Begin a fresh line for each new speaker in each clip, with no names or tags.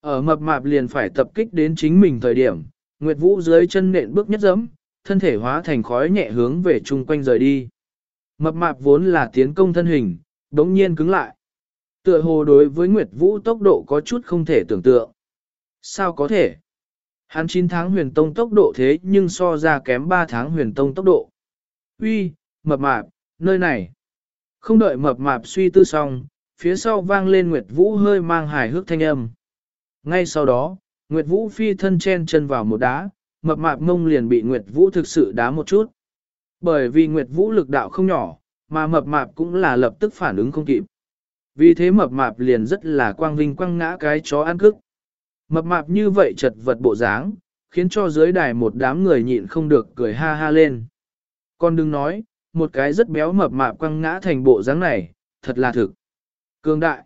Ở mập mạp liền phải tập kích đến chính mình thời điểm, Nguyệt Vũ dưới chân nện bước nhất dẫm, thân thể hóa thành khói nhẹ hướng về chung quanh rời đi. Mập mạp vốn là tiến công thân hình, đống nhiên cứng lại. Tựa hồ đối với Nguyệt Vũ tốc độ có chút không thể tưởng tượng. Sao có thể? Hắn 9 tháng huyền tông tốc độ thế nhưng so ra kém 3 tháng huyền tông tốc độ. Uy, mập mạp, nơi này. Không đợi mập mạp suy tư xong, phía sau vang lên Nguyệt Vũ hơi mang hài hước thanh âm. Ngay sau đó, Nguyệt Vũ phi thân chen chân vào một đá, mập mạp mông liền bị Nguyệt Vũ thực sự đá một chút. Bởi vì Nguyệt Vũ lực đạo không nhỏ, mà mập mạp cũng là lập tức phản ứng không kịp. Vì thế mập mạp liền rất là quang vinh quăng ngã cái chó ăn cức. Mập mạp như vậy chật vật bộ dáng, khiến cho dưới đài một đám người nhịn không được cười ha ha lên. Con đừng nói, một cái rất béo mập mạp quăng ngã thành bộ dáng này, thật là thực. Cương đại.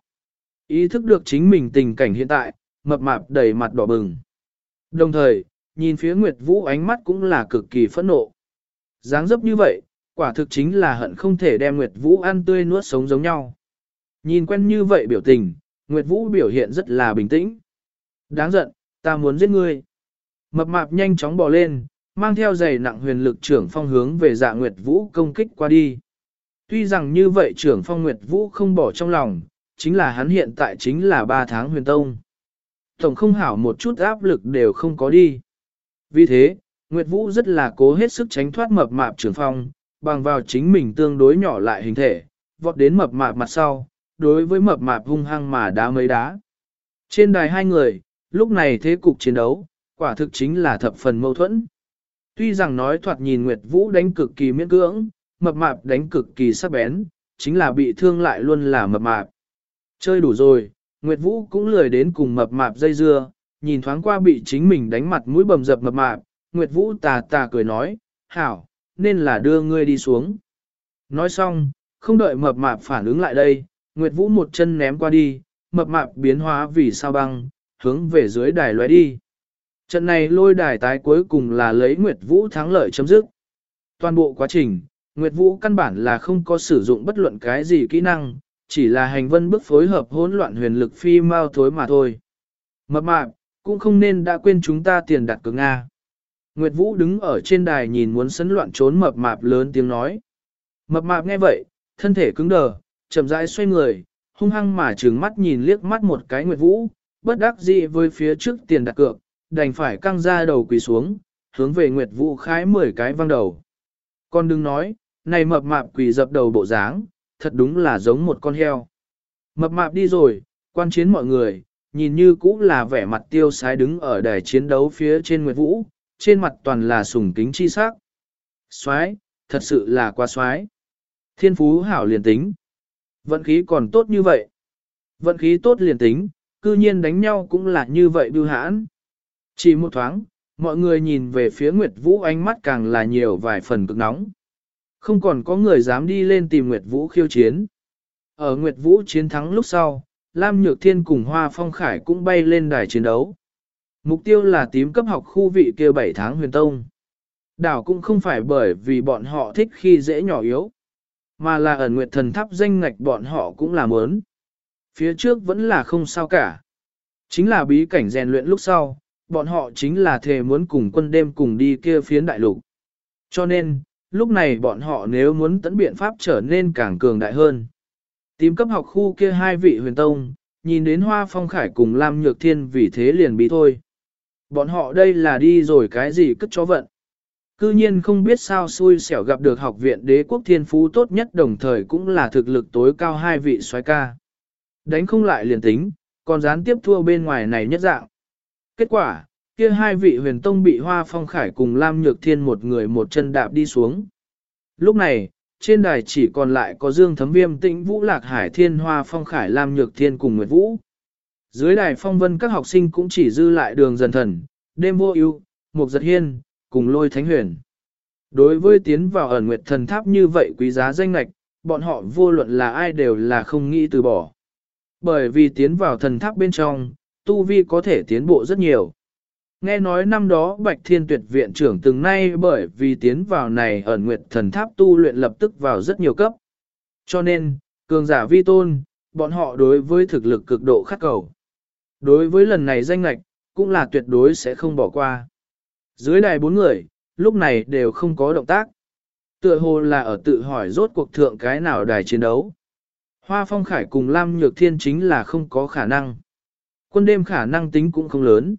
Ý thức được chính mình tình cảnh hiện tại, mập mạp đầy mặt đỏ bừng. Đồng thời, nhìn phía Nguyệt Vũ ánh mắt cũng là cực kỳ phẫn nộ. dáng dấp như vậy, quả thực chính là hận không thể đem Nguyệt Vũ ăn tươi nuốt sống giống nhau. Nhìn quen như vậy biểu tình, Nguyệt Vũ biểu hiện rất là bình tĩnh. Đáng giận, ta muốn giết ngươi. Mập mạp nhanh chóng bò lên, mang theo giày nặng huyền lực trưởng phong hướng về dạ Nguyệt Vũ công kích qua đi. Tuy rằng như vậy trưởng phong Nguyệt Vũ không bỏ trong lòng, chính là hắn hiện tại chính là 3 tháng huyền tông. Tổng không hảo một chút áp lực đều không có đi. Vì thế, Nguyệt Vũ rất là cố hết sức tránh thoát mập mạp trưởng phong, bằng vào chính mình tương đối nhỏ lại hình thể, vọt đến mập mạp mặt sau, đối với mập mạp hung hăng mà đá mấy đá. Trên đài hai người, lúc này thế cục chiến đấu, quả thực chính là thập phần mâu thuẫn. Tuy rằng nói thoạt nhìn Nguyệt Vũ đánh cực kỳ miễn cưỡng, mập mạp đánh cực kỳ sắc bén, chính là bị thương lại luôn là mập mạp. Chơi đủ rồi, Nguyệt Vũ cũng lười đến cùng mập mạp dây dưa, nhìn thoáng qua bị chính mình đánh mặt mũi bầm dập mập mạp, Nguyệt Vũ tà tà cười nói, hảo, nên là đưa ngươi đi xuống. Nói xong, không đợi mập mạp phản ứng lại đây, Nguyệt Vũ một chân ném qua đi, mập mạp biến hóa vì sao băng, hướng về dưới đài lóe đi. Trận này lôi đài tái cuối cùng là lấy Nguyệt Vũ thắng lợi chấm dứt. Toàn bộ quá trình, Nguyệt Vũ căn bản là không có sử dụng bất luận cái gì kỹ năng, chỉ là hành vân bước phối hợp hỗn loạn huyền lực phi mau thối mà thôi. Mập mạp, cũng không nên đã quên chúng ta tiền đặt cược Nga. Nguyệt Vũ đứng ở trên đài nhìn muốn sấn loạn trốn mập mạp lớn tiếng nói. Mập mạp nghe vậy, thân thể cứng đờ, chậm rãi xoay người, hung hăng mà trừng mắt nhìn liếc mắt một cái Nguyệt Vũ, bất đắc dĩ với phía trước tiền đặt cược, đành phải căng ra đầu quỳ xuống, hướng về Nguyệt Vũ khái 10 cái văng đầu. Con đừng nói, này mập mạp quỳ dập đầu bộ dáng, thật đúng là giống một con heo. Mập mạp đi rồi, quan chiến mọi người, nhìn như cũng là vẻ mặt tiêu sái đứng ở đài chiến đấu phía trên Nguyệt Vũ, trên mặt toàn là sùng kính chi sắc. Xoái, thật sự là quá xoái. Thiên phú hảo liền tính. Vận khí còn tốt như vậy. Vận khí tốt liền tính, cư nhiên đánh nhau cũng là như vậy bưu hãn. Chỉ một thoáng, mọi người nhìn về phía Nguyệt Vũ ánh mắt càng là nhiều vài phần cực nóng. Không còn có người dám đi lên tìm Nguyệt Vũ khiêu chiến. Ở Nguyệt Vũ chiến thắng lúc sau, Lam Nhược Thiên cùng Hoa Phong Khải cũng bay lên đài chiến đấu. Mục tiêu là tím cấp học khu vị kia 7 tháng huyền tông. Đảo cũng không phải bởi vì bọn họ thích khi dễ nhỏ yếu, mà là ẩn nguyệt thần tháp danh ngạch bọn họ cũng làm ớn. Phía trước vẫn là không sao cả. Chính là bí cảnh rèn luyện lúc sau, bọn họ chính là thề muốn cùng quân đêm cùng đi kia phiến đại lục. Cho nên, lúc này bọn họ nếu muốn tấn biện pháp trở nên càng cường đại hơn. Tím cấp học khu kia hai vị huyền tông, nhìn đến hoa phong khải cùng Lam Nhược Thiên vì thế liền bị thôi. Bọn họ đây là đi rồi cái gì cất cho vận. Cư nhiên không biết sao xui xẻo gặp được học viện đế quốc thiên phú tốt nhất đồng thời cũng là thực lực tối cao hai vị xoái ca. Đánh không lại liền tính, còn gián tiếp thua bên ngoài này nhất dạng. Kết quả, kia hai vị huyền tông bị hoa phong khải cùng Lam Nhược Thiên một người một chân đạp đi xuống. Lúc này, trên đài chỉ còn lại có Dương Thấm Viêm Tĩnh Vũ Lạc Hải Thiên Hoa Phong Khải Lam Nhược Thiên cùng Nguyệt Vũ. Dưới đài phong vân các học sinh cũng chỉ dư lại đường dần thần, đêm vô ưu, mục giật hiên, cùng lôi thánh huyền. Đối với tiến vào ẩn nguyệt thần tháp như vậy quý giá danh lạch, bọn họ vô luận là ai đều là không nghĩ từ bỏ. Bởi vì tiến vào thần tháp bên trong, tu vi có thể tiến bộ rất nhiều. Nghe nói năm đó Bạch Thiên Tuyệt Viện trưởng từng nay bởi vì tiến vào này ẩn nguyệt thần tháp tu luyện lập tức vào rất nhiều cấp. Cho nên, cường giả vi tôn, bọn họ đối với thực lực cực độ khắc cầu. Đối với lần này danh lạch, cũng là tuyệt đối sẽ không bỏ qua. Dưới đài bốn người, lúc này đều không có động tác. Tựa hồ là ở tự hỏi rốt cuộc thượng cái nào đài chiến đấu. Hoa Phong Khải cùng Lam Nhược Thiên chính là không có khả năng. Quân đêm khả năng tính cũng không lớn.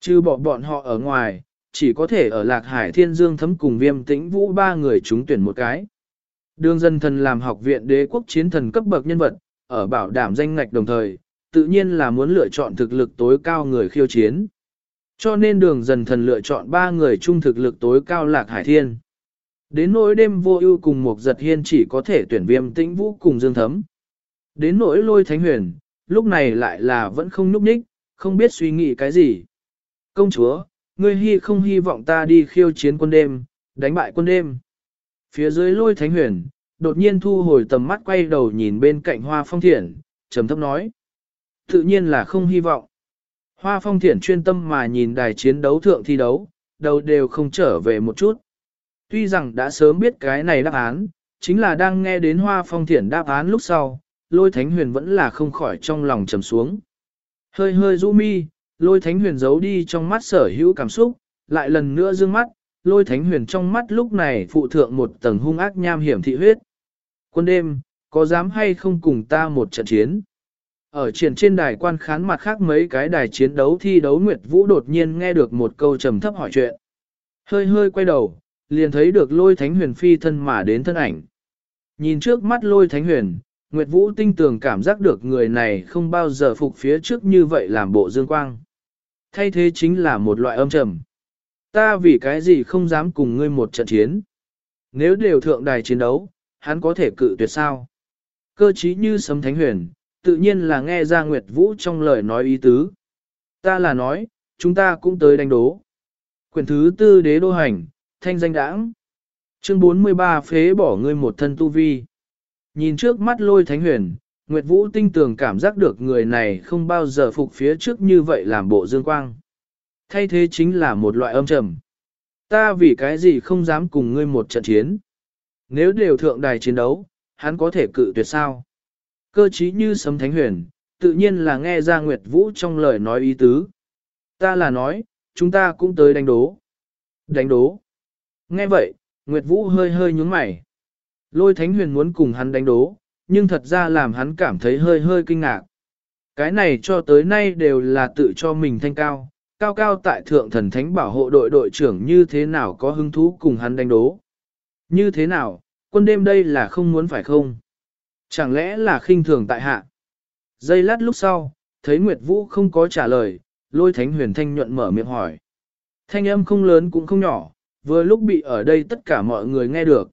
Chứ bỏ bọn họ ở ngoài, chỉ có thể ở Lạc Hải Thiên Dương thấm cùng viêm tĩnh vũ ba người chúng tuyển một cái. Đường dân thần làm học viện đế quốc chiến thần cấp bậc nhân vật, ở bảo đảm danh ngạch đồng thời, tự nhiên là muốn lựa chọn thực lực tối cao người khiêu chiến. Cho nên đường dần thần lựa chọn ba người chung thực lực tối cao Lạc Hải Thiên. Đến nỗi đêm vô ưu cùng một giật hiên chỉ có thể tuyển viêm tĩnh vũ cùng dương thấm. Đến nỗi lôi thánh huyền, lúc này lại là vẫn không núp ních, không biết suy nghĩ cái gì. Công chúa, ngươi hy không hy vọng ta đi khiêu chiến quân đêm, đánh bại quân đêm. Phía dưới lôi thánh huyền, đột nhiên thu hồi tầm mắt quay đầu nhìn bên cạnh hoa phong thiển trầm thấp nói. Tự nhiên là không hy vọng. Hoa phong thiển chuyên tâm mà nhìn đài chiến đấu thượng thi đấu, đầu đều không trở về một chút. Tuy rằng đã sớm biết cái này đáp án, chính là đang nghe đến hoa phong thiển đáp án lúc sau, lôi thánh huyền vẫn là không khỏi trong lòng trầm xuống. Hơi hơi rũ mi, lôi thánh huyền giấu đi trong mắt sở hữu cảm xúc, lại lần nữa dương mắt, lôi thánh huyền trong mắt lúc này phụ thượng một tầng hung ác nham hiểm thị huyết. Quân đêm, có dám hay không cùng ta một trận chiến? Ở triển trên đài quan khán mặt khác mấy cái đài chiến đấu thi đấu Nguyệt Vũ đột nhiên nghe được một câu trầm thấp hỏi chuyện. Hơi hơi quay đầu, liền thấy được lôi thánh huyền phi thân mà đến thân ảnh. Nhìn trước mắt lôi thánh huyền, Nguyệt Vũ tinh tường cảm giác được người này không bao giờ phục phía trước như vậy làm bộ dương quang. Thay thế chính là một loại âm trầm. Ta vì cái gì không dám cùng ngươi một trận chiến. Nếu đều thượng đài chiến đấu, hắn có thể cự tuyệt sao. Cơ trí như sấm thánh huyền, tự nhiên là nghe ra Nguyệt Vũ trong lời nói ý tứ. Ta là nói, chúng ta cũng tới đánh đố. Quyển thứ tư đế đô hành, thanh danh đãng. Chương 43 phế bỏ ngươi một thân tu vi. Nhìn trước mắt lôi thánh huyền, Nguyệt Vũ tinh tường cảm giác được người này không bao giờ phục phía trước như vậy làm bộ dương quang. Thay thế chính là một loại âm trầm. Ta vì cái gì không dám cùng ngươi một trận chiến. Nếu đều thượng đài chiến đấu, hắn có thể cự tuyệt sao. Cơ trí như sấm thánh huyền, tự nhiên là nghe ra Nguyệt Vũ trong lời nói ý tứ. Ta là nói, chúng ta cũng tới đánh đố. Đánh đố. Nghe vậy, Nguyệt Vũ hơi hơi nhúng mày. Lôi thánh huyền muốn cùng hắn đánh đố, nhưng thật ra làm hắn cảm thấy hơi hơi kinh ngạc. Cái này cho tới nay đều là tự cho mình thanh cao, cao cao tại thượng thần thánh bảo hộ đội đội trưởng như thế nào có hứng thú cùng hắn đánh đố. Như thế nào, quân đêm đây là không muốn phải không? Chẳng lẽ là khinh thường tại hạ? Giây lát lúc sau, thấy Nguyệt Vũ không có trả lời, lôi thánh huyền thanh nhuận mở miệng hỏi. Thanh âm không lớn cũng không nhỏ, vừa lúc bị ở đây tất cả mọi người nghe được.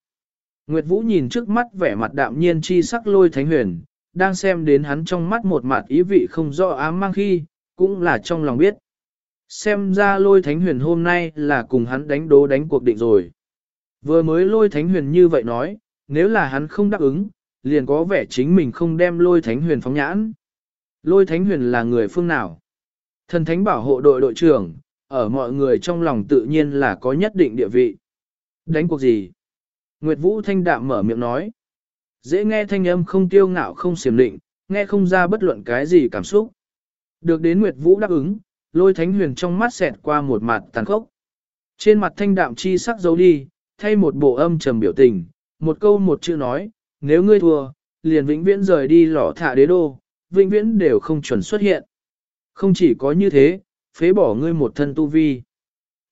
Nguyệt Vũ nhìn trước mắt vẻ mặt đạm nhiên chi sắc lôi thánh huyền, đang xem đến hắn trong mắt một mặt ý vị không rõ ám mang khi, cũng là trong lòng biết. Xem ra lôi thánh huyền hôm nay là cùng hắn đánh đố đánh cuộc định rồi. Vừa mới lôi thánh huyền như vậy nói, nếu là hắn không đáp ứng, liền có vẻ chính mình không đem lôi thánh huyền phóng nhãn. Lôi thánh huyền là người phương nào? Thần thánh bảo hộ đội đội trưởng, ở mọi người trong lòng tự nhiên là có nhất định địa vị. Đánh cuộc gì? Nguyệt Vũ thanh đạm mở miệng nói. Dễ nghe thanh âm không tiêu ngạo không xiểm định, nghe không ra bất luận cái gì cảm xúc. Được đến Nguyệt Vũ đáp ứng, lôi thánh huyền trong mắt xẹt qua một mặt tàn khốc. Trên mặt thanh đạm chi sắc giấu đi, thay một bộ âm trầm biểu tình, một câu một chữ nói, nếu ngươi thua, liền vĩnh viễn rời đi lỏ thả đế đô, vĩnh viễn đều không chuẩn xuất hiện. Không chỉ có như thế, phế bỏ ngươi một thân tu vi.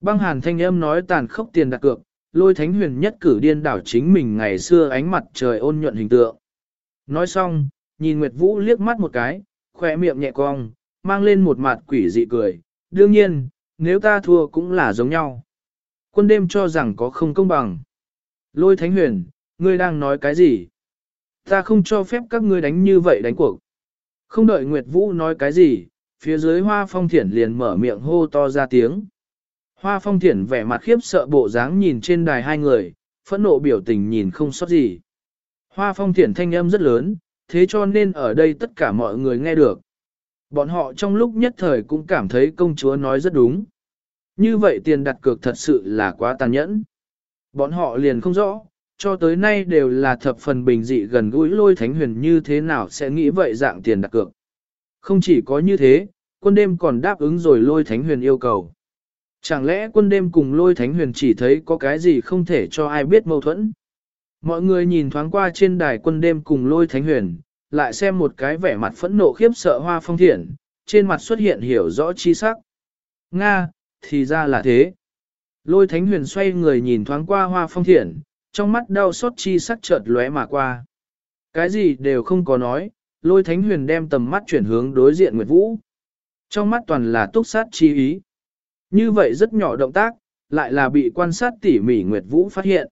Băng hàn thanh âm nói tàn khốc tiền đặt cược, lôi thánh huyền nhất cử điên đảo chính mình ngày xưa ánh mặt trời ôn nhuận hình tượng. Nói xong, nhìn Nguyệt Vũ liếc mắt một cái, khỏe miệng nhẹ cong, mang lên một mặt quỷ dị cười. Đương nhiên, nếu ta thua cũng là giống nhau. Quân đêm cho rằng có không công bằng. Lôi thánh huyền, ngươi đang nói cái gì? Ta không cho phép các ngươi đánh như vậy đánh cuộc. Không đợi Nguyệt Vũ nói cái gì, phía dưới hoa phong thiển liền mở miệng hô to ra tiếng. Hoa phong thiển vẻ mặt khiếp sợ bộ dáng nhìn trên đài hai người, phẫn nộ biểu tình nhìn không sót gì. Hoa phong thiển thanh âm rất lớn, thế cho nên ở đây tất cả mọi người nghe được. Bọn họ trong lúc nhất thời cũng cảm thấy công chúa nói rất đúng. Như vậy tiền đặt cược thật sự là quá tàn nhẫn. Bọn họ liền không rõ, cho tới nay đều là thập phần bình dị gần gũi lôi thánh huyền như thế nào sẽ nghĩ vậy dạng tiền đặt cược. Không chỉ có như thế, quân đêm còn đáp ứng rồi lôi thánh huyền yêu cầu. Chẳng lẽ quân đêm cùng lôi thánh huyền chỉ thấy có cái gì không thể cho ai biết mâu thuẫn? Mọi người nhìn thoáng qua trên đài quân đêm cùng lôi thánh huyền, lại xem một cái vẻ mặt phẫn nộ khiếp sợ hoa phong thiện, trên mặt xuất hiện hiểu rõ chi sắc. Nga, thì ra là thế. Lôi thánh huyền xoay người nhìn thoáng qua hoa phong thiện, trong mắt đau xót chi sắc chợt lóe mà qua. Cái gì đều không có nói, lôi thánh huyền đem tầm mắt chuyển hướng đối diện Nguyệt Vũ. Trong mắt toàn là túc sát chi ý. Như vậy rất nhỏ động tác, lại là bị quan sát tỉ mỉ Nguyệt Vũ phát hiện.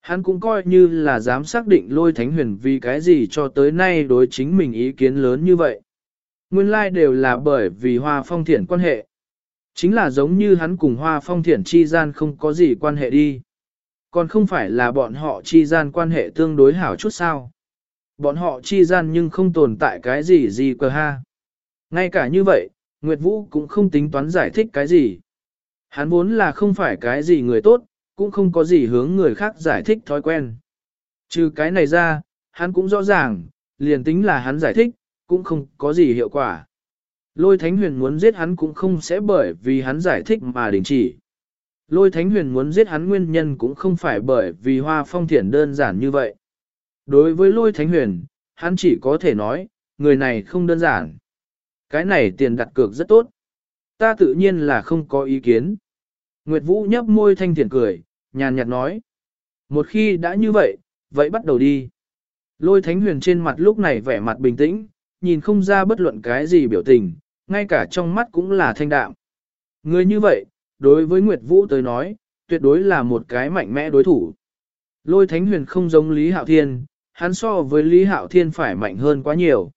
Hắn cũng coi như là dám xác định lôi thánh huyền vì cái gì cho tới nay đối chính mình ý kiến lớn như vậy. Nguyên lai like đều là bởi vì hoa phong Thiển quan hệ. Chính là giống như hắn cùng hoa phong Thiển chi gian không có gì quan hệ đi. Còn không phải là bọn họ chi gian quan hệ tương đối hảo chút sao. Bọn họ chi gian nhưng không tồn tại cái gì gì cơ ha. Ngay cả như vậy, Nguyệt Vũ cũng không tính toán giải thích cái gì. Hắn vốn là không phải cái gì người tốt, cũng không có gì hướng người khác giải thích thói quen. Trừ cái này ra, hắn cũng rõ ràng, liền tính là hắn giải thích, cũng không có gì hiệu quả. Lôi Thánh Huyền muốn giết hắn cũng không sẽ bởi vì hắn giải thích mà đình chỉ. Lôi Thánh Huyền muốn giết hắn nguyên nhân cũng không phải bởi vì hoa phong thiển đơn giản như vậy. Đối với Lôi Thánh Huyền, hắn chỉ có thể nói, người này không đơn giản. Cái này tiền đặt cược rất tốt. Ta tự nhiên là không có ý kiến. Nguyệt Vũ nhấp môi thanh thiện cười, nhàn nhạt nói. Một khi đã như vậy, vậy bắt đầu đi. Lôi thánh huyền trên mặt lúc này vẻ mặt bình tĩnh, nhìn không ra bất luận cái gì biểu tình, ngay cả trong mắt cũng là thanh đạm. Người như vậy, đối với Nguyệt Vũ tới nói, tuyệt đối là một cái mạnh mẽ đối thủ. Lôi thánh huyền không giống Lý Hạo Thiên, hắn so với Lý Hạo Thiên phải mạnh hơn quá nhiều.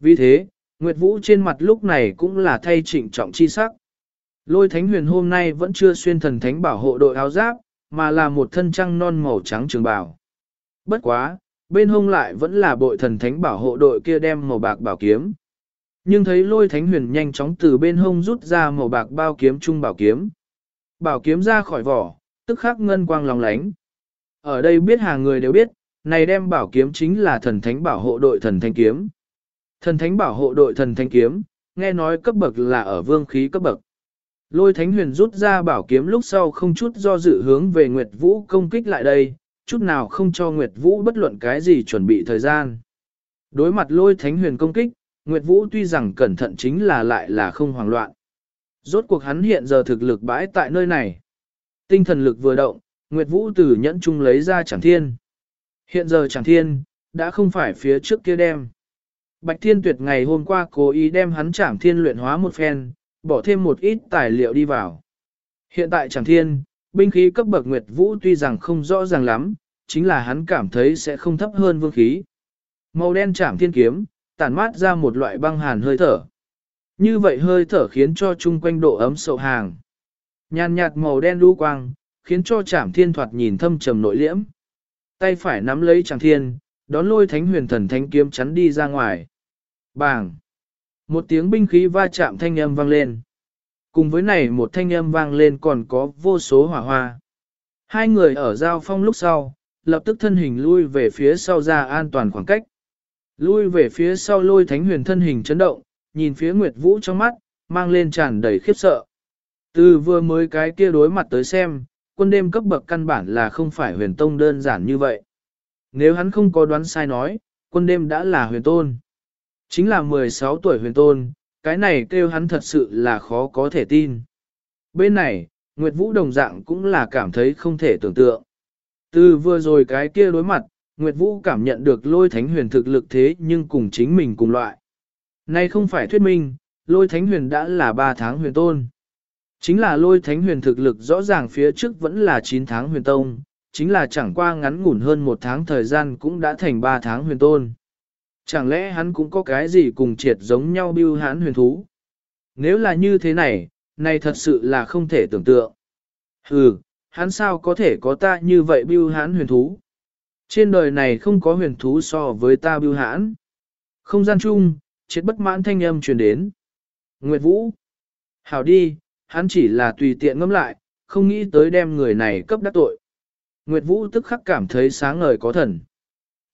Vì thế, Nguyệt Vũ trên mặt lúc này cũng là thay trịnh trọng chi sắc. Lôi thánh huyền hôm nay vẫn chưa xuyên thần thánh bảo hộ đội áo giáp, mà là một thân trăng non màu trắng trường bào. Bất quá, bên hông lại vẫn là bội thần thánh bảo hộ đội kia đem màu bạc bảo kiếm. Nhưng thấy lôi thánh huyền nhanh chóng từ bên hông rút ra màu bạc bao kiếm trung bảo kiếm. Bảo kiếm ra khỏi vỏ, tức khắc ngân quang lòng lánh. Ở đây biết hàng người đều biết, này đem bảo kiếm chính là thần thánh bảo hộ đội thần thánh kiếm. Thần thánh bảo hộ đội thần thánh kiếm, nghe nói cấp bậc là ở vương khí cấp bậc. Lôi thánh huyền rút ra bảo kiếm lúc sau không chút do dự hướng về Nguyệt Vũ công kích lại đây, chút nào không cho Nguyệt Vũ bất luận cái gì chuẩn bị thời gian. Đối mặt lôi thánh huyền công kích, Nguyệt Vũ tuy rằng cẩn thận chính là lại là không hoảng loạn. Rốt cuộc hắn hiện giờ thực lực bãi tại nơi này. Tinh thần lực vừa động, Nguyệt Vũ từ nhẫn chung lấy ra chẳng thiên. Hiện giờ chẳng thiên, đã không phải phía trước kia đem. Bạch Thiên Tuyệt ngày hôm qua cố ý đem hắn Trảm thiên luyện hóa một phen, bỏ thêm một ít tài liệu đi vào. Hiện tại Trảm thiên, binh khí cấp bậc Nguyệt Vũ tuy rằng không rõ ràng lắm, chính là hắn cảm thấy sẽ không thấp hơn vương khí. Màu đen Trảm thiên kiếm, tản mát ra một loại băng hàn hơi thở. Như vậy hơi thở khiến cho chung quanh độ ấm sậu hàng. Nhàn nhạt màu đen đu quang, khiến cho Trảm thiên thoạt nhìn thâm trầm nội liễm. Tay phải nắm lấy Trảm thiên, đón lôi thánh huyền thần thánh kiếm chắn đi ra ngoài. Bàng! Một tiếng binh khí va chạm thanh âm vang lên. Cùng với này một thanh âm vang lên còn có vô số hỏa hoa. Hai người ở giao phong lúc sau, lập tức thân hình lui về phía sau ra an toàn khoảng cách. Lui về phía sau lôi thánh huyền thân hình chấn động, nhìn phía Nguyệt Vũ trong mắt, mang lên tràn đầy khiếp sợ. Từ vừa mới cái kia đối mặt tới xem, quân đêm cấp bậc căn bản là không phải huyền tông đơn giản như vậy. Nếu hắn không có đoán sai nói, quân đêm đã là huyền tôn. Chính là 16 tuổi huyền tôn, cái này kêu hắn thật sự là khó có thể tin. Bên này, Nguyệt Vũ đồng dạng cũng là cảm thấy không thể tưởng tượng. Từ vừa rồi cái kia đối mặt, Nguyệt Vũ cảm nhận được lôi thánh huyền thực lực thế nhưng cùng chính mình cùng loại. Này không phải thuyết minh, lôi thánh huyền đã là 3 tháng huyền tôn. Chính là lôi thánh huyền thực lực rõ ràng phía trước vẫn là 9 tháng huyền tông, chính là chẳng qua ngắn ngủn hơn một tháng thời gian cũng đã thành 3 tháng huyền tôn. Chẳng lẽ hắn cũng có cái gì cùng triệt giống nhau biêu hãn huyền thú? Nếu là như thế này, này thật sự là không thể tưởng tượng. Hừ, hắn sao có thể có ta như vậy biêu hãn huyền thú? Trên đời này không có huyền thú so với ta biêu hãn. Không gian chung, triệt bất mãn thanh âm truyền đến. Nguyệt Vũ. Hảo đi, hắn chỉ là tùy tiện ngâm lại, không nghĩ tới đem người này cấp đắc tội. Nguyệt Vũ tức khắc cảm thấy sáng ngời có thần.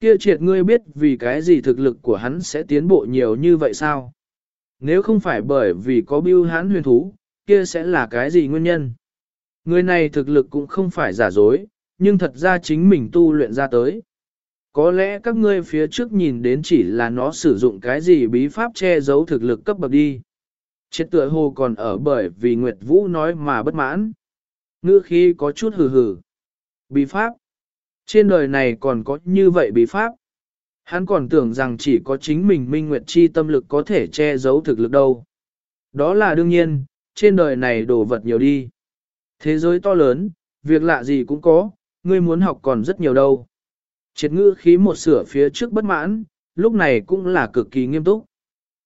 Kia triệt ngươi biết vì cái gì thực lực của hắn sẽ tiến bộ nhiều như vậy sao? Nếu không phải bởi vì có bưu hắn huyền thú, kia sẽ là cái gì nguyên nhân? Người này thực lực cũng không phải giả dối, nhưng thật ra chính mình tu luyện ra tới. Có lẽ các ngươi phía trước nhìn đến chỉ là nó sử dụng cái gì bí pháp che giấu thực lực cấp bậc đi. triệt tựa hồ còn ở bởi vì Nguyệt Vũ nói mà bất mãn. Ngữ khi có chút hừ hừ. Bí pháp. Trên đời này còn có như vậy bí pháp. Hắn còn tưởng rằng chỉ có chính mình minh nguyệt chi tâm lực có thể che giấu thực lực đâu. Đó là đương nhiên, trên đời này đồ vật nhiều đi. Thế giới to lớn, việc lạ gì cũng có, ngươi muốn học còn rất nhiều đâu. Triệt ngữ khí một sửa phía trước bất mãn, lúc này cũng là cực kỳ nghiêm túc.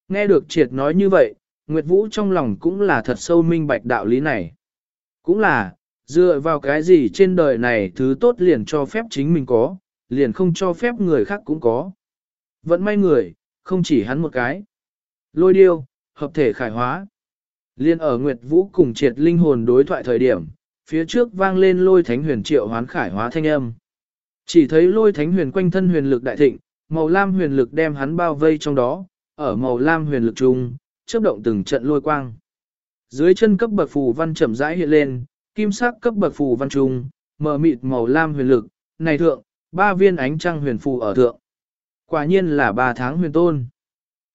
Nghe được triệt nói như vậy, Nguyệt Vũ trong lòng cũng là thật sâu minh bạch đạo lý này. Cũng là, dựa vào cái gì trên đời này thứ tốt liền cho phép chính mình có, liền không cho phép người khác cũng có. Vẫn may người, không chỉ hắn một cái. Lôi điêu, hợp thể khải hóa. Liên ở Nguyệt Vũ cùng triệt linh hồn đối thoại thời điểm, phía trước vang lên lôi thánh huyền triệu hoán khải hóa thanh âm. Chỉ thấy lôi thánh huyền quanh thân huyền lực đại thịnh, màu lam huyền lực đem hắn bao vây trong đó, ở màu lam huyền lực trung, chớp động từng trận lôi quang. Dưới chân cấp bậc phù văn chậm rãi hiện lên, kim sắc cấp bậc phù văn trung, mở mịt màu lam huyền lực, này thượng, ba viên ánh trăng huyền phù ở thượng. Quả nhiên là ba tháng huyền tôn.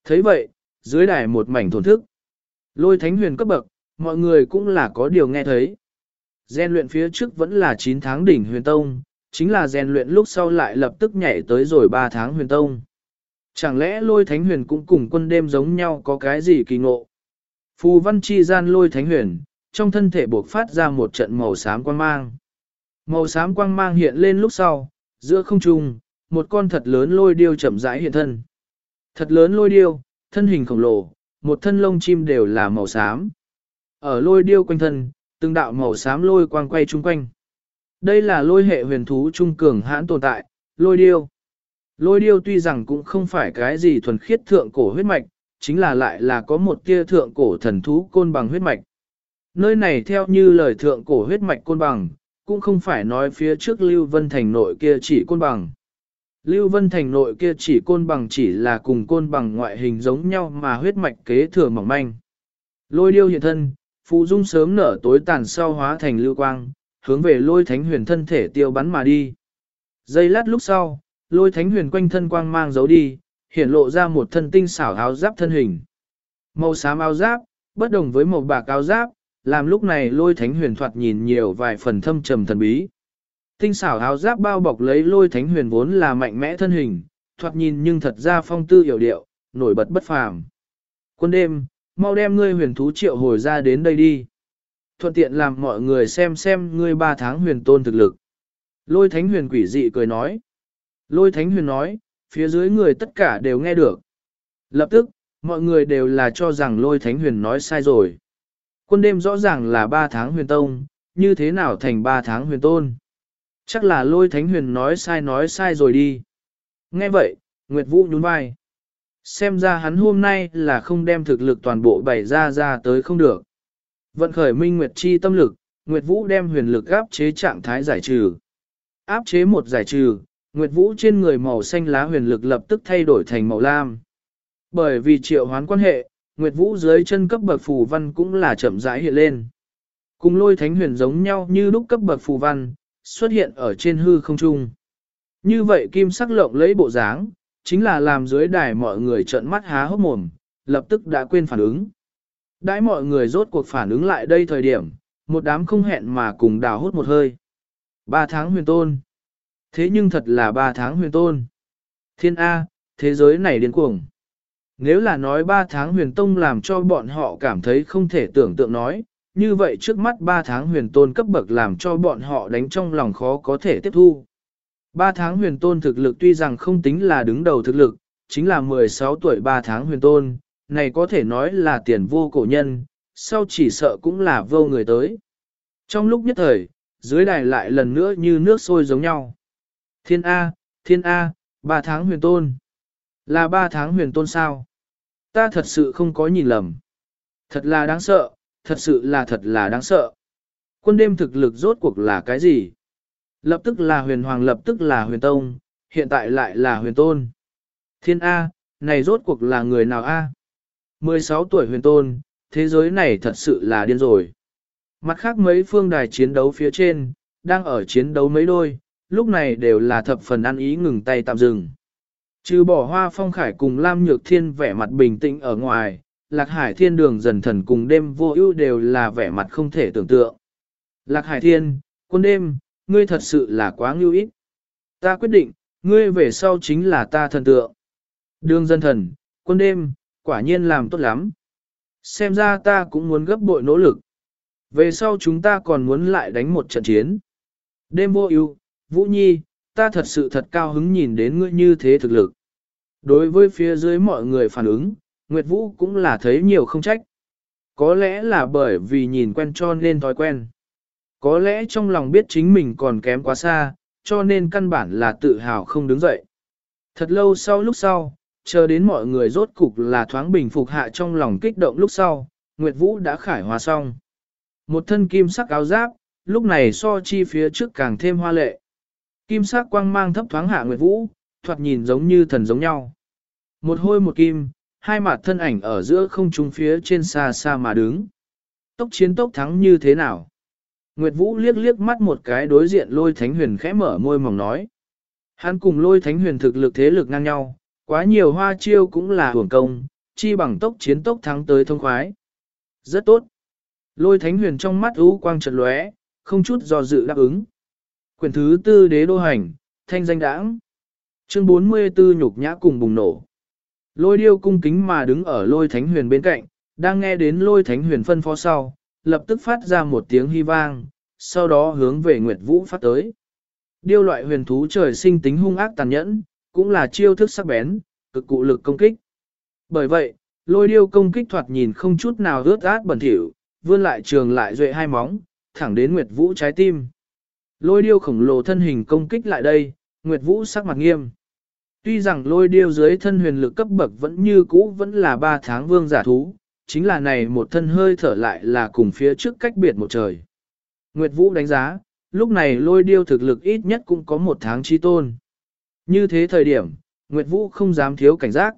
thấy vậy, dưới đài một mảnh thổn thức. Lôi thánh huyền cấp bậc, mọi người cũng là có điều nghe thấy. Gen luyện phía trước vẫn là 9 tháng đỉnh huyền tông, chính là gen luyện lúc sau lại lập tức nhảy tới rồi 3 tháng huyền tông. Chẳng lẽ lôi thánh huyền cũng cùng quân đêm giống nhau có cái gì kỳ ngộ? Phù văn chi gian lôi thánh huyền, trong thân thể buộc phát ra một trận màu xám quang mang. Màu xám quang mang hiện lên lúc sau, giữa không trung, một con thật lớn lôi điêu chậm rãi hiện thân. Thật lớn lôi điêu, thân hình khổng lồ, một thân lông chim đều là màu xám. Ở lôi điêu quanh thân, từng đạo màu xám lôi quang quay chung quanh. Đây là lôi hệ huyền thú trung cường hãn tồn tại, lôi điêu. Lôi điêu tuy rằng cũng không phải cái gì thuần khiết thượng cổ huyết mạch, chính là lại là có một tia thượng cổ thần thú côn bằng huyết mạch. Nơi này theo như lời thượng cổ huyết mạch côn bằng, cũng không phải nói phía trước Lưu Vân Thành nội kia chỉ côn bằng. Lưu Vân Thành nội kia chỉ côn bằng chỉ là cùng côn bằng ngoại hình giống nhau mà huyết mạch kế thừa mỏng manh. Lôi điêu hiện thân, Phù Dung sớm nở tối tàn sau hóa thành lưu quang, hướng về lôi thánh huyền thân thể tiêu bắn mà đi. Giây lát lúc sau, lôi thánh huyền quanh thân quang mang giấu đi, hiện lộ ra một thân tinh xảo áo giáp thân hình. Màu xám áo giáp, bất đồng với màu bạc áo giáp, làm lúc này lôi thánh huyền thoạt nhìn nhiều vài phần thâm trầm thần bí. Tinh xảo áo giáp bao bọc lấy lôi thánh huyền vốn là mạnh mẽ thân hình, thoạt nhìn nhưng thật ra phong tư hiểu điệu, nổi bật bất phàm. Quân đêm, mau đem ngươi huyền thú triệu hồi ra đến đây đi. Thuận tiện làm mọi người xem xem ngươi ba tháng huyền tôn thực lực. Lôi thánh huyền quỷ dị cười nói. Lôi thánh huyền nói, phía dưới người tất cả đều nghe được. Lập tức, mọi người đều là cho rằng lôi thánh huyền nói sai rồi. Quân đêm rõ ràng là ba tháng huyền tông, như thế nào thành ba tháng huyền tôn. Chắc là lôi thánh huyền nói sai nói sai rồi đi. Nghe vậy, Nguyệt Vũ nhún vai. Xem ra hắn hôm nay là không đem thực lực toàn bộ bày ra ra tới không được. Vận khởi minh Nguyệt chi tâm lực, Nguyệt Vũ đem huyền lực áp chế trạng thái giải trừ. Áp chế một giải trừ, Nguyệt Vũ trên người màu xanh lá huyền lực lập tức thay đổi thành màu lam. Bởi vì triệu hoán quan hệ, Nguyệt Vũ dưới chân cấp bậc phù văn cũng là chậm rãi hiện lên. Cùng lôi thánh huyền giống nhau như lúc cấp bậc phù văn, xuất hiện ở trên hư không trung. Như vậy kim sắc lộng lấy bộ dáng, chính là làm dưới đài mọi người trợn mắt há hốc mồm, lập tức đã quên phản ứng. Đãi mọi người rốt cuộc phản ứng lại đây thời điểm, một đám không hẹn mà cùng đào hút một hơi. Ba tháng huyền tôn. Thế nhưng thật là ba tháng huyền tôn. Thiên A, thế giới này điên cuồng. Nếu là nói ba tháng huyền tông làm cho bọn họ cảm thấy không thể tưởng tượng nói, như vậy trước mắt ba tháng huyền tôn cấp bậc làm cho bọn họ đánh trong lòng khó có thể tiếp thu. Ba tháng huyền tôn thực lực tuy rằng không tính là đứng đầu thực lực, chính là 16 tuổi ba tháng huyền tôn, này có thể nói là tiền vô cổ nhân, sau chỉ sợ cũng là vô người tới. Trong lúc nhất thời, dưới đài lại lần nữa như nước sôi giống nhau. Thiên A, thiên A, ba tháng huyền tôn. Là ba tháng huyền tôn sao? Ta thật sự không có nhìn lầm. Thật là đáng sợ, thật sự là thật là đáng sợ. Quân đêm thực lực rốt cuộc là cái gì? Lập tức là huyền hoàng lập tức là huyền tông, hiện tại lại là huyền tôn. Thiên A, này rốt cuộc là người nào A? 16 tuổi huyền tôn, thế giới này thật sự là điên rồi. Mặt khác mấy phương đài chiến đấu phía trên, đang ở chiến đấu mấy đôi, lúc này đều là thập phần ăn ý ngừng tay tạm dừng. Trừ bỏ hoa phong khải cùng Lam Nhược Thiên vẻ mặt bình tĩnh ở ngoài, Lạc Hải Thiên đường dần thần cùng đêm vô ưu đều là vẻ mặt không thể tưởng tượng. Lạc Hải Thiên, quân đêm, ngươi thật sự là quá ngưu ít. Ta quyết định, ngươi về sau chính là ta thần tượng. Đường dân thần, quân đêm, quả nhiên làm tốt lắm. Xem ra ta cũng muốn gấp bội nỗ lực. Về sau chúng ta còn muốn lại đánh một trận chiến. Đêm vô ưu, Vũ Nhi, ta thật sự thật cao hứng nhìn đến ngươi như thế thực lực. Đối với phía dưới mọi người phản ứng, Nguyệt Vũ cũng là thấy nhiều không trách. Có lẽ là bởi vì nhìn quen cho nên thói quen. Có lẽ trong lòng biết chính mình còn kém quá xa, cho nên căn bản là tự hào không đứng dậy. Thật lâu sau lúc sau, chờ đến mọi người rốt cục là thoáng bình phục hạ trong lòng kích động lúc sau, Nguyệt Vũ đã khải hòa xong. Một thân kim sắc áo giáp, lúc này so chi phía trước càng thêm hoa lệ. Kim sắc quang mang thấp thoáng hạ Nguyệt Vũ, thoạt nhìn giống như thần giống nhau. Một hôi một kim, hai mặt thân ảnh ở giữa không trung phía trên xa xa mà đứng. Tốc chiến tốc thắng như thế nào? Nguyệt Vũ liếc liếc mắt một cái đối diện lôi thánh huyền khẽ mở môi mỏng nói. Hắn cùng lôi thánh huyền thực lực thế lực ngang nhau, quá nhiều hoa chiêu cũng là hưởng công, chi bằng tốc chiến tốc thắng tới thông khoái. Rất tốt. Lôi thánh huyền trong mắt ú quang trật lóe, không chút do dự đáp ứng. Quyền thứ tư đế đô hành, thanh danh đãng. Chương 44 nhục nhã cùng bùng nổ. Lôi điêu cung kính mà đứng ở lôi thánh huyền bên cạnh, đang nghe đến lôi thánh huyền phân phó sau, lập tức phát ra một tiếng hy vang, sau đó hướng về Nguyệt Vũ phát tới. Điêu loại huyền thú trời sinh tính hung ác tàn nhẫn, cũng là chiêu thức sắc bén, cực cụ lực công kích. Bởi vậy, lôi điêu công kích thoạt nhìn không chút nào rớt át bẩn thỉu, vươn lại trường lại duệ hai móng, thẳng đến Nguyệt Vũ trái tim. Lôi điêu khổng lồ thân hình công kích lại đây, Nguyệt Vũ sắc mặt nghiêm. Tuy rằng lôi điêu dưới thân huyền lực cấp bậc vẫn như cũ vẫn là ba tháng vương giả thú, chính là này một thân hơi thở lại là cùng phía trước cách biệt một trời. Nguyệt Vũ đánh giá, lúc này lôi điêu thực lực ít nhất cũng có một tháng chi tôn. Như thế thời điểm, Nguyệt Vũ không dám thiếu cảnh giác.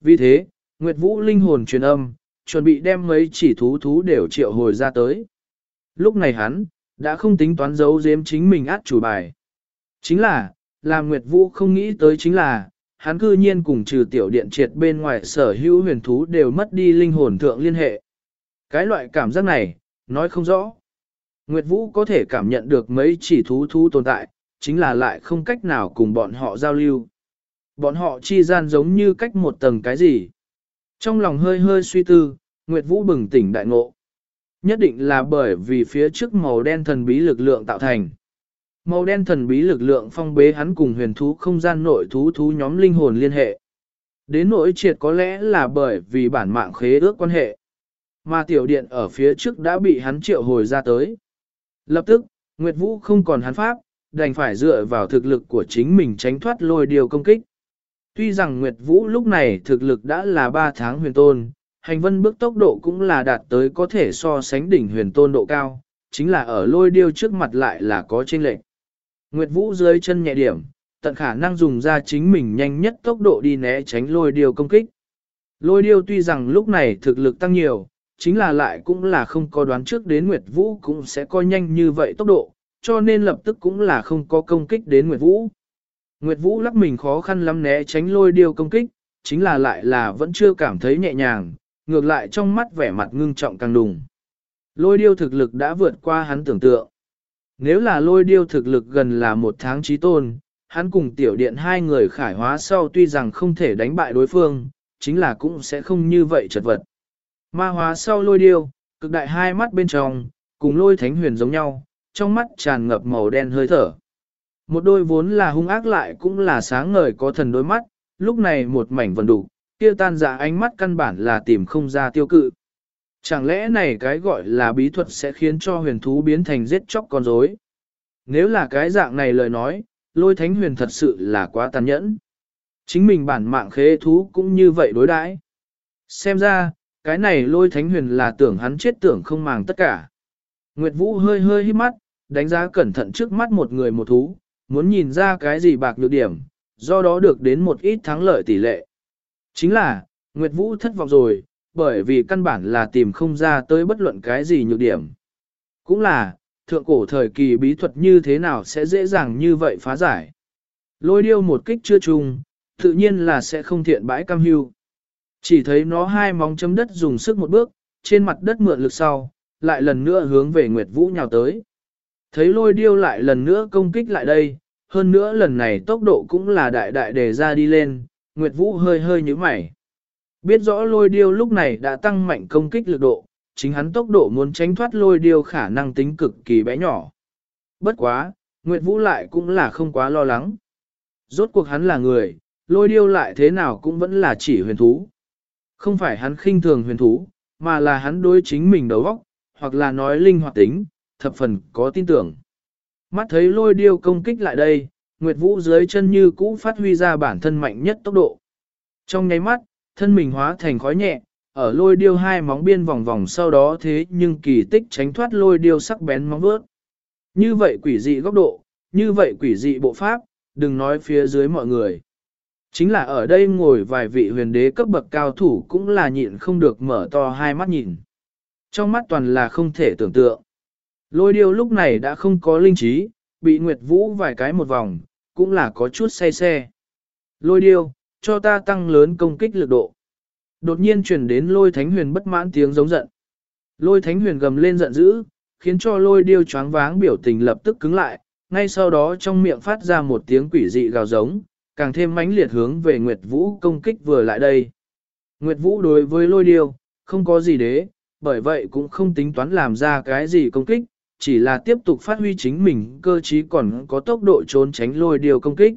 Vì thế, Nguyệt Vũ linh hồn truyền âm, chuẩn bị đem mấy chỉ thú thú đều triệu hồi ra tới. Lúc này hắn, đã không tính toán giấu giếm chính mình át chủ bài. Chính là, làm Nguyệt Vũ không nghĩ tới chính là, hắn cư nhiên cùng trừ tiểu điện triệt bên ngoài sở hữu huyền thú đều mất đi linh hồn thượng liên hệ. Cái loại cảm giác này, nói không rõ. Nguyệt Vũ có thể cảm nhận được mấy chỉ thú thú tồn tại, chính là lại không cách nào cùng bọn họ giao lưu. Bọn họ chi gian giống như cách một tầng cái gì. Trong lòng hơi hơi suy tư, Nguyệt Vũ bừng tỉnh đại ngộ. Nhất định là bởi vì phía trước màu đen thần bí lực lượng tạo thành. Màu đen thần bí lực lượng phong bế hắn cùng huyền thú không gian nội thú thú nhóm linh hồn liên hệ. Đến nỗi triệt có lẽ là bởi vì bản mạng khế ước quan hệ. Mà tiểu điện ở phía trước đã bị hắn triệu hồi ra tới. Lập tức, Nguyệt Vũ không còn hắn pháp, đành phải dựa vào thực lực của chính mình tránh thoát lôi điều công kích. Tuy rằng Nguyệt Vũ lúc này thực lực đã là 3 tháng huyền tôn, hành vân bước tốc độ cũng là đạt tới có thể so sánh đỉnh huyền tôn độ cao, chính là ở lôi điêu trước mặt lại là có chênh lệch. Nguyệt Vũ dưới chân nhẹ điểm, tận khả năng dùng ra chính mình nhanh nhất tốc độ đi né tránh lôi điêu công kích. Lôi điêu tuy rằng lúc này thực lực tăng nhiều, chính là lại cũng là không có đoán trước đến Nguyệt Vũ cũng sẽ coi nhanh như vậy tốc độ, cho nên lập tức cũng là không có công kích đến Nguyệt Vũ. Nguyệt Vũ lắc mình khó khăn lắm né tránh lôi điêu công kích, chính là lại là vẫn chưa cảm thấy nhẹ nhàng, ngược lại trong mắt vẻ mặt ngưng trọng càng đùng. Lôi điêu thực lực đã vượt qua hắn tưởng tượng. Nếu là lôi điêu thực lực gần là một tháng trí tôn, hắn cùng tiểu điện hai người khải hóa sau tuy rằng không thể đánh bại đối phương, chính là cũng sẽ không như vậy chật vật. Ma hóa sau lôi điêu, cực đại hai mắt bên trong, cùng lôi thánh huyền giống nhau, trong mắt tràn ngập màu đen hơi thở. Một đôi vốn là hung ác lại cũng là sáng ngời có thần đôi mắt, lúc này một mảnh vần đủ, kia tan giả ánh mắt căn bản là tìm không ra tiêu cự. Chẳng lẽ này cái gọi là bí thuật sẽ khiến cho huyền thú biến thành giết chóc con rối? Nếu là cái dạng này lời nói, lôi thánh huyền thật sự là quá tàn nhẫn. Chính mình bản mạng khế thú cũng như vậy đối đãi. Xem ra, cái này lôi thánh huyền là tưởng hắn chết tưởng không màng tất cả. Nguyệt Vũ hơi hơi hít mắt, đánh giá cẩn thận trước mắt một người một thú, muốn nhìn ra cái gì bạc nhược điểm, do đó được đến một ít thắng lợi tỷ lệ. Chính là, Nguyệt Vũ thất vọng rồi, bởi vì căn bản là tìm không ra tới bất luận cái gì nhược điểm. Cũng là, thượng cổ thời kỳ bí thuật như thế nào sẽ dễ dàng như vậy phá giải. Lôi điêu một kích chưa trùng, tự nhiên là sẽ không thiện bãi cam hưu. Chỉ thấy nó hai móng chấm đất dùng sức một bước, trên mặt đất mượn lực sau, lại lần nữa hướng về Nguyệt Vũ nhào tới. Thấy lôi điêu lại lần nữa công kích lại đây, hơn nữa lần này tốc độ cũng là đại đại đề ra đi lên, Nguyệt Vũ hơi hơi như mày. Biết rõ lôi điêu lúc này đã tăng mạnh công kích lực độ, chính hắn tốc độ muốn tránh thoát lôi điêu khả năng tính cực kỳ bé nhỏ. Bất quá, Nguyệt Vũ lại cũng là không quá lo lắng. Rốt cuộc hắn là người, lôi điêu lại thế nào cũng vẫn là chỉ huyền thú. Không phải hắn khinh thường huyền thú, mà là hắn đối chính mình đầu óc, hoặc là nói linh hoạt tính, thập phần có tin tưởng. Mắt thấy lôi điêu công kích lại đây, Nguyệt Vũ dưới chân như cũ phát huy ra bản thân mạnh nhất tốc độ. Trong nháy mắt, thân mình hóa thành khói nhẹ, ở lôi điêu hai móng biên vòng vòng sau đó thế nhưng kỳ tích tránh thoát lôi điêu sắc bén móng vớt. Như vậy quỷ dị góc độ, như vậy quỷ dị bộ pháp, đừng nói phía dưới mọi người. Chính là ở đây ngồi vài vị huyền đế cấp bậc cao thủ cũng là nhịn không được mở to hai mắt nhìn. Trong mắt toàn là không thể tưởng tượng. Lôi điêu lúc này đã không có linh trí, bị Nguyệt Vũ vài cái một vòng, cũng là có chút say xe. Lôi điêu, cho ta tăng lớn công kích lực độ. Đột nhiên truyền đến lôi thánh huyền bất mãn tiếng giống giận. Lôi thánh huyền gầm lên giận dữ, khiến cho lôi điêu choáng váng biểu tình lập tức cứng lại, ngay sau đó trong miệng phát ra một tiếng quỷ dị gào giống, càng thêm mãnh liệt hướng về Nguyệt Vũ công kích vừa lại đây. Nguyệt Vũ đối với lôi điêu, không có gì đế, bởi vậy cũng không tính toán làm ra cái gì công kích, chỉ là tiếp tục phát huy chính mình cơ trí còn có tốc độ trốn tránh lôi điêu công kích.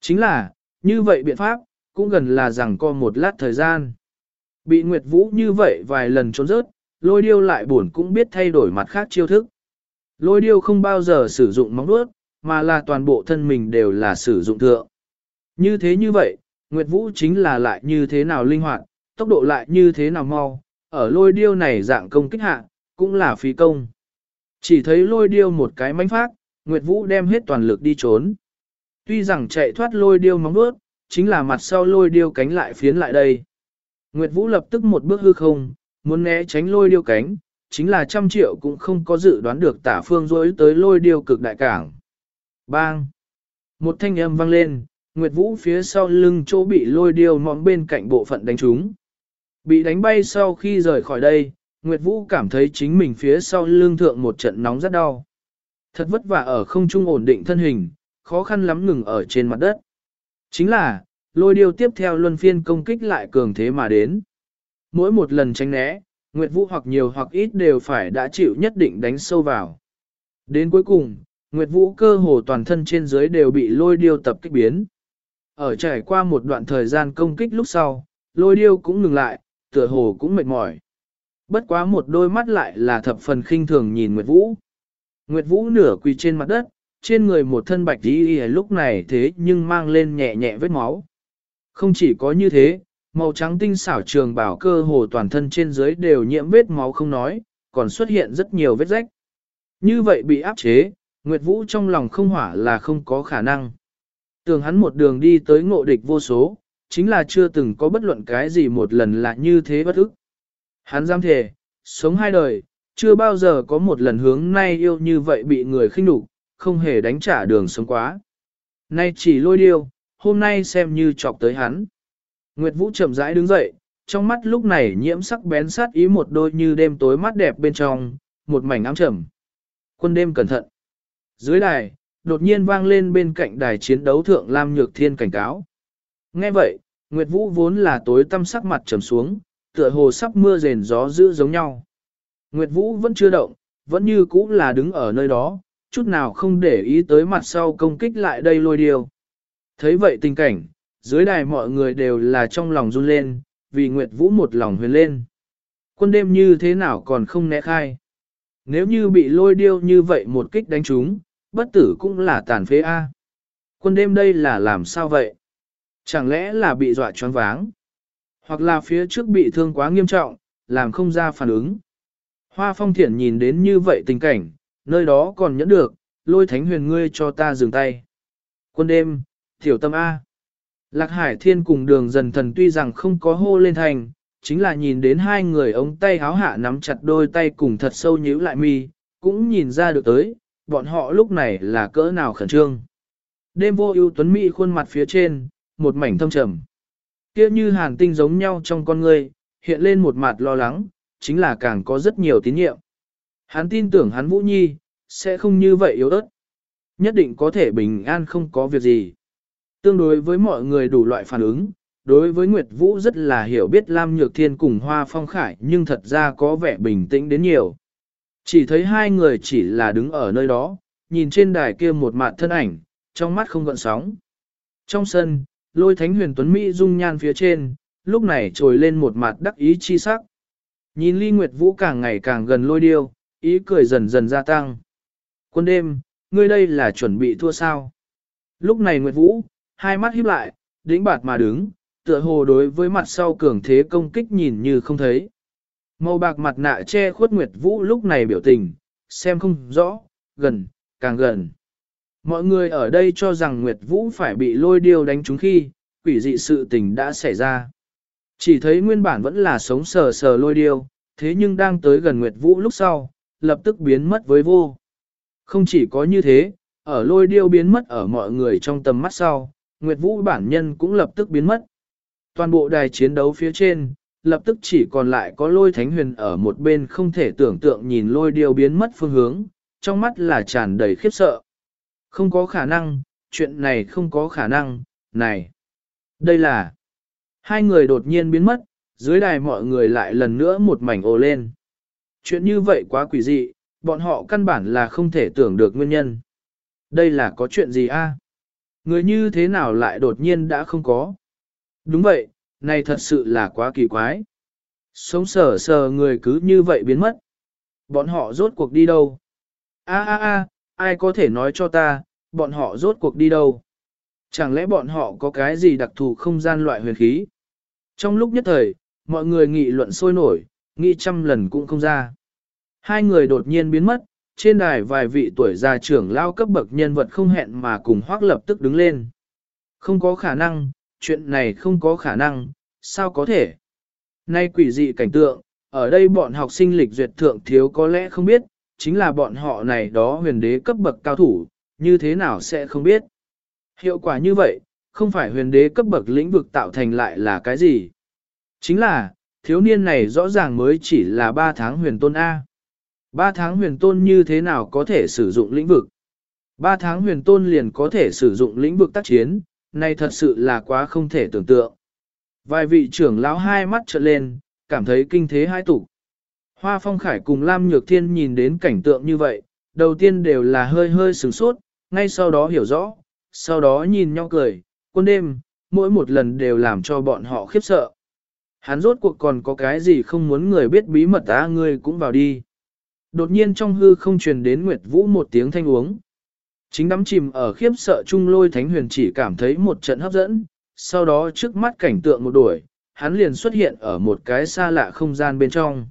Chính là, như vậy biện pháp, cũng gần là rằng co một lát thời gian. Bị Nguyệt Vũ như vậy vài lần trốn rớt, lôi điêu lại buồn cũng biết thay đổi mặt khác chiêu thức. Lôi điêu không bao giờ sử dụng móng đuốt, mà là toàn bộ thân mình đều là sử dụng thượng. Như thế như vậy, Nguyệt Vũ chính là lại như thế nào linh hoạt, tốc độ lại như thế nào mau, ở lôi điêu này dạng công kích hạ, cũng là phí công. Chỉ thấy lôi điêu một cái mánh phát, Nguyệt Vũ đem hết toàn lực đi trốn. Tuy rằng chạy thoát lôi điêu móng bước, chính là mặt sau lôi điêu cánh lại phiến lại đây. Nguyệt Vũ lập tức một bước hư không, muốn né tránh lôi điêu cánh, chính là trăm triệu cũng không có dự đoán được tả phương dối tới lôi điêu cực đại cảng. Bang! Một thanh âm vang lên, Nguyệt Vũ phía sau lưng chỗ bị lôi điêu mỏm bên cạnh bộ phận đánh trúng. Bị đánh bay sau khi rời khỏi đây, Nguyệt Vũ cảm thấy chính mình phía sau lưng thượng một trận nóng rất đau. Thật vất vả ở không trung ổn định thân hình, khó khăn lắm ngừng ở trên mặt đất. Chính là, lôi điêu tiếp theo luân phiên công kích lại cường thế mà đến. Mỗi một lần tránh né, Nguyệt Vũ hoặc nhiều hoặc ít đều phải đã chịu nhất định đánh sâu vào. Đến cuối cùng, Nguyệt Vũ cơ hồ toàn thân trên dưới đều bị lôi điêu tập kích biến. Ở trải qua một đoạn thời gian công kích lúc sau, lôi điêu cũng ngừng lại, tựa hồ cũng mệt mỏi. Bất quá một đôi mắt lại là thập phần khinh thường nhìn Nguyệt Vũ. Nguyệt Vũ nửa quỳ trên mặt đất, trên người một thân bạch đi lúc này thế nhưng mang lên nhẹ nhẹ vết máu. Không chỉ có như thế, màu trắng tinh xảo trường bảo cơ hồ toàn thân trên dưới đều nhiễm vết máu không nói, còn xuất hiện rất nhiều vết rách. Như vậy bị áp chế, Nguyệt Vũ trong lòng không hỏa là không có khả năng. tường hắn một đường đi tới ngộ địch vô số, chính là chưa từng có bất luận cái gì một lần là như thế bất ức. Hắn dám thề, sống hai đời, chưa bao giờ có một lần hướng nay yêu như vậy bị người khinh nhục, không hề đánh trả đường sống quá. Nay chỉ lôi điêu, hôm nay xem như chọc tới hắn. Nguyệt Vũ chậm rãi đứng dậy, trong mắt lúc này nhiễm sắc bén sát ý một đôi như đêm tối mắt đẹp bên trong, một mảnh ám trầm. Quân đêm cẩn thận. Dưới đài, đột nhiên vang lên bên cạnh đài chiến đấu thượng Lam Nhược Thiên cảnh cáo. Nghe vậy, Nguyệt Vũ vốn là tối tâm sắc mặt trầm xuống, tựa hồ sắp mưa rền gió dữ giống nhau. Nguyệt Vũ vẫn chưa động, vẫn như cũ là đứng ở nơi đó, chút nào không để ý tới mặt sau công kích lại đây lôi điều. Thấy vậy tình cảnh, dưới đài mọi người đều là trong lòng run lên, vì Nguyệt Vũ một lòng huyền lên. Quân đêm như thế nào còn không né khai. Nếu như bị lôi điêu như vậy một kích đánh trúng, bất tử cũng là tàn phế A. Quân đêm đây là làm sao vậy? Chẳng lẽ là bị dọa choáng váng? Hoặc là phía trước bị thương quá nghiêm trọng, làm không ra phản ứng. Hoa phong thiển nhìn đến như vậy tình cảnh, nơi đó còn nhẫn được, lôi thánh huyền ngươi cho ta dừng tay. Quân đêm, tiểu tâm A. Lạc Hải Thiên cùng đường dần thần tuy rằng không có hô lên thành, chính là nhìn đến hai người ống tay háo hạ nắm chặt đôi tay cùng thật sâu nhíu lại mi, cũng nhìn ra được tới, bọn họ lúc này là cỡ nào khẩn trương. Đêm vô ưu tuấn mỹ khuôn mặt phía trên, một mảnh thâm trầm. Kia như hàn tinh giống nhau trong con người, hiện lên một mặt lo lắng, chính là càng có rất nhiều tín nhiệm. Hắn tin tưởng hắn Vũ Nhi, sẽ không như vậy yếu ớt. Nhất định có thể bình an không có việc gì. Tương đối với mọi người đủ loại phản ứng, đối với Nguyệt Vũ rất là hiểu biết Lam Nhược Thiên cùng Hoa Phong Khải nhưng thật ra có vẻ bình tĩnh đến nhiều. Chỉ thấy hai người chỉ là đứng ở nơi đó, nhìn trên đài kia một mặt thân ảnh, trong mắt không gợn sóng. Trong sân, lôi thánh huyền tuấn Mỹ dung nhan phía trên, lúc này trồi lên một mặt đắc ý chi sắc. Nhìn ly Nguyệt Vũ càng ngày càng gần lôi điêu, ý cười dần dần gia tăng. Quân đêm, ngươi đây là chuẩn bị thua sao? Lúc này Nguyệt Vũ, hai mắt híp lại, đĩnh bạt mà đứng, tựa hồ đối với mặt sau cường thế công kích nhìn như không thấy. Màu bạc mặt nạ che khuất Nguyệt Vũ lúc này biểu tình, xem không rõ, gần, càng gần. Mọi người ở đây cho rằng Nguyệt Vũ phải bị lôi điêu đánh trúng khi, quỷ dị sự tình đã xảy ra. Chỉ thấy nguyên bản vẫn là sống sờ sờ lôi điêu, thế nhưng đang tới gần Nguyệt Vũ lúc sau, lập tức biến mất với vô. Không chỉ có như thế, ở lôi điêu biến mất ở mọi người trong tầm mắt sau, Nguyệt Vũ bản nhân cũng lập tức biến mất. Toàn bộ đài chiến đấu phía trên, lập tức chỉ còn lại có lôi thánh huyền ở một bên không thể tưởng tượng nhìn lôi điêu biến mất phương hướng, trong mắt là tràn đầy khiếp sợ. Không có khả năng, chuyện này không có khả năng, này. Đây là... Hai người đột nhiên biến mất, dưới đài mọi người lại lần nữa một mảnh ồ lên. Chuyện như vậy quá quỷ dị, bọn họ căn bản là không thể tưởng được nguyên nhân. Đây là có chuyện gì a? Người như thế nào lại đột nhiên đã không có? Đúng vậy, này thật sự là quá kỳ quái. Sống sờ sờ người cứ như vậy biến mất. Bọn họ rốt cuộc đi đâu? A a a, ai có thể nói cho ta, bọn họ rốt cuộc đi đâu? Chẳng lẽ bọn họ có cái gì đặc thù không gian loại huyền khí? Trong lúc nhất thời, mọi người nghị luận sôi nổi, nghĩ trăm lần cũng không ra. Hai người đột nhiên biến mất, trên đài vài vị tuổi già trưởng lao cấp bậc nhân vật không hẹn mà cùng hoác lập tức đứng lên. Không có khả năng, chuyện này không có khả năng, sao có thể? Nay quỷ dị cảnh tượng, ở đây bọn học sinh lịch duyệt thượng thiếu có lẽ không biết, chính là bọn họ này đó huyền đế cấp bậc cao thủ, như thế nào sẽ không biết. Hiệu quả như vậy, không phải huyền đế cấp bậc lĩnh vực tạo thành lại là cái gì? Chính là, thiếu niên này rõ ràng mới chỉ là 3 tháng huyền tôn A. 3 tháng huyền tôn như thế nào có thể sử dụng lĩnh vực? 3 tháng huyền tôn liền có thể sử dụng lĩnh vực tác chiến, này thật sự là quá không thể tưởng tượng. Vài vị trưởng lão hai mắt trợn lên, cảm thấy kinh thế hai tủ. Hoa Phong Khải cùng Lam Nhược Thiên nhìn đến cảnh tượng như vậy, đầu tiên đều là hơi hơi sửng sốt, ngay sau đó hiểu rõ, sau đó nhìn nhau cười, quân đêm, mỗi một lần đều làm cho bọn họ khiếp sợ. Hắn rốt cuộc còn có cái gì không muốn người biết bí mật á ngươi cũng vào đi. Đột nhiên trong hư không truyền đến Nguyệt Vũ một tiếng thanh uống. Chính đắm chìm ở khiếp sợ trung lôi thánh huyền chỉ cảm thấy một trận hấp dẫn, sau đó trước mắt cảnh tượng một đuổi, hắn liền xuất hiện ở một cái xa lạ không gian bên trong.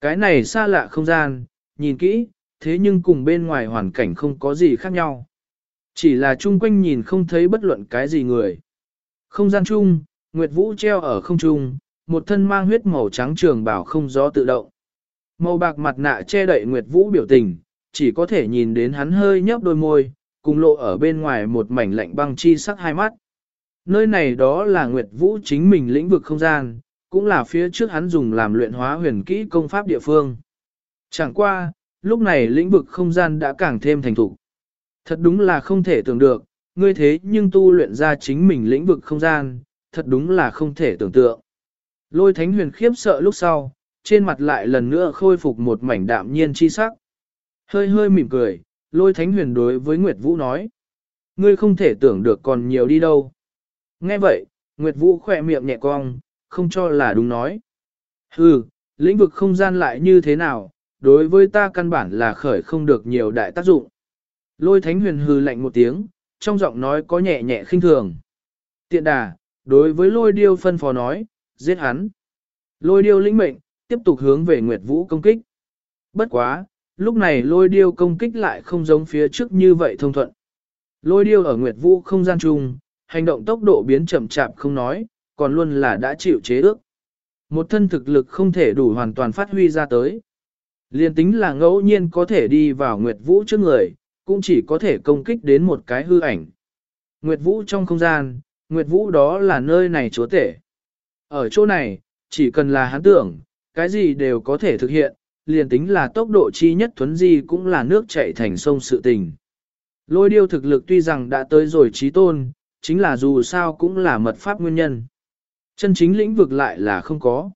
Cái này xa lạ không gian, nhìn kỹ, thế nhưng cùng bên ngoài hoàn cảnh không có gì khác nhau. Chỉ là chung quanh nhìn không thấy bất luận cái gì người. Không gian chung, Nguyệt Vũ treo ở không trung, một thân mang huyết màu trắng trường bảo không gió tự động. Màu bạc mặt nạ che đậy Nguyệt Vũ biểu tình, chỉ có thể nhìn đến hắn hơi nhấp đôi môi, cùng lộ ở bên ngoài một mảnh lạnh băng chi sắc hai mắt. Nơi này đó là Nguyệt Vũ chính mình lĩnh vực không gian, cũng là phía trước hắn dùng làm luyện hóa huyền kỹ công pháp địa phương. Chẳng qua, lúc này lĩnh vực không gian đã càng thêm thành thục. Thật đúng là không thể tưởng được, ngươi thế nhưng tu luyện ra chính mình lĩnh vực không gian, thật đúng là không thể tưởng tượng. Lôi thánh huyền khiếp sợ lúc sau, trên mặt lại lần nữa khôi phục một mảnh đạm nhiên chi sắc. Hơi hơi mỉm cười, lôi thánh huyền đối với Nguyệt Vũ nói. Ngươi không thể tưởng được còn nhiều đi đâu. Nghe vậy, Nguyệt Vũ khỏe miệng nhẹ cong, không cho là đúng nói. Hừ, lĩnh vực không gian lại như thế nào, đối với ta căn bản là khởi không được nhiều đại tác dụng. Lôi thánh huyền hừ lạnh một tiếng, trong giọng nói có nhẹ nhẹ khinh thường. Tiện đà, đối với lôi điêu phân phó nói, giết hắn. Lôi điêu lĩnh mệnh, tiếp tục hướng về Nguyệt Vũ công kích. Bất quá, lúc này lôi điêu công kích lại không giống phía trước như vậy thông thuận. Lôi điêu ở Nguyệt Vũ không gian chung, hành động tốc độ biến chậm chạp không nói, còn luôn là đã chịu chế ước. Một thân thực lực không thể đủ hoàn toàn phát huy ra tới. Liên tính là ngẫu nhiên có thể đi vào Nguyệt Vũ trước người, cũng chỉ có thể công kích đến một cái hư ảnh. Nguyệt Vũ trong không gian, Nguyệt Vũ đó là nơi này chúa tể. Ở chỗ này, chỉ cần là hắn tưởng, cái gì đều có thể thực hiện, liền tính là tốc độ chi nhất thuấn di cũng là nước chảy thành sông sự tình. Lôi điêu thực lực tuy rằng đã tới rồi trí tôn, chính là dù sao cũng là mật pháp nguyên nhân. Chân chính lĩnh vực lại là không có.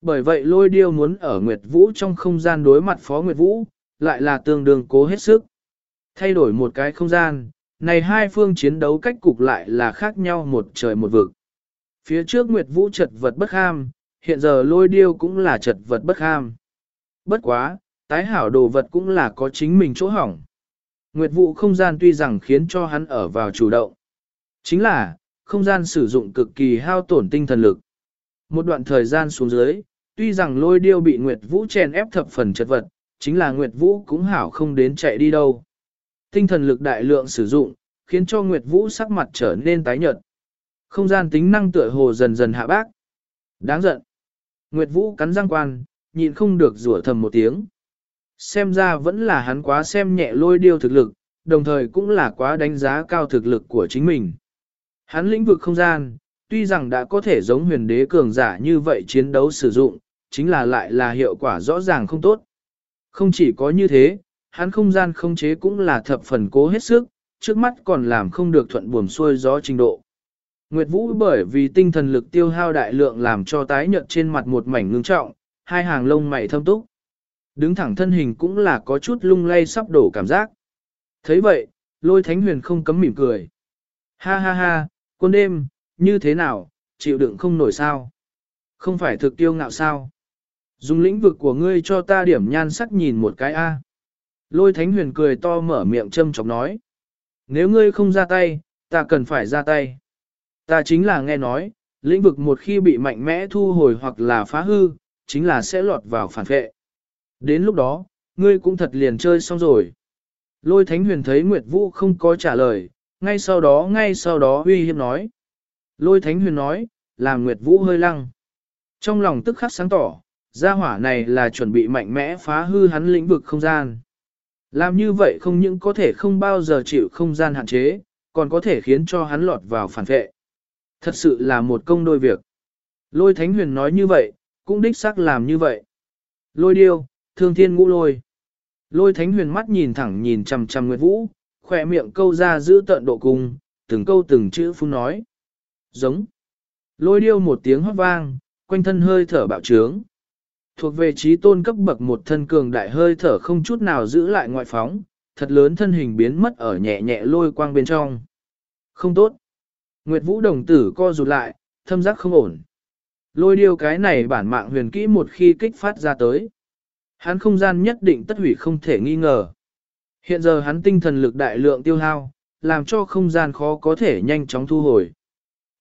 Bởi vậy lôi điêu muốn ở Nguyệt Vũ trong không gian đối mặt Phó Nguyệt Vũ, lại là tương đương cố hết sức. Thay đổi một cái không gian, này hai phương chiến đấu cách cục lại là khác nhau một trời một vực. Phía trước Nguyệt Vũ chật vật bất ham, hiện giờ lôi điêu cũng là chật vật bất ham. Bất quá, tái hảo đồ vật cũng là có chính mình chỗ hỏng. Nguyệt Vũ không gian tuy rằng khiến cho hắn ở vào chủ động. Chính là, không gian sử dụng cực kỳ hao tổn tinh thần lực. Một đoạn thời gian xuống dưới, tuy rằng lôi điêu bị Nguyệt Vũ chèn ép thập phần chật vật, chính là Nguyệt Vũ cũng hảo không đến chạy đi đâu. Tinh thần lực đại lượng sử dụng, khiến cho Nguyệt Vũ sắc mặt trở nên tái nhợt. Không gian tính năng tựa hồ dần dần hạ bác. Đáng giận. Nguyệt Vũ cắn răng quan, nhịn không được rủa thầm một tiếng. Xem ra vẫn là hắn quá xem nhẹ lôi điêu thực lực, đồng thời cũng là quá đánh giá cao thực lực của chính mình. Hắn lĩnh vực không gian, tuy rằng đã có thể giống huyền đế cường giả như vậy chiến đấu sử dụng, chính là lại là hiệu quả rõ ràng không tốt. Không chỉ có như thế, hắn không gian không chế cũng là thập phần cố hết sức, trước mắt còn làm không được thuận buồm xuôi gió trình độ. Nguyệt Vũ bởi vì tinh thần lực tiêu hao đại lượng làm cho tái nhợt trên mặt một mảnh ngưng trọng, hai hàng lông mày thâm túc. Đứng thẳng thân hình cũng là có chút lung lay sắp đổ cảm giác. thấy vậy, lôi thánh huyền không cấm mỉm cười. Ha ha ha, quân đêm, như thế nào, chịu đựng không nổi sao? Không phải thực tiêu ngạo sao? Dùng lĩnh vực của ngươi cho ta điểm nhan sắc nhìn một cái A. Lôi thánh huyền cười to mở miệng châm chọc nói. Nếu ngươi không ra tay, ta cần phải ra tay. Ta chính là nghe nói, lĩnh vực một khi bị mạnh mẽ thu hồi hoặc là phá hư, chính là sẽ lọt vào phản vệ. Đến lúc đó, ngươi cũng thật liền chơi xong rồi. Lôi thánh huyền thấy Nguyệt Vũ không có trả lời, ngay sau đó ngay sau đó uy hiếp nói. Lôi thánh huyền nói, làm Nguyệt Vũ hơi lăng. Trong lòng tức khắc sáng tỏ, gia hỏa này là chuẩn bị mạnh mẽ phá hư hắn lĩnh vực không gian. Làm như vậy không những có thể không bao giờ chịu không gian hạn chế, còn có thể khiến cho hắn lọt vào phản vệ. Thật sự là một công đôi việc. Lôi Thánh Huyền nói như vậy, cũng đích xác làm như vậy. Lôi điêu, thương thiên ngũ lôi. Lôi Thánh Huyền mắt nhìn thẳng nhìn chằm chằm Nguyệt Vũ, khỏe miệng câu ra giữ tận độ cung, từng câu từng chữ phun nói. Giống. Lôi điêu một tiếng hót vang, quanh thân hơi thở bạo trướng. Thuộc về trí tôn cấp bậc một thân cường đại hơi thở không chút nào giữ lại ngoại phóng, thật lớn thân hình biến mất ở nhẹ nhẹ lôi quang bên trong. Không tốt. Nguyệt Vũ đồng tử co rụt lại, thâm giác không ổn. Lôi điêu cái này bản mạng huyền kỹ một khi kích phát ra tới. Hắn không gian nhất định tất hủy không thể nghi ngờ. Hiện giờ hắn tinh thần lực đại lượng tiêu hao, làm cho không gian khó có thể nhanh chóng thu hồi.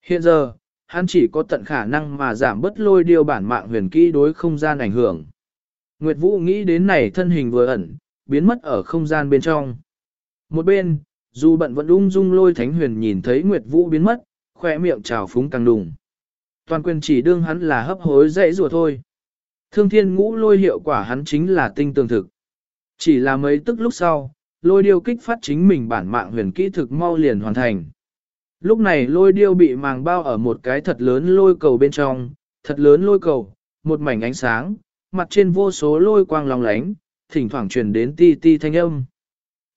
Hiện giờ, hắn chỉ có tận khả năng mà giảm bớt lôi điều bản mạng huyền kỹ đối không gian ảnh hưởng. Nguyệt Vũ nghĩ đến này thân hình vừa ẩn, biến mất ở không gian bên trong. Một bên, dù bận vẫn ung dung lôi thánh huyền nhìn thấy Nguyệt Vũ biến mất, khoe miệng trào phúng càng đùng. Toàn quyền chỉ đương hắn là hấp hối dễ rùa thôi. Thương thiên ngũ lôi hiệu quả hắn chính là tinh tường thực. Chỉ là mấy tức lúc sau, lôi điêu kích phát chính mình bản mạng huyền kỹ thực mau liền hoàn thành. Lúc này lôi điêu bị màng bao ở một cái thật lớn lôi cầu bên trong, thật lớn lôi cầu, một mảnh ánh sáng, mặt trên vô số lôi quang lòng lánh, thỉnh thoảng truyền đến ti ti thanh âm.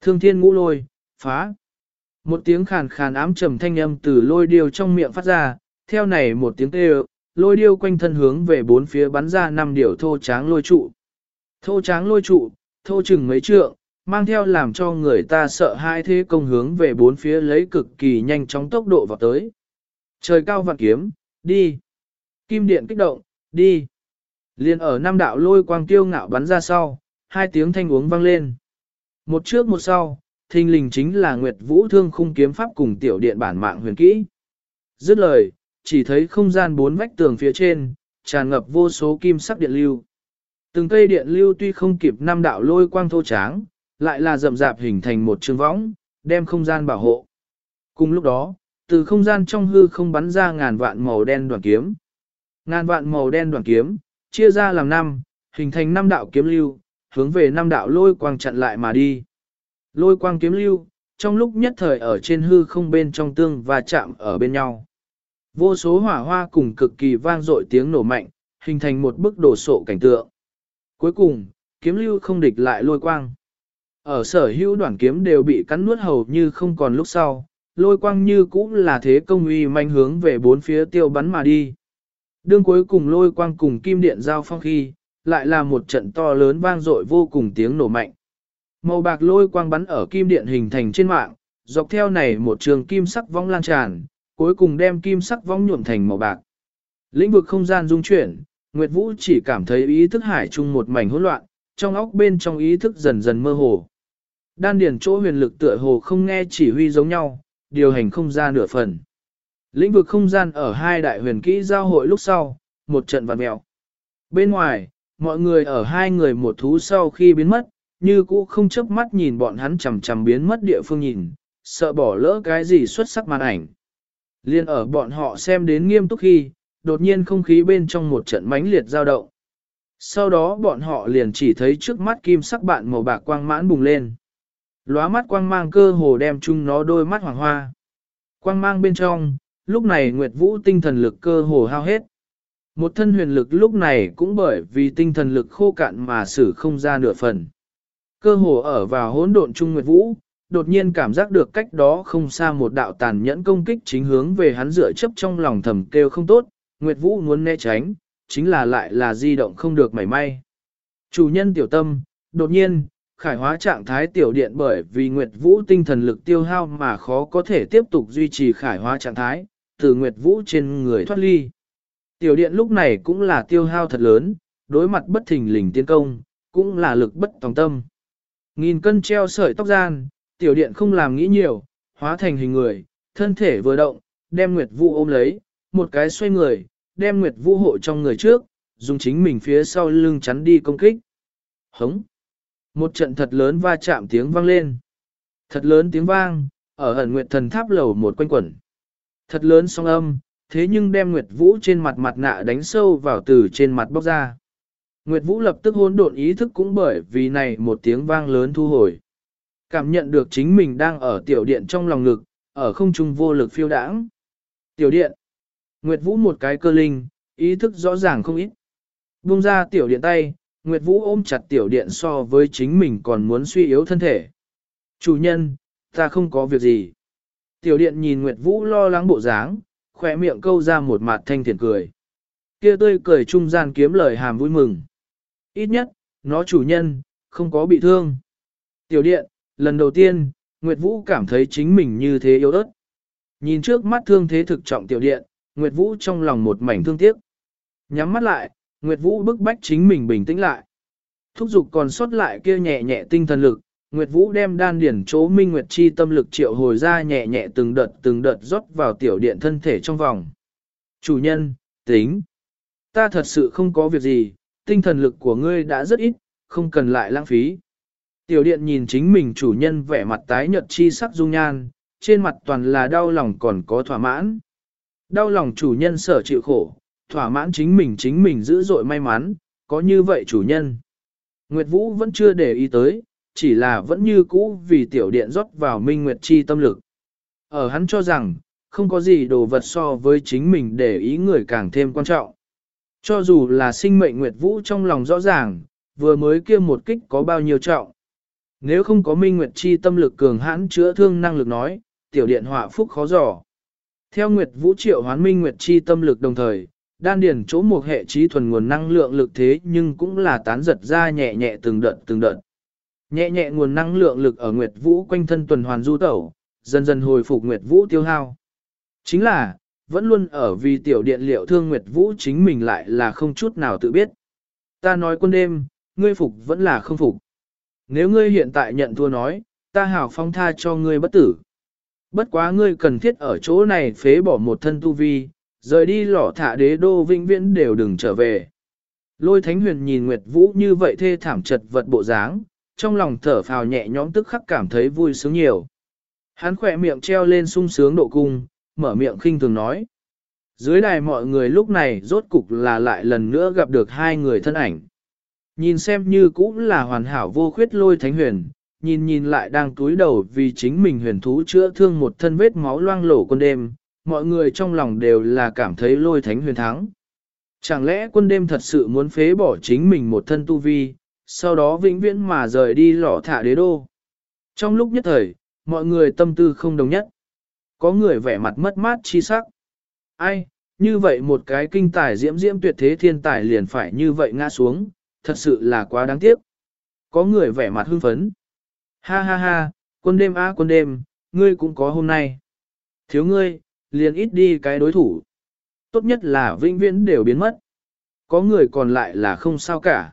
Thương thiên ngũ lôi, phá. Một tiếng khàn khàn ám trầm thanh âm từ lôi điêu trong miệng phát ra, theo này một tiếng kêu, lôi điêu quanh thân hướng về bốn phía bắn ra năm điểu thô tráng lôi trụ. Thô tráng lôi trụ, thô chừng mấy trượng, mang theo làm cho người ta sợ hai thế công hướng về bốn phía lấy cực kỳ nhanh chóng tốc độ vào tới. Trời cao vạn kiếm, đi. Kim điện kích động, đi. Liên ở năm đạo lôi quang tiêu ngạo bắn ra sau, hai tiếng thanh uống vang lên. Một trước một sau, thình lình chính là Nguyệt Vũ Thương khung kiếm pháp cùng tiểu điện bản mạng huyền kỹ. Dứt lời, chỉ thấy không gian bốn vách tường phía trên, tràn ngập vô số kim sắc điện lưu. Từng cây điện lưu tuy không kịp năm đạo lôi quang thô tráng, lại là rậm rạp hình thành một trường võng, đem không gian bảo hộ. Cùng lúc đó, từ không gian trong hư không bắn ra ngàn vạn màu đen đoàn kiếm. Ngàn vạn màu đen đoàn kiếm, chia ra làm năm, hình thành năm đạo kiếm lưu, hướng về năm đạo lôi quang chặn lại mà đi. Lôi quang kiếm lưu, trong lúc nhất thời ở trên hư không bên trong tương và chạm ở bên nhau. Vô số hỏa hoa cùng cực kỳ vang dội tiếng nổ mạnh, hình thành một bức đổ sộ cảnh tượng. Cuối cùng, kiếm lưu không địch lại lôi quang. Ở sở hữu đoạn kiếm đều bị cắn nuốt hầu như không còn lúc sau, lôi quang như cũng là thế công uy manh hướng về bốn phía tiêu bắn mà đi. Đương cuối cùng lôi quang cùng kim điện giao phong khi, lại là một trận to lớn vang dội vô cùng tiếng nổ mạnh. Màu bạc lôi quang bắn ở kim điện hình thành trên mạng, dọc theo này một trường kim sắc vong lan tràn, cuối cùng đem kim sắc vong nhuộm thành màu bạc. Lĩnh vực không gian dung chuyển, Nguyệt Vũ chỉ cảm thấy ý thức hải chung một mảnh hỗn loạn, trong óc bên trong ý thức dần dần mơ hồ. Đan điền chỗ huyền lực tựa hồ không nghe chỉ huy giống nhau, điều hành không ra nửa phần. Lĩnh vực không gian ở hai đại huyền kỹ giao hội lúc sau, một trận vặn mèo. Bên ngoài, mọi người ở hai người một thú sau khi biến mất, như cũ không chớp mắt nhìn bọn hắn chầm chầm biến mất địa phương nhìn, sợ bỏ lỡ cái gì xuất sắc màn ảnh. Liên ở bọn họ xem đến nghiêm túc khi, đột nhiên không khí bên trong một trận mãnh liệt dao động. Sau đó bọn họ liền chỉ thấy trước mắt kim sắc bạn màu bạc quang mãn bùng lên. Lóa mắt quang mang cơ hồ đem chung nó đôi mắt hoàng hoa. Quang mang bên trong, lúc này Nguyệt Vũ tinh thần lực cơ hồ hao hết. Một thân huyền lực lúc này cũng bởi vì tinh thần lực khô cạn mà xử không ra nửa phần. Cơ hồ ở vào hỗn độn chung Nguyệt Vũ, đột nhiên cảm giác được cách đó không xa một đạo tàn nhẫn công kích chính hướng về hắn dựa chấp trong lòng thầm kêu không tốt, Nguyệt Vũ muốn né tránh, chính là lại là di động không được mảy may. Chủ nhân tiểu tâm, đột nhiên, khải hóa trạng thái tiểu điện bởi vì Nguyệt Vũ tinh thần lực tiêu hao mà khó có thể tiếp tục duy trì khải hóa trạng thái, từ Nguyệt Vũ trên người thoát ly. Tiểu điện lúc này cũng là tiêu hao thật lớn, đối mặt bất thình lình tiến công, cũng là lực bất tòng tâm. Nghìn cân treo sợi tóc gian, tiểu điện không làm nghĩ nhiều, hóa thành hình người, thân thể vừa động, đem Nguyệt Vũ ôm lấy, một cái xoay người, đem Nguyệt Vũ hộ trong người trước, dùng chính mình phía sau lưng chắn đi công kích. Hống! Một trận thật lớn va chạm tiếng vang lên. Thật lớn tiếng vang, ở ẩn Nguyệt thần tháp lầu một quanh quẩn. Thật lớn song âm, thế nhưng đem Nguyệt Vũ trên mặt mặt nạ đánh sâu vào từ trên mặt bóc ra. Nguyệt Vũ lập tức hỗn độn ý thức cũng bởi vì này một tiếng vang lớn thu hồi. Cảm nhận được chính mình đang ở tiểu điện trong lòng ngực, ở không trung vô lực phiêu đãng. Tiểu điện. Nguyệt Vũ một cái cơ linh, ý thức rõ ràng không ít. Buông ra tiểu điện tay, Nguyệt Vũ ôm chặt tiểu điện so với chính mình còn muốn suy yếu thân thể. Chủ nhân, ta không có việc gì. Tiểu điện nhìn Nguyệt Vũ lo lắng bộ dáng, khỏe miệng câu ra một mặt thanh thiện cười. Kia tươi cười trung gian kiếm lời hàm vui mừng. Ít nhất, nó chủ nhân, không có bị thương. Tiểu điện, lần đầu tiên, Nguyệt Vũ cảm thấy chính mình như thế yếu ớt. Nhìn trước mắt thương thế thực trọng tiểu điện, Nguyệt Vũ trong lòng một mảnh thương tiếc. Nhắm mắt lại, Nguyệt Vũ bức bách chính mình bình tĩnh lại. Thúc dục còn sót lại kia nhẹ nhẹ tinh thần lực, Nguyệt Vũ đem đan điển chỗ minh Nguyệt chi tâm lực triệu hồi ra nhẹ nhẹ từng đợt từng đợt rót vào tiểu điện thân thể trong vòng. Chủ nhân, tính. Ta thật sự không có việc gì, tinh thần lực của ngươi đã rất ít, không cần lại lãng phí. Tiểu điện nhìn chính mình chủ nhân vẻ mặt tái nhợt chi sắc dung nhan, trên mặt toàn là đau lòng còn có thỏa mãn. Đau lòng chủ nhân sở chịu khổ, thỏa mãn chính mình chính mình dữ dội may mắn, có như vậy chủ nhân. Nguyệt Vũ vẫn chưa để ý tới, chỉ là vẫn như cũ vì tiểu điện rót vào minh Nguyệt chi tâm lực. Ở hắn cho rằng, không có gì đồ vật so với chính mình để ý người càng thêm quan trọng. Cho dù là sinh mệnh Nguyệt Vũ trong lòng rõ ràng, vừa mới kia một kích có bao nhiêu trọng. Nếu không có Minh Nguyệt Chi tâm lực cường hãn chữa thương năng lực nói, tiểu điện họa phúc khó dò. Theo Nguyệt Vũ triệu hoán Minh Nguyệt Chi tâm lực đồng thời, đan Điền chỗ một hệ trí thuần nguồn năng lượng lực thế nhưng cũng là tán giật ra nhẹ nhẹ từng đợt từng đợt. Nhẹ nhẹ nguồn năng lượng lực ở Nguyệt Vũ quanh thân tuần hoàn du tẩu, dần dần hồi phục Nguyệt Vũ tiêu hao. Chính là, vẫn luôn ở vì tiểu điện liệu thương Nguyệt Vũ chính mình lại là không chút nào tự biết. Ta nói quân đêm, ngươi phục vẫn là không phục. Nếu ngươi hiện tại nhận thua nói, ta hảo phong tha cho ngươi bất tử. Bất quá ngươi cần thiết ở chỗ này phế bỏ một thân tu vi, rời đi lỏ thả đế đô vĩnh viễn đều đừng trở về. Lôi thánh huyền nhìn Nguyệt Vũ như vậy thê thảm chật vật bộ dáng, trong lòng thở phào nhẹ nhõm tức khắc cảm thấy vui sướng nhiều. Hắn khỏe miệng treo lên sung sướng độ cung, mở miệng khinh thường nói. Dưới đài mọi người lúc này rốt cục là lại lần nữa gặp được hai người thân ảnh. Nhìn xem như cũng là hoàn hảo vô khuyết lôi thánh huyền, nhìn nhìn lại đang túi đầu vì chính mình huyền thú chữa thương một thân vết máu loang lổ con đêm, mọi người trong lòng đều là cảm thấy lôi thánh huyền thắng. Chẳng lẽ quân đêm thật sự muốn phế bỏ chính mình một thân tu vi, sau đó vĩnh viễn mà rời đi lọ thả đế đô. Trong lúc nhất thời, mọi người tâm tư không đồng nhất. Có người vẻ mặt mất mát chi sắc. Ai, như vậy một cái kinh tài diễm diễm tuyệt thế thiên tài liền phải như vậy ngã xuống, thật sự là quá đáng tiếc. Có người vẻ mặt hưng phấn. Ha ha ha, quân đêm á quân đêm, ngươi cũng có hôm nay. Thiếu ngươi, liền ít đi cái đối thủ. Tốt nhất là vĩnh viễn đều biến mất. Có người còn lại là không sao cả.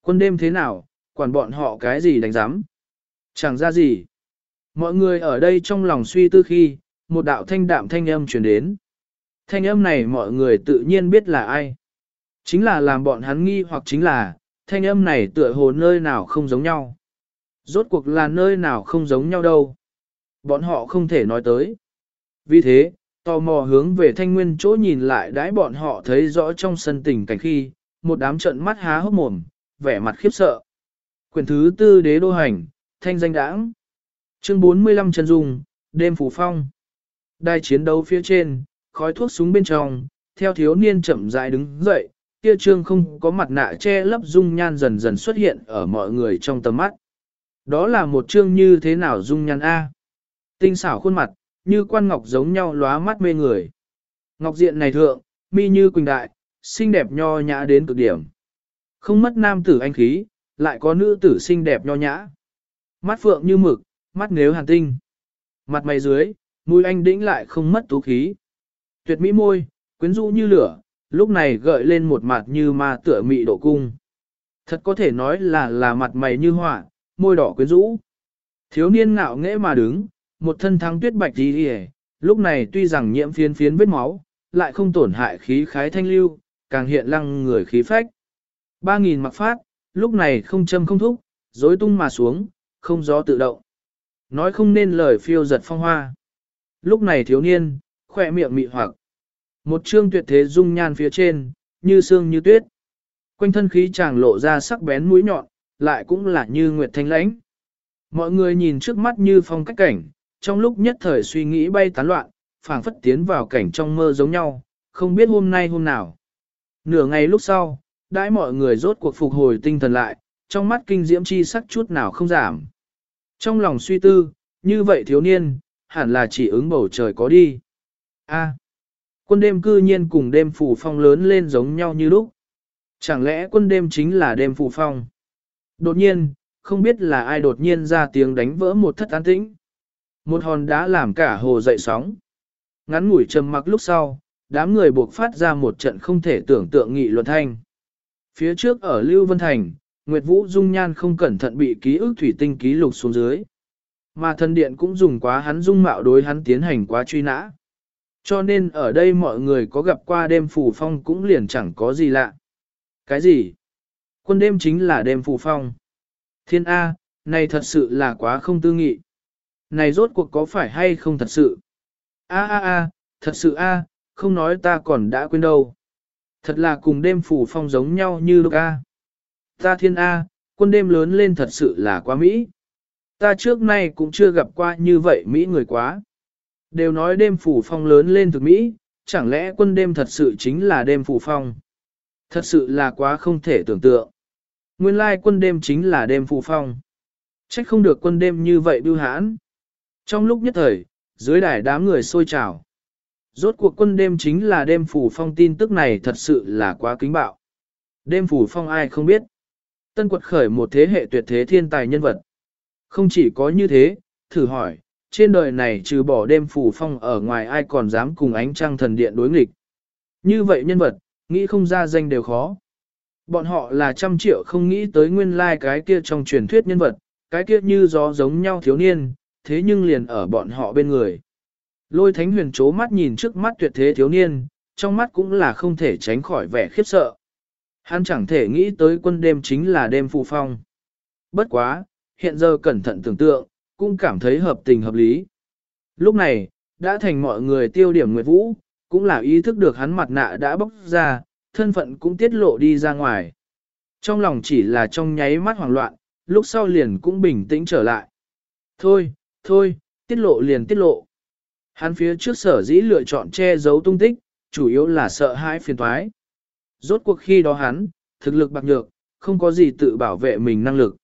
Quân đêm thế nào, quản bọn họ cái gì đánh giám. Chẳng ra gì. Mọi người ở đây trong lòng suy tư khi, một đạo thanh đạm thanh âm truyền đến. Thanh âm này mọi người tự nhiên biết là ai. Chính là làm bọn hắn nghi hoặc chính là, thanh âm này tựa hồ nơi nào không giống nhau. Rốt cuộc là nơi nào không giống nhau đâu. Bọn họ không thể nói tới. Vì thế, tò mò hướng về thanh nguyên chỗ nhìn lại đãi bọn họ thấy rõ trong sân tình cảnh khi, một đám trận mắt há hốc mồm, vẻ mặt khiếp sợ. Quyền thứ tư đế đô hành, thanh danh đãng. Chương 45 chân dung, đêm phủ phong. Đài chiến đấu phía trên, khói thuốc súng bên trong, theo thiếu niên chậm rãi đứng dậy, kia trương không có mặt nạ che lấp dung nhan dần dần xuất hiện ở mọi người trong tầm mắt. Đó là một trương như thế nào dung nhan A. Tinh xảo khuôn mặt, như quan ngọc giống nhau lóa mắt mê người. Ngọc diện này thượng, mi như quỳnh đại, xinh đẹp nho nhã đến cực điểm. Không mất nam tử anh khí, lại có nữ tử xinh đẹp nho nhã. Mắt phượng như mực, mắt nếu hàn tinh. Mặt mày dưới, mũi anh đĩnh lại không mất tú khí. Tuyệt mỹ môi, quyến rũ như lửa, lúc này gợi lên một mặt như ma tựa mị độ cung. Thật có thể nói là là mặt mày như họa, môi đỏ quyến rũ. Thiếu niên ngạo nghễ mà đứng, một thân thắng tuyết bạch đi đi lúc này tuy rằng nhiễm phiến phiến vết máu, lại không tổn hại khí khái thanh lưu, càng hiện lăng người khí phách. Ba nghìn mặc phát, lúc này không châm không thúc, dối tung mà xuống, không gió tự động. Nói không nên lời phiêu giật phong hoa. Lúc này thiếu niên, khỏe miệng mị hoặc. Một trương tuyệt thế dung nhan phía trên, như xương như tuyết. Quanh thân khí chàng lộ ra sắc bén mũi nhọn, lại cũng là như nguyệt thanh lãnh. Mọi người nhìn trước mắt như phong cách cảnh, trong lúc nhất thời suy nghĩ bay tán loạn, phảng phất tiến vào cảnh trong mơ giống nhau, không biết hôm nay hôm nào. Nửa ngày lúc sau, đãi mọi người rốt cuộc phục hồi tinh thần lại, trong mắt kinh diễm chi sắc chút nào không giảm. Trong lòng suy tư, như vậy thiếu niên, hẳn là chỉ ứng bầu trời có đi. A. quân đêm cư nhiên cùng đêm phủ phong lớn lên giống nhau như lúc. Chẳng lẽ quân đêm chính là đêm phủ phong? Đột nhiên, không biết là ai đột nhiên ra tiếng đánh vỡ một thất an tĩnh. Một hòn đá làm cả hồ dậy sóng. Ngắn ngủi trầm mặc lúc sau, đám người buộc phát ra một trận không thể tưởng tượng nghị luận thanh. Phía trước ở Lưu Vân Thành, Nguyệt Vũ Dung Nhan không cẩn thận bị ký ức thủy tinh ký lục xuống dưới. Mà thần điện cũng dùng quá hắn dung mạo đối hắn tiến hành quá truy nã. Cho nên ở đây mọi người có gặp qua đêm phù phong cũng liền chẳng có gì lạ. Cái gì? Quân đêm chính là đêm phù phong. Thiên A, này thật sự là quá không tư nghị. Này rốt cuộc có phải hay không thật sự? A a a, thật sự a, không nói ta còn đã quên đâu. Thật là cùng đêm phủ phong giống nhau như lúc a. Ta thiên a, quân đêm lớn lên thật sự là quá Mỹ. Ta trước nay cũng chưa gặp qua như vậy Mỹ người quá. Đều nói đêm phủ phong lớn lên thực Mỹ, chẳng lẽ quân đêm thật sự chính là đêm phủ phong? Thật sự là quá không thể tưởng tượng. Nguyên lai quân đêm chính là đêm phủ phong. Trách không được quân đêm như vậy bưu hãn. Trong lúc nhất thời, dưới đài đám người sôi trào. Rốt cuộc quân đêm chính là đêm phủ phong tin tức này thật sự là quá kính bạo. Đêm phủ phong ai không biết. Tân quật khởi một thế hệ tuyệt thế thiên tài nhân vật. Không chỉ có như thế, thử hỏi, trên đời này trừ bỏ đêm phủ phong ở ngoài ai còn dám cùng ánh trăng thần điện đối nghịch. Như vậy nhân vật, nghĩ không ra danh đều khó. Bọn họ là trăm triệu không nghĩ tới nguyên lai like cái kia trong truyền thuyết nhân vật, cái kia như gió giống nhau thiếu niên, thế nhưng liền ở bọn họ bên người. Lôi thánh huyền chố mắt nhìn trước mắt tuyệt thế thiếu niên, trong mắt cũng là không thể tránh khỏi vẻ khiếp sợ. Hắn chẳng thể nghĩ tới quân đêm chính là đêm phù phong. Bất quá, hiện giờ cẩn thận tưởng tượng, cũng cảm thấy hợp tình hợp lý. Lúc này, đã thành mọi người tiêu điểm Nguyệt Vũ, cũng là ý thức được hắn mặt nạ đã bóc ra, thân phận cũng tiết lộ đi ra ngoài. Trong lòng chỉ là trong nháy mắt hoảng loạn, lúc sau liền cũng bình tĩnh trở lại. Thôi, thôi, tiết lộ liền tiết lộ. Hắn phía trước sở dĩ lựa chọn che giấu tung tích, chủ yếu là sợ hãi phiền toái. Rốt cuộc khi đó hắn, thực lực bạc nhược, không có gì tự bảo vệ mình năng lực.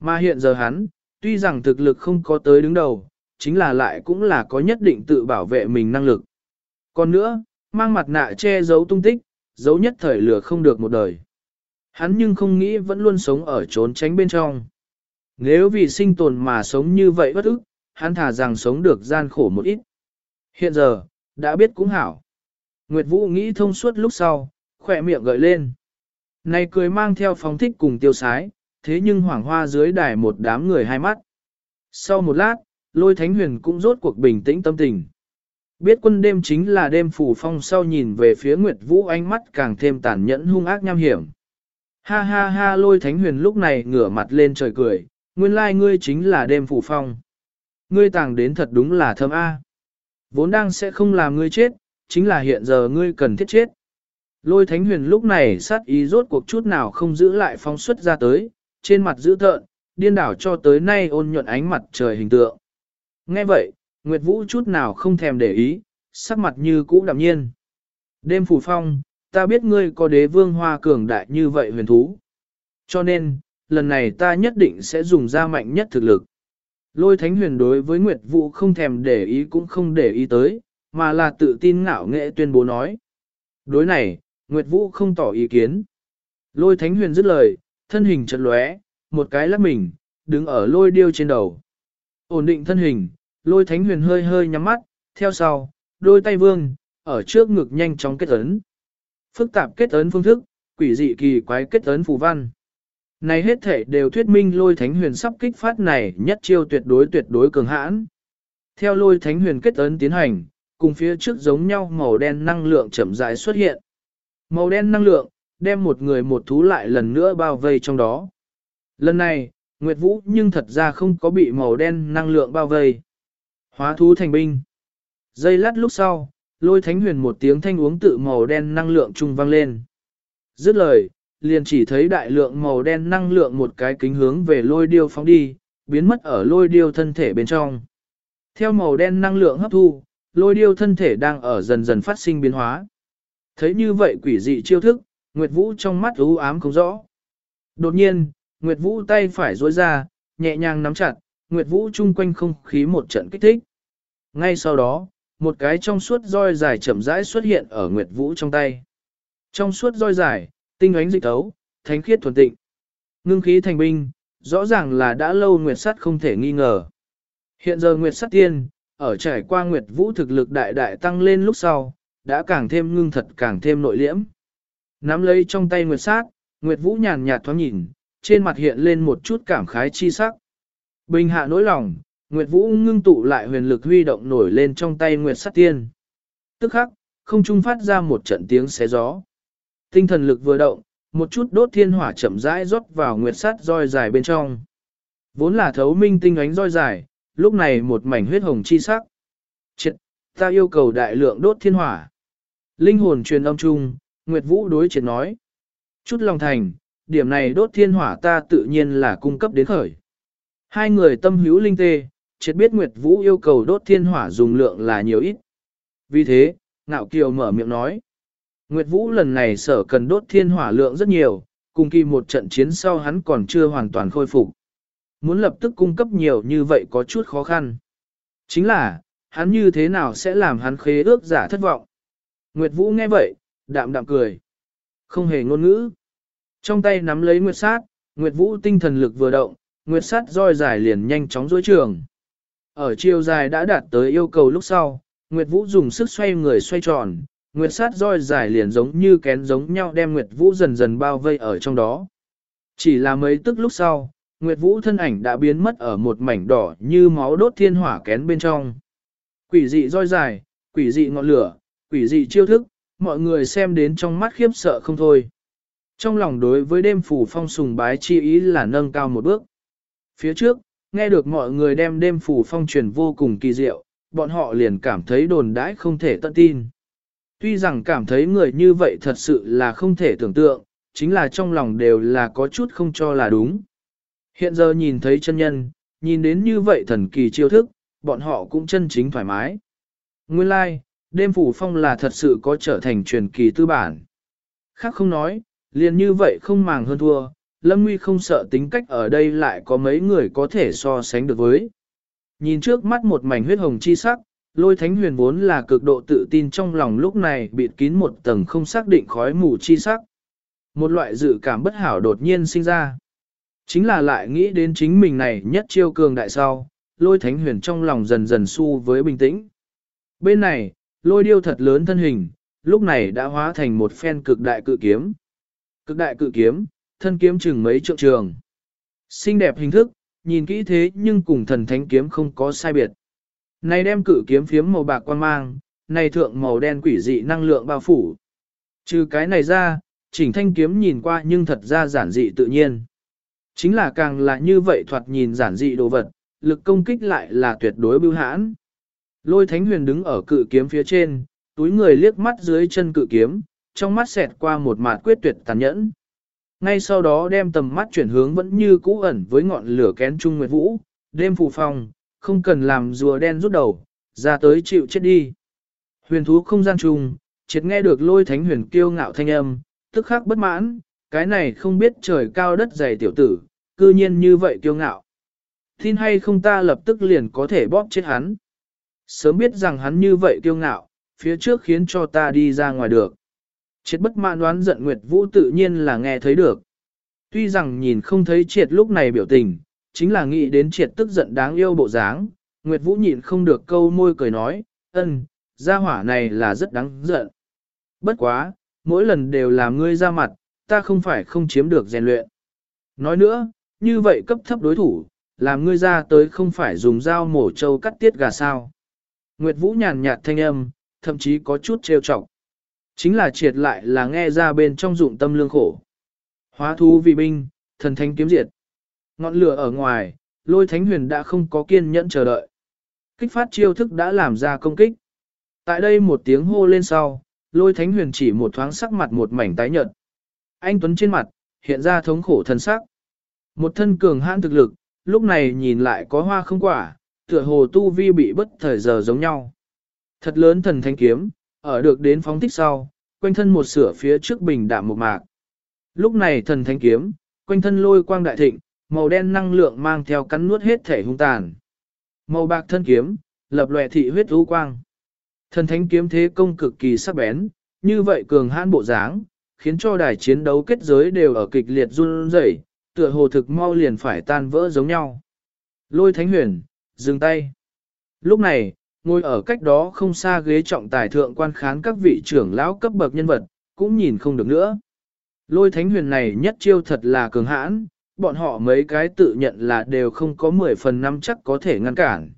Mà hiện giờ hắn, tuy rằng thực lực không có tới đứng đầu, chính là lại cũng là có nhất định tự bảo vệ mình năng lực. Còn nữa, mang mặt nạ che giấu tung tích, giấu nhất thời lửa không được một đời. Hắn nhưng không nghĩ vẫn luôn sống ở trốn tránh bên trong. Nếu vì sinh tồn mà sống như vậy bất ức, hắn thà rằng sống được gian khổ một ít. Hiện giờ, đã biết cũng hảo. Nguyệt Vũ nghĩ thông suốt lúc sau, khỏe miệng gợi lên. Này cười mang theo phóng thích cùng tiêu sái, thế nhưng hoảng hoa dưới đài một đám người hai mắt. Sau một lát, lôi thánh huyền cũng rốt cuộc bình tĩnh tâm tình. Biết quân đêm chính là đêm phủ phong sau nhìn về phía Nguyệt Vũ ánh mắt càng thêm tàn nhẫn hung ác nham hiểm. Ha ha ha lôi thánh huyền lúc này ngửa mặt lên trời cười, nguyên lai ngươi chính là đêm phủ phong. Ngươi tàng đến thật đúng là thâm A. Vốn đang sẽ không làm ngươi chết, chính là hiện giờ ngươi cần thiết chết. Lôi thánh huyền lúc này sát ý rốt cuộc chút nào không giữ lại phóng xuất ra tới, trên mặt dữ thợn, điên đảo cho tới nay ôn nhuận ánh mặt trời hình tượng. Nghe vậy, Nguyệt Vũ chút nào không thèm để ý, sắc mặt như cũ đạm nhiên. Đêm phủ phong, ta biết ngươi có đế vương hoa cường đại như vậy huyền thú. Cho nên, lần này ta nhất định sẽ dùng ra mạnh nhất thực lực. Lôi thánh huyền đối với Nguyệt Vũ không thèm để ý cũng không để ý tới, mà là tự tin ngạo nghệ tuyên bố nói. Đối này, Nguyệt Vũ không tỏ ý kiến. Lôi thánh huyền dứt lời, thân hình chật lóe, một cái lắc mình, đứng ở lôi điêu trên đầu. Ổn định thân hình, lôi thánh huyền hơi hơi nhắm mắt, theo sau, đôi tay vương, ở trước ngực nhanh chóng kết ấn. Phức tạp kết ấn phương thức, quỷ dị kỳ quái kết ấn phù văn. Này hết thể đều thuyết minh lôi thánh huyền sắp kích phát này nhất chiêu tuyệt đối tuyệt đối cường hãn. Theo lôi thánh huyền kết ấn tiến hành, cùng phía trước giống nhau màu đen năng lượng chậm rãi xuất hiện. Màu đen năng lượng, đem một người một thú lại lần nữa bao vây trong đó. Lần này, Nguyệt Vũ nhưng thật ra không có bị màu đen năng lượng bao vây. Hóa thú thành binh. Giây lát lúc sau, lôi thánh huyền một tiếng thanh uống tự màu đen năng lượng trung vang lên. Dứt lời, liền chỉ thấy đại lượng màu đen năng lượng một cái kính hướng về lôi điêu phóng đi, biến mất ở lôi điêu thân thể bên trong. Theo màu đen năng lượng hấp thu, lôi điêu thân thể đang ở dần dần phát sinh biến hóa. Thấy như vậy quỷ dị chiêu thức, Nguyệt Vũ trong mắt u ám không rõ. Đột nhiên, Nguyệt Vũ tay phải duỗi ra, nhẹ nhàng nắm chặt, Nguyệt Vũ chung quanh không khí một trận kích thích. Ngay sau đó, một cái trong suốt roi dài chậm rãi xuất hiện ở Nguyệt Vũ trong tay. Trong suốt roi dài, tinh ánh dịch tấu, thánh khiết thuần tịnh. Ngưng khí thành binh, rõ ràng là đã lâu Nguyệt sắt không thể nghi ngờ. Hiện giờ Nguyệt sắt tiên, ở trải qua Nguyệt Vũ thực lực đại đại tăng lên lúc sau, đã càng thêm ngưng thật càng thêm nội liễm. Nắm lấy trong tay Nguyệt sát, Nguyệt Vũ nhàn nhạt thoáng nhìn, trên mặt hiện lên một chút cảm khái chi sắc. Bình hạ nỗi lòng, Nguyệt Vũ ngưng tụ lại huyền lực huy động nổi lên trong tay Nguyệt sát tiên. Tức khắc, không trung phát ra một trận tiếng xé gió. Tinh thần lực vừa động, một chút đốt thiên hỏa chậm rãi rót vào Nguyệt sát roi dài bên trong. Vốn là thấu minh tinh ánh roi dài, lúc này một mảnh huyết hồng chi sắc. Triệt, ta yêu cầu đại lượng đốt thiên hỏa. Linh hồn truyền âm chung, Nguyệt Vũ đối triệt nói. Chút lòng thành, điểm này đốt thiên hỏa ta tự nhiên là cung cấp đến khởi. Hai người tâm hữu linh tê, triệt biết Nguyệt Vũ yêu cầu đốt thiên hỏa dùng lượng là nhiều ít. Vì thế, Ngạo Kiều mở miệng nói. Nguyệt Vũ lần này sở cần đốt thiên hỏa lượng rất nhiều, cùng kỳ một trận chiến sau hắn còn chưa hoàn toàn khôi phục. Muốn lập tức cung cấp nhiều như vậy có chút khó khăn. Chính là, hắn như thế nào sẽ làm hắn khế ước giả thất vọng. Nguyệt Vũ nghe vậy, đạm đạm cười. Không hề ngôn ngữ. Trong tay nắm lấy Nguyệt sát, Nguyệt Vũ tinh thần lực vừa động, Nguyệt sát roi dài liền nhanh chóng dối trường. Ở chiều dài đã đạt tới yêu cầu lúc sau, Nguyệt Vũ dùng sức xoay người xoay tròn, Nguyệt sát roi dài liền giống như kén giống nhau đem Nguyệt Vũ dần dần bao vây ở trong đó. Chỉ là mấy tức lúc sau, Nguyệt Vũ thân ảnh đã biến mất ở một mảnh đỏ như máu đốt thiên hỏa kén bên trong. Quỷ dị roi dài, quỷ dị ngọn lửa, quỷ dị chiêu thức, mọi người xem đến trong mắt khiếp sợ không thôi. Trong lòng đối với đêm phủ phong sùng bái chi ý là nâng cao một bước. Phía trước, nghe được mọi người đem đêm phủ phong truyền vô cùng kỳ diệu, bọn họ liền cảm thấy đồn đãi không thể tận tin. Tuy rằng cảm thấy người như vậy thật sự là không thể tưởng tượng, chính là trong lòng đều là có chút không cho là đúng. Hiện giờ nhìn thấy chân nhân, nhìn đến như vậy thần kỳ chiêu thức, bọn họ cũng chân chính thoải mái. Nguyên lai, like, đêm phủ phong là thật sự có trở thành truyền kỳ tư bản. Khác không nói, liền như vậy không màng hơn thua, Lâm Nguy không sợ tính cách ở đây lại có mấy người có thể so sánh được với. Nhìn trước mắt một mảnh huyết hồng chi sắc, lôi thánh huyền vốn là cực độ tự tin trong lòng lúc này bịt kín một tầng không xác định khói mù chi sắc. Một loại dự cảm bất hảo đột nhiên sinh ra. Chính là lại nghĩ đến chính mình này nhất chiêu cường đại sau, lôi thánh huyền trong lòng dần dần su với bình tĩnh. Bên này, lôi điêu thật lớn thân hình, lúc này đã hóa thành một phen cực đại cự kiếm. Cực đại cự kiếm, thân kiếm chừng mấy trượng trường. Xinh đẹp hình thức, nhìn kỹ thế nhưng cùng thần thánh kiếm không có sai biệt. Này đem cự kiếm phiếm màu bạc quan mang, này thượng màu đen quỷ dị năng lượng bao phủ. Trừ cái này ra, chỉnh thanh kiếm nhìn qua nhưng thật ra giản dị tự nhiên. Chính là càng là như vậy thoạt nhìn giản dị đồ vật, lực công kích lại là tuyệt đối bưu hãn. Lôi thánh huyền đứng ở cự kiếm phía trên, túi người liếc mắt dưới chân cự kiếm, trong mắt xẹt qua một mạt quyết tuyệt tàn nhẫn. Ngay sau đó đem tầm mắt chuyển hướng vẫn như cũ ẩn với ngọn lửa kén trung nguyệt vũ, đêm phù phong, không cần làm rùa đen rút đầu, ra tới chịu chết đi. Huyền thú không gian trùng, triệt nghe được lôi thánh huyền kiêu ngạo thanh âm, tức khắc bất mãn, cái này không biết trời cao đất dày tiểu tử, cư nhiên như vậy kiêu ngạo. Tin hay không ta lập tức liền có thể bóp chết hắn. Sớm biết rằng hắn như vậy kiêu ngạo, phía trước khiến cho ta đi ra ngoài được. Triệt bất mãn đoán giận Nguyệt Vũ tự nhiên là nghe thấy được. Tuy rằng nhìn không thấy triệt lúc này biểu tình, chính là nghĩ đến triệt tức giận đáng yêu bộ dáng, Nguyệt Vũ nhịn không được câu môi cười nói, ân, gia hỏa này là rất đáng giận. Bất quá, mỗi lần đều là ngươi ra mặt, ta không phải không chiếm được rèn luyện. Nói nữa, như vậy cấp thấp đối thủ, làm ngươi ra tới không phải dùng dao mổ trâu cắt tiết gà sao. Nguyệt Vũ nhàn nhạt thanh âm, thậm chí có chút trêu chọc. Chính là triệt lại là nghe ra bên trong dụng tâm lương khổ. Hóa thú vì binh, thần thánh kiếm diệt. Ngọn lửa ở ngoài, lôi thánh huyền đã không có kiên nhẫn chờ đợi. Kích phát chiêu thức đã làm ra công kích. Tại đây một tiếng hô lên sau, lôi thánh huyền chỉ một thoáng sắc mặt một mảnh tái nhợt. Anh Tuấn trên mặt, hiện ra thống khổ thần sắc. Một thân cường hãn thực lực, lúc này nhìn lại có hoa không quả, tựa hồ tu vi bị bất thời giờ giống nhau. Thật lớn thần thanh kiếm, ở được đến phóng thích sau, quanh thân một sửa phía trước bình đạm một mạc. Lúc này thần thanh kiếm, quanh thân lôi quang đại thịnh, màu đen năng lượng mang theo cắn nuốt hết thể hung tàn. Màu bạc thân kiếm, lập lòe thị huyết u quang. Thần thánh kiếm thế công cực kỳ sắc bén, như vậy cường hãn bộ dáng, khiến cho đài chiến đấu kết giới đều ở kịch liệt run rẩy, tựa hồ thực mau liền phải tan vỡ giống nhau. Lôi thánh huyền, dừng tay. Lúc này, ngồi ở cách đó không xa ghế trọng tài thượng quan khán các vị trưởng lão cấp bậc nhân vật, cũng nhìn không được nữa. Lôi thánh huyền này nhất chiêu thật là cường hãn, bọn họ mấy cái tự nhận là đều không có 10 phần năm chắc có thể ngăn cản.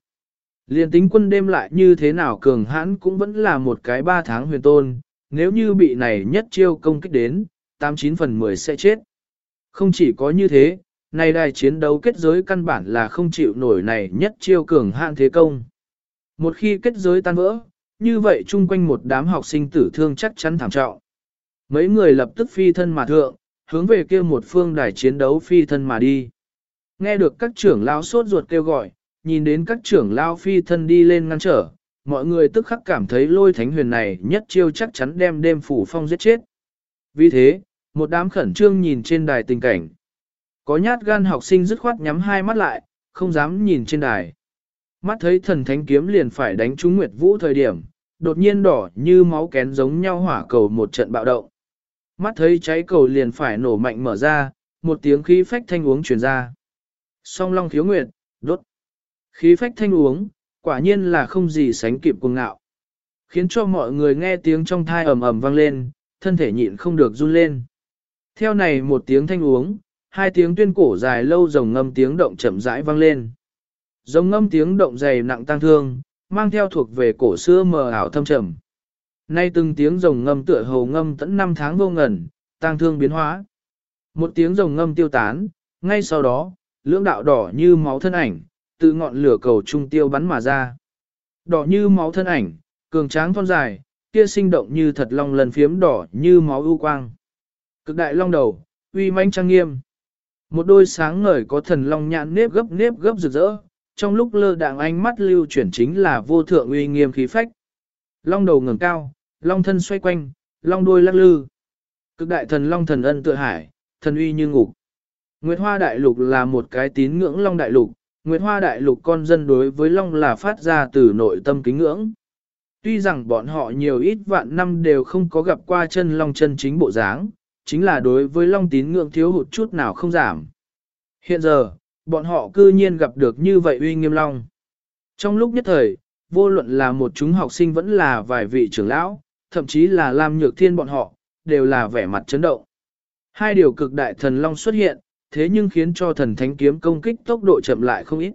Liên tính quân đêm lại như thế nào cường hãn cũng vẫn là một cái ba tháng huyền tôn, nếu như bị này nhất chiêu công kích đến, 89 phần 10 sẽ chết. Không chỉ có như thế, này đài chiến đấu kết giới căn bản là không chịu nổi này nhất chiêu cường hãn thế công. Một khi kết giới tan vỡ, như vậy chung quanh một đám học sinh tử thương chắc chắn thảm trọng. Mấy người lập tức phi thân mà thượng, hướng về kia một phương đài chiến đấu phi thân mà đi. Nghe được các trưởng lao sốt ruột kêu gọi, nhìn đến các trưởng lao phi thân đi lên ngăn trở, mọi người tức khắc cảm thấy lôi thánh huyền này nhất chiêu chắc chắn đem đêm phủ phong giết chết. Vì thế, một đám khẩn trương nhìn trên đài tình cảnh. Có nhát gan học sinh dứt khoát nhắm hai mắt lại, không dám nhìn trên đài. Mắt thấy thần thánh kiếm liền phải đánh trúng Nguyệt Vũ thời điểm, đột nhiên đỏ như máu kén giống nhau hỏa cầu một trận bạo động. Mắt thấy cháy cầu liền phải nổ mạnh mở ra, một tiếng khí phách thanh uống truyền ra. Song long thiếu nguyệt, đốt. Khí phách thanh uống, quả nhiên là không gì sánh kịp cuồng ngạo. Khiến cho mọi người nghe tiếng trong thai ầm ầm vang lên, thân thể nhịn không được run lên. Theo này một tiếng thanh uống, hai tiếng tuyên cổ dài lâu rồng ngâm tiếng động chậm rãi vang lên. Rồng ngâm tiếng động dày nặng tăng thương, mang theo thuộc về cổ xưa mờ ảo thâm trầm. Nay từng tiếng rồng ngâm tựa hồ ngâm tận năm tháng vô ngẩn, tang thương biến hóa. Một tiếng rồng ngâm tiêu tán, ngay sau đó, lưỡng đạo đỏ như máu thân ảnh, từ ngọn lửa cầu trung tiêu bắn mà ra. Đỏ như máu thân ảnh, cường tráng thon dài, kia sinh động như thật long lần phiếm đỏ như máu ưu quang. Cực đại long đầu, uy manh trang nghiêm. Một đôi sáng ngời có thần long nhãn nếp gấp nếp gấp rực rỡ, trong lúc lơ đạng ánh mắt lưu chuyển chính là vô thượng uy nghiêm khí phách. Long đầu ngẩng cao, long thân xoay quanh, long đuôi lắc lư. Cực đại thần long thần ân tự hải, thần uy như ngục. Nguyệt Hoa Đại Lục là một cái tín ngưỡng long đại lục, Nguyệt Hoa Đại Lục con dân đối với long là phát ra từ nội tâm kính ngưỡng. Tuy rằng bọn họ nhiều ít vạn năm đều không có gặp qua chân long chân chính bộ dáng, chính là đối với long tín ngưỡng thiếu hụt chút nào không giảm. Hiện giờ, bọn họ cư nhiên gặp được như vậy uy nghiêm long. Trong lúc nhất thời, vô luận là một chúng học sinh vẫn là vài vị trưởng lão, thậm chí là Lam Nhược Thiên bọn họ, đều là vẻ mặt chấn động. Hai điều cực đại thần long xuất hiện, thế nhưng khiến cho thần thánh kiếm công kích tốc độ chậm lại không ít.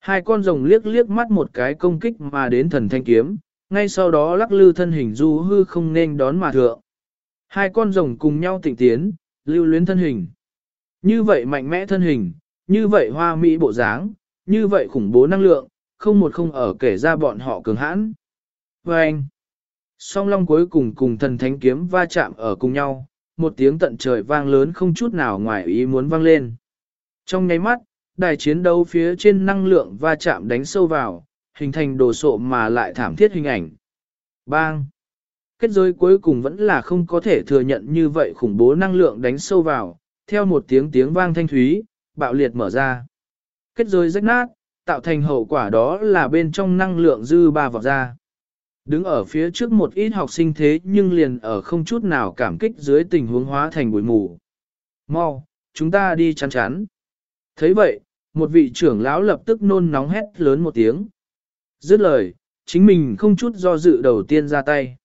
Hai con rồng liếc liếc mắt một cái công kích mà đến thần thanh kiếm, ngay sau đó lắc lư thân hình du hư không nên đón mà thượng. Hai con rồng cùng nhau tịnh tiến, lưu luyến thân hình. Như vậy mạnh mẽ thân hình, như vậy hoa mỹ bộ dáng, như vậy khủng bố năng lượng, không một không ở kể ra bọn họ cường hãn. Và anh, song long cuối cùng cùng thần thánh kiếm va chạm ở cùng nhau, một tiếng tận trời vang lớn không chút nào ngoài ý muốn vang lên. Trong nháy mắt, đài chiến đấu phía trên năng lượng va chạm đánh sâu vào, hình thành đồ sộ mà lại thảm thiết hình ảnh. Bang! Kết giới cuối cùng vẫn là không có thể thừa nhận như vậy khủng bố năng lượng đánh sâu vào, theo một tiếng tiếng vang thanh thúy, bạo liệt mở ra. Kết giới rách nát, tạo thành hậu quả đó là bên trong năng lượng dư ba vọt ra. Đứng ở phía trước một ít học sinh thế nhưng liền ở không chút nào cảm kích dưới tình huống hóa thành bụi mù. Mau, chúng ta đi chắn chắn. thấy vậy, một vị trưởng lão lập tức nôn nóng hét lớn một tiếng. Dứt lời, chính mình không chút do dự đầu tiên ra tay.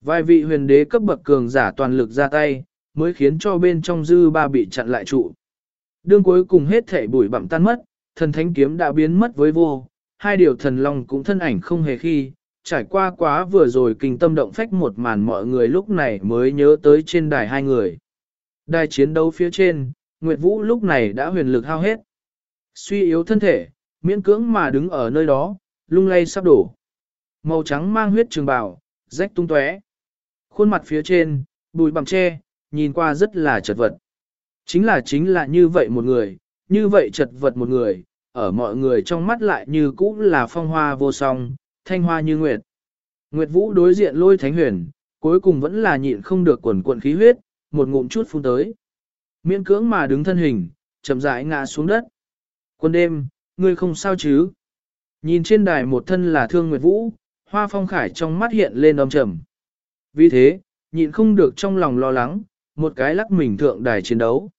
Vài vị huyền đế cấp bậc cường giả toàn lực ra tay, mới khiến cho bên trong dư ba bị chặn lại trụ. Đương cuối cùng hết thể bụi bặm tan mất, thần thánh kiếm đã biến mất với vô, hai điều thần long cũng thân ảnh không hề khi, trải qua quá vừa rồi kinh tâm động phách một màn mọi người lúc này mới nhớ tới trên đài hai người. Đài chiến đấu phía trên, Nguyệt Vũ lúc này đã huyền lực hao hết. Suy yếu thân thể, miễn cưỡng mà đứng ở nơi đó, lung lay sắp đổ. Màu trắng mang huyết trường bào, rách tung tóe. Khuôn mặt phía trên, bùi bằng tre, nhìn qua rất là chật vật. Chính là chính là như vậy một người, như vậy chật vật một người, ở mọi người trong mắt lại như cũ là phong hoa vô song, thanh hoa như nguyệt. Nguyệt Vũ đối diện lôi thánh huyền, cuối cùng vẫn là nhịn không được quần cuộn khí huyết, một ngụm chút phun tới. Miễn cưỡng mà đứng thân hình, chậm rãi ngã xuống đất. Quân đêm, ngươi không sao chứ? Nhìn trên đài một thân là thương Nguyệt Vũ, hoa phong khải trong mắt hiện lên âm trầm. Vì thế, nhịn không được trong lòng lo lắng, một cái lắc mình thượng đài chiến đấu.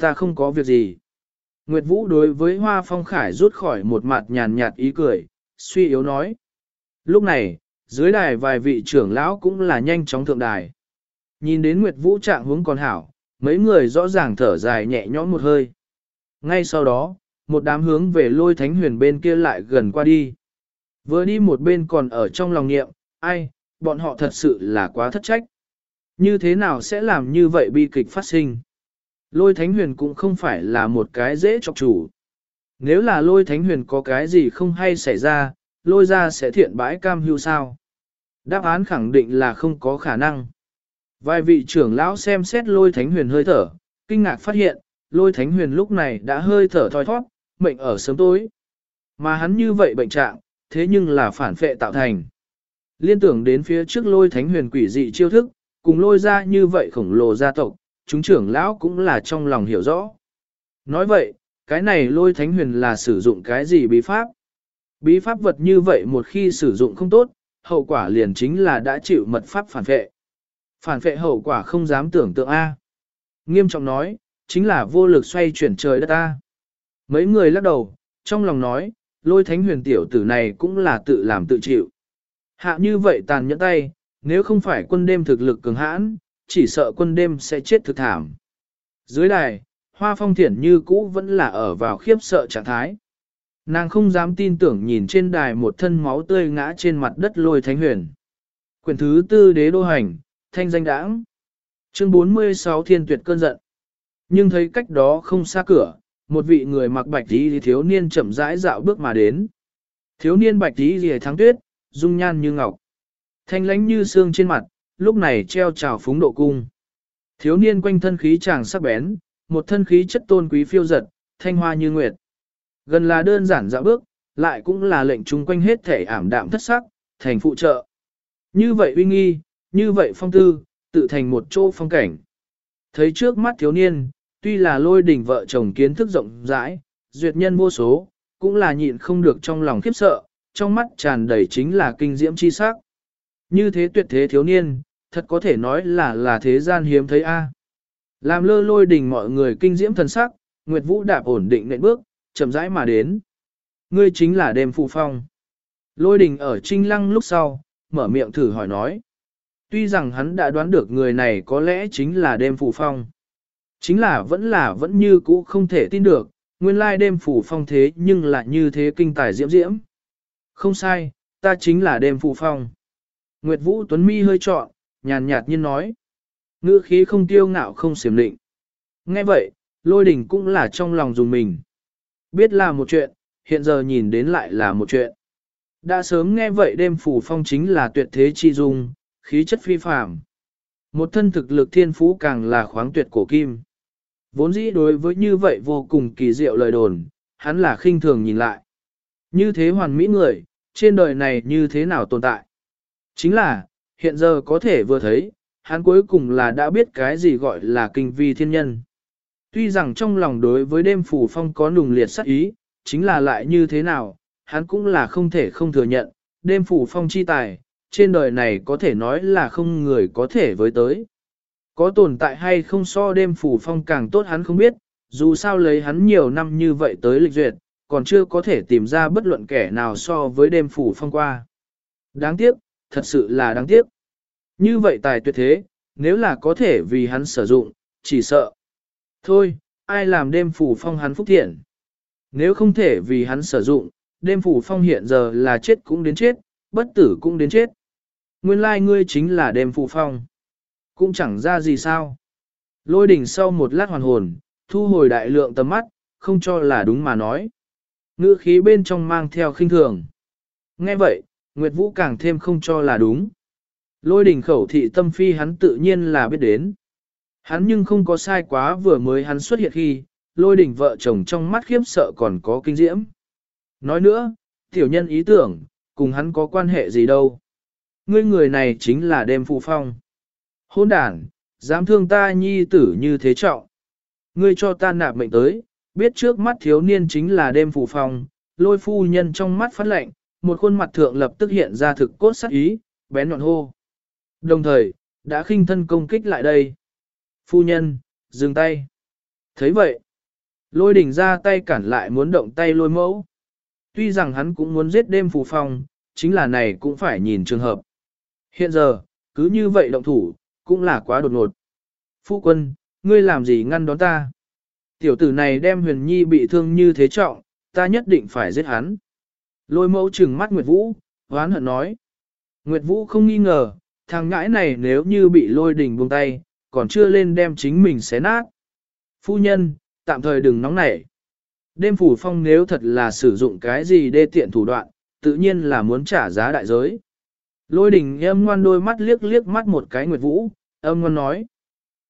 Ta không có việc gì. Nguyệt Vũ đối với Hoa Phong Khải rút khỏi một mặt nhàn nhạt ý cười, suy yếu nói. Lúc này, dưới đài vài vị trưởng lão cũng là nhanh chóng thượng đài. Nhìn đến Nguyệt Vũ trạng hướng còn hảo, mấy người rõ ràng thở dài nhẹ nhõm một hơi. Ngay sau đó, một đám hướng về lôi thánh huyền bên kia lại gần qua đi. Vừa đi một bên còn ở trong lòng niệm, ai, bọn họ thật sự là quá thất trách. Như thế nào sẽ làm như vậy bi kịch phát sinh? Lôi thánh huyền cũng không phải là một cái dễ chọc chủ. Nếu là lôi thánh huyền có cái gì không hay xảy ra, lôi ra sẽ thiện bãi cam hưu sao? Đáp án khẳng định là không có khả năng. Vài vị trưởng lão xem xét lôi thánh huyền hơi thở, kinh ngạc phát hiện, lôi thánh huyền lúc này đã hơi thở thoi thoát, mệnh ở sớm tối. Mà hắn như vậy bệnh trạng, thế nhưng là phản phệ tạo thành. Liên tưởng đến phía trước lôi thánh huyền quỷ dị chiêu thức, cùng lôi ra như vậy khổng lồ gia tộc, chúng trưởng lão cũng là trong lòng hiểu rõ. Nói vậy, cái này lôi thánh huyền là sử dụng cái gì bí pháp? Bí pháp vật như vậy một khi sử dụng không tốt, hậu quả liền chính là đã chịu mật pháp phản vệ. Phản vệ hậu quả không dám tưởng tượng A. Nghiêm trọng nói, chính là vô lực xoay chuyển trời đất A. Mấy người lắc đầu, trong lòng nói, lôi thánh huyền tiểu tử này cũng là tự làm tự chịu. Hạ như vậy tàn nhẫn tay, nếu không phải quân đêm thực lực cường hãn, chỉ sợ quân đêm sẽ chết thực thảm. Dưới đài, hoa phong thiển như cũ vẫn là ở vào khiếp sợ trạng thái. Nàng không dám tin tưởng nhìn trên đài một thân máu tươi ngã trên mặt đất lôi thánh huyền. Quyển thứ tư đế đô hành, thanh danh đãng. Chương 46 thiên tuyệt cơn giận. Nhưng thấy cách đó không xa cửa, một vị người mặc bạch tí thiếu niên chậm rãi dạo bước mà đến. Thiếu niên bạch tí rìa thắng tuyết, dung nhan như ngọc. Thanh lánh như xương trên mặt, lúc này treo trào phúng độ cung. Thiếu niên quanh thân khí chàng sắc bén, một thân khí chất tôn quý phiêu giật, thanh hoa như nguyệt. Gần là đơn giản dạo bước, lại cũng là lệnh chung quanh hết thể ảm đạm thất sắc, thành phụ trợ. Như vậy uy nghi, như vậy phong tư, tự thành một chỗ phong cảnh. Thấy trước mắt thiếu niên, tuy là lôi đỉnh vợ chồng kiến thức rộng rãi, duyệt nhân vô số, cũng là nhịn không được trong lòng khiếp sợ, trong mắt tràn đầy chính là kinh diễm chi sắc. Như thế tuyệt thế thiếu niên, thật có thể nói là là thế gian hiếm thấy a. Làm lơ lôi đình mọi người kinh diễm thần sắc, Nguyệt Vũ đạp ổn định nện bước, chậm rãi mà đến. Ngươi chính là đêm phụ phong. Lôi đình ở trinh lăng lúc sau, mở miệng thử hỏi nói. Tuy rằng hắn đã đoán được người này có lẽ chính là đêm phụ phong. Chính là vẫn là vẫn như cũ không thể tin được, nguyên lai đêm phủ phong thế nhưng lại như thế kinh tài diễm diễm. Không sai, ta chính là đêm phủ phong. Nguyệt Vũ Tuấn Mi hơi trọn, nhàn nhạt nhiên nói. Ngữ khí không tiêu ngạo không xiểm định. Nghe vậy, lôi đình cũng là trong lòng dùng mình. Biết là một chuyện, hiện giờ nhìn đến lại là một chuyện. Đã sớm nghe vậy đêm phủ phong chính là tuyệt thế chi dung, khí chất phi phàm. Một thân thực lực thiên phú càng là khoáng tuyệt cổ kim. Vốn dĩ đối với như vậy vô cùng kỳ diệu lời đồn, hắn là khinh thường nhìn lại. Như thế hoàn mỹ người, trên đời này như thế nào tồn tại? Chính là, hiện giờ có thể vừa thấy, hắn cuối cùng là đã biết cái gì gọi là kinh vi thiên nhân. Tuy rằng trong lòng đối với đêm phủ phong có nùng liệt sắc ý, chính là lại như thế nào, hắn cũng là không thể không thừa nhận, đêm phủ phong chi tài, trên đời này có thể nói là không người có thể với tới. Có tồn tại hay không so đêm phủ phong càng tốt hắn không biết, dù sao lấy hắn nhiều năm như vậy tới lịch duyệt, còn chưa có thể tìm ra bất luận kẻ nào so với đêm phủ phong qua. Đáng tiếc, thật sự là đáng tiếc. Như vậy tài tuyệt thế, nếu là có thể vì hắn sử dụng, chỉ sợ. Thôi, ai làm đêm phủ phong hắn phúc thiện. Nếu không thể vì hắn sử dụng, đêm phủ phong hiện giờ là chết cũng đến chết, bất tử cũng đến chết. Nguyên lai ngươi chính là đêm phủ phong. Cũng chẳng ra gì sao. Lôi đỉnh sau một lát hoàn hồn, thu hồi đại lượng tầm mắt, không cho là đúng mà nói. Ngữ khí bên trong mang theo khinh thường. Nghe vậy, Nguyệt Vũ càng thêm không cho là đúng. Lôi đỉnh khẩu thị tâm phi hắn tự nhiên là biết đến. Hắn nhưng không có sai quá vừa mới hắn xuất hiện khi, lôi đỉnh vợ chồng trong mắt khiếp sợ còn có kinh diễm. Nói nữa, tiểu nhân ý tưởng, cùng hắn có quan hệ gì đâu. Ngươi người này chính là đêm phụ phong. Hôn đàn, dám thương ta nhi tử như thế trọng. Ngươi cho ta nạp mệnh tới, biết trước mắt thiếu niên chính là đêm phụ phong, lôi phu nhân trong mắt phát lệnh, một khuôn mặt thượng lập tức hiện ra thực cốt sắc ý, bén nhọn hô. Đồng thời, đã khinh thân công kích lại đây. Phu nhân, dừng tay. thấy vậy, lôi đỉnh ra tay cản lại muốn động tay lôi mẫu. Tuy rằng hắn cũng muốn giết đêm phù phong, chính là này cũng phải nhìn trường hợp. Hiện giờ, cứ như vậy động thủ, cũng là quá đột ngột. Phu quân, ngươi làm gì ngăn đón ta? Tiểu tử này đem huyền nhi bị thương như thế trọng, ta nhất định phải giết hắn. Lôi mẫu trừng mắt Nguyệt Vũ, hoán hận nói. Nguyệt Vũ không nghi ngờ, thằng ngãi này nếu như bị lôi đình buông tay, còn chưa lên đem chính mình xé nát. Phu nhân, tạm thời đừng nóng nảy. Đêm phủ phong nếu thật là sử dụng cái gì đê tiện thủ đoạn, tự nhiên là muốn trả giá đại giới. Lôi đình em ngoan đôi mắt liếc liếc mắt một cái Nguyệt Vũ, âm ngoan nói.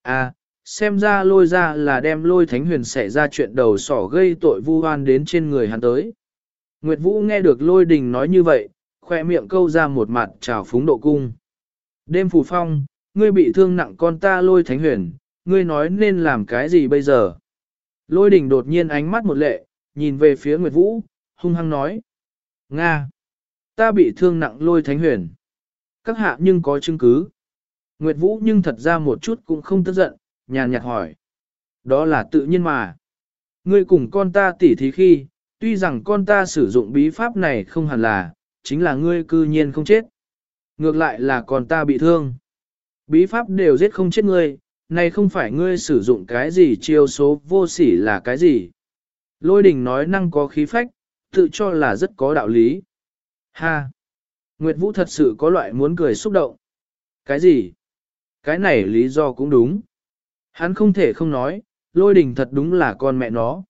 À, xem ra lôi ra là đem lôi thánh huyền xảy ra chuyện đầu sỏ gây tội vu oan đến trên người hắn tới. Nguyệt Vũ nghe được lôi đình nói như vậy, khoe miệng câu ra một mặt trào phúng độ cung. Đêm phù phong, ngươi bị thương nặng con ta lôi thánh huyền, ngươi nói nên làm cái gì bây giờ? Lôi đình đột nhiên ánh mắt một lệ, nhìn về phía Nguyệt Vũ, hung hăng nói. Nga! Ta bị thương nặng lôi thánh huyền. Các hạ nhưng có chứng cứ. Nguyệt Vũ nhưng thật ra một chút cũng không tức giận, nhàn nhạt hỏi. Đó là tự nhiên mà. Ngươi cùng con ta tỉ thí khi, tuy rằng con ta sử dụng bí pháp này không hẳn là, chính là ngươi cư nhiên không chết. Ngược lại là con ta bị thương. Bí pháp đều giết không chết ngươi, này không phải ngươi sử dụng cái gì chiêu số vô sỉ là cái gì. Lôi đình nói năng có khí phách, tự cho là rất có đạo lý. Ha! Nguyệt Vũ thật sự có loại muốn cười xúc động. Cái gì? Cái này lý do cũng đúng. Hắn không thể không nói, lôi đình thật đúng là con mẹ nó.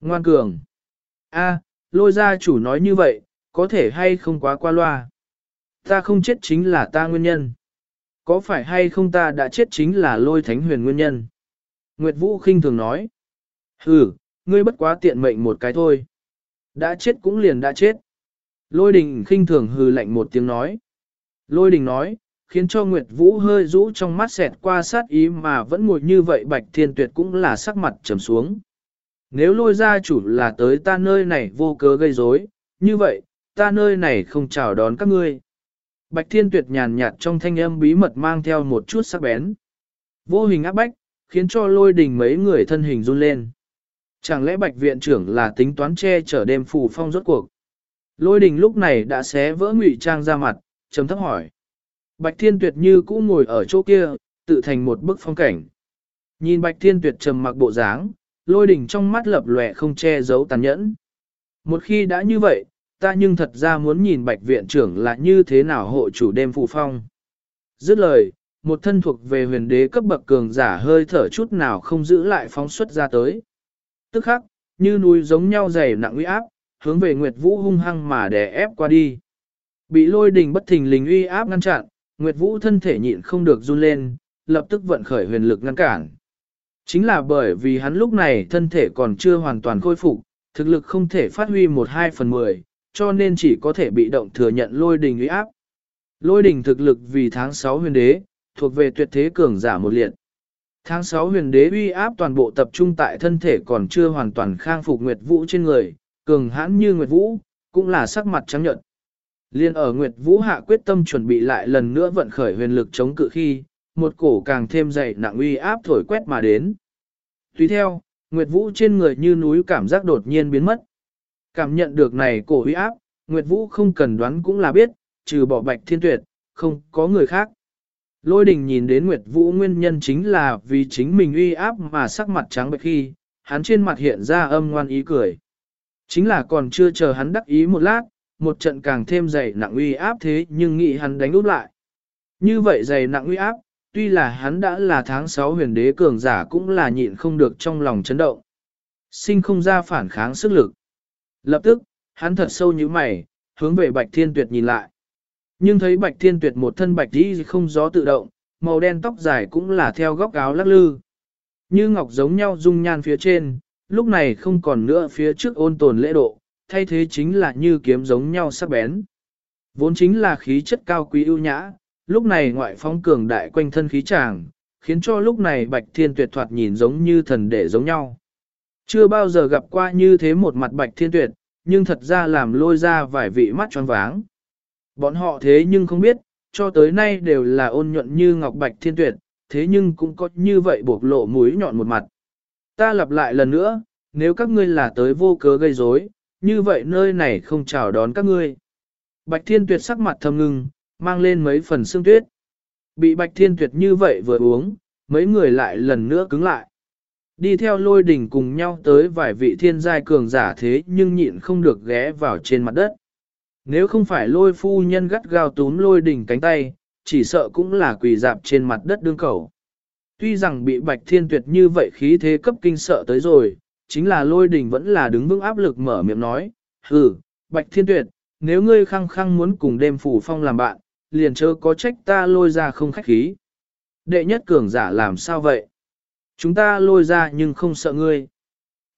Ngoan cường. A, lôi gia chủ nói như vậy, có thể hay không quá qua loa. Ta không chết chính là ta nguyên nhân. Có phải hay không ta đã chết chính là lôi thánh huyền nguyên nhân? Nguyệt Vũ khinh thường nói. Hừ, ngươi bất quá tiện mệnh một cái thôi. Đã chết cũng liền đã chết. Lôi đình khinh thường hừ lạnh một tiếng nói. Lôi đình nói, khiến cho Nguyệt Vũ hơi rũ trong mắt xẹt qua sát ý mà vẫn ngồi như vậy Bạch Thiên Tuyệt cũng là sắc mặt trầm xuống. Nếu lôi gia chủ là tới ta nơi này vô cớ gây rối, như vậy, ta nơi này không chào đón các ngươi. Bạch Thiên Tuyệt nhàn nhạt trong thanh âm bí mật mang theo một chút sắc bén. Vô hình áp bách, khiến cho lôi đình mấy người thân hình run lên. Chẳng lẽ Bạch Viện trưởng là tính toán che chở đêm phù phong rốt cuộc? Lôi đình lúc này đã xé vỡ ngụy trang ra mặt, chấm thấp hỏi. Bạch Thiên Tuyệt như cũ ngồi ở chỗ kia, tự thành một bức phong cảnh. Nhìn Bạch Thiên Tuyệt trầm mặc bộ dáng, lôi đỉnh trong mắt lập lòe không che giấu tàn nhẫn. Một khi đã như vậy, ta nhưng thật ra muốn nhìn Bạch Viện trưởng là như thế nào hộ chủ đêm phụ phong. Dứt lời, một thân thuộc về huyền đế cấp bậc cường giả hơi thở chút nào không giữ lại phóng xuất ra tới. Tức khắc, như núi giống nhau dày nặng uy áp, hướng về Nguyệt Vũ hung hăng mà đè ép qua đi. Bị lôi đình bất thình lình uy áp ngăn chặn, Nguyệt Vũ thân thể nhịn không được run lên, lập tức vận khởi huyền lực ngăn cản. Chính là bởi vì hắn lúc này thân thể còn chưa hoàn toàn khôi phục, thực lực không thể phát huy một hai phần mười, cho nên chỉ có thể bị động thừa nhận lôi đình uy áp. Lôi đình thực lực vì tháng 6 huyền đế, thuộc về tuyệt thế cường giả một liệt. Tháng 6 huyền đế uy áp toàn bộ tập trung tại thân thể còn chưa hoàn toàn khang phục Nguyệt Vũ trên người, cường hãn như Nguyệt Vũ, cũng là sắc mặt trắng nhợt. Liên ở Nguyệt Vũ hạ quyết tâm chuẩn bị lại lần nữa vận khởi huyền lực chống cự khi, một cổ càng thêm dày nặng uy áp thổi quét mà đến. Tùy theo, Nguyệt Vũ trên người như núi cảm giác đột nhiên biến mất. Cảm nhận được này cổ uy áp, Nguyệt Vũ không cần đoán cũng là biết, trừ bỏ bạch thiên tuyệt, không có người khác. Lôi đình nhìn đến Nguyệt Vũ nguyên nhân chính là vì chính mình uy áp mà sắc mặt trắng bệch khi, hắn trên mặt hiện ra âm ngoan ý cười. Chính là còn chưa chờ hắn đắc ý một lát, một trận càng thêm dày nặng uy áp thế nhưng nghĩ hắn đánh úp lại. Như vậy dày nặng uy áp, tuy là hắn đã là tháng 6 huyền đế cường giả cũng là nhịn không được trong lòng chấn động. Sinh không ra phản kháng sức lực. Lập tức, hắn thật sâu như mày, hướng về Bạch Thiên Tuyệt nhìn lại. Nhưng thấy Bạch Thiên Tuyệt một thân bạch đi không gió tự động, màu đen tóc dài cũng là theo góc áo lắc lư. Như ngọc giống nhau dung nhan phía trên, lúc này không còn nữa phía trước ôn tồn lễ độ, thay thế chính là như kiếm giống nhau sắc bén. Vốn chính là khí chất cao quý ưu nhã, lúc này ngoại phóng cường đại quanh thân khí tràng, khiến cho lúc này bạch thiên tuyệt thoạt nhìn giống như thần đệ giống nhau. Chưa bao giờ gặp qua như thế một mặt bạch thiên tuyệt, nhưng thật ra làm lôi ra vài vị mắt tròn váng. Bọn họ thế nhưng không biết, cho tới nay đều là ôn nhuận như ngọc bạch thiên tuyệt, thế nhưng cũng có như vậy bộc lộ mũi nhọn một mặt. Ta lặp lại lần nữa, nếu các ngươi là tới vô cớ gây rối, như vậy nơi này không chào đón các ngươi. Bạch Thiên Tuyệt sắc mặt thầm ngưng, mang lên mấy phần xương tuyết. Bị Bạch Thiên Tuyệt như vậy vừa uống, mấy người lại lần nữa cứng lại. Đi theo lôi đỉnh cùng nhau tới vài vị thiên giai cường giả thế nhưng nhịn không được ghé vào trên mặt đất. Nếu không phải lôi phu nhân gắt gao túm lôi đỉnh cánh tay, chỉ sợ cũng là quỳ dạp trên mặt đất đương cầu. Tuy rằng bị Bạch Thiên Tuyệt như vậy khí thế cấp kinh sợ tới rồi, chính là lôi đỉnh vẫn là đứng vững áp lực mở miệng nói, hừ, bạch thiên tuyệt, nếu ngươi khăng khăng muốn cùng đêm phủ phong làm bạn, liền chớ có trách ta lôi ra không khách khí. Đệ nhất cường giả làm sao vậy? Chúng ta lôi ra nhưng không sợ ngươi.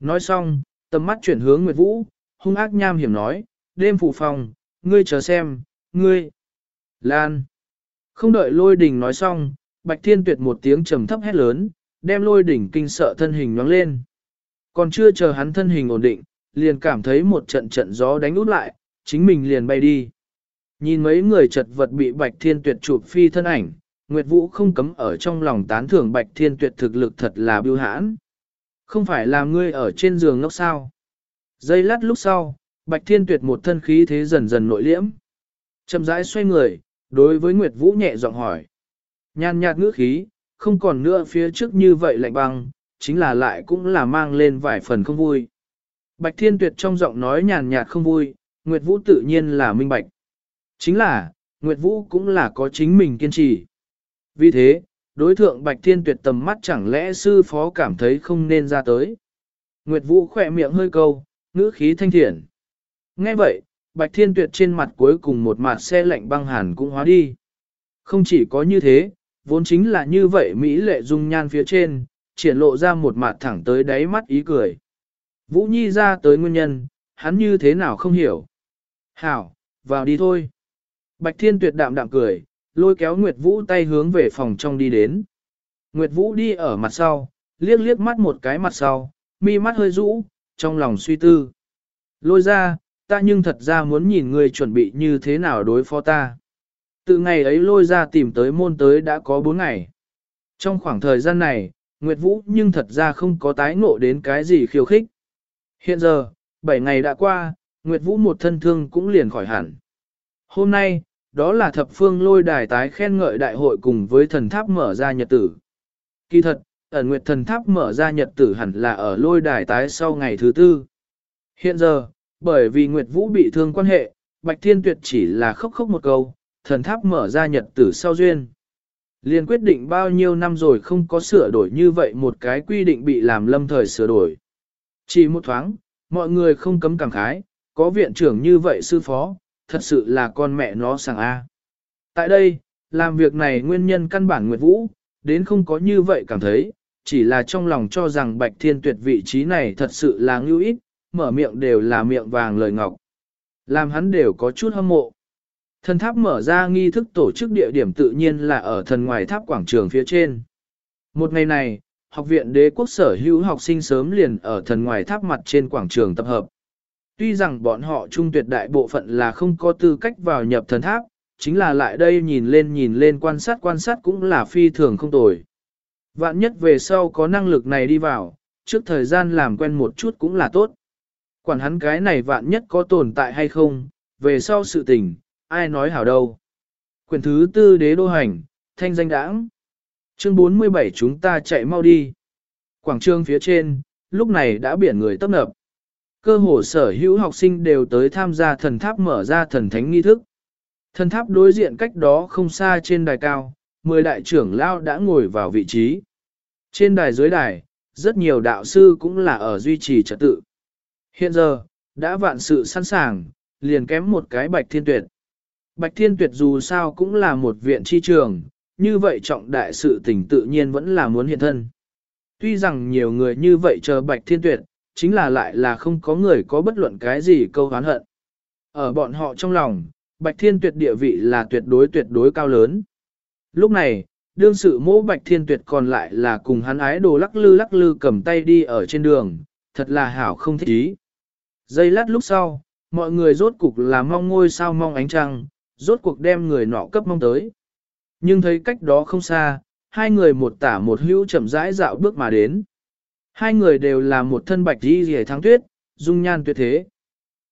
Nói xong, tầm mắt chuyển hướng Nguyệt Vũ, hung ác nham hiểm nói, đêm phủ phòng ngươi chờ xem, ngươi. Lan. Không đợi lôi đình nói xong, Bạch Thiên Tuyệt một tiếng trầm thấp hét lớn, đem lôi đỉnh kinh sợ thân hình nhoáng lên. Còn chưa chờ hắn thân hình ổn định, liền cảm thấy một trận trận gió đánh út lại, chính mình liền bay đi. Nhìn mấy người chật vật bị Bạch Thiên Tuyệt chụp phi thân ảnh, Nguyệt Vũ không cấm ở trong lòng tán thưởng Bạch Thiên Tuyệt thực lực thật là biêu hãn. Không phải là ngươi ở trên giường ngốc sao. Giây lát lúc sau, Bạch Thiên Tuyệt một thân khí thế dần dần nội liễm. Chậm rãi xoay người, đối với Nguyệt Vũ nhẹ giọng hỏi. Nhàn nhạt ngữ khí, không còn nữa phía trước như vậy lạnh băng, chính là lại cũng là mang lên vài phần không vui. Bạch Thiên Tuyệt trong giọng nói nhàn nhạt không vui, Nguyệt Vũ tự nhiên là minh bạch. Chính là, Nguyệt Vũ cũng là có chính mình kiên trì. Vì thế, đối thượng Bạch Thiên Tuyệt tầm mắt chẳng lẽ sư phó cảm thấy không nên ra tới. Nguyệt Vũ khỏe miệng hơi câu, ngữ khí thanh thiện. Nghe vậy, Bạch Thiên Tuyệt trên mặt cuối cùng một mặt xe lạnh băng hàn cũng hóa đi. Không chỉ có như thế, vốn chính là như vậy Mỹ lệ dung nhan phía trên, triển lộ ra một mặt thẳng tới đáy mắt ý cười. Vũ Nhi ra tới nguyên nhân, hắn như thế nào không hiểu. Hảo, vào đi thôi. Bạch Thiên Tuyệt đạm đạm cười, lôi kéo Nguyệt Vũ tay hướng về phòng trong đi đến. Nguyệt Vũ đi ở mặt sau, liếc liếc mắt một cái mặt sau, mi mắt hơi rũ, trong lòng suy tư. Lôi ra, ta nhưng thật ra muốn nhìn người chuẩn bị như thế nào đối phó ta. Từ ngày ấy lôi ra tìm tới môn tới đã có 4 ngày. Trong khoảng thời gian này, Nguyệt Vũ nhưng thật ra không có tái ngộ đến cái gì khiêu khích. Hiện giờ, 7 ngày đã qua, Nguyệt Vũ một thân thương cũng liền khỏi hẳn. Hôm nay, đó là thập phương lôi đài tái khen ngợi đại hội cùng với thần tháp mở ra nhật tử. Kỳ thật, ẩn nguyệt thần tháp mở ra nhật tử hẳn là ở lôi đài tái sau ngày thứ tư. Hiện giờ, bởi vì Nguyệt Vũ bị thương quan hệ, Bạch Thiên Tuyệt chỉ là khóc khóc một câu, thần tháp mở ra nhật tử sau duyên. Liên quyết định bao nhiêu năm rồi không có sửa đổi như vậy một cái quy định bị làm lâm thời sửa đổi. Chỉ một thoáng, mọi người không cấm cảm khái, có viện trưởng như vậy sư phó, thật sự là con mẹ nó sàng A. Tại đây, làm việc này nguyên nhân căn bản Nguyệt Vũ, đến không có như vậy cảm thấy, chỉ là trong lòng cho rằng Bạch Thiên Tuyệt vị trí này thật sự là ngưu ít, mở miệng đều là miệng vàng lời ngọc. Làm hắn đều có chút hâm mộ. Thần tháp mở ra nghi thức tổ chức địa điểm tự nhiên là ở thần ngoài tháp quảng trường phía trên. Một ngày này, học viện đế quốc sở hữu học sinh sớm liền ở thần ngoài tháp mặt trên quảng trường tập hợp. Tuy rằng bọn họ trung tuyệt đại bộ phận là không có tư cách vào nhập thần tháp, chính là lại đây nhìn lên nhìn lên quan sát quan sát cũng là phi thường không tồi. Vạn nhất về sau có năng lực này đi vào, trước thời gian làm quen một chút cũng là tốt. Quản hắn cái này vạn nhất có tồn tại hay không, về sau sự tình, ai nói hảo đâu. Quyền thứ tư đế đô hành, thanh danh đãng. Chương 47 chúng ta chạy mau đi. Quảng trường phía trên, lúc này đã biển người tấp nập. Cơ hồ sở hữu học sinh đều tới tham gia thần tháp mở ra thần thánh nghi thức. Thần tháp đối diện cách đó không xa trên đài cao, mười đại trưởng lao đã ngồi vào vị trí. Trên đài dưới đài, rất nhiều đạo sư cũng là ở duy trì trật tự. Hiện giờ, đã vạn sự sẵn sàng, liền kém một cái bạch thiên tuyệt. Bạch thiên tuyệt dù sao cũng là một viện chi trường, như vậy trọng đại sự tình tự nhiên vẫn là muốn hiện thân. Tuy rằng nhiều người như vậy chờ bạch thiên tuyệt, chính là lại là không có người có bất luận cái gì câu hán hận. Ở bọn họ trong lòng, Bạch Thiên Tuyệt địa vị là tuyệt đối tuyệt đối cao lớn. Lúc này, đương sự mỗ Bạch Thiên Tuyệt còn lại là cùng hắn ái đồ lắc lư lắc lư cầm tay đi ở trên đường, thật là hảo không thích ý. Giây lát lúc sau, mọi người rốt cục là mong ngôi sao mong ánh trăng, rốt cuộc đem người nọ cấp mong tới. Nhưng thấy cách đó không xa, hai người một tả một hữu chậm rãi dạo bước mà đến. Hai người đều là một thân bạch đi rìa thắng tuyết, dung nhan tuyệt thế.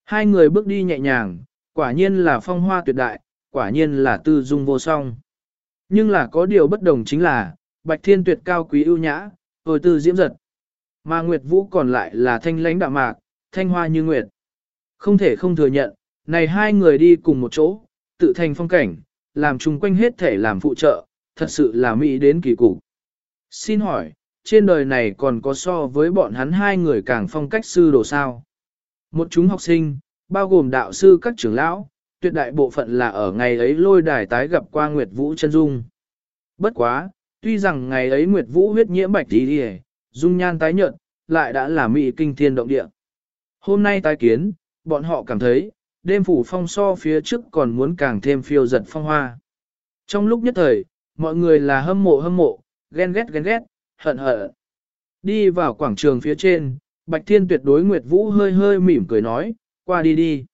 Hai người bước đi nhẹ nhàng, quả nhiên là phong hoa tuyệt đại, quả nhiên là tư dung vô song. Nhưng là có điều bất đồng chính là, bạch thiên tuyệt cao quý ưu nhã, hồi tư diễm giật. Mà Nguyệt Vũ còn lại là thanh lãnh đạm mạc, thanh hoa như Nguyệt. Không thể không thừa nhận, này hai người đi cùng một chỗ, tự thành phong cảnh, làm chung quanh hết thể làm phụ trợ, thật sự là mỹ đến kỳ cục. Xin hỏi, trên đời này còn có so với bọn hắn hai người càng phong cách sư đồ sao? Một chúng học sinh, bao gồm đạo sư các trưởng lão, tuyệt đại bộ phận là ở ngày ấy lôi đài tái gặp qua Nguyệt Vũ chân dung. Bất quá, tuy rằng ngày ấy Nguyệt Vũ huyết nhiễm bạch tí đi dung nhan tái nhợt, lại đã là mỹ kinh thiên động địa. Hôm nay tái kiến, bọn họ cảm thấy, đêm phủ phong so phía trước còn muốn càng thêm phiêu giật phong hoa. Trong lúc nhất thời, mọi người là hâm mộ hâm mộ, ghen ghét ghen ghét, hận hận. Đi vào quảng trường phía trên, Bạch Thiên tuyệt đối Nguyệt Vũ hơi hơi mỉm cười nói, qua đi đi.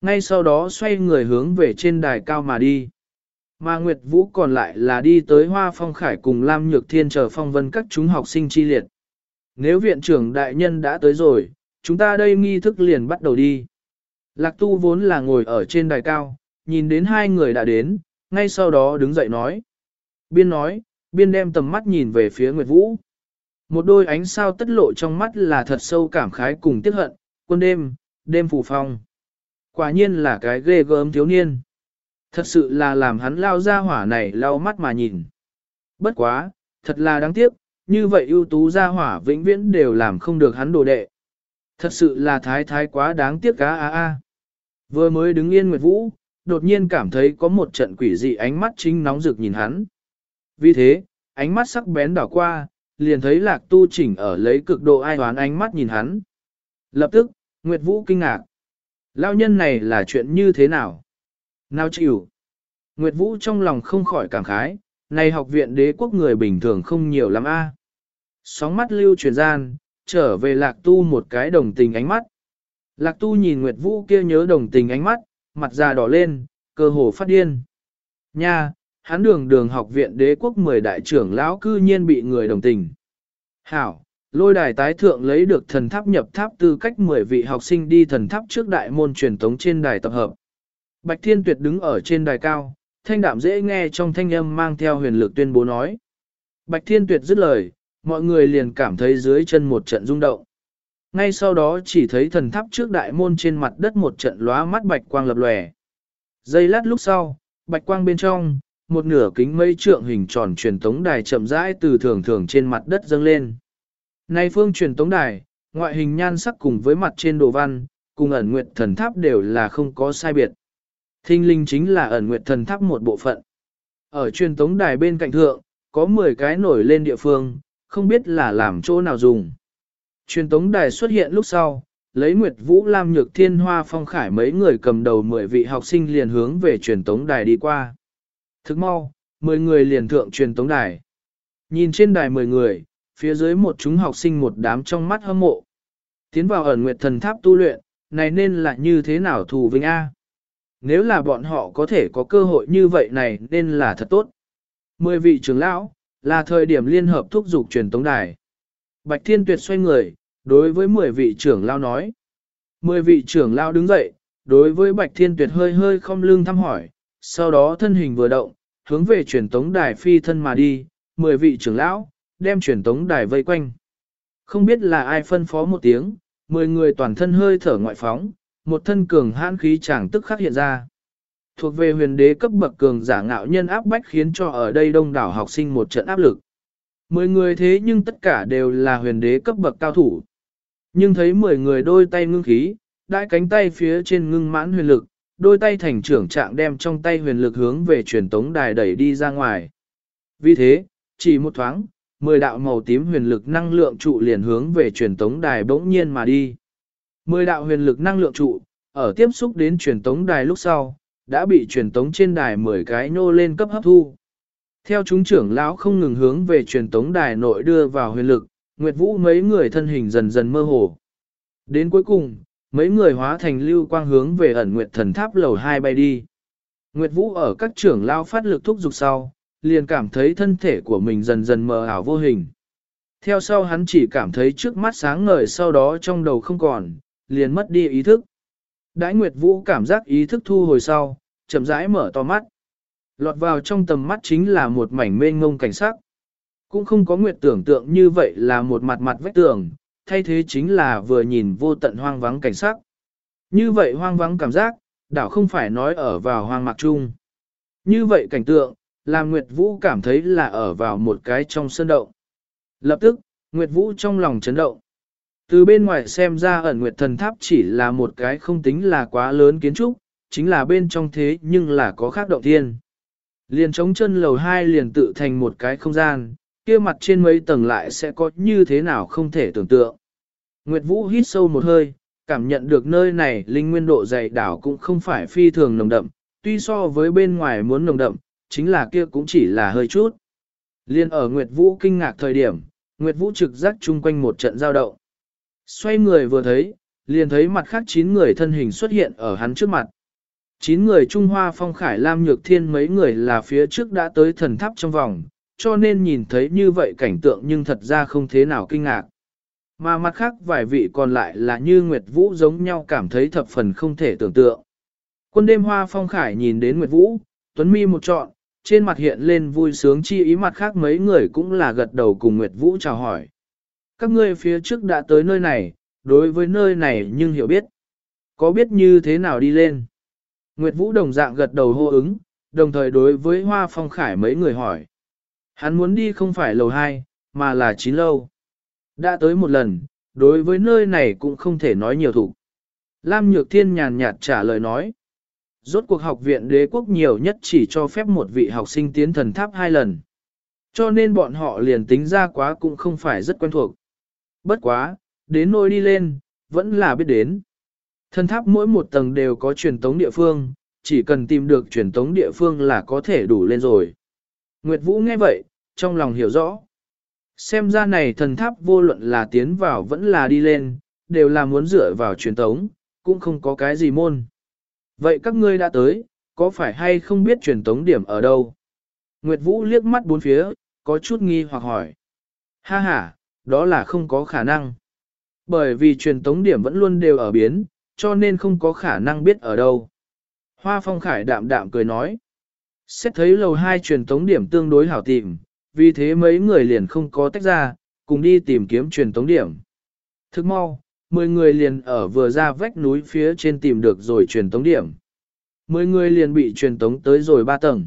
Ngay sau đó xoay người hướng về trên đài cao mà đi. Mà Nguyệt Vũ còn lại là đi tới Hoa Phong Khải cùng Lam Nhược Thiên chờ phong vân các chúng học sinh chi liệt. Nếu viện trưởng đại nhân đã tới rồi, chúng ta đây nghi thức liền bắt đầu đi. Lạc Tu vốn là ngồi ở trên đài cao, nhìn đến hai người đã đến, ngay sau đó đứng dậy nói. Biên nói, biên đem tầm mắt nhìn về phía Nguyệt Vũ. Một đôi ánh sao tất lộ trong mắt là thật sâu cảm khái cùng tiếc hận, quân đêm, đêm phù phong. Quả nhiên là cái ghê gớm thiếu niên. Thật sự là làm hắn lao ra hỏa này lao mắt mà nhìn. Bất quá, thật là đáng tiếc, như vậy ưu tú ra hỏa vĩnh viễn đều làm không được hắn đồ đệ. Thật sự là thái thái quá đáng tiếc cá a a. Vừa mới đứng yên Nguyệt Vũ, đột nhiên cảm thấy có một trận quỷ dị ánh mắt chính nóng rực nhìn hắn. Vì thế, ánh mắt sắc bén đảo qua, liền thấy lạc tu chỉnh ở lấy cực độ ai hoán ánh mắt nhìn hắn. Lập tức, Nguyệt Vũ kinh ngạc. Lao nhân này là chuyện như thế nào? Nào chịu? Nguyệt Vũ trong lòng không khỏi cảm khái, này học viện đế quốc người bình thường không nhiều lắm a. Sóng mắt lưu truyền gian, trở về lạc tu một cái đồng tình ánh mắt. Lạc tu nhìn Nguyệt Vũ kia nhớ đồng tình ánh mắt, mặt già đỏ lên, cơ hồ phát điên. Nha, hắn đường đường học viện đế quốc 10 đại trưởng lão cư nhiên bị người đồng tình. Hảo, lôi đài tái thượng lấy được thần tháp nhập tháp tư cách 10 vị học sinh đi thần tháp trước đại môn truyền tống trên đài tập hợp. Bạch Thiên Tuyệt đứng ở trên đài cao, thanh đạm dễ nghe trong thanh âm mang theo huyền lực tuyên bố nói. Bạch Thiên Tuyệt dứt lời, mọi người liền cảm thấy dưới chân một trận rung động. Ngay sau đó chỉ thấy thần tháp trước đại môn trên mặt đất một trận lóa mắt bạch quang lập lòe. Giây lát lúc sau, bạch quang bên trong, một nửa kính mây trượng hình tròn truyền tống đài chậm rãi từ thường thường trên mặt đất dâng lên. Nay phương truyền tống đài, ngoại hình nhan sắc cùng với mặt trên đồ văn, cùng ẩn nguyệt thần tháp đều là không có sai biệt. Thinh linh chính là ẩn nguyệt thần tháp một bộ phận. Ở truyền tống đài bên cạnh thượng, có 10 cái nổi lên địa phương, không biết là làm chỗ nào dùng. Truyền tống đài xuất hiện lúc sau, lấy Nguyệt Vũ Lam Nhược Thiên Hoa Phong Khải mấy người cầm đầu 10 vị học sinh liền hướng về truyền tống đài đi qua. Thức mau, 10 người liền thượng truyền tống đài. Nhìn trên đài 10 người, phía dưới một chúng học sinh một đám trong mắt hâm mộ. Tiến vào ẩn Nguyệt Thần Tháp tu luyện, này nên là như thế nào thù vinh A? Nếu là bọn họ có thể có cơ hội như vậy này nên là thật tốt. 10 vị trưởng lão, là thời điểm liên hợp thúc dục truyền tống đài. Bạch Thiên Tuyệt xoay người, đối với 10 vị trưởng lão nói. 10 vị trưởng lão đứng dậy, đối với Bạch Thiên Tuyệt hơi hơi không lưng thăm hỏi, sau đó thân hình vừa động, hướng về truyền tống đài phi thân mà đi, 10 vị trưởng lão, đem truyền tống đài vây quanh. Không biết là ai phân phó một tiếng, 10 người toàn thân hơi thở ngoại phóng, một thân cường hãn khí chẳng tức khắc hiện ra. Thuộc về huyền đế cấp bậc cường giả ngạo nhân áp bách khiến cho ở đây đông đảo học sinh một trận áp lực. Mười người thế nhưng tất cả đều là huyền đế cấp bậc cao thủ. Nhưng thấy mười người đôi tay ngưng khí, đại cánh tay phía trên ngưng mãn huyền lực, đôi tay thành trưởng trạng đem trong tay huyền lực hướng về truyền tống đài đẩy đi ra ngoài. Vì thế, chỉ một thoáng, mười đạo màu tím huyền lực năng lượng trụ liền hướng về truyền tống đài bỗng nhiên mà đi. Mười đạo huyền lực năng lượng trụ, ở tiếp xúc đến truyền tống đài lúc sau, đã bị truyền tống trên đài mười cái nô lên cấp hấp thu. Theo chúng trưởng lão không ngừng hướng về truyền tống đài nội đưa vào huyền lực, Nguyệt Vũ mấy người thân hình dần dần mơ hồ. Đến cuối cùng, mấy người hóa thành lưu quang hướng về ẩn Nguyệt thần tháp lầu 2 bay đi. Nguyệt Vũ ở các trưởng lao phát lực thúc dục sau, liền cảm thấy thân thể của mình dần dần mờ ảo vô hình. Theo sau hắn chỉ cảm thấy trước mắt sáng ngời sau đó trong đầu không còn, liền mất đi ý thức. Đãi Nguyệt Vũ cảm giác ý thức thu hồi sau, chậm rãi mở to mắt. Lọt vào trong tầm mắt chính là một mảnh mênh ngông cảnh sắc. Cũng không có Nguyệt tưởng tượng như vậy là một mặt mặt vách tường, thay thế chính là vừa nhìn vô tận hoang vắng cảnh sắc. Như vậy hoang vắng cảm giác, đảo không phải nói ở vào hoang mạc chung. Như vậy cảnh tượng, làm Nguyệt Vũ cảm thấy là ở vào một cái trong sơn động. Lập tức, Nguyệt Vũ trong lòng chấn động. Từ bên ngoài xem ra ẩn Nguyệt Thần Tháp chỉ là một cái không tính là quá lớn kiến trúc, chính là bên trong thế nhưng là có khác động thiên. Liền trống chân lầu 2 liền tự thành một cái không gian, kia mặt trên mấy tầng lại sẽ có như thế nào không thể tưởng tượng. Nguyệt Vũ hít sâu một hơi, cảm nhận được nơi này linh nguyên độ dày đảo cũng không phải phi thường nồng đậm, tuy so với bên ngoài muốn nồng đậm, chính là kia cũng chỉ là hơi chút. Liên ở Nguyệt Vũ kinh ngạc thời điểm, Nguyệt Vũ trực giác chung quanh một trận giao động. Xoay người vừa thấy, liền thấy mặt khác chín người thân hình xuất hiện ở hắn trước mặt. Chín người Trung Hoa Phong Khải Lam Nhược Thiên mấy người là phía trước đã tới thần tháp trong vòng, cho nên nhìn thấy như vậy cảnh tượng nhưng thật ra không thế nào kinh ngạc. Mà mặt khác vài vị còn lại là như Nguyệt Vũ giống nhau cảm thấy thập phần không thể tưởng tượng. Quân đêm Hoa Phong Khải nhìn đến Nguyệt Vũ, Tuấn Mi một trọn, trên mặt hiện lên vui sướng chi ý mặt khác mấy người cũng là gật đầu cùng Nguyệt Vũ chào hỏi. Các ngươi phía trước đã tới nơi này, đối với nơi này nhưng hiểu biết. Có biết như thế nào đi lên? Nguyệt Vũ đồng dạng gật đầu hô ứng, đồng thời đối với Hoa Phong Khải mấy người hỏi. Hắn muốn đi không phải lầu 2, mà là 9 lâu. Đã tới một lần, đối với nơi này cũng không thể nói nhiều thủ. Lam Nhược Thiên nhàn nhạt trả lời nói. Rốt cuộc học viện đế quốc nhiều nhất chỉ cho phép một vị học sinh tiến thần tháp hai lần. Cho nên bọn họ liền tính ra quá cũng không phải rất quen thuộc. Bất quá, đến nôi đi lên, vẫn là biết đến. Thần tháp mỗi một tầng đều có truyền tống địa phương, chỉ cần tìm được truyền tống địa phương là có thể đủ lên rồi. Nguyệt Vũ nghe vậy, trong lòng hiểu rõ. Xem ra này thần tháp vô luận là tiến vào vẫn là đi lên, đều là muốn dựa vào truyền tống, cũng không có cái gì môn. Vậy các ngươi đã tới, có phải hay không biết truyền tống điểm ở đâu? Nguyệt Vũ liếc mắt bốn phía, có chút nghi hoặc hỏi. Ha ha, đó là không có khả năng. Bởi vì truyền tống điểm vẫn luôn đều ở biến, cho nên không có khả năng biết ở đâu. Hoa Phong Khải đạm đạm cười nói. Xét thấy lầu hai truyền tống điểm tương đối hảo tìm, vì thế mấy người liền không có tách ra, cùng đi tìm kiếm truyền tống điểm. Thức mau, 10 người liền ở vừa ra vách núi phía trên tìm được rồi truyền tống điểm. 10 người liền bị truyền tống tới rồi 3 tầng.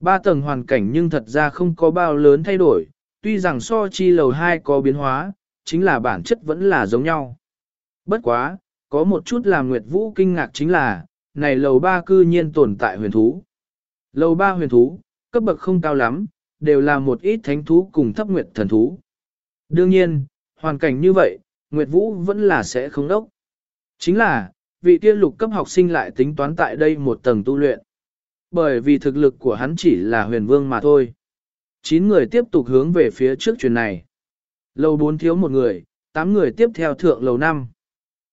3 tầng hoàn cảnh nhưng thật ra không có bao lớn thay đổi, tuy rằng so chi lầu 2 có biến hóa, chính là bản chất vẫn là giống nhau. Bất quá, có một chút làm Nguyệt Vũ kinh ngạc chính là, này lầu 3 cư nhiên tồn tại huyền thú. Lầu 3 huyền thú, cấp bậc không cao lắm, đều là một ít thánh thú cùng thấp nguyệt thần thú. Đương nhiên, hoàn cảnh như vậy, Nguyệt Vũ vẫn là sẽ không đốc. Chính là, vị kia lục cấp học sinh lại tính toán tại đây một tầng tu luyện. Bởi vì thực lực của hắn chỉ là huyền vương mà thôi. Chín người tiếp tục hướng về phía trước truyền này. Lầu 4 thiếu một người, 8 người tiếp theo thượng lầu 5.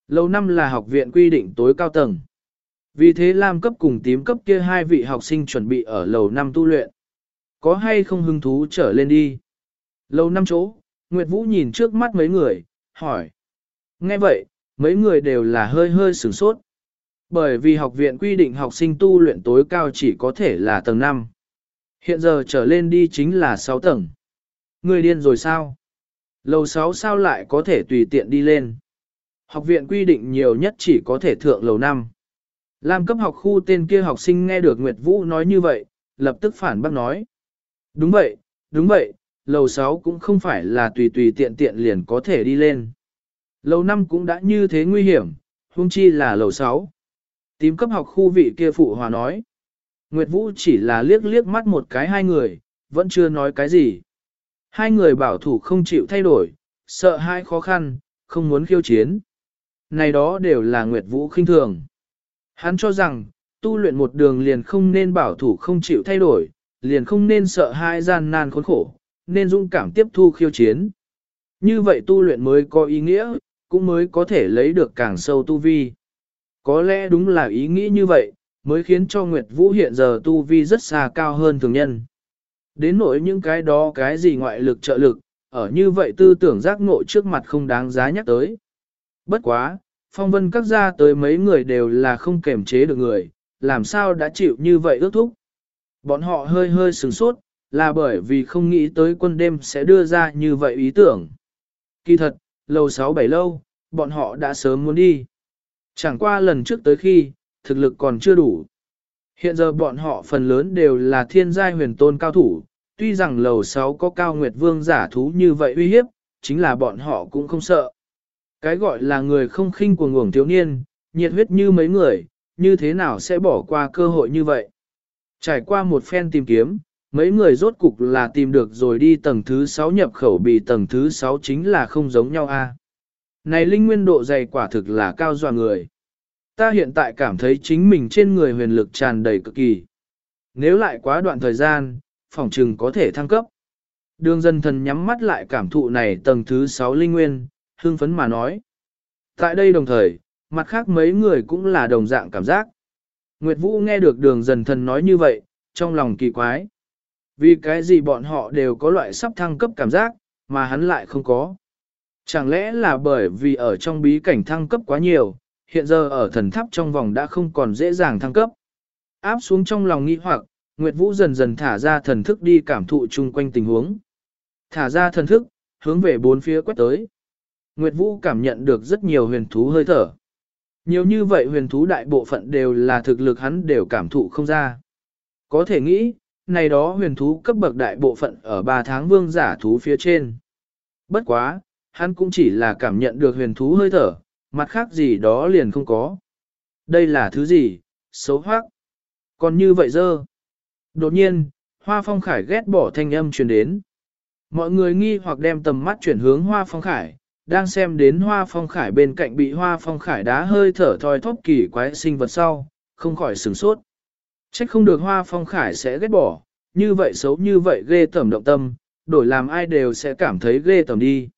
Lầu 5 là học viện quy định tối cao tầng. Vì thế Lam cấp cùng tím cấp kia hai vị học sinh chuẩn bị ở lầu 5 tu luyện. Có hay không hứng thú trở lên đi? Lầu năm chỗ, Nguyệt Vũ nhìn trước mắt mấy người, hỏi. Nghe vậy, mấy người đều là hơi hơi sửng sốt. Bởi vì học viện quy định học sinh tu luyện tối cao chỉ có thể là tầng 5. Hiện giờ trở lên đi chính là 6 tầng. Người điên rồi sao? Lầu 6 sao lại có thể tùy tiện đi lên? Học viện quy định nhiều nhất chỉ có thể thượng lầu 5. Lam cấp học khu tên kia học sinh nghe được Nguyệt Vũ nói như vậy, lập tức phản bác nói. Đúng vậy, đúng vậy, lầu 6 cũng không phải là tùy tùy tiện tiện liền có thể đi lên. Lầu 5 cũng đã như thế nguy hiểm, huống chi là lầu 6. Tím cấp học khu vị kia phụ hòa nói. Nguyệt Vũ chỉ là liếc liếc mắt một cái hai người, vẫn chưa nói cái gì. Hai người bảo thủ không chịu thay đổi, sợ hai khó khăn, không muốn khiêu chiến. Này đó đều là Nguyệt Vũ khinh thường. Hắn cho rằng, tu luyện một đường liền không nên bảo thủ không chịu thay đổi, liền không nên sợ hai gian nan khốn khổ, nên dũng cảm tiếp thu khiêu chiến. Như vậy tu luyện mới có ý nghĩa, cũng mới có thể lấy được càng sâu tu vi. Có lẽ đúng là ý nghĩ như vậy, mới khiến cho Nguyệt Vũ hiện giờ tu vi rất xa cao hơn thường nhân. Đến nỗi những cái đó cái gì ngoại lực trợ lực, ở như vậy tư tưởng giác ngộ trước mặt không đáng giá nhắc tới. Bất quá, phong vân các gia tới mấy người đều là không kềm chế được người, làm sao đã chịu như vậy ước thúc. Bọn họ hơi hơi sửng sốt, là bởi vì không nghĩ tới quân đêm sẽ đưa ra như vậy ý tưởng. Kỳ thật, lâu 6-7 lâu, bọn họ đã sớm muốn đi. Chẳng qua lần trước tới khi, thực lực còn chưa đủ. Hiện giờ bọn họ phần lớn đều là thiên giai huyền tôn cao thủ, tuy rằng lầu 6 có cao nguyệt vương giả thú như vậy uy hiếp, chính là bọn họ cũng không sợ. Cái gọi là người không khinh của nguồn thiếu niên, nhiệt huyết như mấy người, như thế nào sẽ bỏ qua cơ hội như vậy. Trải qua một phen tìm kiếm, mấy người rốt cục là tìm được rồi đi tầng thứ 6 nhập khẩu bị tầng thứ 6 chính là không giống nhau a. Này linh nguyên độ dày quả thực là cao dọa người. Ta hiện tại cảm thấy chính mình trên người huyền lực tràn đầy cực kỳ. Nếu lại quá đoạn thời gian, phòng trừng có thể thăng cấp. Đường dân thần nhắm mắt lại cảm thụ này tầng thứ 6 linh nguyên, hương phấn mà nói. Tại đây đồng thời, mặt khác mấy người cũng là đồng dạng cảm giác. Nguyệt Vũ nghe được đường dần thần nói như vậy, trong lòng kỳ quái. Vì cái gì bọn họ đều có loại sắp thăng cấp cảm giác, mà hắn lại không có. Chẳng lẽ là bởi vì ở trong bí cảnh thăng cấp quá nhiều, hiện giờ ở thần tháp trong vòng đã không còn dễ dàng thăng cấp. Áp xuống trong lòng nghi hoặc, Nguyệt Vũ dần dần thả ra thần thức đi cảm thụ chung quanh tình huống. Thả ra thần thức, hướng về bốn phía quét tới. Nguyệt Vũ cảm nhận được rất nhiều huyền thú hơi thở. Nhiều như vậy huyền thú đại bộ phận đều là thực lực hắn đều cảm thụ không ra. Có thể nghĩ, này đó huyền thú cấp bậc đại bộ phận ở 3 tháng vương giả thú phía trên. Bất quá, hắn cũng chỉ là cảm nhận được huyền thú hơi thở, mặt khác gì đó liền không có. Đây là thứ gì, xấu hoác. Còn như vậy dơ. Đột nhiên, Hoa Phong Khải ghét bỏ thanh âm truyền đến. Mọi người nghi hoặc đem tầm mắt chuyển hướng Hoa Phong Khải, đang xem đến Hoa Phong Khải bên cạnh bị Hoa Phong Khải đá hơi thở thoi thóp kỳ quái sinh vật sau, không khỏi sửng sốt. Trách không được Hoa Phong Khải sẽ ghét bỏ, như vậy xấu như vậy ghê tẩm động tâm, đổi làm ai đều sẽ cảm thấy ghê tẩm đi.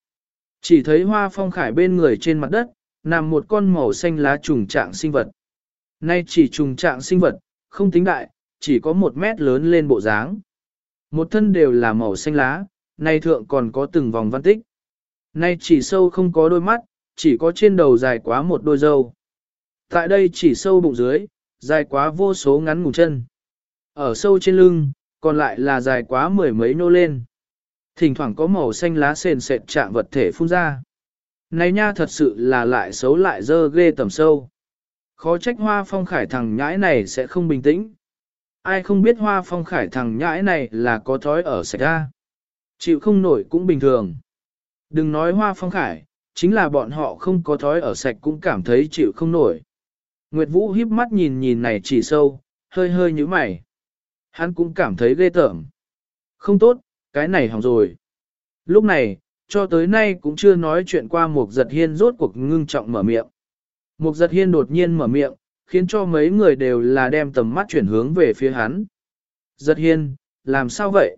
Chỉ thấy Hoa Phong Khải bên người trên mặt đất, nằm một con màu xanh lá trùng trạng sinh vật. Nay chỉ trùng trạng sinh vật, không tính đại, chỉ có một mét lớn lên bộ dáng. Một thân đều là màu xanh lá, nay thượng còn có từng vòng văn tích. Nay chỉ sâu không có đôi mắt, chỉ có trên đầu dài quá một đôi dâu. Tại đây chỉ sâu bụng dưới, dài quá vô số ngắn ngủ chân. Ở sâu trên lưng, còn lại là dài quá mười mấy nô lên. Thỉnh thoảng có màu xanh lá sền sệt chạm vật thể phun ra. Này nha thật sự là lại xấu lại dơ ghê tầm sâu. Khó trách hoa phong khải thằng nhãi này sẽ không bình tĩnh. Ai không biết hoa phong khải thằng nhãi này là có thói ở sạch ra. Chịu không nổi cũng bình thường. Đừng nói hoa phong khải, chính là bọn họ không có thói ở sạch cũng cảm thấy chịu không nổi. Nguyệt Vũ híp mắt nhìn nhìn này chỉ sâu, hơi hơi như mày. Hắn cũng cảm thấy ghê tởm. Không tốt, cái này hỏng rồi. Lúc này, cho tới nay cũng chưa nói chuyện qua một giật hiên rốt cuộc ngưng trọng mở miệng. Một giật hiên đột nhiên mở miệng, khiến cho mấy người đều là đem tầm mắt chuyển hướng về phía hắn. Giật hiên, làm sao vậy?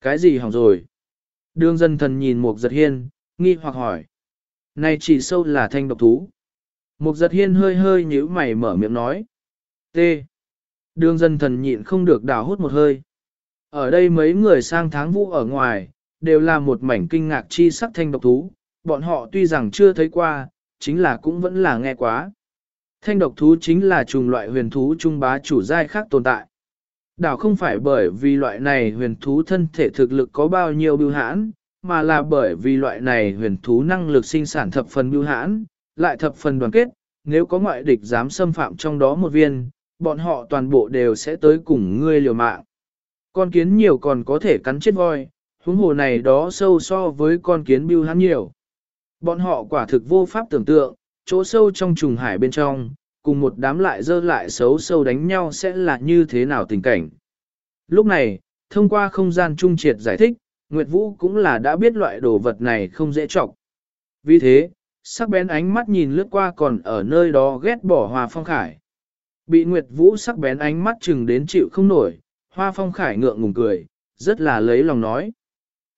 Cái gì hỏng rồi? Đường dân thần nhìn một giật hiên, nghi hoặc hỏi. Này chỉ sâu là thanh độc thú. Một giật hiên hơi hơi nhíu mày mở miệng nói. T. Đường dân thần nhịn không được đào hút một hơi. Ở đây mấy người sang tháng vũ ở ngoài, đều là một mảnh kinh ngạc chi sắc thanh độc thú, bọn họ tuy rằng chưa thấy qua, chính là cũng vẫn là nghe quá. Thanh độc thú chính là chủng loại huyền thú trung bá chủ giai khác tồn tại. Đảo không phải bởi vì loại này huyền thú thân thể thực lực có bao nhiêu bưu hãn, mà là bởi vì loại này huyền thú năng lực sinh sản thập phần bưu hãn, lại thập phần đoàn kết, nếu có ngoại địch dám xâm phạm trong đó một viên, bọn họ toàn bộ đều sẽ tới cùng ngươi liều mạng. Con kiến nhiều còn có thể cắn chết voi, huống hồ này đó sâu so với con kiến bưu hãn nhiều. Bọn họ quả thực vô pháp tưởng tượng, chỗ sâu trong trùng hải bên trong, cùng một đám lại dơ lại xấu sâu đánh nhau sẽ là như thế nào tình cảnh. Lúc này, thông qua không gian trung triệt giải thích, Nguyệt Vũ cũng là đã biết loại đồ vật này không dễ trọng. Vì thế, sắc bén ánh mắt nhìn lướt qua còn ở nơi đó ghét bỏ Hoa Phong Khải. Bị Nguyệt Vũ sắc bén ánh mắt chừng đến chịu không nổi, Hoa Phong Khải ngượng ngùng cười, rất là lấy lòng nói.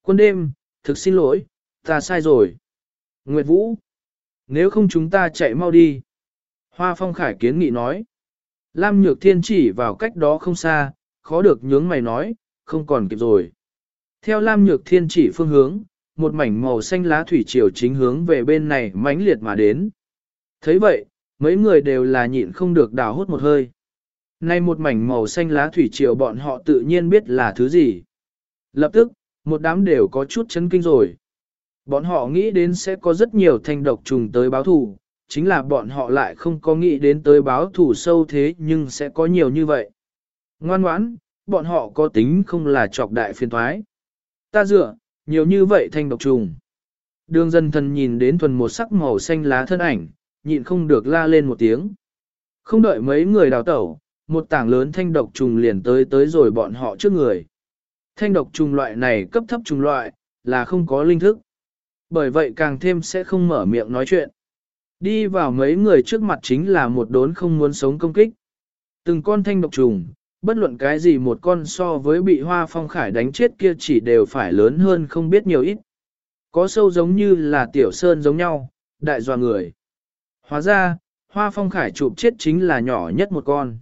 Quân đêm, thực xin lỗi, ta sai rồi. Nguyệt Vũ, nếu không chúng ta chạy mau đi. Hoa Phong Khải kiến nghị nói. Lam Nhược Thiên chỉ vào cách đó không xa, khó được nhướng mày nói, không còn kịp rồi. Theo Lam Nhược Thiên chỉ phương hướng, một mảnh màu xanh lá thủy triều chính hướng về bên này mãnh liệt mà đến. thấy vậy, mấy người đều là nhịn không được đào hút một hơi. Nay một mảnh màu xanh lá thủy triều bọn họ tự nhiên biết là thứ gì. Lập tức, một đám đều có chút chấn kinh rồi. Bọn họ nghĩ đến sẽ có rất nhiều thanh độc trùng tới báo thù, chính là bọn họ lại không có nghĩ đến tới báo thù sâu thế nhưng sẽ có nhiều như vậy. Ngoan ngoãn, bọn họ có tính không là trọc đại phiền thoái. Ta dựa, nhiều như vậy thanh độc trùng. Đường dân thần nhìn đến thuần một sắc màu xanh lá thân ảnh, nhịn không được la lên một tiếng. Không đợi mấy người đào tẩu, một tảng lớn thanh độc trùng liền tới tới rồi bọn họ trước người. Thanh độc trùng loại này cấp thấp trùng loại, là không có linh thức. Bởi vậy càng thêm sẽ không mở miệng nói chuyện. Đi vào mấy người trước mặt chính là một đốn không muốn sống công kích. Từng con thanh độc trùng, bất luận cái gì một con so với bị hoa phong khải đánh chết kia chỉ đều phải lớn hơn không biết nhiều ít. Có sâu giống như là tiểu sơn giống nhau, đại dọa người. Hóa ra, hoa phong khải chụp chết chính là nhỏ nhất một con.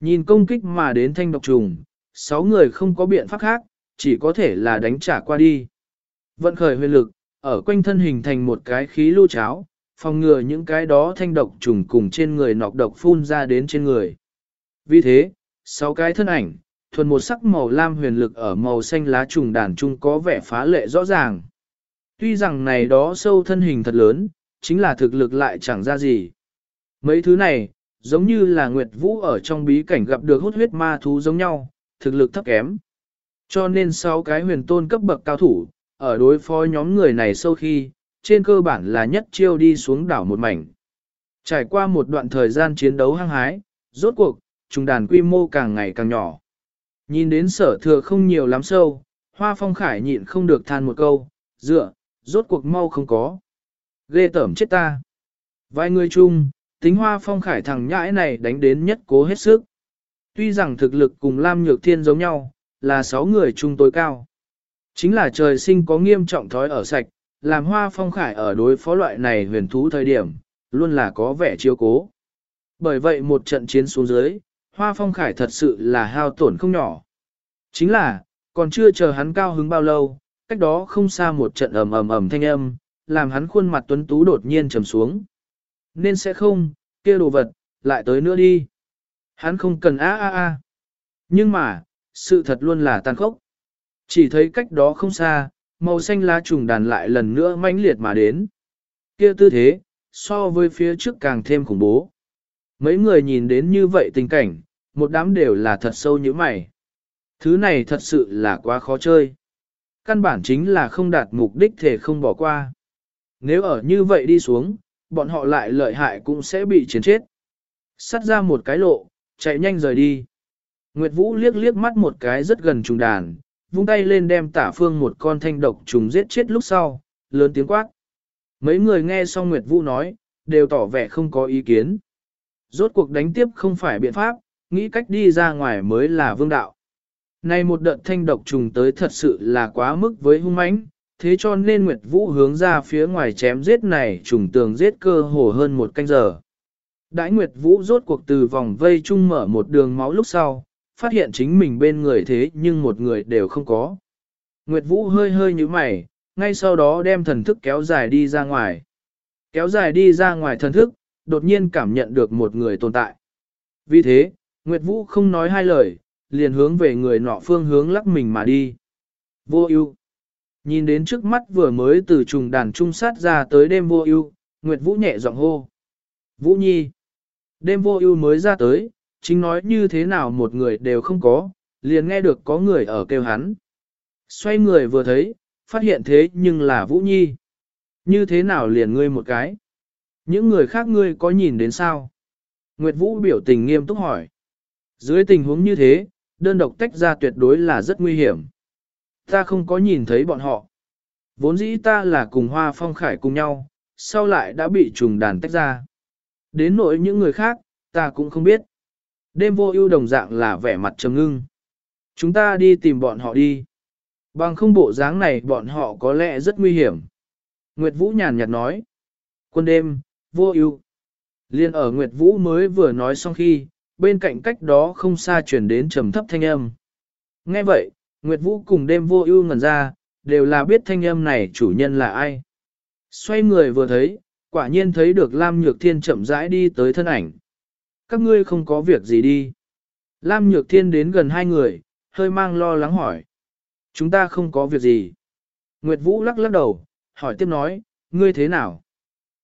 Nhìn công kích mà đến thanh độc trùng, sáu người không có biện pháp khác, chỉ có thể là đánh trả qua đi. Vận khởi huyền lực, ở quanh thân hình thành một cái khí lưu cháo, phòng ngừa những cái đó thanh độc trùng cùng trên người nọc độc phun ra đến trên người. Vì thế, sáu cái thân ảnh, thuần một sắc màu lam huyền lực ở màu xanh lá trùng đàn trung có vẻ phá lệ rõ ràng. Tuy rằng này đó sâu thân hình thật lớn, chính là thực lực lại chẳng ra gì. Mấy thứ này, giống như là Nguyệt Vũ ở trong bí cảnh gặp được hút huyết ma thú giống nhau, thực lực thấp kém. Cho nên sau cái huyền tôn cấp bậc cao thủ, ở đối phó nhóm người này sâu khi, trên cơ bản là nhất chiêu đi xuống đảo một mảnh. Trải qua một đoạn thời gian chiến đấu hăng hái, rốt cuộc, trùng đàn quy mô càng ngày càng nhỏ. Nhìn đến sở thừa không nhiều lắm sâu, hoa phong khải nhịn không được than một câu, dựa, rốt cuộc mau không có. Ghê tởm chết ta. Vài người chung, tính hoa phong khải thằng nhãi này đánh đến nhất cố hết sức. Tuy rằng thực lực cùng Lam Nhược Thiên giống nhau, là 6 người chung tối cao. Chính là trời sinh có nghiêm trọng thói ở sạch, làm hoa phong khải ở đối phó loại này huyền thú thời điểm, luôn là có vẻ chiếu cố. Bởi vậy một trận chiến xuống dưới, hoa phong khải thật sự là hao tổn không nhỏ. Chính là, còn chưa chờ hắn cao hứng bao lâu, cách đó không xa một trận ầm ầm ầm thanh âm, làm hắn khuôn mặt tuấn tú đột nhiên trầm xuống. Nên sẽ không, kia đồ vật, lại tới nữa đi. Hắn không cần a a a. Nhưng mà, sự thật luôn là tàn khốc. Chỉ thấy cách đó không xa, màu xanh lá trùng đàn lại lần nữa mãnh liệt mà đến. Kia tư thế, so với phía trước càng thêm khủng bố. Mấy người nhìn đến như vậy tình cảnh, một đám đều là thật sâu như mày. Thứ này thật sự là quá khó chơi. Căn bản chính là không đạt mục đích thể không bỏ qua. Nếu ở như vậy đi xuống, bọn họ lại lợi hại cũng sẽ bị chiến chết. Sắt ra một cái lộ, chạy nhanh rời đi. Nguyệt Vũ liếc liếc mắt một cái rất gần trùng đàn, vung tay lên đem tả phương một con thanh độc trùng giết chết lúc sau, lớn tiếng quát. Mấy người nghe xong Nguyệt Vũ nói, đều tỏ vẻ không có ý kiến. Rốt cuộc đánh tiếp không phải biện pháp, nghĩ cách đi ra ngoài mới là vương đạo. Này một đợt thanh độc trùng tới thật sự là quá mức với hung mãnh, thế cho nên Nguyệt Vũ hướng ra phía ngoài chém giết này trùng tường giết cơ hồ hơn một canh giờ. Đãi Nguyệt Vũ rốt cuộc từ vòng vây chung mở một đường máu lúc sau, phát hiện chính mình bên người thế nhưng một người đều không có. Nguyệt Vũ hơi hơi như mày, ngay sau đó đem thần thức kéo dài đi ra ngoài. Kéo dài đi ra ngoài thần thức, đột nhiên cảm nhận được một người tồn tại. Vì thế, Nguyệt Vũ không nói hai lời, liền hướng về người nọ phương hướng lắc mình mà đi. Vô ưu. Nhìn đến trước mắt vừa mới từ trùng đàn trung sát ra tới đêm vô ưu, Nguyệt Vũ nhẹ giọng hô. Vũ Nhi. Đêm vô ưu mới ra tới, chính nói như thế nào một người đều không có, liền nghe được có người ở kêu hắn. Xoay người vừa thấy, phát hiện thế nhưng là Vũ Nhi. Như thế nào liền ngươi một cái? Những người khác ngươi có nhìn đến sao? Nguyệt Vũ biểu tình nghiêm túc hỏi. Dưới tình huống như thế, đơn độc tách ra tuyệt đối là rất nguy hiểm. Ta không có nhìn thấy bọn họ. Vốn dĩ ta là cùng Hoa Phong Khải cùng nhau, sau lại đã bị trùng đàn tách ra. Đến nỗi những người khác, ta cũng không biết. Đêm vô ưu đồng dạng là vẻ mặt trầm ngưng. Chúng ta đi tìm bọn họ đi. Bằng không bộ dáng này bọn họ có lẽ rất nguy hiểm. Nguyệt Vũ nhàn nhạt nói. Quân đêm, vô ưu. Liên ở Nguyệt Vũ mới vừa nói xong khi, bên cạnh cách đó không xa chuyển đến trầm thấp thanh âm. Nghe vậy, Nguyệt Vũ cùng đêm vô ưu ngẩn ra, đều là biết thanh âm này chủ nhân là ai. Xoay người vừa thấy, quả nhiên thấy được Lam Nhược Thiên chậm rãi đi tới thân ảnh. Các ngươi không có việc gì đi. Lam Nhược Thiên đến gần hai người, hơi mang lo lắng hỏi. Chúng ta không có việc gì. Nguyệt Vũ lắc lắc đầu, hỏi tiếp nói, ngươi thế nào?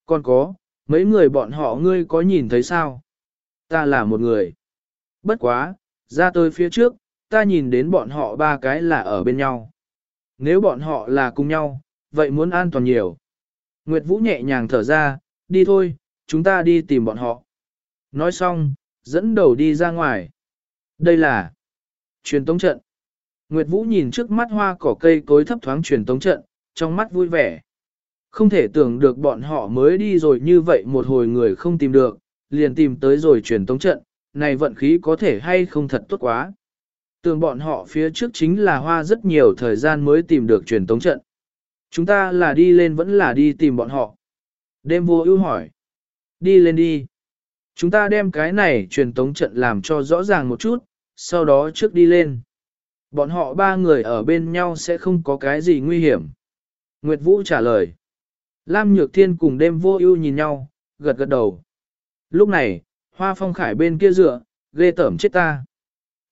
Còn có, mấy người bọn họ ngươi có nhìn thấy sao? Ta là một người. Bất quá, ra tới phía trước, ta nhìn đến bọn họ ba cái là ở bên nhau. Nếu bọn họ là cùng nhau, vậy muốn an toàn nhiều. Nguyệt Vũ nhẹ nhàng thở ra, đi thôi, chúng ta đi tìm bọn họ. Nói xong, dẫn đầu đi ra ngoài. Đây là truyền tống trận. Nguyệt Vũ nhìn trước mắt hoa cỏ cây cối thấp thoáng truyền tống trận, trong mắt vui vẻ. Không thể tưởng được bọn họ mới đi rồi như vậy một hồi người không tìm được, liền tìm tới rồi truyền tống trận, này vận khí có thể hay không thật tốt quá. Tưởng bọn họ phía trước chính là hoa rất nhiều thời gian mới tìm được truyền tống trận. Chúng ta là đi lên vẫn là đi tìm bọn họ. Đêm vô ưu hỏi. Đi lên đi. Chúng ta đem cái này truyền tống trận làm cho rõ ràng một chút, sau đó trước đi lên. Bọn họ ba người ở bên nhau sẽ không có cái gì nguy hiểm. Nguyệt Vũ trả lời. Lam Nhược Thiên cùng đêm vô ưu nhìn nhau, gật gật đầu. Lúc này, Hoa Phong Khải bên kia dựa, ghê tởm chết ta.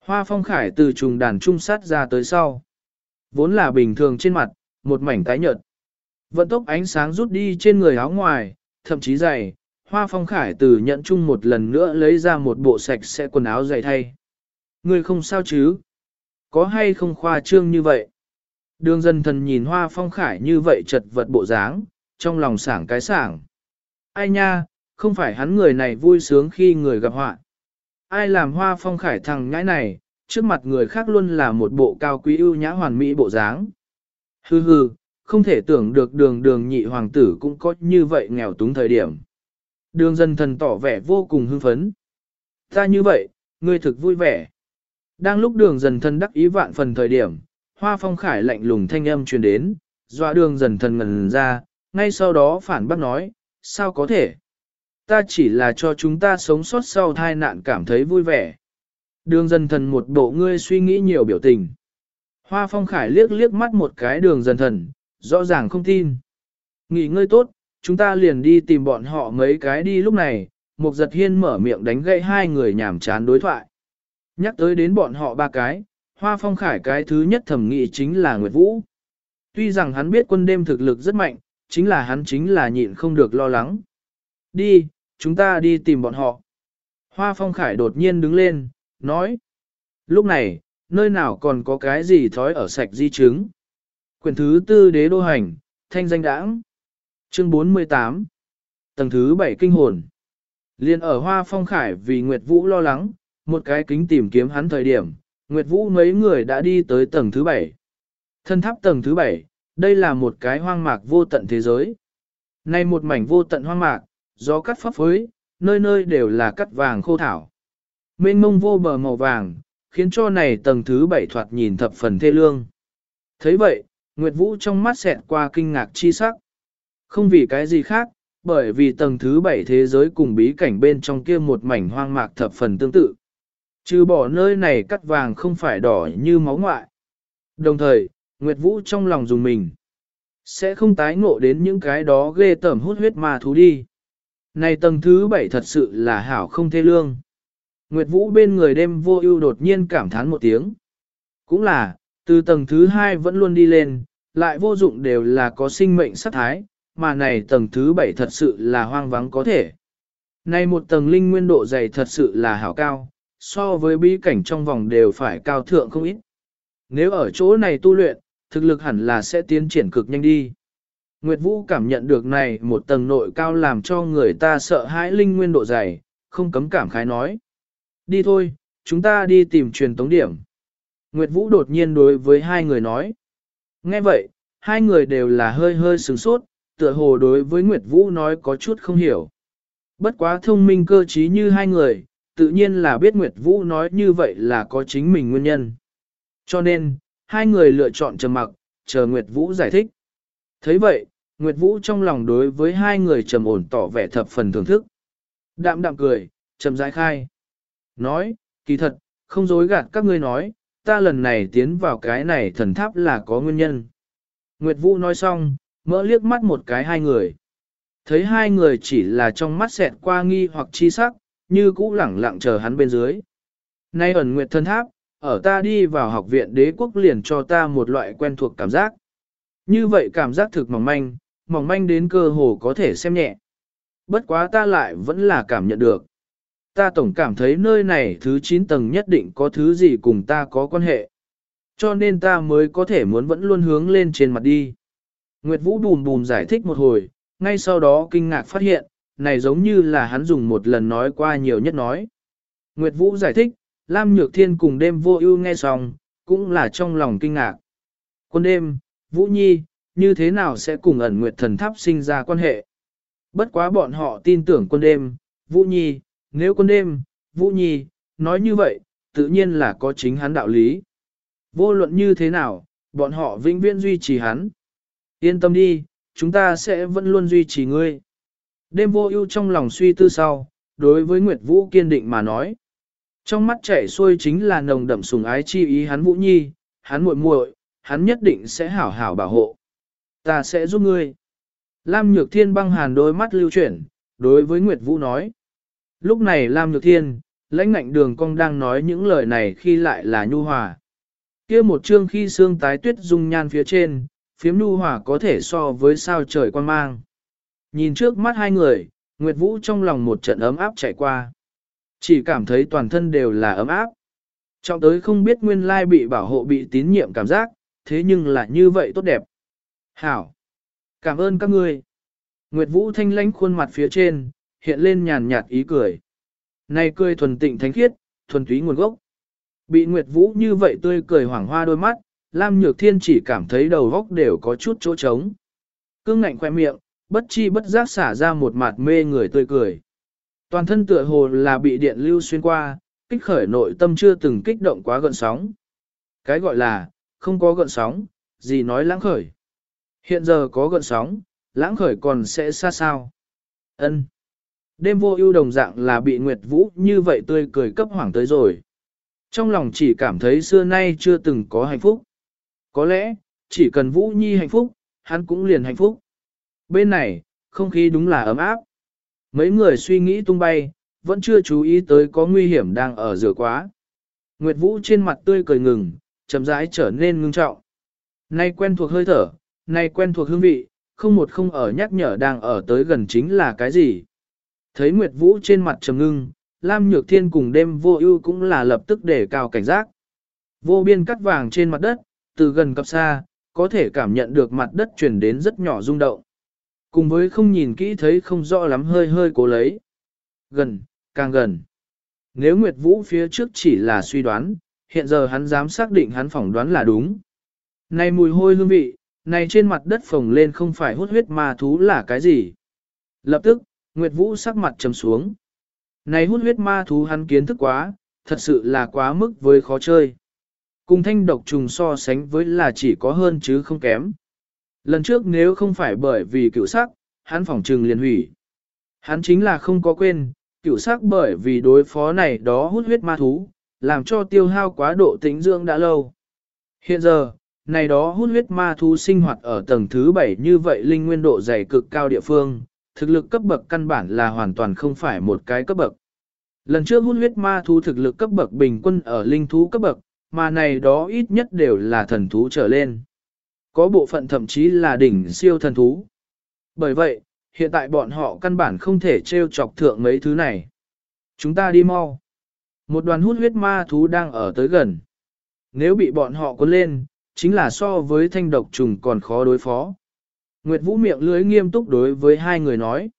Hoa Phong Khải từ trùng đàn trung sát ra tới sau. Vốn là bình thường trên mặt, một mảnh tái nhợt. Vận tốc ánh sáng rút đi trên người áo ngoài, thậm chí dày, Hoa Phong Khải từ nhận chung một lần nữa lấy ra một bộ sạch sẽ quần áo dày thay. Người không sao chứ? Có hay không khoa trương như vậy? Đường dân thần nhìn Hoa Phong Khải như vậy chật vật bộ dáng, trong lòng sảng cái sảng. Ai nha, không phải hắn người này vui sướng khi người gặp họa. Ai làm hoa phong khải thằng nhãi này, trước mặt người khác luôn là một bộ cao quý ưu nhã hoàn mỹ bộ dáng. Hừ hừ, không thể tưởng được đường đường nhị hoàng tử cũng có như vậy nghèo túng thời điểm. Đường dân thần tỏ vẻ vô cùng hưng phấn. Ta như vậy, ngươi thực vui vẻ. Đang lúc đường dần thần đắc ý vạn phần thời điểm, hoa phong khải lạnh lùng thanh âm truyền đến, dọa đường dần thần ngần ra, ngay sau đó phản bác nói, sao có thể? Ta chỉ là cho chúng ta sống sót sau thai nạn cảm thấy vui vẻ. Đường dần thần một bộ ngươi suy nghĩ nhiều biểu tình. Hoa phong khải liếc liếc mắt một cái đường dần thần, rõ ràng không tin. Nghỉ ngơi tốt, chúng ta liền đi tìm bọn họ mấy cái đi lúc này, một giật hiên mở miệng đánh gãy hai người nhảm chán đối thoại. Nhắc tới đến bọn họ ba cái, hoa phong khải cái thứ nhất thẩm nghị chính là Nguyệt Vũ. Tuy rằng hắn biết quân đêm thực lực rất mạnh, chính là hắn chính là nhịn không được lo lắng. Đi, chúng ta đi tìm bọn họ. Hoa phong khải đột nhiên đứng lên, nói. Lúc này, nơi nào còn có cái gì thói ở sạch di chứng. Quyền thứ tư đế đô hành, thanh danh đãng. Chương 48 Tầng thứ 7 kinh hồn Liên ở Hoa Phong Khải vì Nguyệt Vũ lo lắng, một cái kính tìm kiếm hắn thời điểm, Nguyệt Vũ mấy người đã đi tới tầng thứ 7. Thân tháp tầng thứ 7, đây là một cái hoang mạc vô tận thế giới. nay một mảnh vô tận hoang mạc, gió cắt pháp phới, nơi nơi đều là cắt vàng khô thảo. Mênh mông vô bờ màu vàng, khiến cho này tầng thứ 7 thoạt nhìn thập phần thê lương. thấy vậy, Nguyệt Vũ trong mắt xẹt qua kinh ngạc chi sắc. Không vì cái gì khác, bởi vì tầng thứ bảy thế giới cùng bí cảnh bên trong kia một mảnh hoang mạc thập phần tương tự. Trừ bỏ nơi này cắt vàng không phải đỏ như máu ngoại. Đồng thời, Nguyệt Vũ trong lòng dùng mình. Sẽ không tái ngộ đến những cái đó ghê tởm hút huyết ma thú đi. Này tầng thứ bảy thật sự là hảo không thê lương. Nguyệt Vũ bên người đêm vô ưu đột nhiên cảm thán một tiếng. Cũng là, từ tầng thứ hai vẫn luôn đi lên, lại vô dụng đều là có sinh mệnh sát thái, mà này tầng thứ bảy thật sự là hoang vắng có thể. Này một tầng linh nguyên độ dày thật sự là hảo cao, so với bí cảnh trong vòng đều phải cao thượng không ít. Nếu ở chỗ này tu luyện, thực lực hẳn là sẽ tiến triển cực nhanh đi. Nguyệt Vũ cảm nhận được này một tầng nội cao làm cho người ta sợ hãi linh nguyên độ dày, không cấm cảm khái nói. Đi thôi, chúng ta đi tìm truyền tống điểm. Nguyệt Vũ đột nhiên đối với hai người nói. Nghe vậy, hai người đều là hơi hơi sừng sốt, tựa hồ đối với Nguyệt Vũ nói có chút không hiểu. Bất quá thông minh cơ trí như hai người, tự nhiên là biết Nguyệt Vũ nói như vậy là có chính mình nguyên nhân. Cho nên, hai người lựa chọn trầm mặc, chờ Nguyệt Vũ giải thích. thấy vậy, Nguyệt Vũ trong lòng đối với hai người trầm ổn tỏ vẻ thập phần thưởng thức. Đạm đạm cười, trầm giải khai. Nói, kỳ thật, không dối gạt các ngươi nói, ta lần này tiến vào cái này thần tháp là có nguyên nhân. Nguyệt Vũ nói xong, mỡ liếc mắt một cái hai người. Thấy hai người chỉ là trong mắt xẹt qua nghi hoặc chi sắc, như cũ lẳng lặng chờ hắn bên dưới. Nay ẩn nguyệt thân tháp, ở ta đi vào học viện đế quốc liền cho ta một loại quen thuộc cảm giác. Như vậy cảm giác thực mỏng manh, mỏng manh đến cơ hồ có thể xem nhẹ. Bất quá ta lại vẫn là cảm nhận được. Ta tổng cảm thấy nơi này thứ 9 tầng nhất định có thứ gì cùng ta có quan hệ. Cho nên ta mới có thể muốn vẫn luôn hướng lên trên mặt đi. Nguyệt Vũ bùm bùm giải thích một hồi, ngay sau đó kinh ngạc phát hiện, này giống như là hắn dùng một lần nói qua nhiều nhất nói. Nguyệt Vũ giải thích, Lam Nhược Thiên cùng đêm vô ưu nghe xong, cũng là trong lòng kinh ngạc. Quân đêm, Vũ Nhi, như thế nào sẽ cùng ẩn Nguyệt Thần Tháp sinh ra quan hệ? Bất quá bọn họ tin tưởng quân đêm, Vũ Nhi, nếu quân đêm, Vũ Nhi, nói như vậy, tự nhiên là có chính hắn đạo lý. Vô luận như thế nào, bọn họ vĩnh viễn duy trì hắn. Yên tâm đi, chúng ta sẽ vẫn luôn duy trì ngươi. Đêm vô ưu trong lòng suy tư sau, đối với Nguyệt Vũ kiên định mà nói. Trong mắt chảy xuôi chính là nồng đậm sùng ái chi ý hắn Vũ Nhi, hắn muội muội, hắn nhất định sẽ hảo hảo bảo hộ. Ta sẽ giúp ngươi. Lam Nhược Thiên băng hàn đôi mắt lưu chuyển, đối với Nguyệt Vũ nói. Lúc này Lam Nhược Thiên, lãnh ngạnh đường cong đang nói những lời này khi lại là nhu hòa. kia một chương khi xương tái tuyết dung nhan phía trên, phiếm nhu hòa có thể so với sao trời quan mang. Nhìn trước mắt hai người, Nguyệt Vũ trong lòng một trận ấm áp chạy qua. Chỉ cảm thấy toàn thân đều là ấm áp. Trọng tới không biết nguyên lai bị bảo hộ bị tín nhiệm cảm giác, thế nhưng là như vậy tốt đẹp. Hảo! Cảm ơn các ngươi. Nguyệt Vũ thanh lãnh khuôn mặt phía trên, hiện lên nhàn nhạt ý cười. Này cười thuần tịnh thánh khiết, thuần túy nguồn gốc. Bị Nguyệt Vũ như vậy tươi cười hoảng hoa đôi mắt, Lam Nhược Thiên chỉ cảm thấy đầu góc đều có chút chỗ trống. Cương ngạnh khoe miệng, bất chi bất giác xả ra một mặt mê người tươi cười. Toàn thân tựa hồ là bị điện lưu xuyên qua, kích khởi nội tâm chưa từng kích động quá gợn sóng. Cái gọi là, không có gợn sóng, gì nói lãng khởi. Hiện giờ có gợn sóng, lãng khởi còn sẽ xa sao. ân Đêm vô ưu đồng dạng là bị Nguyệt Vũ như vậy tươi cười cấp hoảng tới rồi. Trong lòng chỉ cảm thấy xưa nay chưa từng có hạnh phúc. Có lẽ, chỉ cần Vũ Nhi hạnh phúc, hắn cũng liền hạnh phúc. Bên này, không khí đúng là ấm áp. Mấy người suy nghĩ tung bay, vẫn chưa chú ý tới có nguy hiểm đang ở rửa quá. Nguyệt Vũ trên mặt tươi cười ngừng, chậm rãi trở nên ngưng trọng. Nay quen thuộc hơi thở, nay quen thuộc hương vị, không một không ở nhắc nhở đang ở tới gần chính là cái gì. Thấy Nguyệt Vũ trên mặt trầm ngưng, Lam Nhược Thiên cùng đêm vô ưu cũng là lập tức để cao cảnh giác. Vô biên cắt vàng trên mặt đất, từ gần cập xa, có thể cảm nhận được mặt đất chuyển đến rất nhỏ rung động. Cùng với không nhìn kỹ thấy không rõ lắm hơi hơi cố lấy. Gần, càng gần. Nếu Nguyệt Vũ phía trước chỉ là suy đoán, hiện giờ hắn dám xác định hắn phỏng đoán là đúng. Này mùi hôi hương vị, này trên mặt đất phồng lên không phải hút huyết ma thú là cái gì. Lập tức, Nguyệt Vũ sắc mặt trầm xuống. Này hút huyết ma thú hắn kiến thức quá, thật sự là quá mức với khó chơi. Cùng thanh độc trùng so sánh với là chỉ có hơn chứ không kém. Lần trước nếu không phải bởi vì cựu sắc, hắn phỏng trừng liền hủy. Hắn chính là không có quên, cựu sắc bởi vì đối phó này đó hút huyết ma thú, làm cho tiêu hao quá độ tính dưỡng đã lâu. Hiện giờ, này đó hút huyết ma thú sinh hoạt ở tầng thứ 7 như vậy linh nguyên độ dày cực cao địa phương, thực lực cấp bậc căn bản là hoàn toàn không phải một cái cấp bậc. Lần trước hút huyết ma thú thực lực cấp bậc bình quân ở linh thú cấp bậc, mà này đó ít nhất đều là thần thú trở lên. Có bộ phận thậm chí là đỉnh siêu thần thú. Bởi vậy, hiện tại bọn họ căn bản không thể trêu chọc thượng mấy thứ này. Chúng ta đi mau. Một đoàn hút huyết ma thú đang ở tới gần. Nếu bị bọn họ cuốn lên, chính là so với thanh độc trùng còn khó đối phó. Nguyệt Vũ miệng lưới nghiêm túc đối với hai người nói.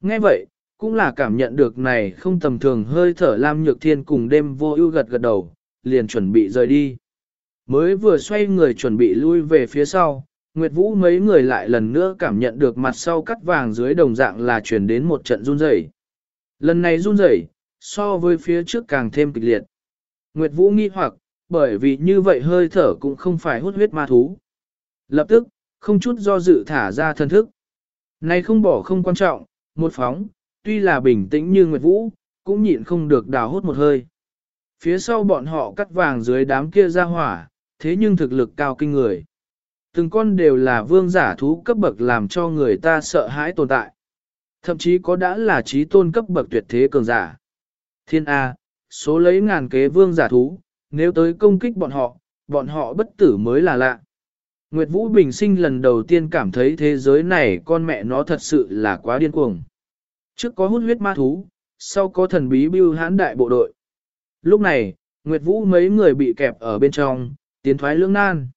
Nghe vậy, cũng là cảm nhận được này không tầm thường hơi thở Lam Nhược Thiên cùng đêm vô ưu gật gật đầu, liền chuẩn bị rời đi. Mới vừa xoay người chuẩn bị lui về phía sau, Nguyệt Vũ mấy người lại lần nữa cảm nhận được mặt sau cắt vàng dưới đồng dạng là chuyển đến một trận run rẩy. Lần này run rẩy, so với phía trước càng thêm kịch liệt. Nguyệt Vũ nghi hoặc, bởi vì như vậy hơi thở cũng không phải hút huyết ma thú. Lập tức, không chút do dự thả ra thân thức. Này không bỏ không quan trọng, một phóng, tuy là bình tĩnh như Nguyệt Vũ, cũng nhịn không được đào hút một hơi. Phía sau bọn họ cắt vàng dưới đám kia ra hỏa, thế nhưng thực lực cao kinh người. Từng con đều là vương giả thú cấp bậc làm cho người ta sợ hãi tồn tại. Thậm chí có đã là trí tôn cấp bậc tuyệt thế cường giả. Thiên A, số lấy ngàn kế vương giả thú, nếu tới công kích bọn họ, bọn họ bất tử mới là lạ. Nguyệt Vũ Bình sinh lần đầu tiên cảm thấy thế giới này con mẹ nó thật sự là quá điên cuồng. Trước có hút huyết ma thú, sau có thần bí bưu hãn đại bộ đội. Lúc này, Nguyệt Vũ mấy người bị kẹp ở bên trong, tiến thoái lưỡng nan.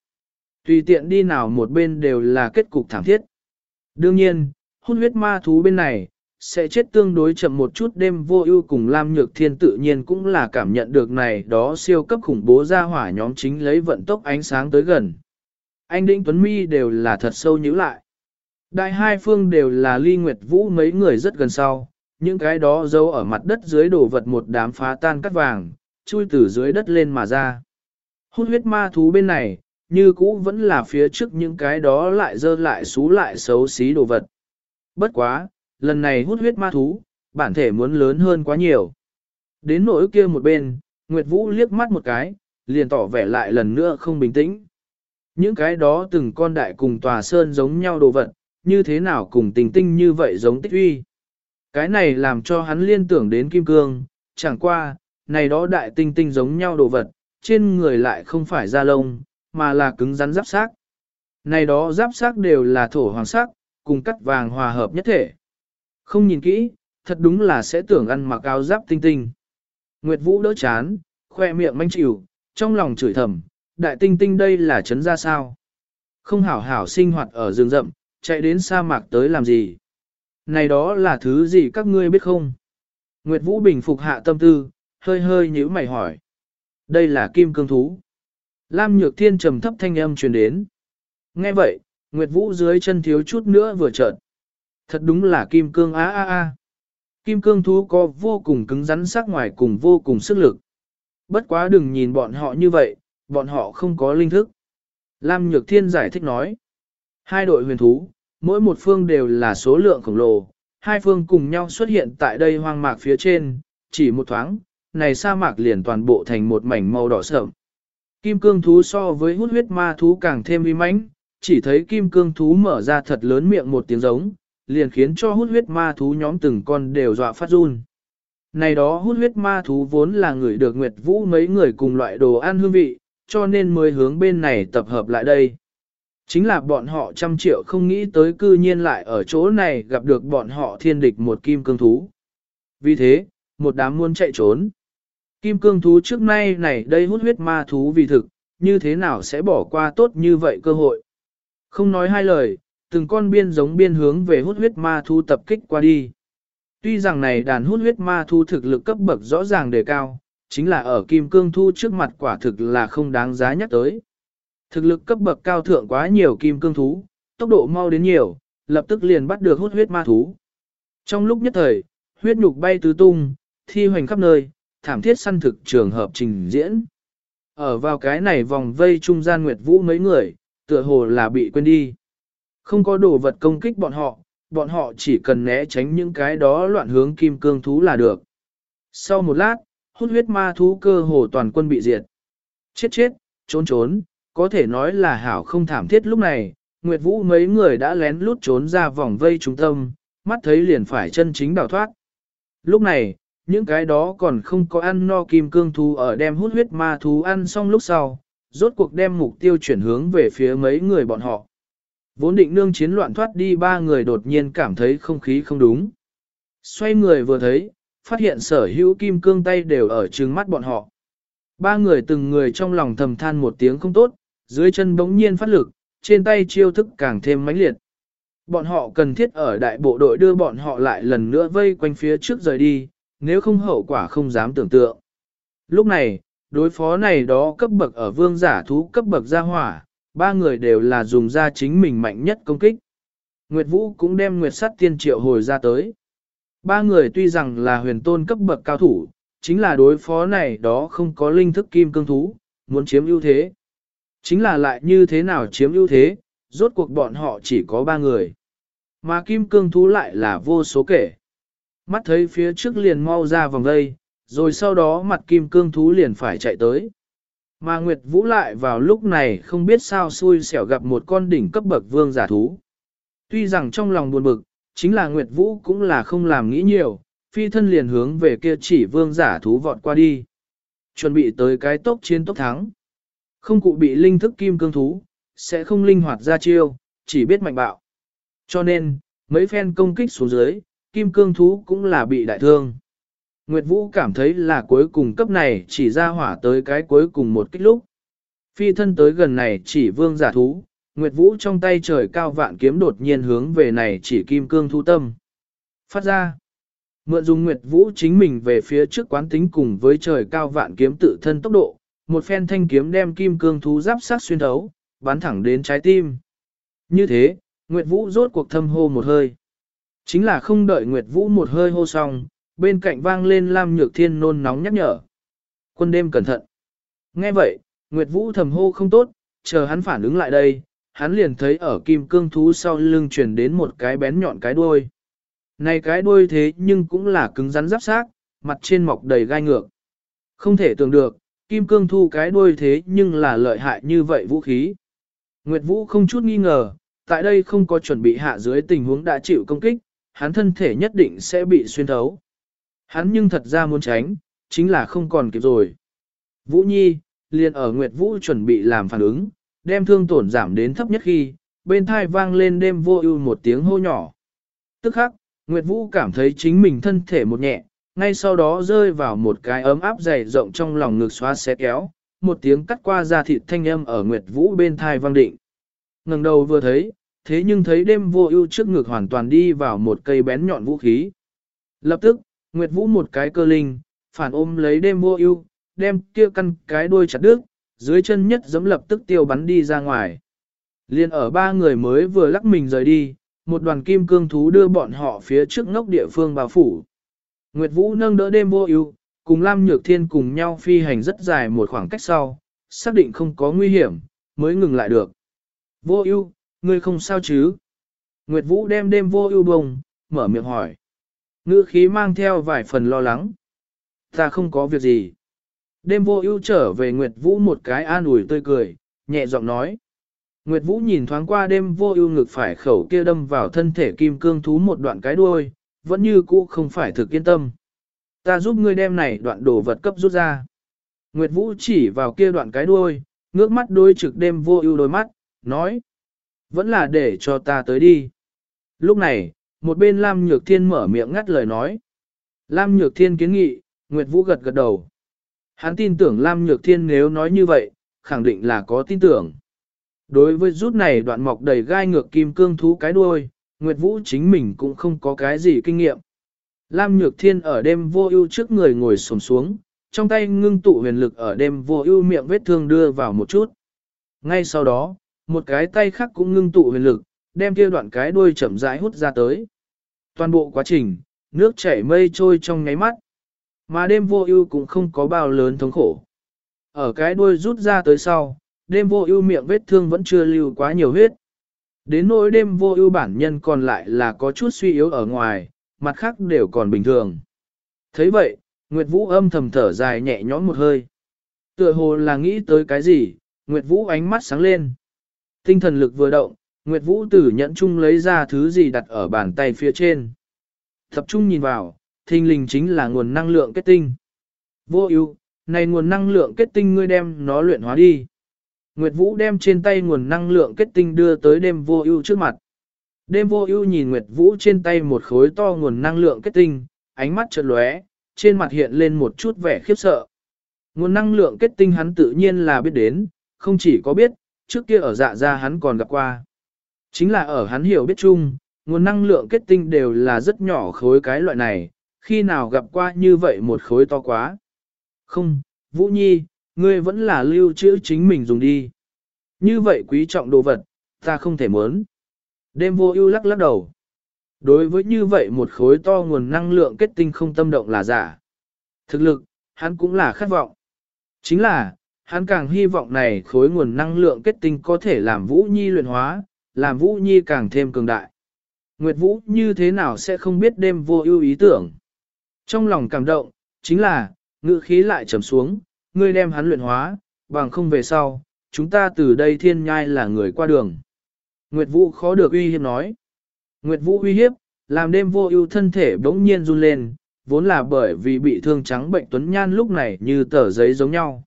Tùy tiện đi nào một bên đều là kết cục thảm thiết. Đương nhiên, hôn huyết ma thú bên này, sẽ chết tương đối chậm một chút đêm vô ưu cùng Lam Nhược Thiên tự nhiên cũng là cảm nhận được này đó siêu cấp khủng bố ra hỏa nhóm chính lấy vận tốc ánh sáng tới gần. Anh Đinh Tuấn Mi đều là thật sâu nhíu lại. Đại hai phương đều là ly nguyệt vũ mấy người rất gần sau, những cái đó giấu ở mặt đất dưới đổ vật một đám phá tan cắt vàng, chui từ dưới đất lên mà ra. Hút huyết ma thú bên này, như cũ vẫn là phía trước những cái đó lại dơ lại xú lại xấu xí đồ vật. Bất quá, lần này hút huyết ma thú, bản thể muốn lớn hơn quá nhiều. Đến nỗi kia một bên, Nguyệt Vũ liếc mắt một cái, liền tỏ vẻ lại lần nữa không bình tĩnh. Những cái đó từng con đại cùng tòa sơn giống nhau đồ vật, như thế nào cùng tình tinh như vậy giống tích uy. Cái này làm cho hắn liên tưởng đến kim cương, chẳng qua, này đó đại tinh tinh giống nhau đồ vật, trên người lại không phải da lông, mà là cứng rắn giáp xác. Này đó giáp xác đều là thổ hoàng sắc, cùng cắt vàng hòa hợp nhất thể. Không nhìn kỹ, thật đúng là sẽ tưởng ăn mặc áo giáp tinh tinh. Nguyệt Vũ đỡ chán, khoe miệng manh chịu, trong lòng chửi thầm, đại tinh tinh đây là chấn ra sao? Không hảo hảo sinh hoạt ở rừng rậm, chạy đến sa mạc tới làm gì? Này đó là thứ gì các ngươi biết không? Nguyệt Vũ bình phục hạ tâm tư, hơi hơi nhíu mày hỏi. Đây là kim cương thú. Lam Nhược Thiên trầm thấp thanh âm truyền đến. Nghe vậy, Nguyệt Vũ dưới chân thiếu chút nữa vừa trợn. Thật đúng là kim cương á á á. Kim cương thú có vô cùng cứng rắn sắc ngoài cùng vô cùng sức lực. Bất quá đừng nhìn bọn họ như vậy, bọn họ không có linh thức. Lam Nhược Thiên giải thích nói. Hai đội huyền thú, mỗi một phương đều là số lượng khổng lồ, hai phương cùng nhau xuất hiện tại đây hoang mạc phía trên, chỉ một thoáng, này sa mạc liền toàn bộ thành một mảnh màu đỏ sợm. Kim cương thú so với hút huyết ma thú càng thêm uy mãnh, chỉ thấy kim cương thú mở ra thật lớn miệng một tiếng giống, liền khiến cho hút huyết ma thú nhóm từng con đều dọa phát run. Này đó hút huyết ma thú vốn là người được Nguyệt Vũ mấy người cùng loại đồ ăn hương vị, cho nên mới hướng bên này tập hợp lại đây. Chính là bọn họ trăm triệu không nghĩ tới cư nhiên lại ở chỗ này gặp được bọn họ thiên địch một kim cương thú. Vì thế, một đám muốn chạy trốn. Kim cương thú trước nay này đây hút huyết ma thú vì thực, như thế nào sẽ bỏ qua tốt như vậy cơ hội. Không nói hai lời, từng con biên giống biên hướng về hút huyết ma thú tập kích qua đi. Tuy rằng này đàn hút huyết ma thú thực lực cấp bậc rõ ràng đề cao, chính là ở kim cương thu trước mặt quả thực là không đáng giá nhắc tới. Thực lực cấp bậc cao thượng quá nhiều kim cương thú, tốc độ mau đến nhiều, lập tức liền bắt được hút huyết ma thú. Trong lúc nhất thời, huyết nhục bay tứ tung, thi hoành khắp nơi, thảm thiết săn thực trường hợp trình diễn. Ở vào cái này vòng vây trung gian Nguyệt Vũ mấy người, tựa hồ là bị quên đi. Không có đồ vật công kích bọn họ, bọn họ chỉ cần né tránh những cái đó loạn hướng kim cương thú là được. Sau một lát, hút huyết ma thú cơ hồ toàn quân bị diệt. Chết chết, trốn trốn, có thể nói là hảo không thảm thiết lúc này, Nguyệt Vũ mấy người đã lén lút trốn ra vòng vây trung tâm, mắt thấy liền phải chân chính đào thoát. Lúc này, những cái đó còn không có ăn no kim cương thú ở đem hút huyết ma thú ăn xong lúc sau, rốt cuộc đem mục tiêu chuyển hướng về phía mấy người bọn họ. Vốn định nương chiến loạn thoát đi ba người đột nhiên cảm thấy không khí không đúng. Xoay người vừa thấy, phát hiện sở hữu kim cương tay đều ở trừng mắt bọn họ. Ba người từng người trong lòng thầm than một tiếng không tốt, dưới chân bỗng nhiên phát lực, trên tay chiêu thức càng thêm mãnh liệt. Bọn họ cần thiết ở đại bộ đội đưa bọn họ lại lần nữa vây quanh phía trước rời đi, nếu không hậu quả không dám tưởng tượng. Lúc này, đối phó này đó cấp bậc ở vương giả thú cấp bậc gia hỏa, ba người đều là dùng ra chính mình mạnh nhất công kích. Nguyệt Vũ cũng đem Nguyệt Sắt Tiên triệu hồi ra tới. Ba người tuy rằng là huyền tôn cấp bậc cao thủ, chính là đối phó này đó không có linh thức kim cương thú, muốn chiếm ưu thế. Chính là lại như thế nào chiếm ưu thế, rốt cuộc bọn họ chỉ có ba người. Mà kim cương thú lại là vô số kể. Mắt thấy phía trước liền mau ra vòng đây, rồi sau đó mặt kim cương thú liền phải chạy tới. Mà Nguyệt Vũ lại vào lúc này không biết sao xui xẻo gặp một con đỉnh cấp bậc vương giả thú. Tuy rằng trong lòng buồn bực, chính là Nguyệt Vũ cũng là không làm nghĩ nhiều, phi thân liền hướng về kia chỉ vương giả thú vọt qua đi. Chuẩn bị tới cái tốc chiến tốc thắng. Không cụ bị linh thức kim cương thú, sẽ không linh hoạt ra chiêu, chỉ biết mạnh bạo. Cho nên, mấy phen công kích xuống dưới, kim cương thú cũng là bị đại thương. Nguyệt Vũ cảm thấy là cuối cùng cấp này chỉ ra hỏa tới cái cuối cùng một kích lúc. Phi thân tới gần này chỉ vương giả thú, Nguyệt Vũ trong tay trời cao vạn kiếm đột nhiên hướng về này chỉ kim cương thú tâm. Phát ra. Mượn dùng Nguyệt Vũ chính mình về phía trước quán tính cùng với trời cao vạn kiếm tự thân tốc độ, một phen thanh kiếm đem kim cương thú giáp sát xuyên thấu, bắn thẳng đến trái tim. Như thế, Nguyệt Vũ rốt cuộc thâm hô một hơi. Chính là không đợi Nguyệt Vũ một hơi hô xong, bên cạnh vang lên Lam Nhược Thiên nôn nóng nhắc nhở. Quân đêm cẩn thận. Nghe vậy, Nguyệt Vũ thầm hô không tốt, chờ hắn phản ứng lại đây, hắn liền thấy ở kim cương thú sau lưng truyền đến một cái bén nhọn cái đuôi. Này cái đuôi thế nhưng cũng là cứng rắn giáp xác, mặt trên mọc đầy gai ngược. Không thể tưởng được, kim cương thu cái đuôi thế nhưng là lợi hại như vậy vũ khí. Nguyệt Vũ không chút nghi ngờ, tại đây không có chuẩn bị hạ dưới tình huống đã chịu công kích, hắn thân thể nhất định sẽ bị xuyên thấu. Hắn nhưng thật ra muốn tránh, chính là không còn kịp rồi. Vũ Nhi, liền ở Nguyệt Vũ chuẩn bị làm phản ứng, đem thương tổn giảm đến thấp nhất khi, bên thai vang lên đêm vô ưu một tiếng hô nhỏ. Tức khắc, Nguyệt Vũ cảm thấy chính mình thân thể một nhẹ, ngay sau đó rơi vào một cái ấm áp dày rộng trong lòng ngực xóa xé kéo, một tiếng cắt qua da thịt thanh âm ở Nguyệt Vũ bên thai vang định. ngẩng đầu vừa thấy, thế nhưng thấy đêm vô ưu trước ngực hoàn toàn đi vào một cây bén nhọn vũ khí. Lập tức, Nguyệt Vũ một cái cơ linh, phản ôm lấy đêm vô ưu, đem kia căn cái đuôi chặt đứt, dưới chân nhất giẫm lập tức tiêu bắn đi ra ngoài. Liên ở ba người mới vừa lắc mình rời đi, một đoàn kim cương thú đưa bọn họ phía trước ngốc địa phương bao phủ. Nguyệt Vũ nâng đỡ đêm vô ưu, cùng Lam Nhược Thiên cùng nhau phi hành rất dài một khoảng cách sau, xác định không có nguy hiểm, mới ngừng lại được. Vô ưu, ngươi không sao chứ? Nguyệt Vũ đem đêm vô ưu bông, mở miệng hỏi. Ngữ khí mang theo vài phần lo lắng. Ta không có việc gì. Đêm vô ưu trở về Nguyệt Vũ một cái an ủi tươi cười, nhẹ giọng nói. Nguyệt Vũ nhìn thoáng qua đêm vô ưu ngực phải khẩu kia đâm vào thân thể kim cương thú một đoạn cái đuôi, vẫn như cũ không phải thực yên tâm. Ta giúp ngươi đem này đoạn đồ vật cấp rút ra. Nguyệt Vũ chỉ vào kia đoạn cái đuôi, ngước mắt đôi trực đêm vô ưu đôi mắt, nói. Vẫn là để cho ta tới đi. Lúc này, một bên Lam Nhược Thiên mở miệng ngắt lời nói. Lam Nhược Thiên kiến nghị, Nguyệt Vũ gật gật đầu. Hắn tin tưởng Lam Nhược Thiên nếu nói như vậy, khẳng định là có tin tưởng. Đối với rút này đoạn mọc đầy gai ngược kim cương thú cái đuôi, Nguyệt Vũ chính mình cũng không có cái gì kinh nghiệm. Lam Nhược Thiên ở đêm vô ưu trước người ngồi xổm xuống, trong tay ngưng tụ huyền lực ở đêm vô ưu miệng vết thương đưa vào một chút. Ngay sau đó, một cái tay khác cũng ngưng tụ huyền lực, đem kia đoạn cái đuôi chậm rãi hút ra tới. Toàn bộ quá trình, nước chảy mây trôi trong nháy mắt. Mà đêm vô ưu cũng không có bao lớn thống khổ. Ở cái đuôi rút ra tới sau, đêm vô ưu miệng vết thương vẫn chưa lưu quá nhiều huyết. Đến nỗi đêm vô ưu bản nhân còn lại là có chút suy yếu ở ngoài, mặt khác đều còn bình thường. thấy vậy, Nguyệt Vũ âm thầm thở dài nhẹ nhõm một hơi. Tựa hồ là nghĩ tới cái gì, Nguyệt Vũ ánh mắt sáng lên. Tinh thần lực vừa động, Nguyệt Vũ tử nhẫn chung lấy ra thứ gì đặt ở bàn tay phía trên. Tập trung nhìn vào, thình linh chính là nguồn năng lượng kết tinh. Vô ưu, này nguồn năng lượng kết tinh ngươi đem nó luyện hóa đi. Nguyệt Vũ đem trên tay nguồn năng lượng kết tinh đưa tới đêm vô ưu trước mặt. Đêm vô ưu nhìn Nguyệt Vũ trên tay một khối to nguồn năng lượng kết tinh, ánh mắt chợt lóe, trên mặt hiện lên một chút vẻ khiếp sợ. Nguồn năng lượng kết tinh hắn tự nhiên là biết đến, không chỉ có biết, trước kia ở dạ gia hắn còn gặp qua. Chính là ở hắn hiểu biết chung, nguồn năng lượng kết tinh đều là rất nhỏ khối cái loại này, khi nào gặp qua như vậy một khối to quá. Không, Vũ Nhi, ngươi vẫn là lưu trữ chính mình dùng đi. Như vậy quý trọng đồ vật, ta không thể muốn. Đêm vô ưu lắc lắc đầu. Đối với như vậy một khối to nguồn năng lượng kết tinh không tâm động là giả. Thực lực, hắn cũng là khát vọng. Chính là, hắn càng hy vọng này khối nguồn năng lượng kết tinh có thể làm Vũ Nhi luyện hóa, làm Vũ Nhi càng thêm cường đại. Nguyệt Vũ như thế nào sẽ không biết đêm vô ưu ý tưởng. Trong lòng cảm động, chính là, ngự khí lại trầm xuống, ngươi đem hắn luyện hóa, bằng không về sau, chúng ta từ đây thiên nhai là người qua đường. Nguyệt Vũ khó được uy hiếp nói. Nguyệt Vũ uy hiếp, làm đêm vô ưu thân thể bỗng nhiên run lên, vốn là bởi vì bị thương trắng bệnh tuấn nhan lúc này như tờ giấy giống nhau.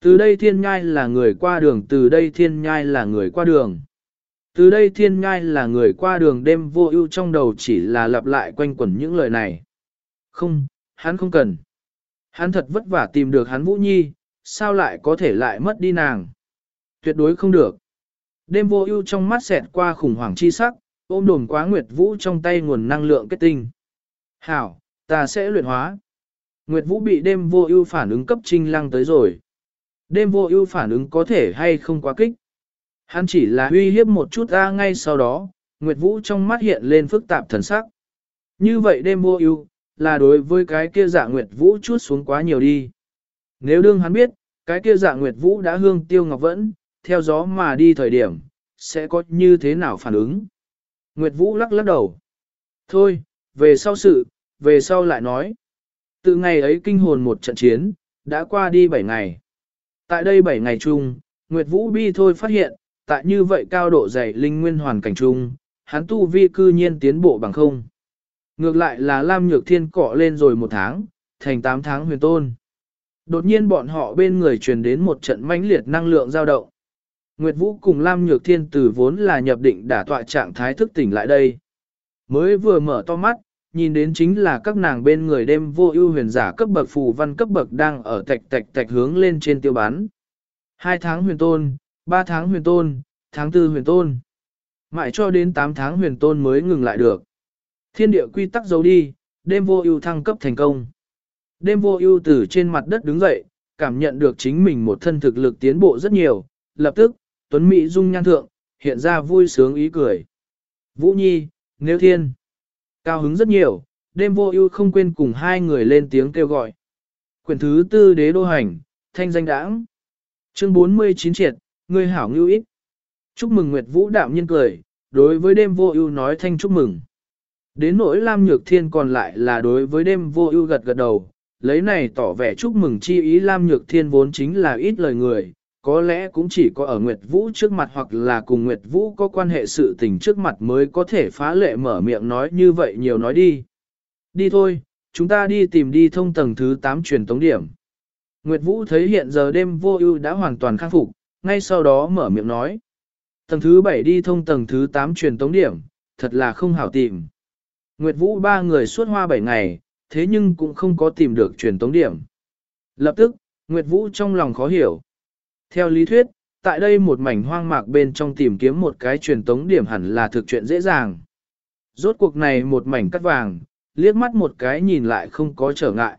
Từ đây thiên nhai là người qua đường, từ đây thiên nhai là người qua đường. Từ đây thiên nhai là người qua đường đêm vô ưu trong đầu chỉ là lặp lại quanh quẩn những lời này. Không, hắn không cần. Hắn thật vất vả tìm được hắn Vũ Nhi, sao lại có thể lại mất đi nàng? Tuyệt đối không được. Đêm vô ưu trong mắt xẹt qua khủng hoảng chi sắc, ôm đồm quá Nguyệt Vũ trong tay nguồn năng lượng kết tinh. Hảo, ta sẽ luyện hóa. Nguyệt Vũ bị đêm vô ưu phản ứng cấp trinh lăng tới rồi. Đêm vô ưu phản ứng có thể hay không quá kích. Hắn chỉ là uy hiếp một chút ra ngay sau đó, Nguyệt Vũ trong mắt hiện lên phức tạp thần sắc. Như vậy đêm vô ưu là đối với cái kia dạ Nguyệt Vũ chút xuống quá nhiều đi. Nếu đương hắn biết, cái kia dạ Nguyệt Vũ đã hương tiêu ngọc vẫn, theo gió mà đi thời điểm, sẽ có như thế nào phản ứng. Nguyệt Vũ lắc lắc đầu. Thôi, về sau sự, về sau lại nói. Từ ngày ấy kinh hồn một trận chiến, đã qua đi 7 ngày. Tại đây 7 ngày chung, Nguyệt Vũ bi thôi phát hiện, tại như vậy cao độ dày linh nguyên hoàn cảnh chung, hắn tu vi cư nhiên tiến bộ bằng không. Ngược lại là Lam Nhược Thiên cọ lên rồi một tháng, thành 8 tháng huyền tôn. Đột nhiên bọn họ bên người truyền đến một trận mãnh liệt năng lượng dao động. Nguyệt Vũ cùng Lam Nhược Thiên từ vốn là nhập định đả tọa trạng thái thức tỉnh lại đây. Mới vừa mở to mắt, nhìn đến chính là các nàng bên người đêm vô ưu huyền giả cấp bậc phù văn cấp bậc đang ở tạch tạch tạch hướng lên trên tiêu bán. Hai tháng huyền tôn, ba tháng huyền tôn, tháng tư huyền tôn. Mãi cho đến 8 tháng huyền tôn mới ngừng lại được. Thiên địa quy tắc giấu đi, đêm vô ưu thăng cấp thành công. Đêm vô ưu từ trên mặt đất đứng dậy, cảm nhận được chính mình một thân thực lực tiến bộ rất nhiều, lập tức, Tuấn Mỹ dung nhan thượng, hiện ra vui sướng ý cười. Vũ Nhi, nếu thiên, cao hứng rất nhiều, đêm vô ưu không quên cùng hai người lên tiếng kêu gọi. Quyển thứ tư đế đô hành, thanh danh đãng. Chương 49 triệt, người hảo ngưu ít. Chúc mừng Nguyệt Vũ đạm nhiên cười, đối với đêm vô ưu nói thanh chúc mừng. Đến nỗi Lam Nhược Thiên còn lại là đối với đêm vô ưu gật gật đầu, lấy này tỏ vẻ chúc mừng chi ý Lam Nhược Thiên vốn chính là ít lời người, có lẽ cũng chỉ có ở Nguyệt Vũ trước mặt hoặc là cùng Nguyệt Vũ có quan hệ sự tình trước mặt mới có thể phá lệ mở miệng nói như vậy nhiều nói đi. Đi thôi, chúng ta đi tìm đi thông tầng thứ 8 truyền tống điểm. Nguyệt Vũ thấy hiện giờ đêm vô ưu đã hoàn toàn khắc phục, ngay sau đó mở miệng nói. Tầng thứ 7 đi thông tầng thứ 8 truyền tống điểm, thật là không hảo tìm. Nguyệt Vũ ba người suốt hoa 7 ngày, thế nhưng cũng không có tìm được truyền tống điểm. Lập tức, Nguyệt Vũ trong lòng khó hiểu. Theo lý thuyết, tại đây một mảnh hoang mạc bên trong tìm kiếm một cái truyền tống điểm hẳn là thực chuyện dễ dàng. Rốt cuộc này một mảnh cắt vàng, liếc mắt một cái nhìn lại không có trở ngại.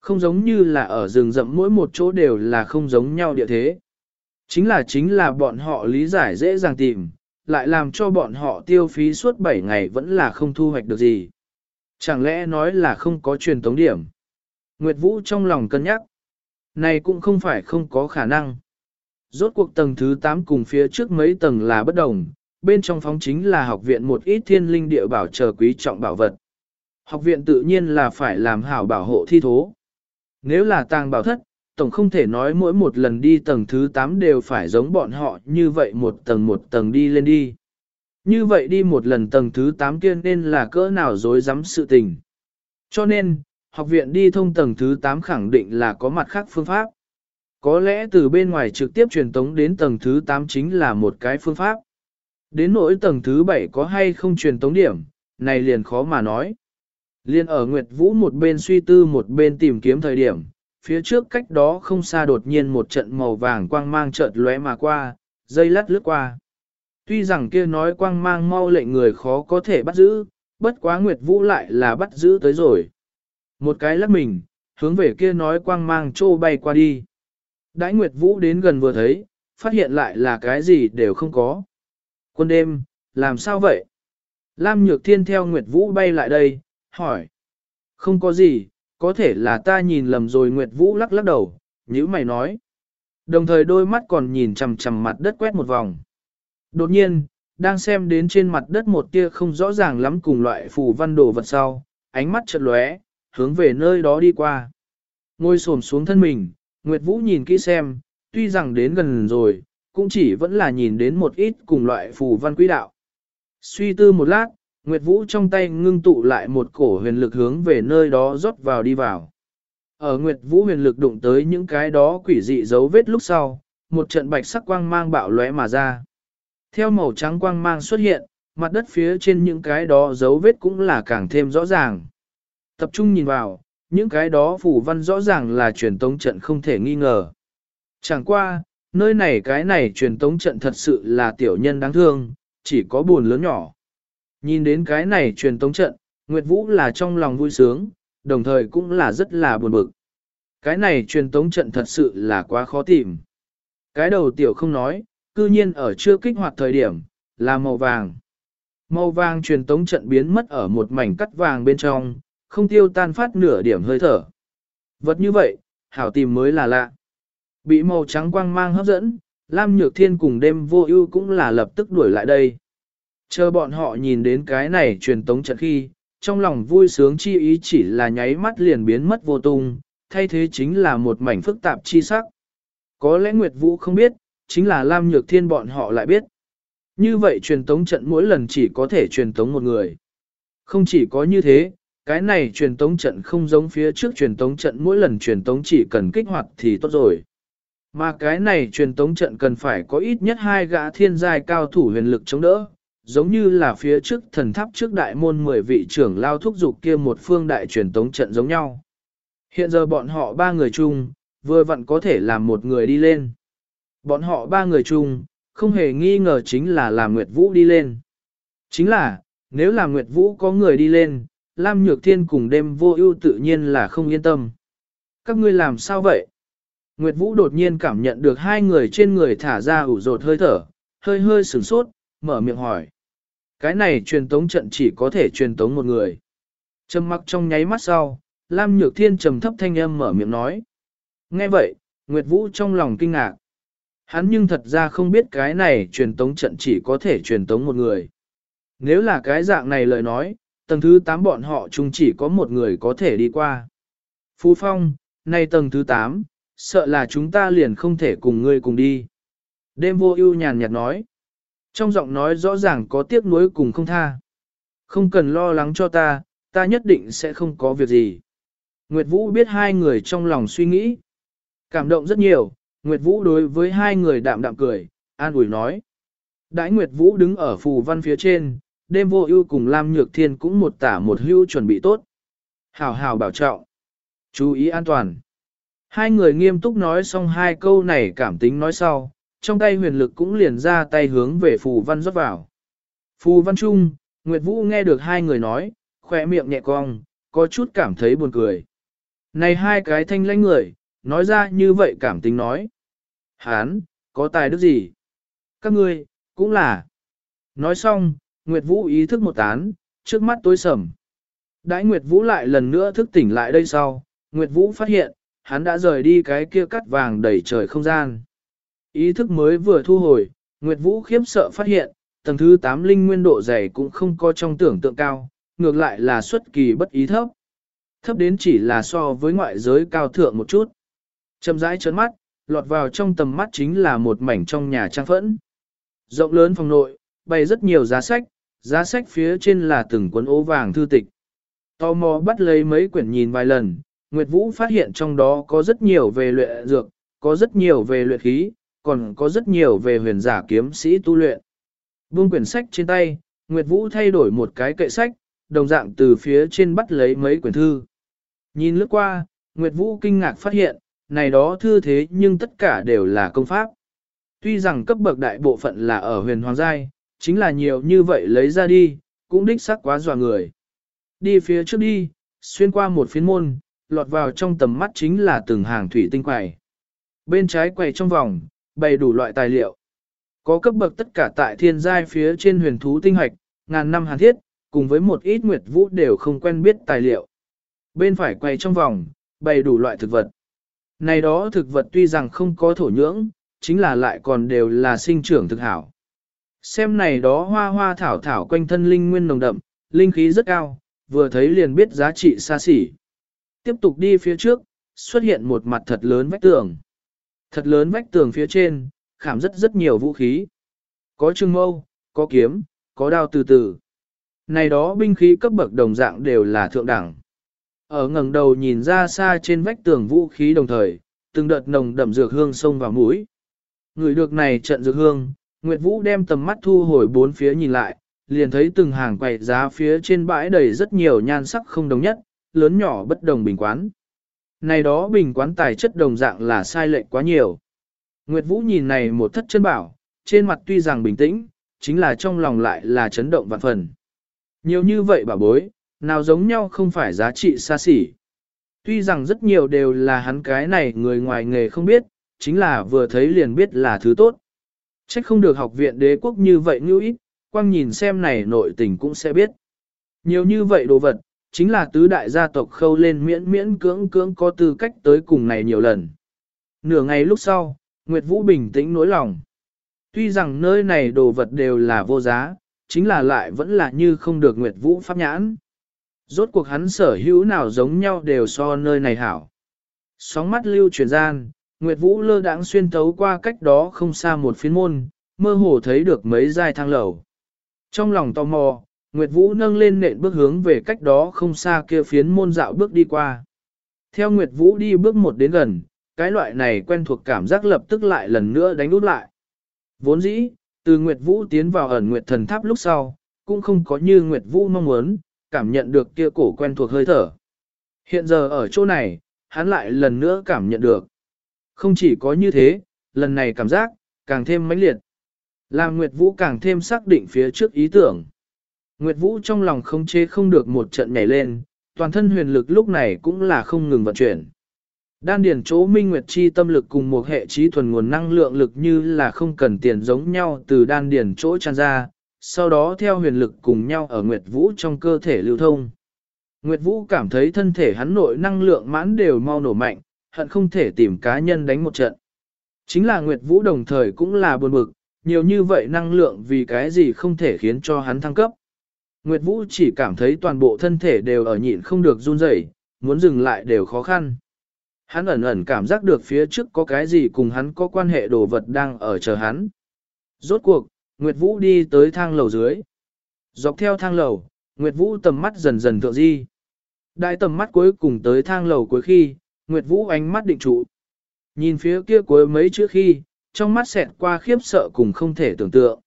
Không giống như là ở rừng rậm mỗi một chỗ đều là không giống nhau địa thế. Chính là chính là bọn họ lý giải dễ dàng tìm, lại làm cho bọn họ tiêu phí suốt 7 ngày vẫn là không thu hoạch được gì. Chẳng lẽ nói là không có truyền tống điểm? Nguyệt Vũ trong lòng cân nhắc. Này cũng không phải không có khả năng. Rốt cuộc tầng thứ 8 cùng phía trước mấy tầng là bất đồng, bên trong phóng chính là học viện một ít thiên linh địa bảo chờ quý trọng bảo vật. Học viện tự nhiên là phải làm hảo bảo hộ thi thố. Nếu là tàng bảo thất, tổng không thể nói mỗi một lần đi tầng thứ 8 đều phải giống bọn họ như vậy một tầng một tầng đi lên đi. Như vậy đi một lần tầng thứ 8 kia nên là cỡ nào dối rắm sự tình. Cho nên, học viện đi thông tầng thứ 8 khẳng định là có mặt khác phương pháp. Có lẽ từ bên ngoài trực tiếp truyền tống đến tầng thứ 8 chính là một cái phương pháp. Đến nỗi tầng thứ 7 có hay không truyền tống điểm, này liền khó mà nói. Liên ở Nguyệt Vũ một bên suy tư một bên tìm kiếm thời điểm, phía trước cách đó không xa đột nhiên một trận màu vàng quang mang chợt lóe mà qua, dây lắt lướt qua. Tuy rằng kia nói quang mang mau lệnh người khó có thể bắt giữ, bất quá Nguyệt Vũ lại là bắt giữ tới rồi. Một cái lắc mình, hướng về kia nói quang mang trô bay qua đi. Đãi Nguyệt Vũ đến gần vừa thấy, phát hiện lại là cái gì đều không có. Quân đêm, làm sao vậy? Lam Nhược Thiên theo Nguyệt Vũ bay lại đây, hỏi. Không có gì, có thể là ta nhìn lầm rồi Nguyệt Vũ lắc lắc đầu, như mày nói. Đồng thời đôi mắt còn nhìn chằm chằm mặt đất quét một vòng. Đột nhiên, đang xem đến trên mặt đất một tia không rõ ràng lắm cùng loại phù văn đồ vật sau, ánh mắt chợt lóe, hướng về nơi đó đi qua. Ngồi xổm xuống thân mình, Nguyệt Vũ nhìn kỹ xem, tuy rằng đến gần rồi, cũng chỉ vẫn là nhìn đến một ít cùng loại phù văn quỹ đạo. Suy tư một lát, Nguyệt Vũ trong tay ngưng tụ lại một cổ huyền lực hướng về nơi đó rót vào đi vào. Ở Nguyệt Vũ huyền lực đụng tới những cái đó quỷ dị dấu vết lúc sau, một trận bạch sắc quang mang bạo lóe mà ra. Theo màu trắng quang mang xuất hiện, mặt đất phía trên những cái đó dấu vết cũng là càng thêm rõ ràng. Tập trung nhìn vào, những cái đó phủ văn rõ ràng là truyền tống trận không thể nghi ngờ. Chẳng qua, nơi này cái này truyền tống trận thật sự là tiểu nhân đáng thương, chỉ có buồn lớn nhỏ. Nhìn đến cái này truyền tống trận, Nguyệt Vũ là trong lòng vui sướng, đồng thời cũng là rất là buồn bực. Cái này truyền tống trận thật sự là quá khó tìm. Cái đầu tiểu không nói, cư nhiên ở chưa kích hoạt thời điểm, là màu vàng. Màu vàng truyền tống trận biến mất ở một mảnh cắt vàng bên trong, không tiêu tan phát nửa điểm hơi thở. Vật như vậy, hảo tìm mới là lạ. Bị màu trắng quang mang hấp dẫn, Lam Nhược Thiên cùng đêm vô ưu cũng là lập tức đuổi lại đây. Chờ bọn họ nhìn đến cái này truyền tống trận khi, trong lòng vui sướng chi ý chỉ là nháy mắt liền biến mất vô tung, thay thế chính là một mảnh phức tạp chi sắc. Có lẽ Nguyệt Vũ không biết, chính là Lam Nhược Thiên bọn họ lại biết. Như vậy truyền tống trận mỗi lần chỉ có thể truyền tống một người. Không chỉ có như thế, cái này truyền tống trận không giống phía trước truyền tống trận mỗi lần truyền tống chỉ cần kích hoạt thì tốt rồi. Mà cái này truyền tống trận cần phải có ít nhất hai gã thiên giai cao thủ huyền lực chống đỡ, giống như là phía trước thần tháp trước đại môn 10 vị trưởng lao thúc dục kia một phương đại truyền tống trận giống nhau. Hiện giờ bọn họ ba người chung, vừa vặn có thể làm một người đi lên. Bọn họ ba người chung, không hề nghi ngờ chính là làm Nguyệt Vũ đi lên. Chính là, nếu là Nguyệt Vũ có người đi lên, Lam Nhược Thiên cùng đêm vô ưu tự nhiên là không yên tâm. Các ngươi làm sao vậy? Nguyệt Vũ đột nhiên cảm nhận được hai người trên người thả ra ủ rột hơi thở, hơi hơi sửng sốt, mở miệng hỏi. Cái này truyền tống trận chỉ có thể truyền tống một người. Trầm mặc trong nháy mắt sau, Lam Nhược Thiên trầm thấp thanh âm mở miệng nói. Nghe vậy, Nguyệt Vũ trong lòng kinh ngạc. Hắn nhưng thật ra không biết cái này truyền tống trận chỉ có thể truyền tống một người. Nếu là cái dạng này lời nói, tầng thứ 8 bọn họ chung chỉ có một người có thể đi qua. Phú Phong, nay tầng thứ 8, sợ là chúng ta liền không thể cùng ngươi cùng đi. Đêm vô ưu nhàn nhạt nói. Trong giọng nói rõ ràng có tiếc nuối cùng không tha. Không cần lo lắng cho ta, ta nhất định sẽ không có việc gì. Nguyệt Vũ biết hai người trong lòng suy nghĩ. Cảm động rất nhiều, Nguyệt Vũ đối với hai người đạm đạm cười, an ủi nói. Đãi Nguyệt Vũ đứng ở phù văn phía trên, đêm vô ưu cùng Lam Nhược Thiên cũng một tả một hưu chuẩn bị tốt. Hảo hảo bảo trọng. Chú ý an toàn. Hai người nghiêm túc nói xong hai câu này cảm tính nói sau, trong tay huyền lực cũng liền ra tay hướng về phù văn rót vào. Phù văn trung, Nguyệt Vũ nghe được hai người nói, khỏe miệng nhẹ cong, có chút cảm thấy buồn cười. Này hai cái thanh lãnh người, nói ra như vậy cảm tính nói. Hán, có tài đức gì? Các ngươi, cũng là. Nói xong, Nguyệt Vũ ý thức một tán, trước mắt tối sầm. Đãi Nguyệt Vũ lại lần nữa thức tỉnh lại đây sau, Nguyệt Vũ phát hiện, hắn đã rời đi cái kia cắt vàng đầy trời không gian. Ý thức mới vừa thu hồi, Nguyệt Vũ khiếp sợ phát hiện, tầng thứ 8 linh nguyên độ dày cũng không có trong tưởng tượng cao, ngược lại là xuất kỳ bất ý thấp. Thấp đến chỉ là so với ngoại giới cao thượng một chút. Châm rãi trấn mắt, lọt vào trong tầm mắt chính là một mảnh trong nhà trang phẫn. Rộng lớn phòng nội, bày rất nhiều giá sách, giá sách phía trên là từng cuốn ố vàng thư tịch. Tò mò bắt lấy mấy quyển nhìn vài lần, Nguyệt Vũ phát hiện trong đó có rất nhiều về luyện dược, có rất nhiều về luyện khí, còn có rất nhiều về huyền giả kiếm sĩ tu luyện. Buông quyển sách trên tay, Nguyệt Vũ thay đổi một cái kệ sách, đồng dạng từ phía trên bắt lấy mấy quyển thư. Nhìn lướt qua, Nguyệt Vũ kinh ngạc phát hiện, này đó thư thế nhưng tất cả đều là công pháp. Tuy rằng cấp bậc đại bộ phận là ở huyền hoàng giai, chính là nhiều như vậy lấy ra đi, cũng đích xác quá dọa người. Đi phía trước đi, xuyên qua một phiến môn, lọt vào trong tầm mắt chính là từng hàng thủy tinh quầy. Bên trái quầy trong vòng, bày đủ loại tài liệu. Có cấp bậc tất cả tại thiên giai phía trên huyền thú tinh hoạch, ngàn năm hàn thiết, cùng với một ít nguyệt vũ đều không quen biết tài liệu. Bên phải quầy trong vòng, bày đủ loại thực vật. Này đó thực vật tuy rằng không có thổ nhưỡng, chính là lại còn đều là sinh trưởng thực hảo. Xem này đó hoa hoa thảo thảo quanh thân linh nguyên nồng đậm, linh khí rất cao, vừa thấy liền biết giá trị xa xỉ. Tiếp tục đi phía trước, xuất hiện một mặt thật lớn vách tường. Thật lớn vách tường phía trên, khảm rất rất nhiều vũ khí. Có trưng mâu, có kiếm, có đao từ từ. Này đó binh khí cấp bậc đồng dạng đều là thượng đẳng. Ở ngẩng đầu nhìn ra xa trên vách tường vũ khí đồng thời, từng đợt nồng đậm dược hương xông vào mũi. Người được này trận dược hương, Nguyệt Vũ đem tầm mắt thu hồi bốn phía nhìn lại, liền thấy từng hàng quầy giá phía trên bãi đầy rất nhiều nhan sắc không đồng nhất, lớn nhỏ bất đồng bình quán. Này đó bình quán tài chất đồng dạng là sai lệch quá nhiều. Nguyệt Vũ nhìn này một thất chân bảo, trên mặt tuy rằng bình tĩnh, chính là trong lòng lại là chấn động vạn phần. Nhiều như vậy bà bối, nào giống nhau không phải giá trị xa xỉ. Tuy rằng rất nhiều đều là hắn cái này người ngoài nghề không biết, chính là vừa thấy liền biết là thứ tốt. Trách không được học viện đế quốc như vậy như ít, quang nhìn xem này nội tình cũng sẽ biết. Nhiều như vậy đồ vật, chính là tứ đại gia tộc khâu lên miễn miễn cưỡng cưỡng có tư cách tới cùng này nhiều lần. Nửa ngày lúc sau, Nguyệt Vũ bình tĩnh nỗi lòng. Tuy rằng nơi này đồ vật đều là vô giá, chính là lại vẫn là như không được Nguyệt Vũ pháp nhãn. Rốt cuộc hắn sở hữu nào giống nhau đều so nơi này hảo. Sóng mắt lưu truyền gian, Nguyệt Vũ lơ đãng xuyên thấu qua cách đó không xa một phiến môn, mơ hồ thấy được mấy giai thang lầu. Trong lòng tò mò, Nguyệt Vũ nâng lên nện bước hướng về cách đó không xa kia phiến môn dạo bước đi qua. Theo Nguyệt Vũ đi bước một đến gần, cái loại này quen thuộc cảm giác lập tức lại lần nữa đánh út lại. Vốn dĩ, từ Nguyệt Vũ tiến vào ẩn Nguyệt Thần Tháp lúc sau, cũng không có như Nguyệt Vũ mong muốn, cảm nhận được kia cổ quen thuộc hơi thở. Hiện giờ ở chỗ này, hắn lại lần nữa cảm nhận được. Không chỉ có như thế, lần này cảm giác, càng thêm mãnh liệt. Làm Nguyệt Vũ càng thêm xác định phía trước ý tưởng. Nguyệt Vũ trong lòng không chế không được một trận nhảy lên, toàn thân huyền lực lúc này cũng là không ngừng vận chuyển. Đan điển chỗ minh nguyệt chi tâm lực cùng một hệ trí thuần nguồn năng lượng lực như là không cần tiền giống nhau từ đan điển chỗ tràn ra, sau đó theo huyền lực cùng nhau ở Nguyệt Vũ trong cơ thể lưu thông. Nguyệt Vũ cảm thấy thân thể hắn nội năng lượng mãn đều mau nổ mạnh, hận không thể tìm cá nhân đánh một trận. Chính là Nguyệt Vũ đồng thời cũng là buồn bực, nhiều như vậy năng lượng vì cái gì không thể khiến cho hắn thăng cấp. Nguyệt Vũ chỉ cảm thấy toàn bộ thân thể đều ở nhịn không được run rẩy, muốn dừng lại đều khó khăn. Hắn ẩn ẩn cảm giác được phía trước có cái gì cùng hắn có quan hệ đồ vật đang ở chờ hắn. Rốt cuộc, Nguyệt Vũ đi tới thang lầu dưới. Dọc theo thang lầu, Nguyệt Vũ tầm mắt dần dần thượng di. Đại tầm mắt cuối cùng tới thang lầu cuối khi, Nguyệt Vũ ánh mắt định trụ. Nhìn phía kia cuối mấy chữ khi, trong mắt xẹt qua khiếp sợ cùng không thể tưởng tượng.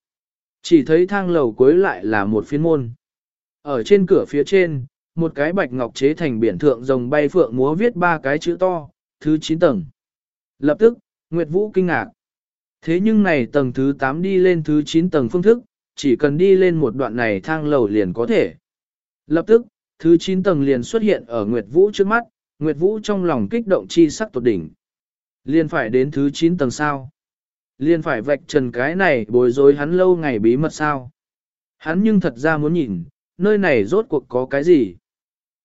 Chỉ thấy thang lầu cuối lại là một phiên môn. Ở trên cửa phía trên, một cái bạch ngọc chế thành biển thượng rồng bay phượng múa viết ba cái chữ to, thứ 9 tầng. Lập tức, Nguyệt Vũ kinh ngạc. Thế nhưng này tầng thứ 8 đi lên thứ 9 tầng phương thức, chỉ cần đi lên một đoạn này thang lầu liền có thể. Lập tức, thứ 9 tầng liền xuất hiện ở Nguyệt Vũ trước mắt, Nguyệt Vũ trong lòng kích động chi sắc tột đỉnh. Liền phải đến thứ 9 tầng sao? Liền phải vạch trần cái này bối rối hắn lâu ngày bí mật sao? Hắn nhưng thật ra muốn nhìn, nơi này rốt cuộc có cái gì?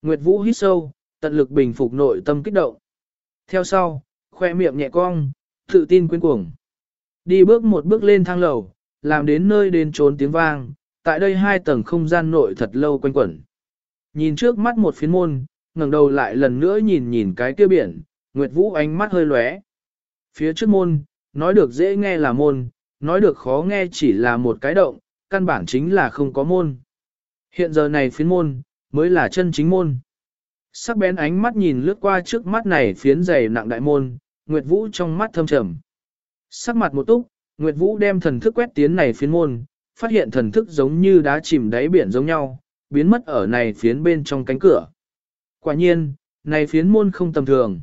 Nguyệt Vũ hít sâu, tận lực bình phục nội tâm kích động. Theo sau, khoe miệng nhẹ cong, tự tin quyến cuồng. Đi bước một bước lên thang lầu, làm đến nơi đến trốn tiếng vang, tại đây hai tầng không gian nội thật lâu quanh quẩn. Nhìn trước mắt một phiến môn, ngẩng đầu lại lần nữa nhìn nhìn cái kia biển, Nguyệt Vũ ánh mắt hơi lóe. Phía trước môn, nói được dễ nghe là môn, nói được khó nghe chỉ là một cái động, căn bản chính là không có môn. Hiện giờ này phiến môn, mới là chân chính môn. Sắc bén ánh mắt nhìn lướt qua trước mắt này phiến dày nặng đại môn, Nguyệt Vũ trong mắt thâm trầm. Sắc mặt một túc, Nguyệt Vũ đem thần thức quét tiến này phiến môn, phát hiện thần thức giống như đá chìm đáy biển giống nhau, biến mất ở này phiến bên trong cánh cửa. Quả nhiên, này phiến môn không tầm thường.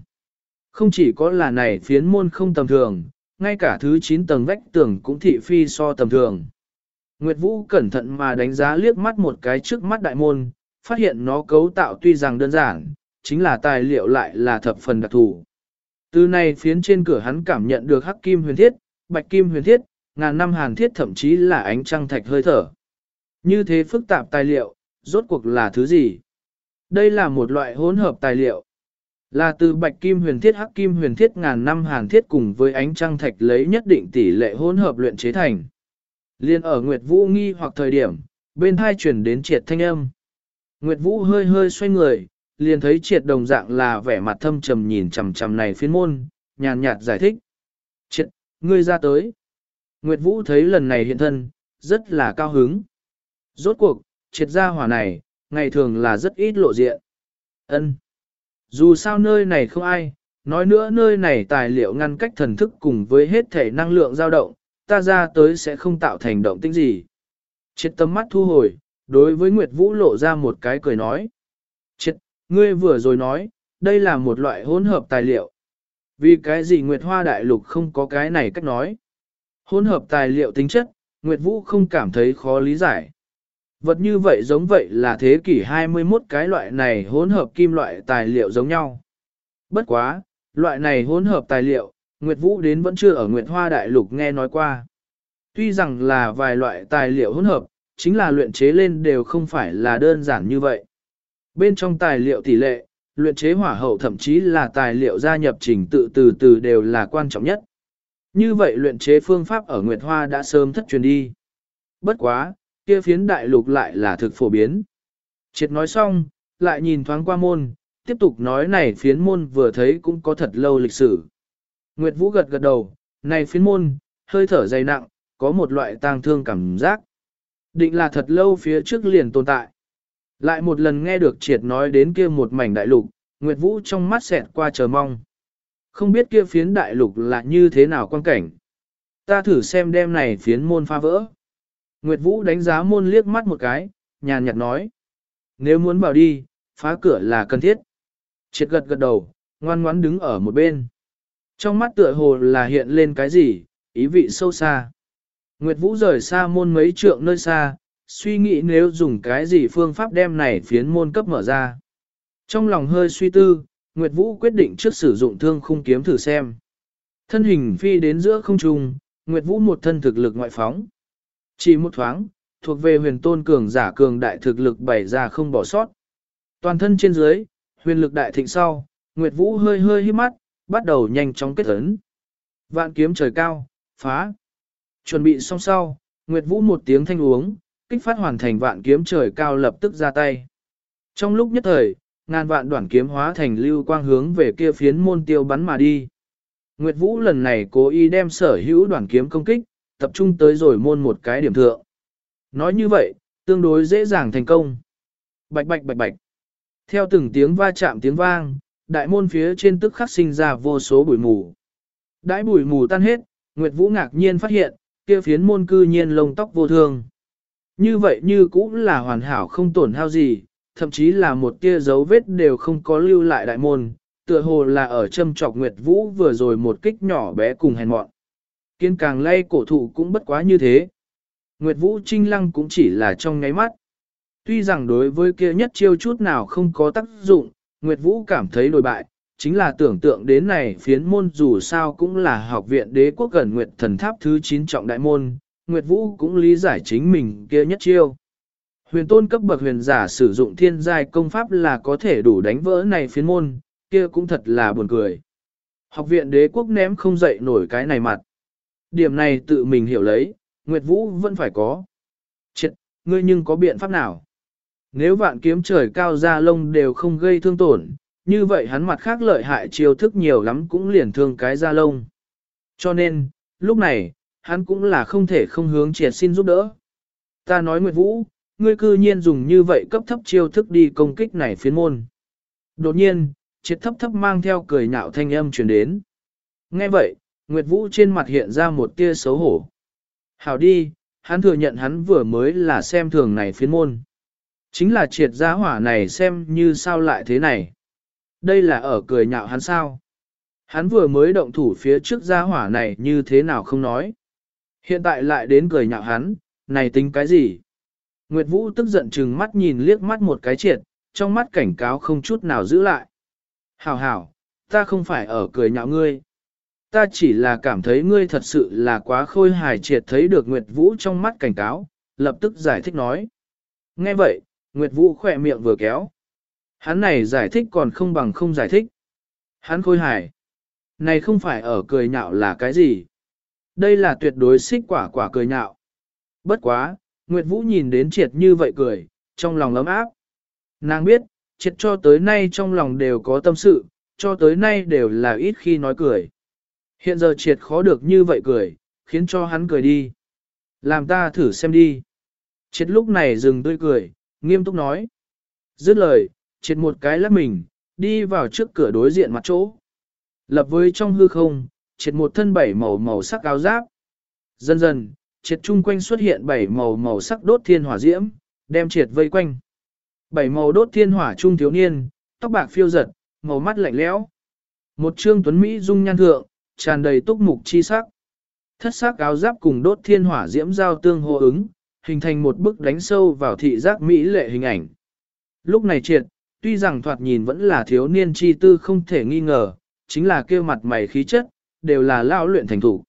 Không chỉ có là này phiến môn không tầm thường, ngay cả thứ 9 tầng vách tường cũng thị phi so tầm thường. Nguyệt Vũ cẩn thận mà đánh giá liếc mắt một cái trước mắt đại môn, phát hiện nó cấu tạo tuy rằng đơn giản, chính là tài liệu lại là thập phần đặc thù. Từ này phiến trên cửa hắn cảm nhận được hắc kim huyền thiết, bạch kim huyền thiết, ngàn năm hàn thiết thậm chí là ánh trăng thạch hơi thở. Như thế phức tạp tài liệu, rốt cuộc là thứ gì? Đây là một loại hỗn hợp tài liệu. Là từ bạch kim huyền thiết hắc kim huyền thiết ngàn năm hàn thiết cùng với ánh trăng thạch lấy nhất định tỷ lệ hỗn hợp luyện chế thành. Liên ở Nguyệt Vũ nghi hoặc thời điểm, bên hai chuyển đến triệt thanh âm. Nguyệt Vũ hơi hơi xoay người, liền thấy triệt đồng dạng là vẻ mặt thâm trầm nhìn chằm chằm này phiên môn, nhàn nhạt giải thích. Triệt, ngươi ra tới. Nguyệt Vũ thấy lần này hiện thân, rất là cao hứng. Rốt cuộc, triệt ra hỏa này, ngày thường là rất ít lộ diện. Ân. Dù sao nơi này không ai, nói nữa nơi này tài liệu ngăn cách thần thức cùng với hết thể năng lượng dao động, ta ra tới sẽ không tạo thành động tĩnh gì. Triệt tâm mắt thu hồi, đối với Nguyệt Vũ lộ ra một cái cười nói. Triệt, ngươi vừa rồi nói, đây là một loại hỗn hợp tài liệu. Vì cái gì Nguyệt Hoa Đại Lục không có cái này cách nói. Hỗn hợp tài liệu tính chất, Nguyệt Vũ không cảm thấy khó lý giải. Vật như vậy giống vậy là thế kỷ 21 cái loại này hỗn hợp kim loại tài liệu giống nhau. Bất quá, loại này hỗn hợp tài liệu, Nguyệt Vũ đến vẫn chưa ở Nguyệt Hoa Đại Lục nghe nói qua. Tuy rằng là vài loại tài liệu hỗn hợp, chính là luyện chế lên đều không phải là đơn giản như vậy. Bên trong tài liệu tỷ lệ, luyện chế hỏa hậu thậm chí là tài liệu gia nhập trình tự từ từ đều là quan trọng nhất. Như vậy luyện chế phương pháp ở Nguyệt Hoa đã sớm thất truyền đi. Bất quá, kia phiến đại lục lại là thực phổ biến. Triệt nói xong, lại nhìn thoáng qua môn, tiếp tục nói này phiến môn vừa thấy cũng có thật lâu lịch sử. Nguyệt Vũ gật gật đầu, này phiến môn, hơi thở dày nặng, có một loại tang thương cảm giác. Định là thật lâu phía trước liền tồn tại. Lại một lần nghe được triệt nói đến kia một mảnh đại lục, Nguyệt Vũ trong mắt xẹt qua chờ mong. Không biết kia phiến đại lục là như thế nào quan cảnh. Ta thử xem đêm này phiến môn phá vỡ. Nguyệt Vũ đánh giá môn liếc mắt một cái, nhàn nhạt nói. Nếu muốn vào đi, phá cửa là cần thiết. Triệt gật gật đầu, ngoan ngoãn đứng ở một bên. Trong mắt tựa hồ là hiện lên cái gì, ý vị sâu xa. Nguyệt Vũ rời xa môn mấy trượng nơi xa, suy nghĩ nếu dùng cái gì phương pháp đem này phiến môn cấp mở ra. Trong lòng hơi suy tư, Nguyệt Vũ quyết định trước sử dụng thương khung kiếm thử xem. Thân hình phi đến giữa không trung, Nguyệt Vũ một thân thực lực ngoại phóng. Chỉ một thoáng, thuộc về huyền tôn cường giả cường đại thực lực bày ra không bỏ sót. Toàn thân trên dưới, huyền lực đại thịnh sau, Nguyệt Vũ hơi hơi hít mắt, bắt đầu nhanh chóng kết ấn. Vạn kiếm trời cao, phá. Chuẩn bị xong sau, Nguyệt Vũ một tiếng thanh uống, kích phát hoàn thành vạn kiếm trời cao lập tức ra tay. Trong lúc nhất thời, ngàn vạn đoạn kiếm hóa thành lưu quang hướng về kia phiến môn tiêu bắn mà đi. Nguyệt Vũ lần này cố ý đem sở hữu đoạn kiếm công kích, tập trung tới rồi môn một cái điểm thượng. Nói như vậy, tương đối dễ dàng thành công. Bạch bạch bạch bạch. Theo từng tiếng va chạm tiếng vang, đại môn phía trên tức khắc sinh ra vô số bụi mù. Đãi bụi mù tan hết, Nguyệt Vũ ngạc nhiên phát hiện, kia phiến môn cư nhiên lông tóc vô thương. Như vậy như cũng là hoàn hảo không tổn hao gì, thậm chí là một tia dấu vết đều không có lưu lại đại môn, tựa hồ là ở châm trọc Nguyệt Vũ vừa rồi một kích nhỏ bé cùng hèn mọn. Kiên càng lay cổ thụ cũng bất quá như thế. Nguyệt Vũ trinh lăng cũng chỉ là trong ngáy mắt. Tuy rằng đối với kia nhất chiêu chút nào không có tác dụng, Nguyệt Vũ cảm thấy đổi bại, chính là tưởng tượng đến này phiến môn dù sao cũng là học viện đế quốc gần Nguyệt thần tháp thứ 9 trọng đại môn, Nguyệt Vũ cũng lý giải chính mình kia nhất chiêu. Huyền tôn cấp bậc huyền giả sử dụng thiên giai công pháp là có thể đủ đánh vỡ này phiến môn, kia cũng thật là buồn cười. Học viện đế quốc ném không dậy nổi cái này mặt. Điểm này tự mình hiểu lấy, Nguyệt Vũ vẫn phải có. Chết, ngươi nhưng có biện pháp nào? Nếu vạn kiếm trời cao ra lông đều không gây thương tổn, như vậy hắn mặt khác lợi hại chiêu thức nhiều lắm cũng liền thương cái ra lông. Cho nên, lúc này, hắn cũng là không thể không hướng triệt xin giúp đỡ. Ta nói Nguyệt Vũ, ngươi cư nhiên dùng như vậy cấp thấp chiêu thức đi công kích này phiến môn. Đột nhiên, triệt thấp thấp mang theo cười nhạo thanh âm truyền đến. Nghe vậy, Nguyệt Vũ trên mặt hiện ra một tia xấu hổ. Hảo đi, hắn thừa nhận hắn vừa mới là xem thường này phiến môn. Chính là triệt giá hỏa này xem như sao lại thế này. Đây là ở cười nhạo hắn sao. Hắn vừa mới động thủ phía trước giá hỏa này như thế nào không nói. Hiện tại lại đến cười nhạo hắn, này tính cái gì? Nguyệt Vũ tức giận chừng mắt nhìn liếc mắt một cái triệt, trong mắt cảnh cáo không chút nào giữ lại. Hảo hảo, ta không phải ở cười nhạo ngươi. Ta chỉ là cảm thấy ngươi thật sự là quá khôi hài triệt thấy được Nguyệt Vũ trong mắt cảnh cáo, lập tức giải thích nói. Nghe vậy, Nguyệt Vũ khỏe miệng vừa kéo. Hắn này giải thích còn không bằng không giải thích. Hắn khôi hài. Này không phải ở cười nhạo là cái gì. Đây là tuyệt đối xích quả quả cười nhạo. Bất quá, Nguyệt Vũ nhìn đến triệt như vậy cười, trong lòng ấm áp. Nàng biết, triệt cho tới nay trong lòng đều có tâm sự, cho tới nay đều là ít khi nói cười. Hiện giờ triệt khó được như vậy cười, khiến cho hắn cười đi. Làm ta thử xem đi. Triệt lúc này dừng tươi cười, nghiêm túc nói. Dứt lời, triệt một cái lắc mình, đi vào trước cửa đối diện mặt chỗ. Lập với trong hư không, triệt một thân bảy màu màu sắc áo giáp. Dần dần, triệt chung quanh xuất hiện bảy màu màu sắc đốt thiên hỏa diễm, đem triệt vây quanh. Bảy màu đốt thiên hỏa trung thiếu niên, tóc bạc phiêu giật, màu mắt lạnh lẽo. Một trương tuấn Mỹ dung nhan thượng, tràn đầy túc mục chi sắc. Thất sắc áo giáp cùng đốt thiên hỏa diễm giao tương hô ứng, hình thành một bức đánh sâu vào thị giác Mỹ lệ hình ảnh. Lúc này triệt, tuy rằng thoạt nhìn vẫn là thiếu niên chi tư không thể nghi ngờ, chính là kêu mặt mày khí chất, đều là lao luyện thành thủ.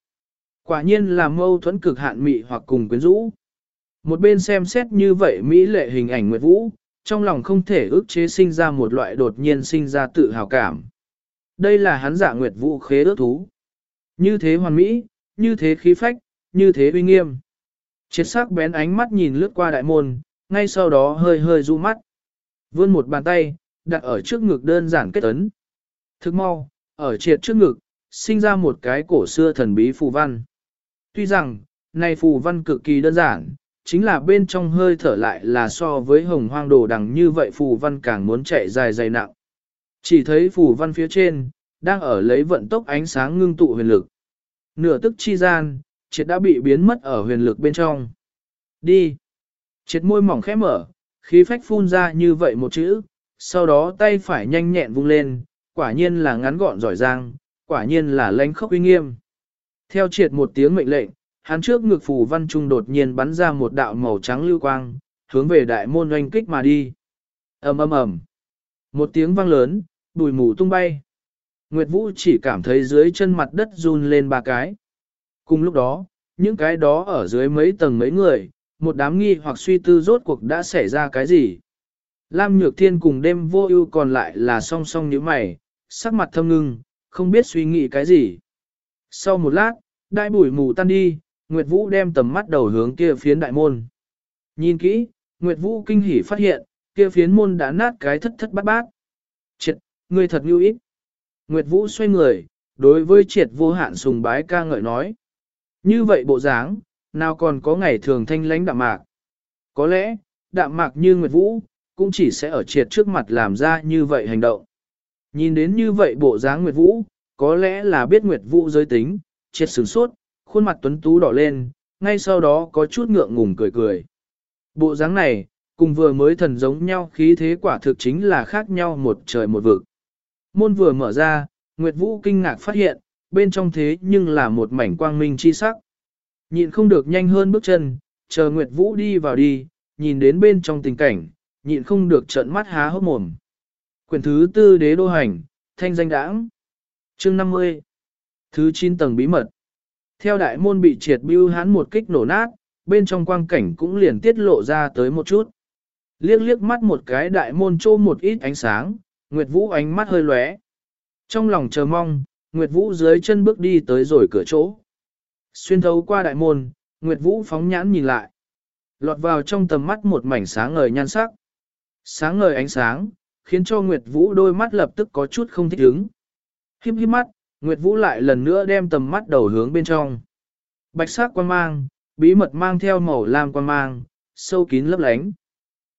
Quả nhiên là mâu thuẫn cực hạn mị hoặc cùng quyến rũ. Một bên xem xét như vậy Mỹ lệ hình ảnh Nguyệt Vũ, trong lòng không thể ước chế sinh ra một loại đột nhiên sinh ra tự hào cảm. Đây là hắn giả Nguyệt Vũ khế ước thú. Như thế hoàn mỹ, như thế khí phách, như thế uy nghiêm. Triệt sắc bén ánh mắt nhìn lướt qua đại môn, ngay sau đó hơi hơi du mắt. Vươn một bàn tay, đặt ở trước ngực đơn giản kết ấn. Thức mau, ở triệt trước ngực, sinh ra một cái cổ xưa thần bí phù văn. Tuy rằng, này phù văn cực kỳ đơn giản, chính là bên trong hơi thở lại là so với hồng hoang đồ đằng như vậy phù văn càng muốn chạy dài dày nặng. Chỉ thấy phù văn phía trên, đang ở lấy vận tốc ánh sáng ngưng tụ huyền lực. Nửa tức chi gian, triệt đã bị biến mất ở huyền lực bên trong. Đi! Triệt môi mỏng khẽ mở, khí phách phun ra như vậy một chữ, sau đó tay phải nhanh nhẹn vung lên, quả nhiên là ngắn gọn giỏi giang, quả nhiên là lãnh khốc uy nghiêm. Theo triệt một tiếng mệnh lệnh, Hắn trước ngực phù văn trung đột nhiên bắn ra một đạo màu trắng lưu quang, hướng về đại môn oanh kích mà đi. ầm ầm ầm, một tiếng vang lớn, bùi mù tung bay. Nguyệt Vũ chỉ cảm thấy dưới chân mặt đất run lên ba cái. Cùng lúc đó, những cái đó ở dưới mấy tầng mấy người, một đám nghi hoặc suy tư rốt cuộc đã xảy ra cái gì. Lam Nhược Thiên cùng đêm vô ưu còn lại là song song như mày, sắc mặt thâm ngưng, không biết suy nghĩ cái gì. Sau một lát, đại bụi mù tan đi, Nguyệt Vũ đem tầm mắt đầu hướng kia phiến đại môn. Nhìn kỹ, Nguyệt Vũ kinh hỉ phát hiện, kia phiến môn đã nát cái thất thất bát bát. Triệt, người thật lưu ít. Nguyệt Vũ xoay người, đối với triệt vô hạn sùng bái ca ngợi nói. Như vậy bộ dáng, nào còn có ngày thường thanh lãnh đạm mạc. Có lẽ, đạm mạc như Nguyệt Vũ, cũng chỉ sẽ ở triệt trước mặt làm ra như vậy hành động. Nhìn đến như vậy bộ dáng Nguyệt Vũ, có lẽ là biết Nguyệt Vũ giới tính, triệt sửng sốt, khuôn mặt tuấn tú đỏ lên, ngay sau đó có chút ngượng ngùng cười cười. Bộ dáng này, cùng vừa mới thần giống nhau khí thế quả thực chính là khác nhau một trời một vực. Môn vừa mở ra, Nguyệt Vũ kinh ngạc phát hiện, bên trong thế nhưng là một mảnh quang minh chi sắc. Nhịn không được nhanh hơn bước chân, chờ Nguyệt Vũ đi vào đi, nhìn đến bên trong tình cảnh, nhịn không được trợn mắt há hốc mồm. Quyển thứ tư đế đô hành, thanh danh đãng. Chương 50. Thứ 9 tầng bí mật. Theo đại môn bị triệt bưu hán một kích nổ nát, bên trong quang cảnh cũng liền tiết lộ ra tới một chút. Liếc liếc mắt một cái đại môn trô một ít ánh sáng, Nguyệt Vũ ánh mắt hơi lóe. Trong lòng chờ mong, Nguyệt Vũ dưới chân bước đi tới rồi cửa chỗ. Xuyên thấu qua đại môn, Nguyệt Vũ phóng nhãn nhìn lại. Lọt vào trong tầm mắt một mảnh sáng ngời nhan sắc. Sáng ngời ánh sáng, khiến cho Nguyệt Vũ đôi mắt lập tức có chút không thích ứng. Hiếp hiếp mắt, Nguyệt Vũ lại lần nữa đem tầm mắt đầu hướng bên trong. Bạch sắc quan mang, bí mật mang theo màu lam quan mang, sâu kín lấp lánh.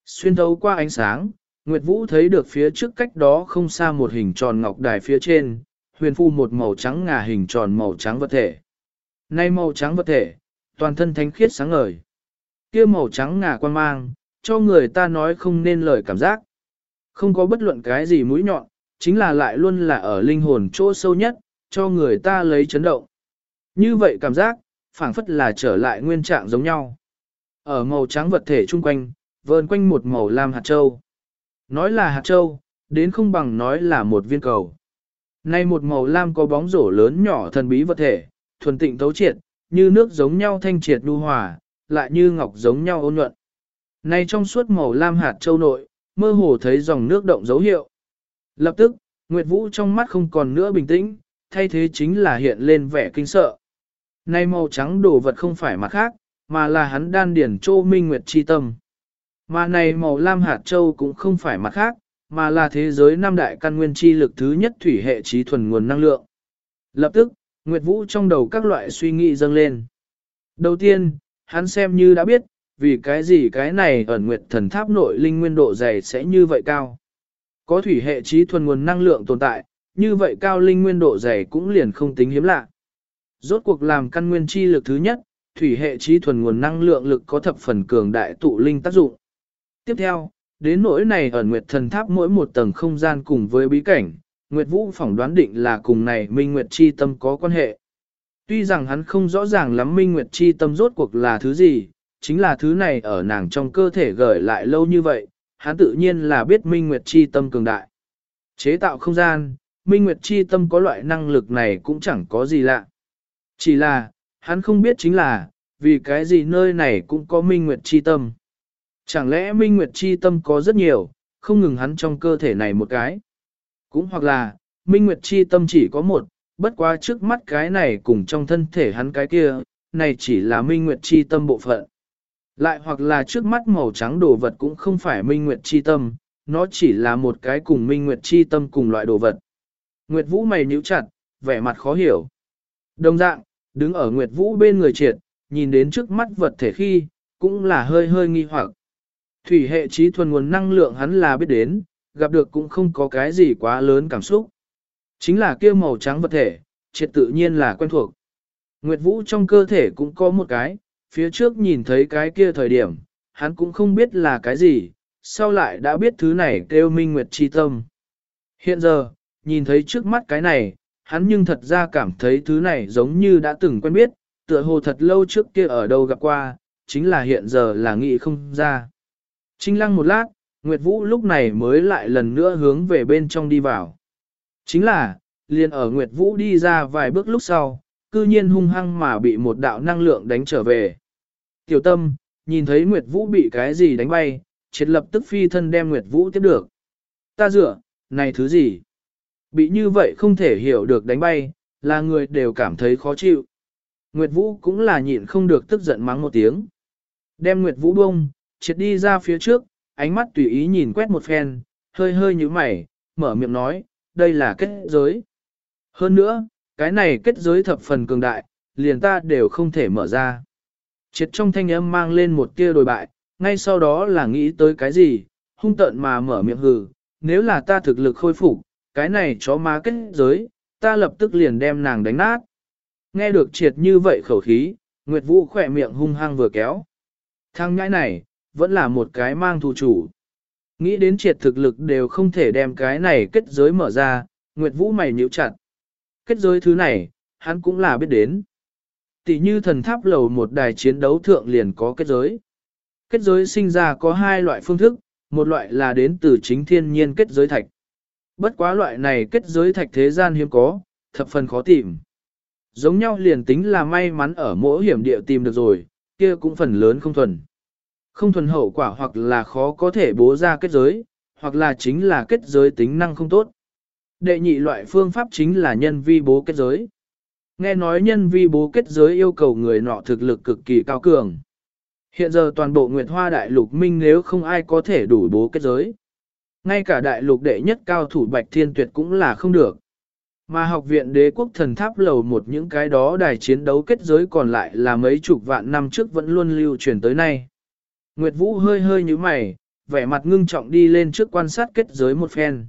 Xuyên thấu qua ánh sáng, Nguyệt Vũ thấy được phía trước cách đó không xa một hình tròn ngọc đài phía trên, huyền phu một màu trắng ngà hình tròn màu trắng vật thể. Nay màu trắng vật thể, toàn thân thánh khiết sáng ngời. kia màu trắng ngà quan mang, cho người ta nói không nên lời cảm giác. Không có bất luận cái gì mũi nhọn, chính là lại luôn là ở linh hồn chỗ sâu nhất, cho người ta lấy chấn động. Như vậy cảm giác, phảng phất là trở lại nguyên trạng giống nhau. Ở màu trắng vật thể chung quanh, vờn quanh một màu lam hạt châu. Nói là hạt châu, đến không bằng nói là một viên cầu. Nay một màu lam có bóng rổ lớn nhỏ thần bí vật thể, thuần tịnh thấu triệt, như nước giống nhau thanh triệt nhu hòa, lại như ngọc giống nhau ôn nhuận. Nay trong suốt màu lam hạt châu nội, mơ hồ thấy dòng nước động dấu hiệu. Lập tức, Nguyệt Vũ trong mắt không còn nữa bình tĩnh, thay thế chính là hiện lên vẻ kinh sợ. Nay màu trắng đồ vật không phải mặt khác, mà là hắn đan điển trô minh nguyệt chi tâm. Mà này màu lam hạt châu cũng không phải mặt khác, mà là thế giới năm đại căn nguyên chi lực thứ nhất thủy hệ trí thuần nguồn năng lượng. Lập tức, Nguyệt Vũ trong đầu các loại suy nghĩ dâng lên. Đầu tiên, hắn xem như đã biết, vì cái gì cái này ẩn Nguyệt thần tháp nội linh nguyên độ dày sẽ như vậy cao. Có thủy hệ trí thuần nguồn năng lượng tồn tại, như vậy cao linh nguyên độ dày cũng liền không tính hiếm lạ. Rốt cuộc làm căn nguyên chi lực thứ nhất, thủy hệ trí thuần nguồn năng lượng lực có thập phần cường đại tụ linh tác dụng. Tiếp theo, đến nỗi này ở Nguyệt Thần Tháp mỗi một tầng không gian cùng với bí cảnh, Nguyệt Vũ phỏng đoán định là cùng này Minh Nguyệt Chi Tâm có quan hệ. Tuy rằng hắn không rõ ràng lắm Minh Nguyệt Chi Tâm rốt cuộc là thứ gì, chính là thứ này ở nàng trong cơ thể gửi lại lâu như vậy, hắn tự nhiên là biết Minh Nguyệt Chi Tâm cường đại. Chế tạo không gian, Minh Nguyệt Chi Tâm có loại năng lực này cũng chẳng có gì lạ. Chỉ là, hắn không biết chính là, vì cái gì nơi này cũng có Minh Nguyệt Chi Tâm. Chẳng lẽ Minh Nguyệt Chi Tâm có rất nhiều, không ngừng hắn trong cơ thể này một cái. Cũng hoặc là, Minh Nguyệt Chi Tâm chỉ có một, bất quá trước mắt cái này cùng trong thân thể hắn cái kia, này chỉ là Minh Nguyệt Chi Tâm bộ phận. Lại hoặc là trước mắt màu trắng đồ vật cũng không phải Minh Nguyệt Chi Tâm, nó chỉ là một cái cùng Minh Nguyệt Chi Tâm cùng loại đồ vật. Nguyệt Vũ mày nhíu chặt, vẻ mặt khó hiểu. Đồng dạng, đứng ở Nguyệt Vũ bên người triệt, nhìn đến trước mắt vật thể khi, cũng là hơi hơi nghi hoặc. Thủy hệ trí thuần nguồn năng lượng hắn là biết đến, gặp được cũng không có cái gì quá lớn cảm xúc. Chính là kia màu trắng vật thể, triệt tự nhiên là quen thuộc. Nguyệt Vũ trong cơ thể cũng có một cái, phía trước nhìn thấy cái kia thời điểm, hắn cũng không biết là cái gì, sau lại đã biết thứ này kêu minh Nguyệt chi tâm. Hiện giờ, nhìn thấy trước mắt cái này, hắn nhưng thật ra cảm thấy thứ này giống như đã từng quen biết, tựa hồ thật lâu trước kia ở đâu gặp qua, chính là hiện giờ là nghĩ không ra. Trinh lăng một lát, Nguyệt Vũ lúc này mới lại lần nữa hướng về bên trong đi vào. Chính là, liền ở Nguyệt Vũ đi ra vài bước lúc sau, cư nhiên hung hăng mà bị một đạo năng lượng đánh trở về. Tiểu tâm, nhìn thấy Nguyệt Vũ bị cái gì đánh bay, triệt lập tức phi thân đem Nguyệt Vũ tiếp được. Ta dựa, này thứ gì? Bị như vậy không thể hiểu được đánh bay, là người đều cảm thấy khó chịu. Nguyệt Vũ cũng là nhịn không được tức giận mắng một tiếng. Đem Nguyệt Vũ bông, triệt đi ra phía trước, ánh mắt tùy ý nhìn quét một phen, hơi hơi như mày, mở miệng nói, đây là kết giới. Hơn nữa, cái này kết giới thập phần cường đại, liền ta đều không thể mở ra. Triệt trong thanh âm mang lên một tia đồi bại, ngay sau đó là nghĩ tới cái gì, hung tợn mà mở miệng hừ, nếu là ta thực lực khôi phục, cái này chó má kết giới, ta lập tức liền đem nàng đánh nát. Nghe được triệt như vậy khẩu khí, Nguyệt Vũ khỏe miệng hung hăng vừa kéo. Thằng nhãi này, vẫn là một cái mang thù chủ. Nghĩ đến triệt thực lực đều không thể đem cái này kết giới mở ra, Nguyệt Vũ mày nhíu chặt. Kết giới thứ này, hắn cũng là biết đến. Tỷ như thần tháp lầu một đài chiến đấu thượng liền có kết giới. Kết giới sinh ra có hai loại phương thức, một loại là đến từ chính thiên nhiên kết giới thạch. Bất quá loại này kết giới thạch thế gian hiếm có, thập phần khó tìm. Giống nhau liền tính là may mắn ở mỗi hiểm địa tìm được rồi, kia cũng phần lớn không thuần. Không thuần hậu quả hoặc là khó có thể bố ra kết giới, hoặc là chính là kết giới tính năng không tốt. Đệ nhị loại phương pháp chính là nhân vi bố kết giới. Nghe nói nhân vi bố kết giới yêu cầu người nọ thực lực cực kỳ cao cường. Hiện giờ toàn bộ Nguyệt Hoa Đại Lục Minh nếu không ai có thể đủ bố kết giới. Ngay cả đại lục đệ nhất cao thủ Bạch Thiên Tuyệt cũng là không được. Mà học viện đế quốc thần tháp lầu một những cái đó đài chiến đấu kết giới còn lại là mấy chục vạn năm trước vẫn luôn lưu truyền tới nay. Nguyệt Vũ hơi hơi như mày, vẻ mặt ngưng trọng đi lên trước quan sát kết giới một phen.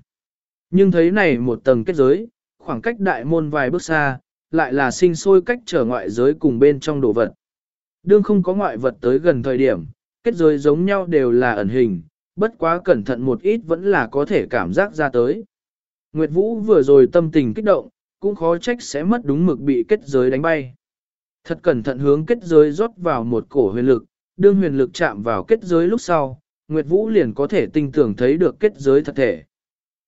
Nhưng thấy này một tầng kết giới, khoảng cách đại môn vài bước xa, lại là sinh sôi cách trở ngoại giới cùng bên trong đồ vật. Đương không có ngoại vật tới gần thời điểm, kết giới giống nhau đều là ẩn hình, bất quá cẩn thận một ít vẫn là có thể cảm giác ra tới. Nguyệt Vũ vừa rồi tâm tình kích động, cũng khó trách sẽ mất đúng mực bị kết giới đánh bay. Thật cẩn thận hướng kết giới rót vào một cổ huyền lực, đương huyền lực chạm vào kết giới lúc sau, Nguyệt Vũ liền có thể tinh tưởng thấy được kết giới thật thể.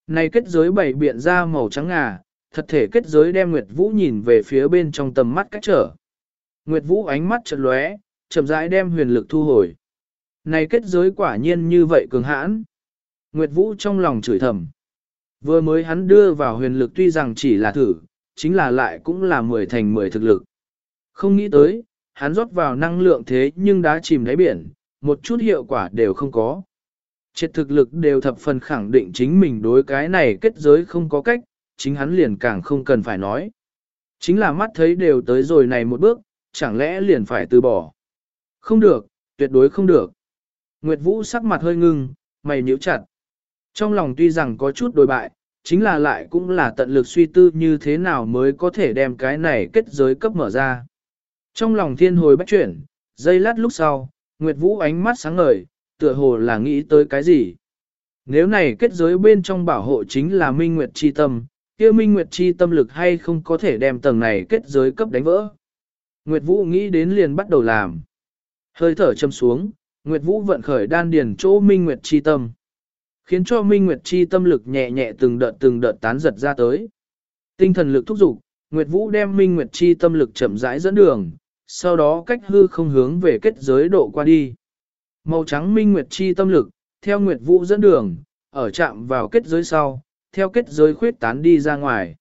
Này kết giới bảy biện ra màu trắng ngà, thật thể kết giới đem Nguyệt Vũ nhìn về phía bên trong tầm mắt cách trở. Nguyệt Vũ ánh mắt chợt lóe, chậm rãi đem huyền lực thu hồi. Này kết giới quả nhiên như vậy cường hãn. Nguyệt Vũ trong lòng chửi thầm. Vừa mới hắn đưa vào huyền lực tuy rằng chỉ là thử, chính là lại cũng là 10 thành 10 thực lực. Không nghĩ tới, hắn rót vào năng lượng thế nhưng đã chìm đáy biển, một chút hiệu quả đều không có. Triệt thực lực đều thập phần khẳng định chính mình đối cái này kết giới không có cách, chính hắn liền càng không cần phải nói. Chính là mắt thấy đều tới rồi này một bước, chẳng lẽ liền phải từ bỏ. Không được, tuyệt đối không được. Nguyệt Vũ sắc mặt hơi ngưng, mày nhíu chặt. Trong lòng tuy rằng có chút đối bại, chính là lại cũng là tận lực suy tư như thế nào mới có thể đem cái này kết giới cấp mở ra. Trong lòng thiên hồi bách chuyển, giây lát lúc sau, Nguyệt Vũ ánh mắt sáng ngời, tựa hồ là nghĩ tới cái gì. Nếu này kết giới bên trong bảo hộ chính là Minh Nguyệt Chi Tâm, kia Minh Nguyệt Chi Tâm lực hay không có thể đem tầng này kết giới cấp đánh vỡ. Nguyệt Vũ nghĩ đến liền bắt đầu làm. Hơi thở châm xuống, Nguyệt Vũ vận khởi đan điền chỗ Minh Nguyệt Chi Tâm. Khiến cho Minh Nguyệt Chi tâm lực nhẹ nhẹ từng đợt từng đợt tán giật ra tới. Tinh thần lực thúc giục, Nguyệt Vũ đem Minh Nguyệt Chi tâm lực chậm rãi dẫn đường, sau đó cách hư không hướng về kết giới độ qua đi. Màu trắng Minh Nguyệt Chi tâm lực, theo Nguyệt Vũ dẫn đường, ở chạm vào kết giới sau, theo kết giới khuyết tán đi ra ngoài.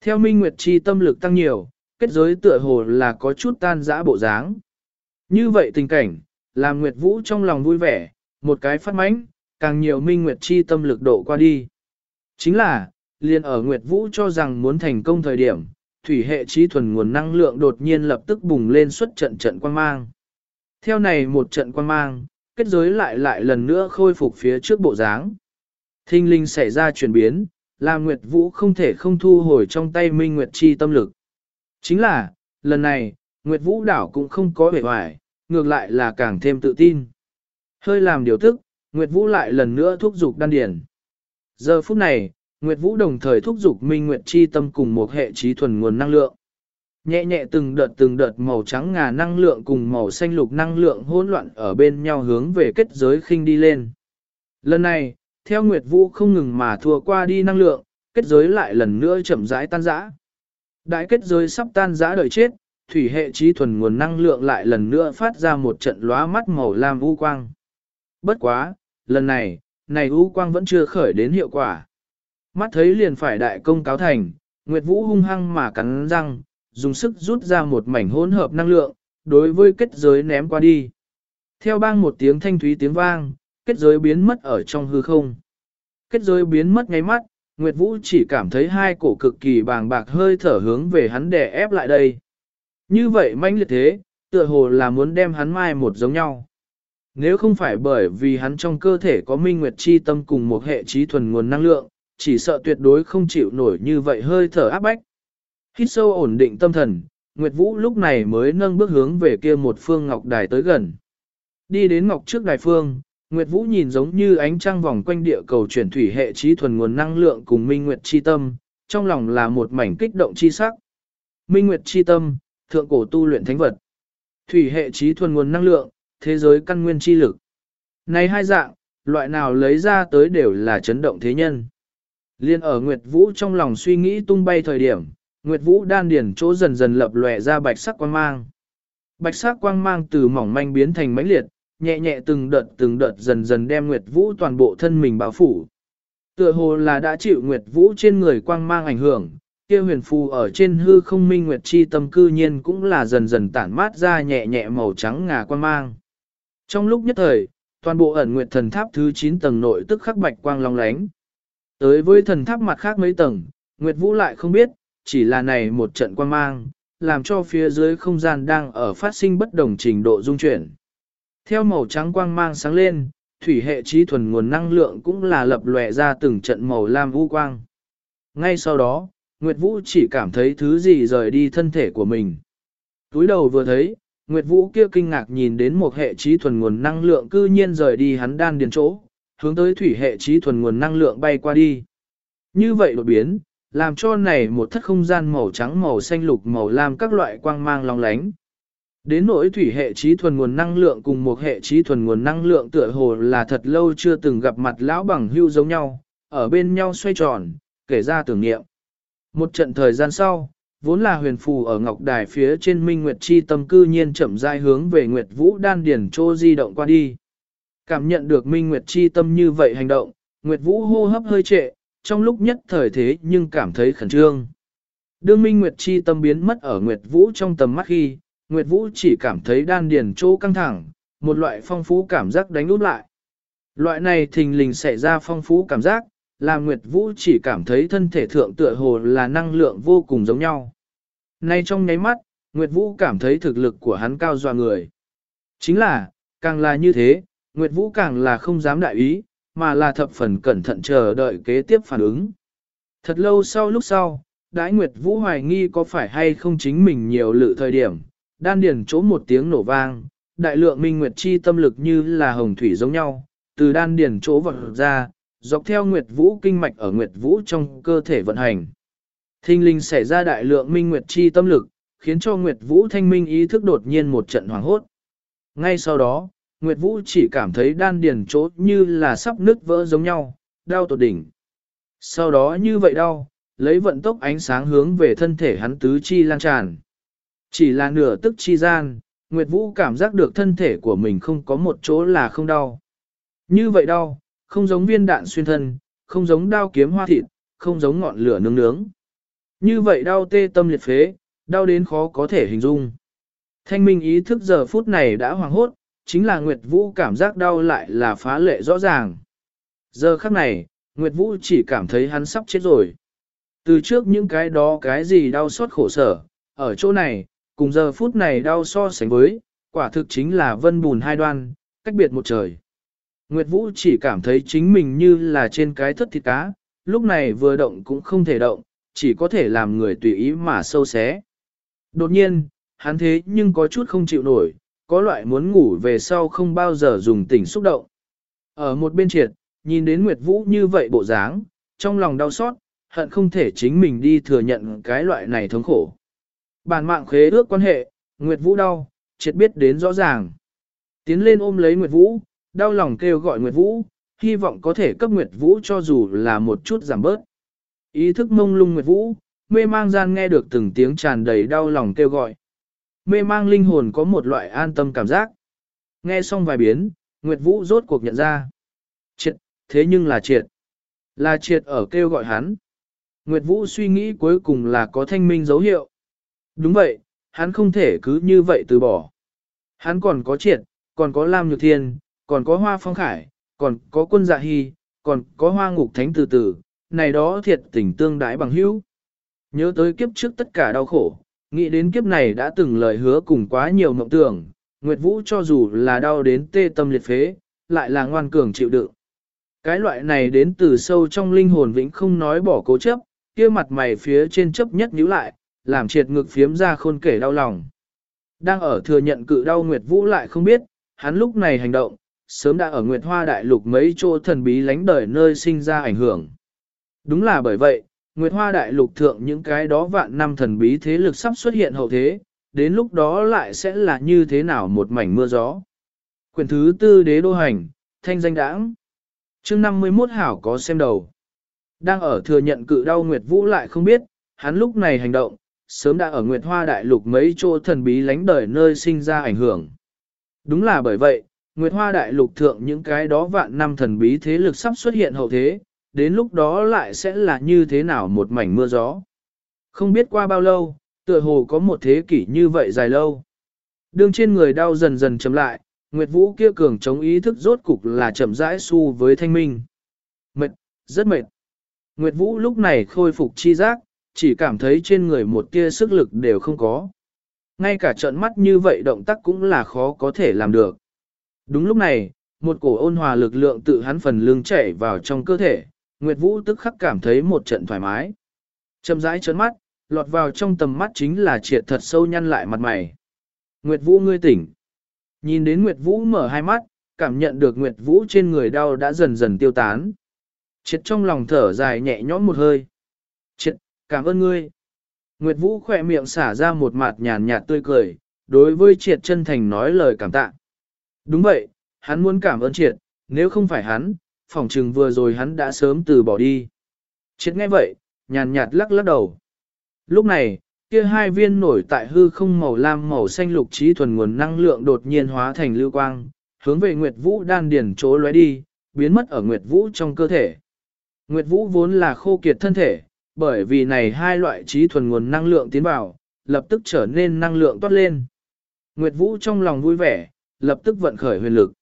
Theo Minh Nguyệt Chi tâm lực tăng nhiều, kết giới tựa hồ là có chút tan rã bộ dáng. Như vậy tình cảnh, làm Nguyệt Vũ trong lòng vui vẻ, một cái phát mánh, càng nhiều minh nguyệt chi tâm lực độ qua đi. Chính là, liền ở Nguyệt Vũ cho rằng muốn thành công thời điểm, thủy hệ trí thuần nguồn năng lượng đột nhiên lập tức bùng lên xuất trận trận quan mang. Theo này một trận quan mang, kết giới lại lại lần nữa khôi phục phía trước bộ dáng. Thinh linh xảy ra chuyển biến, làm Nguyệt Vũ không thể không thu hồi trong tay Minh Nguyệt Chi tâm lực. Chính là, lần này, Nguyệt Vũ đảo cũng không có vẻ hoài, ngược lại là càng thêm tự tin. Hơi làm điều thức, Nguyệt Vũ lại lần nữa thúc giục đan điển. Giờ phút này, Nguyệt Vũ đồng thời thúc giục Minh Nguyệt chi tâm cùng một hệ trí thuần nguồn năng lượng. Nhẹ nhẹ từng đợt từng đợt màu trắng ngà năng lượng cùng màu xanh lục năng lượng hỗn loạn ở bên nhau hướng về kết giới khinh đi lên. Lần này, theo Nguyệt Vũ không ngừng mà thua qua đi năng lượng, kết giới lại lần nữa chậm rãi tan rã. Đại kết giới sắp tan rã đợi chết, thủy hệ trí thuần nguồn năng lượng lại lần nữa phát ra một trận lóa mắt màu lam u quang. Bất quá, lần này, này u quang vẫn chưa khởi đến hiệu quả. Mắt thấy liền phải đại công cáo thành, Nguyệt Vũ hung hăng mà cắn răng, dùng sức rút ra một mảnh hỗn hợp năng lượng, đối với kết giới ném qua đi. Theo bang một tiếng thanh thúy tiếng vang, kết giới biến mất ở trong hư không. Kết giới biến mất ngay mắt, Nguyệt Vũ chỉ cảm thấy hai cổ cực kỳ bàng bạc hơi thở hướng về hắn đè ép lại đây. Như vậy manh liệt thế, tựa hồ là muốn đem hắn mai một giống nhau. Nếu không phải bởi vì hắn trong cơ thể có minh nguyệt chi tâm cùng một hệ trí thuần nguồn năng lượng, chỉ sợ tuyệt đối không chịu nổi như vậy hơi thở áp bách. Hít sâu ổn định tâm thần, Nguyệt Vũ lúc này mới nâng bước hướng về kia một phương ngọc đài tới gần. Đi đến ngọc trước đài phương, Nguyệt Vũ nhìn giống như ánh trăng vòng quanh địa cầu chuyển thủy hệ trí thuần nguồn năng lượng cùng minh nguyệt chi tâm, trong lòng là một mảnh kích động chi sắc. Minh nguyệt chi tâm, thượng cổ tu luyện thánh vật. Thủy hệ trí thuần nguồn năng lượng, thế giới căn nguyên chi lực. Này hai dạng, loại nào lấy ra tới đều là chấn động thế nhân. Liên ở Nguyệt Vũ trong lòng suy nghĩ tung bay thời điểm, Nguyệt Vũ đan điển chỗ dần dần lập lòe ra bạch sắc quang mang. Bạch sắc quang mang từ mỏng manh biến thành mãnh liệt, nhẹ nhẹ từng đợt từng đợt dần dần đem Nguyệt Vũ toàn bộ thân mình bao phủ. Tựa hồ là đã chịu Nguyệt Vũ trên người quang mang ảnh hưởng, kia huyền phù ở trên hư không minh Nguyệt chi tâm cư nhiên cũng là dần dần tản mát ra nhẹ nhẹ màu trắng ngà quang mang. Trong lúc nhất thời, toàn bộ ẩn Nguyệt thần tháp thứ 9 tầng nội tức khắc bạch quang long lánh. Tới với thần tháp mặt khác mấy tầng, Nguyệt Vũ lại không biết, chỉ là này một trận quang mang, làm cho phía dưới không gian đang ở phát sinh bất đồng trình độ dung chuyển. Theo màu trắng quang mang sáng lên, thủy hệ trí thuần nguồn năng lượng cũng là lập lòe ra từng trận màu lam vũ quang. Ngay sau đó, Nguyệt Vũ chỉ cảm thấy thứ gì rời đi thân thể của mình. Túi đầu vừa thấy, Nguyệt Vũ kia kinh ngạc nhìn đến một hệ trí thuần nguồn năng lượng cư nhiên rời đi hắn đan điền chỗ, hướng tới thủy hệ trí thuần nguồn năng lượng bay qua đi. Như vậy đột biến, làm cho này một thất không gian màu trắng màu xanh lục màu lam các loại quang mang long lánh. Đến nỗi thủy hệ trí thuần nguồn năng lượng cùng một hệ trí thuần nguồn năng lượng tựa hồ là thật lâu chưa từng gặp mặt lão bằng hưu giống nhau, ở bên nhau xoay tròn, kể ra tưởng niệm. Một trận thời gian sau, vốn là huyền phù ở ngọc đài phía trên minh nguyệt chi tâm cư nhiên chậm rãi hướng về nguyệt vũ đan điển trô di động qua đi. Cảm nhận được minh nguyệt chi tâm như vậy hành động, nguyệt vũ hô hấp hơi trệ, trong lúc nhất thời thế nhưng cảm thấy khẩn trương. Đương minh nguyệt chi tâm biến mất ở nguyệt vũ trong tầm mắt khi, nguyệt vũ chỉ cảm thấy đan điền chỗ căng thẳng, một loại phong phú cảm giác đánh út lại. Loại này thình lình xảy ra phong phú cảm giác, làm Nguyệt Vũ chỉ cảm thấy thân thể thượng tựa hồ là năng lượng vô cùng giống nhau. Nay trong nháy mắt, Nguyệt Vũ cảm thấy thực lực của hắn cao dọa người. Chính là, càng là như thế, Nguyệt Vũ càng là không dám đại ý, mà là thập phần cẩn thận chờ đợi kế tiếp phản ứng. Thật lâu sau lúc sau, Đãi Nguyệt Vũ hoài nghi có phải hay không chính mình nhiều lự thời điểm, đan điền chỗ một tiếng nổ vang, đại lượng minh nguyệt chi tâm lực như là hồng thủy giống nhau, từ đan điền chỗ vọt ra, dọc theo Nguyệt Vũ kinh mạch ở Nguyệt Vũ trong cơ thể vận hành. Thinh linh xảy ra đại lượng minh Nguyệt chi tâm lực, khiến cho Nguyệt Vũ thanh minh ý thức đột nhiên một trận hoàng hốt. Ngay sau đó, Nguyệt Vũ chỉ cảm thấy đan điền chốt như là sắp nứt vỡ giống nhau, đau tột đỉnh. Sau đó như vậy đau, lấy vận tốc ánh sáng hướng về thân thể hắn tứ chi lan tràn. Chỉ là nửa tức chi gian, Nguyệt Vũ cảm giác được thân thể của mình không có một chỗ là không đau. Như vậy đau, không giống viên đạn xuyên thân, không giống đao kiếm hoa thịt, không giống ngọn lửa nướng nướng. Như vậy đau tê tâm liệt phế, đau đến khó có thể hình dung. Thanh minh ý thức giờ phút này đã hoàng hốt, chính là Nguyệt Vũ cảm giác đau lại là phá lệ rõ ràng. Giờ khắc này, Nguyệt Vũ chỉ cảm thấy hắn sắp chết rồi. Từ trước những cái đó cái gì đau xót khổ sở, ở chỗ này, cùng giờ phút này đau so sánh với, quả thực chính là vân bùn hai đoan, cách biệt một trời. Nguyệt Vũ chỉ cảm thấy chính mình như là trên cái thất thịt cá, lúc này vừa động cũng không thể động, chỉ có thể làm người tùy ý mà sâu xé. Đột nhiên, hắn thế nhưng có chút không chịu nổi, có loại muốn ngủ về sau không bao giờ dùng tỉnh xúc động. Ở một bên triệt, nhìn đến Nguyệt Vũ như vậy bộ dáng, trong lòng đau xót, hận không thể chính mình đi thừa nhận cái loại này thống khổ. Bản mạng khế ước quan hệ, Nguyệt Vũ đau, triệt biết đến rõ ràng. Tiến lên ôm lấy Nguyệt Vũ, đau lòng kêu gọi Nguyệt Vũ, hy vọng có thể cấp Nguyệt Vũ cho dù là một chút giảm bớt. Ý thức mông lung Nguyệt Vũ, mê mang gian nghe được từng tiếng tràn đầy đau lòng kêu gọi. Mê mang linh hồn có một loại an tâm cảm giác. Nghe xong vài biến, Nguyệt Vũ rốt cuộc nhận ra. Triệt, thế nhưng là triệt. Là triệt ở kêu gọi hắn. Nguyệt Vũ suy nghĩ cuối cùng là có thanh minh dấu hiệu. Đúng vậy, hắn không thể cứ như vậy từ bỏ. Hắn còn có triệt, còn có Lam Nhược Thiên, còn có Hoa Phong Khải, còn có quân dạ hy, còn có Hoa Ngục Thánh từ từ, này đó thiệt tình tương đái bằng hữu. Nhớ tới kiếp trước tất cả đau khổ, nghĩ đến kiếp này đã từng lời hứa cùng quá nhiều mộng tưởng, Nguyệt Vũ cho dù là đau đến tê tâm liệt phế, lại là ngoan cường chịu đựng. Cái loại này đến từ sâu trong linh hồn vĩnh không nói bỏ cố chấp, kia mặt mày phía trên chấp nhất nhíu lại, làm triệt ngực phiếm ra khôn kể đau lòng. Đang ở thừa nhận cự đau Nguyệt Vũ lại không biết, hắn lúc này hành động, sớm đã ở Nguyệt Hoa Đại Lục mấy chỗ thần bí lánh đời nơi sinh ra ảnh hưởng. Đúng là bởi vậy, Nguyệt Hoa Đại Lục thượng những cái đó vạn năm thần bí thế lực sắp xuất hiện hậu thế, đến lúc đó lại sẽ là như thế nào một mảnh mưa gió. Quyền thứ tư đế đô hành, thanh danh đãng. chương 51 hảo có xem đầu. Đang ở thừa nhận cự đau Nguyệt Vũ lại không biết, hắn lúc này hành động, sớm đã ở Nguyệt Hoa Đại Lục mấy chỗ thần bí lánh đời nơi sinh ra ảnh hưởng. Đúng là bởi vậy, Nguyệt Hoa Đại Lục thượng những cái đó vạn năm thần bí thế lực sắp xuất hiện hậu thế, đến lúc đó lại sẽ là như thế nào một mảnh mưa gió. Không biết qua bao lâu, tựa hồ có một thế kỷ như vậy dài lâu. Đường trên người đau dần dần chậm lại, Nguyệt Vũ kia cường chống ý thức rốt cục là chậm rãi su với thanh minh. Mệt, rất mệt. Nguyệt Vũ lúc này khôi phục chi giác, chỉ cảm thấy trên người một tia sức lực đều không có. Ngay cả trận mắt như vậy động tác cũng là khó có thể làm được. Đúng lúc này, một cổ ôn hòa lực lượng tự hắn phần lưng chảy vào trong cơ thể, Nguyệt Vũ tức khắc cảm thấy một trận thoải mái. Chậm rãi trấn mắt, lọt vào trong tầm mắt chính là triệt thật sâu nhăn lại mặt mày. Nguyệt Vũ ngươi tỉnh. Nhìn đến Nguyệt Vũ mở hai mắt, cảm nhận được Nguyệt Vũ trên người đau đã dần dần tiêu tán. Triệt trong lòng thở dài nhẹ nhõm một hơi. Triệt, cảm ơn ngươi. Nguyệt Vũ khỏe miệng xả ra một mặt nhàn nhạt tươi cười, đối với triệt chân thành nói lời cảm tạ. Đúng vậy, hắn muốn cảm ơn triệt, nếu không phải hắn, phỏng chừng vừa rồi hắn đã sớm từ bỏ đi. Chết nghe vậy, nhàn nhạt lắc lắc đầu. Lúc này, kia hai viên nổi tại hư không màu lam màu xanh lục trí thuần nguồn năng lượng đột nhiên hóa thành lưu quang, hướng về Nguyệt Vũ đan điển chỗ lóe đi, biến mất ở Nguyệt Vũ trong cơ thể. Nguyệt Vũ vốn là khô kiệt thân thể, bởi vì này hai loại trí thuần nguồn năng lượng tiến vào, lập tức trở nên năng lượng toát lên. Nguyệt Vũ trong lòng vui vẻ, lập tức vận khởi huyền lực.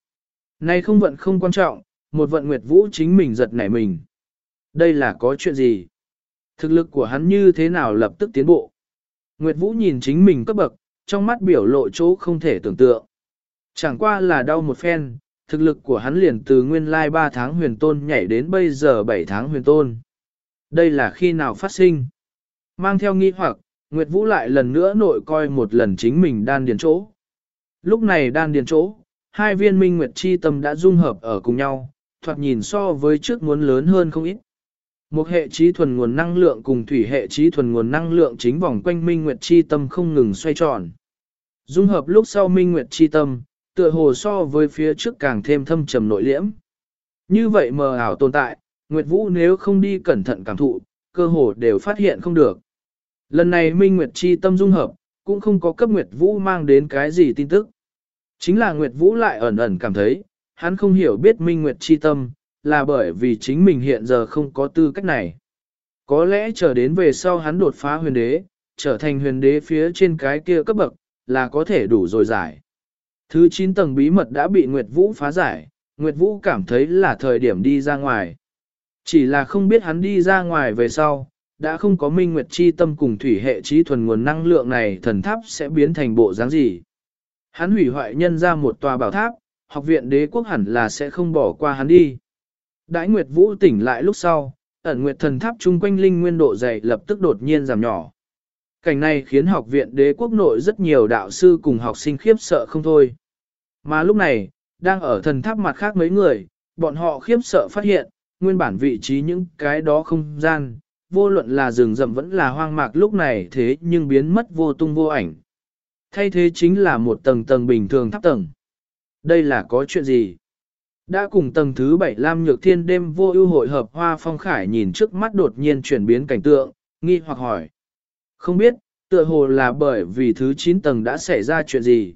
Này không vận không quan trọng, một vận Nguyệt Vũ chính mình giật nảy mình. Đây là có chuyện gì? Thực lực của hắn như thế nào lập tức tiến bộ? Nguyệt Vũ nhìn chính mình cấp bậc, trong mắt biểu lộ chỗ không thể tưởng tượng. Chẳng qua là đau một phen, thực lực của hắn liền từ nguyên lai 3 tháng huyền tôn nhảy đến bây giờ 7 tháng huyền tôn. Đây là khi nào phát sinh? Mang theo nghi hoặc, Nguyệt Vũ lại lần nữa nội coi một lần chính mình đan điền chỗ. Lúc này đan điền chỗ, hai viên minh Nguyệt chi tâm đã dung hợp ở cùng nhau, thoạt nhìn so với trước muốn lớn hơn không ít. Một hệ trí thuần nguồn năng lượng cùng thủy hệ trí thuần nguồn năng lượng chính vòng quanh minh Nguyệt chi tâm không ngừng xoay tròn. Dung hợp lúc sau minh Nguyệt chi tâm, tựa hồ so với phía trước càng thêm thâm trầm nội liễm. Như vậy mờ ảo tồn tại, Nguyệt Vũ nếu không đi cẩn thận cảm thụ, cơ hồ đều phát hiện không được. Lần này Minh Nguyệt chi tâm dung hợp, cũng không có cấp Nguyệt Vũ mang đến cái gì tin tức. Chính là Nguyệt Vũ lại ẩn ẩn cảm thấy, hắn không hiểu biết Minh Nguyệt chi tâm, là bởi vì chính mình hiện giờ không có tư cách này. Có lẽ chờ đến về sau hắn đột phá huyền đế, trở thành huyền đế phía trên cái kia cấp bậc, là có thể đủ rồi giải. Thứ 9 tầng bí mật đã bị Nguyệt Vũ phá giải, Nguyệt Vũ cảm thấy là thời điểm đi ra ngoài. Chỉ là không biết hắn đi ra ngoài về sau, đã không có minh nguyệt chi tâm cùng thủy hệ trí thuần nguồn năng lượng này thần tháp sẽ biến thành bộ dáng gì. Hắn hủy hoại nhân ra một tòa bảo tháp, học viện đế quốc hẳn là sẽ không bỏ qua hắn đi. Đãi Nguyệt Vũ tỉnh lại lúc sau, ẩn Nguyệt thần tháp chung quanh linh nguyên độ dày lập tức đột nhiên giảm nhỏ. Cảnh này khiến học viện đế quốc nội rất nhiều đạo sư cùng học sinh khiếp sợ không thôi. Mà lúc này, đang ở thần tháp mặt khác mấy người, bọn họ khiếp sợ phát hiện, nguyên bản vị trí những cái đó không gian, vô luận là rừng rậm vẫn là hoang mạc lúc này thế nhưng biến mất vô tung vô ảnh. Thay thế chính là một tầng tầng bình thường tháp tầng. Đây là có chuyện gì? Đã cùng tầng thứ bảy Lam Nhược Thiên đêm vô ưu hội hợp Hoa Phong Khải nhìn trước mắt đột nhiên chuyển biến cảnh tượng, nghi hoặc hỏi. Không biết, tựa hồ là bởi vì thứ 9 tầng đã xảy ra chuyện gì.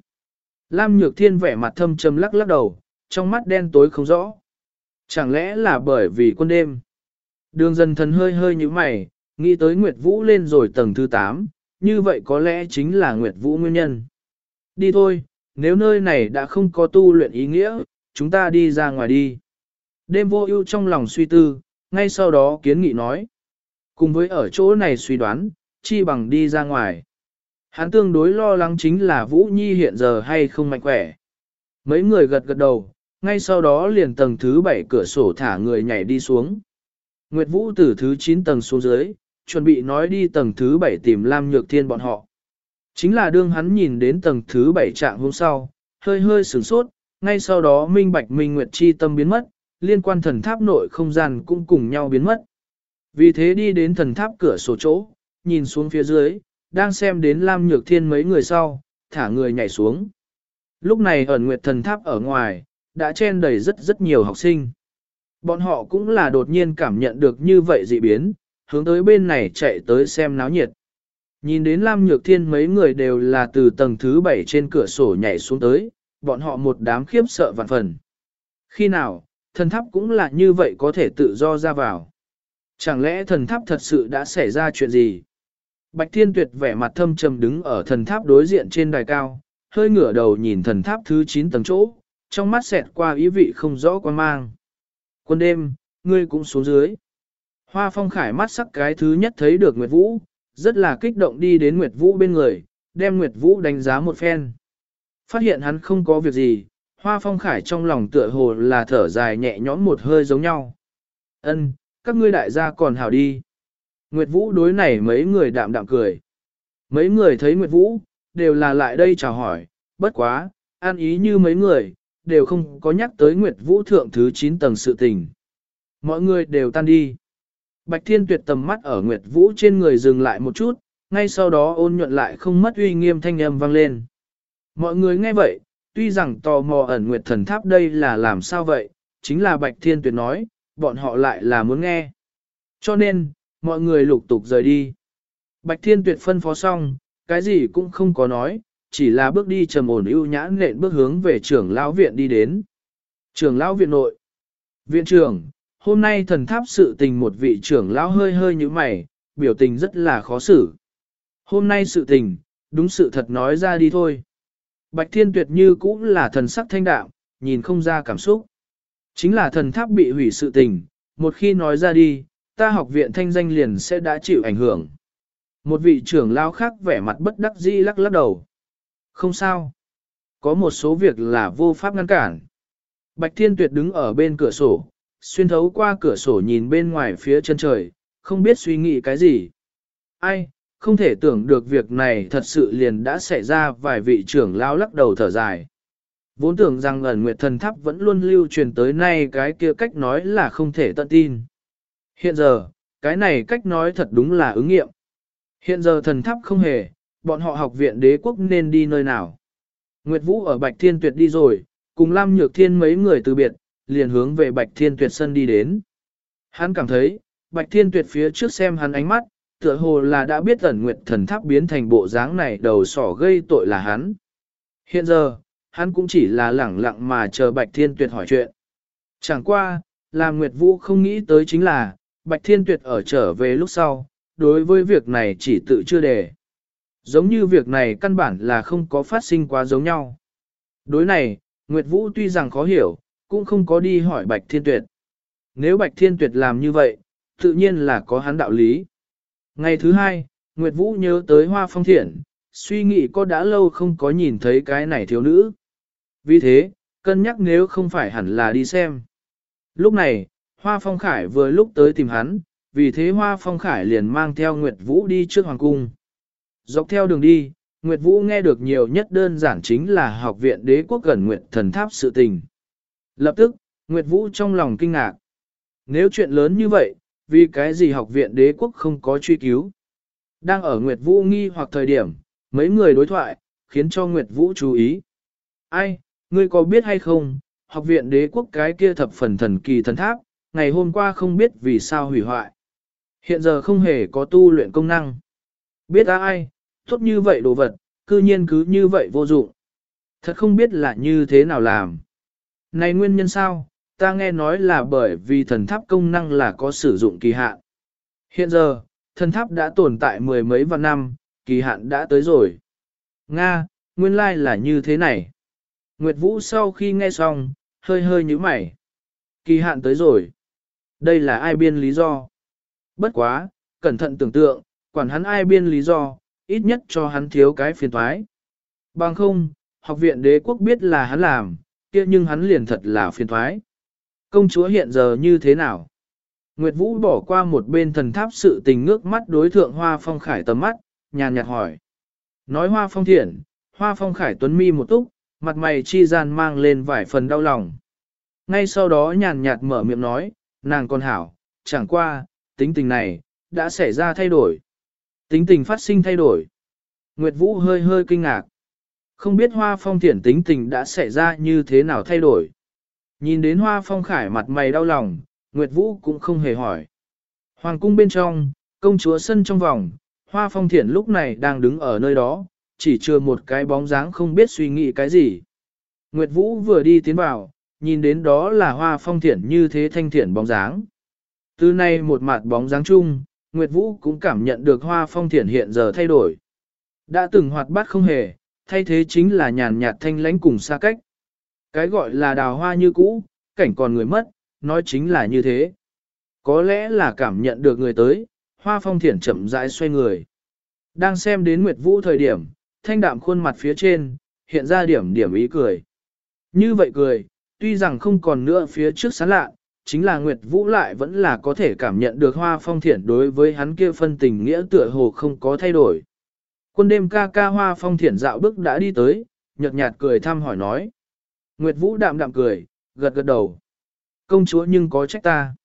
Lam Nhược Thiên vẻ mặt thâm trầm lắc lắc đầu, trong mắt đen tối không rõ. Chẳng lẽ là bởi vì quân đêm? Đường dần thần hơi hơi như mày, nghĩ tới Nguyệt Vũ lên rồi tầng thứ 8, như vậy có lẽ chính là Nguyệt Vũ nguyên nhân. Đi thôi, nếu nơi này đã không có tu luyện ý nghĩa, chúng ta đi ra ngoài đi. Đêm vô ưu trong lòng suy tư, ngay sau đó kiến nghị nói. Cùng với ở chỗ này suy đoán, chi bằng đi ra ngoài. Hắn tương đối lo lắng chính là Vũ Nhi hiện giờ hay không mạnh khỏe. Mấy người gật gật đầu, ngay sau đó liền tầng thứ 7 cửa sổ thả người nhảy đi xuống. Nguyệt Vũ từ thứ 9 tầng xuống dưới, chuẩn bị nói đi tầng thứ 7 tìm Lam Nhược Thiên bọn họ. Chính là đương hắn nhìn đến tầng thứ bảy trạng hôm sau, hơi hơi sửng sốt, ngay sau đó minh bạch minh nguyệt chi tâm biến mất, liên quan thần tháp nội không gian cũng cùng nhau biến mất. Vì thế đi đến thần tháp cửa sổ chỗ, nhìn xuống phía dưới, đang xem đến Lam Nhược Thiên mấy người sau, thả người nhảy xuống. Lúc này ẩn nguyệt thần tháp ở ngoài, đã chen đầy rất rất nhiều học sinh. Bọn họ cũng là đột nhiên cảm nhận được như vậy dị biến, hướng tới bên này chạy tới xem náo nhiệt. Nhìn đến Lam Nhược Thiên mấy người đều là từ tầng thứ 7 trên cửa sổ nhảy xuống tới, bọn họ một đám khiếp sợ vạn phần. Khi nào, thần tháp cũng là như vậy có thể tự do ra vào. Chẳng lẽ thần tháp thật sự đã xảy ra chuyện gì? Bạch Thiên Tuyệt vẻ mặt thâm trầm đứng ở thần tháp đối diện trên đài cao, hơi ngửa đầu nhìn thần tháp thứ 9 tầng chỗ, trong mắt xẹt qua ý vị không rõ quan mang. Quân đêm, ngươi cũng xuống dưới. Hoa phong khải mắt sắc cái thứ nhất thấy được Nguyệt Vũ, rất là kích động đi đến Nguyệt Vũ bên người, đem Nguyệt Vũ đánh giá một phen. Phát hiện hắn không có việc gì, Hoa phong khải trong lòng tựa hồ là thở dài nhẹ nhõm một hơi giống nhau. Ân, các ngươi đại gia còn hảo đi. Nguyệt Vũ đối này mấy người đạm đạm cười. Mấy người thấy Nguyệt Vũ, đều là lại đây chào hỏi, bất quá, an ý như mấy người, đều không có nhắc tới Nguyệt Vũ thượng thứ 9 tầng sự tình. Mọi người đều tan đi. Bạch Thiên Tuyệt tầm mắt ở Nguyệt Vũ trên người dừng lại một chút, ngay sau đó ôn nhuận lại không mất uy nghiêm thanh âm vang lên. Mọi người nghe vậy, tuy rằng tò mò ẩn Nguyệt Thần Tháp đây là làm sao vậy, chính là Bạch Thiên Tuyệt nói, bọn họ lại là muốn nghe. Cho nên, mọi người lục tục rời đi. Bạch Thiên Tuyệt phân phó xong, cái gì cũng không có nói, chỉ là bước đi trầm ổn ưu nhã nện bước hướng về trưởng lão viện đi đến. Trưởng lão viện nội. Viện trưởng, hôm nay thần tháp sự tình một vị trưởng lão hơi hơi như mày, biểu tình rất là khó xử. Hôm nay sự tình, đúng sự thật nói ra đi thôi. Bạch Thiên Tuyệt như cũng là thần sắc thanh đạo, nhìn không ra cảm xúc. Chính là thần tháp bị hủy sự tình, một khi nói ra đi, ta học viện thanh danh liền sẽ đã chịu ảnh hưởng. Một vị trưởng lão khác vẻ mặt bất đắc dĩ lắc lắc đầu. Không sao. Có một số việc là vô pháp ngăn cản. Bạch Thiên Tuyệt đứng ở bên cửa sổ, xuyên thấu qua cửa sổ nhìn bên ngoài phía chân trời, không biết suy nghĩ cái gì. Ai, không thể tưởng được việc này thật sự liền đã xảy ra vài vị trưởng lao lắc đầu thở dài. Vốn tưởng rằng ẩn nguyệt thần tháp vẫn luôn lưu truyền tới nay cái kia cách nói là không thể tận tin. Hiện giờ, cái này cách nói thật đúng là ứng nghiệm. Hiện giờ thần tháp không hề, bọn họ học viện đế quốc nên đi nơi nào. Nguyệt Vũ ở Bạch Thiên Tuyệt đi rồi, cùng Lam Nhược Thiên mấy người từ biệt, liền hướng về Bạch Thiên Tuyệt sân đi đến. Hắn cảm thấy, Bạch Thiên Tuyệt phía trước xem hắn ánh mắt, tựa hồ là đã biết ẩn nguyệt thần tháp biến thành bộ dáng này đầu sỏ gây tội là hắn. Hiện giờ, hắn cũng chỉ là lẳng lặng mà chờ Bạch Thiên Tuyệt hỏi chuyện. Chẳng qua, làm Nguyệt Vũ không nghĩ tới chính là, Bạch Thiên Tuyệt ở trở về lúc sau, đối với việc này chỉ tự chưa đề. Giống như việc này căn bản là không có phát sinh quá giống nhau. Đối này, Nguyệt Vũ tuy rằng khó hiểu, cũng không có đi hỏi Bạch Thiên Tuyệt. Nếu Bạch Thiên Tuyệt làm như vậy, tự nhiên là có hắn đạo lý. Ngày thứ hai, Nguyệt Vũ nhớ tới Hoa Phong thiển, suy nghĩ có đã lâu không có nhìn thấy cái này thiếu nữ. Vì thế, cân nhắc nếu không phải hẳn là đi xem. Lúc này, Hoa Phong Khải vừa lúc tới tìm hắn, vì thế Hoa Phong Khải liền mang theo Nguyệt Vũ đi trước Hoàng Cung. Dọc theo đường đi, Nguyệt Vũ nghe được nhiều nhất đơn giản chính là học viện đế quốc gần Nguyệt thần tháp sự tình. Lập tức, Nguyệt Vũ trong lòng kinh ngạc. Nếu chuyện lớn như vậy, vì cái gì học viện đế quốc không có truy cứu. Đang ở Nguyệt Vũ nghi hoặc thời điểm, mấy người đối thoại, khiến cho Nguyệt Vũ chú ý. Ai, ngươi có biết hay không, học viện đế quốc cái kia thập phần thần kỳ thần tháp, ngày hôm qua không biết vì sao hủy hoại. Hiện giờ không hề có tu luyện công năng. Biết ai, tốt như vậy đồ vật, cư nhiên cứ như vậy vô dụng. Thật không biết là như thế nào làm. Này nguyên nhân sao, ta nghe nói là bởi vì thần tháp công năng là có sử dụng kỳ hạn. Hiện giờ, thần tháp đã tồn tại mười mấy vạn năm, kỳ hạn đã tới rồi. Nga, nguyên lai like là như thế này. Nguyệt Vũ sau khi nghe xong, hơi hơi nhíu mày. Kỳ hạn tới rồi. Đây là ai biên lý do? Bất quá, cẩn thận tưởng tượng, quản hắn ai biên lý do, ít nhất cho hắn thiếu cái phiền thoái. Bằng không, học viện đế quốc biết là hắn làm, kia nhưng hắn liền thật là phiền thoái. Công chúa hiện giờ như thế nào? Nguyệt Vũ bỏ qua một bên thần tháp sự tình ngước mắt đối thượng Hoa Phong Khải tầm mắt, nhàn nhạt hỏi. Nói Hoa Phong thiện, Hoa Phong Khải tuấn mi một túc, mặt mày chi gian mang lên vài phần đau lòng. Ngay sau đó nhàn nhạt mở miệng nói, nàng con hảo, chẳng qua, tính tình này, đã xảy ra thay đổi. Tính tình phát sinh thay đổi. Nguyệt Vũ hơi hơi kinh ngạc. Không biết hoa phong thiển tính tình đã xảy ra như thế nào thay đổi. Nhìn đến hoa phong khải mặt mày đau lòng, Nguyệt Vũ cũng không hề hỏi. Hoàng cung bên trong, công chúa sân trong vòng, hoa phong thiển lúc này đang đứng ở nơi đó, chỉ chưa một cái bóng dáng không biết suy nghĩ cái gì. Nguyệt Vũ vừa đi tiến vào, nhìn đến đó là hoa phong thiển như thế thanh thiển bóng dáng. Từ nay một mặt bóng dáng chung, Nguyệt Vũ cũng cảm nhận được hoa phong thiển hiện giờ thay đổi. Đã từng hoạt bát không hề, thay thế chính là nhàn nhạt thanh lãnh cùng xa cách. Cái gọi là đào hoa như cũ, cảnh còn người mất, nói chính là như thế. Có lẽ là cảm nhận được người tới, hoa phong thiển chậm rãi xoay người. Đang xem đến Nguyệt Vũ thời điểm, thanh đạm khuôn mặt phía trên, hiện ra điểm điểm ý cười. Như vậy cười, tuy rằng không còn nữa phía trước sán lạ, chính là Nguyệt Vũ lại vẫn là có thể cảm nhận được hoa phong thiển đối với hắn kia phân tình nghĩa tựa hồ không có thay đổi. Quân đêm ca ca hoa phong thiển dạo bước đã đi tới, nhợt nhạt cười thăm hỏi nói. Nguyệt Vũ đạm đạm cười, gật gật đầu. Công chúa nhưng có trách ta.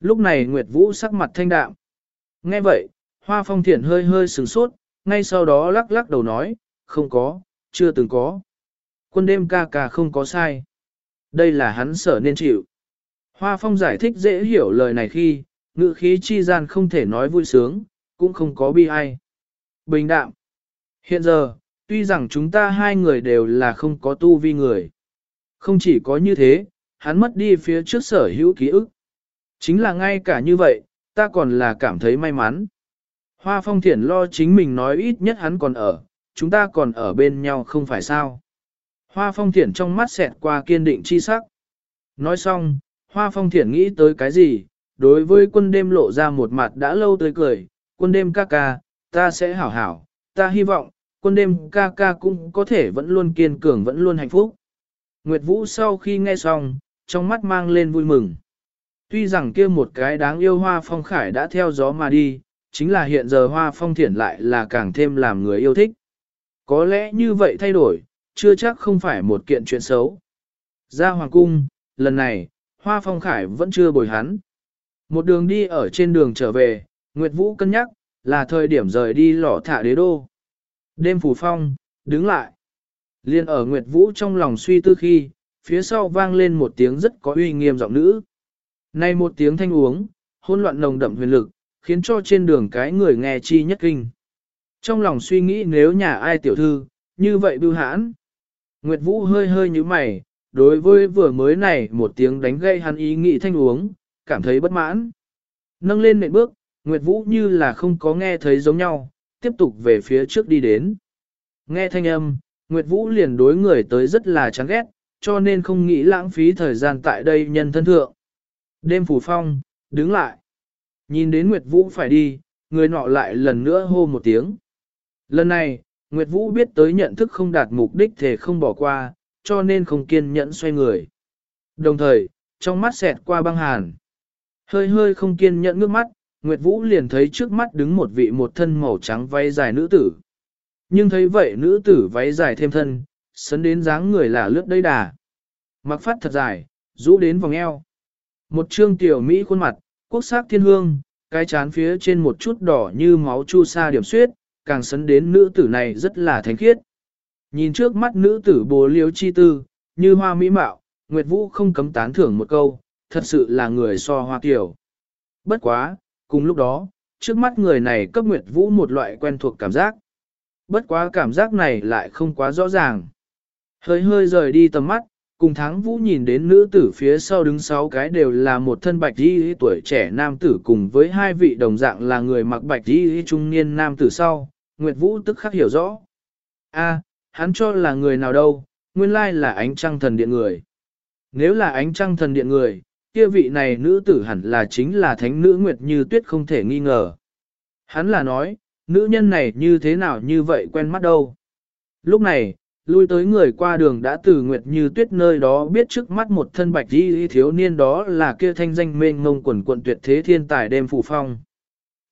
Lúc này Nguyệt Vũ sắc mặt thanh đạm. Nghe vậy, hoa phong thiển hơi hơi sửng sốt, ngay sau đó lắc lắc đầu nói, không có, chưa từng có. Quân đêm ca ca không có sai. Đây là hắn sở nên chịu. Hoa phong giải thích dễ hiểu lời này khi, ngữ khí chi gian không thể nói vui sướng, cũng không có bi ai. Bình đạm. Hiện giờ, tuy rằng chúng ta hai người đều là không có tu vi người. Không chỉ có như thế, hắn mất đi phía trước sở hữu ký ức. Chính là ngay cả như vậy, ta còn là cảm thấy may mắn. Hoa phong thiển lo chính mình nói ít nhất hắn còn ở, chúng ta còn ở bên nhau không phải sao. Hoa phong thiển trong mắt xẹt qua kiên định chi sắc. Nói xong, hoa phong thiển nghĩ tới cái gì, đối với quân đêm lộ ra một mặt đã lâu tới cười, quân đêm ca ca, ta sẽ hảo hảo, ta hy vọng, quân đêm ca ca cũng có thể vẫn luôn kiên cường vẫn luôn hạnh phúc. Nguyệt Vũ sau khi nghe xong, trong mắt mang lên vui mừng. Tuy rằng kia một cái đáng yêu hoa phong khải đã theo gió mà đi, chính là hiện giờ hoa phong thiển lại là càng thêm làm người yêu thích. Có lẽ như vậy thay đổi, chưa chắc không phải một kiện chuyện xấu. Ra hoàng cung, lần này, hoa phong khải vẫn chưa bồi hắn. Một đường đi ở trên đường trở về, Nguyệt Vũ cân nhắc, là thời điểm rời đi lỏ thả đế đô. Đêm phủ phong, đứng lại. Liên ở Nguyệt Vũ trong lòng suy tư khi, phía sau vang lên một tiếng rất có uy nghiêm giọng nữ. Nay một tiếng thanh uống, hỗn loạn nồng đậm huyền lực, khiến cho trên đường cái người nghe chi nhất kinh. Trong lòng suy nghĩ nếu nhà ai tiểu thư, như vậy bưu hãn. Nguyệt Vũ hơi hơi như mày, đối với vừa mới này một tiếng đánh gây hắn ý nghĩ thanh uống, cảm thấy bất mãn. Nâng lên nệm bước, Nguyệt Vũ như là không có nghe thấy giống nhau, tiếp tục về phía trước đi đến. Nghe thanh âm, Nguyệt Vũ liền đối người tới rất là chán ghét, cho nên không nghĩ lãng phí thời gian tại đây nhân thân thượng. Đêm phủ phong, đứng lại. Nhìn đến Nguyệt Vũ phải đi, người nọ lại lần nữa hô một tiếng. Lần này, Nguyệt Vũ biết tới nhận thức không đạt mục đích thể không bỏ qua, cho nên không kiên nhẫn xoay người. Đồng thời, trong mắt xẹt qua băng hàn. Hơi hơi không kiên nhẫn ngước mắt, Nguyệt Vũ liền thấy trước mắt đứng một vị một thân màu trắng váy dài nữ tử. Nhưng thấy vậy nữ tử váy dài thêm thân, sấn đến dáng người là lướt đầy đà. Mặc phát thật dài, rũ đến vòng eo. Một trương tiểu Mỹ khuôn mặt, quốc sắc thiên hương, cái chán phía trên một chút đỏ như máu chu sa điểm suyết, càng sấn đến nữ tử này rất là thánh khiết. Nhìn trước mắt nữ tử bồ liếu chi tư, như hoa mỹ mạo, Nguyệt Vũ không cấm tán thưởng một câu, thật sự là người so hoa tiểu. Bất quá, cùng lúc đó, trước mắt người này cấp Nguyệt Vũ một loại quen thuộc cảm giác. Bất quá cảm giác này lại không quá rõ ràng. Hơi hơi rời đi tầm mắt, cùng tháng Vũ nhìn đến nữ tử phía sau đứng sáu cái đều là một thân bạch y tuổi trẻ nam tử cùng với hai vị đồng dạng là người mặc bạch y trung niên nam tử sau, Nguyệt Vũ tức khắc hiểu rõ. A, hắn cho là người nào đâu, nguyên lai là ánh trăng thần điện người. Nếu là ánh trăng thần điện người, kia vị này nữ tử hẳn là chính là thánh nữ Nguyệt Như Tuyết không thể nghi ngờ. Hắn là nói, nữ nhân này như thế nào như vậy quen mắt đâu. Lúc này, lui tới người qua đường đã từ Nguyệt Như Tuyết nơi đó biết trước mắt một thân bạch đi thiếu niên đó là kia thanh danh mênh ngông quần quận tuyệt thế thiên tài đêm phủ phong.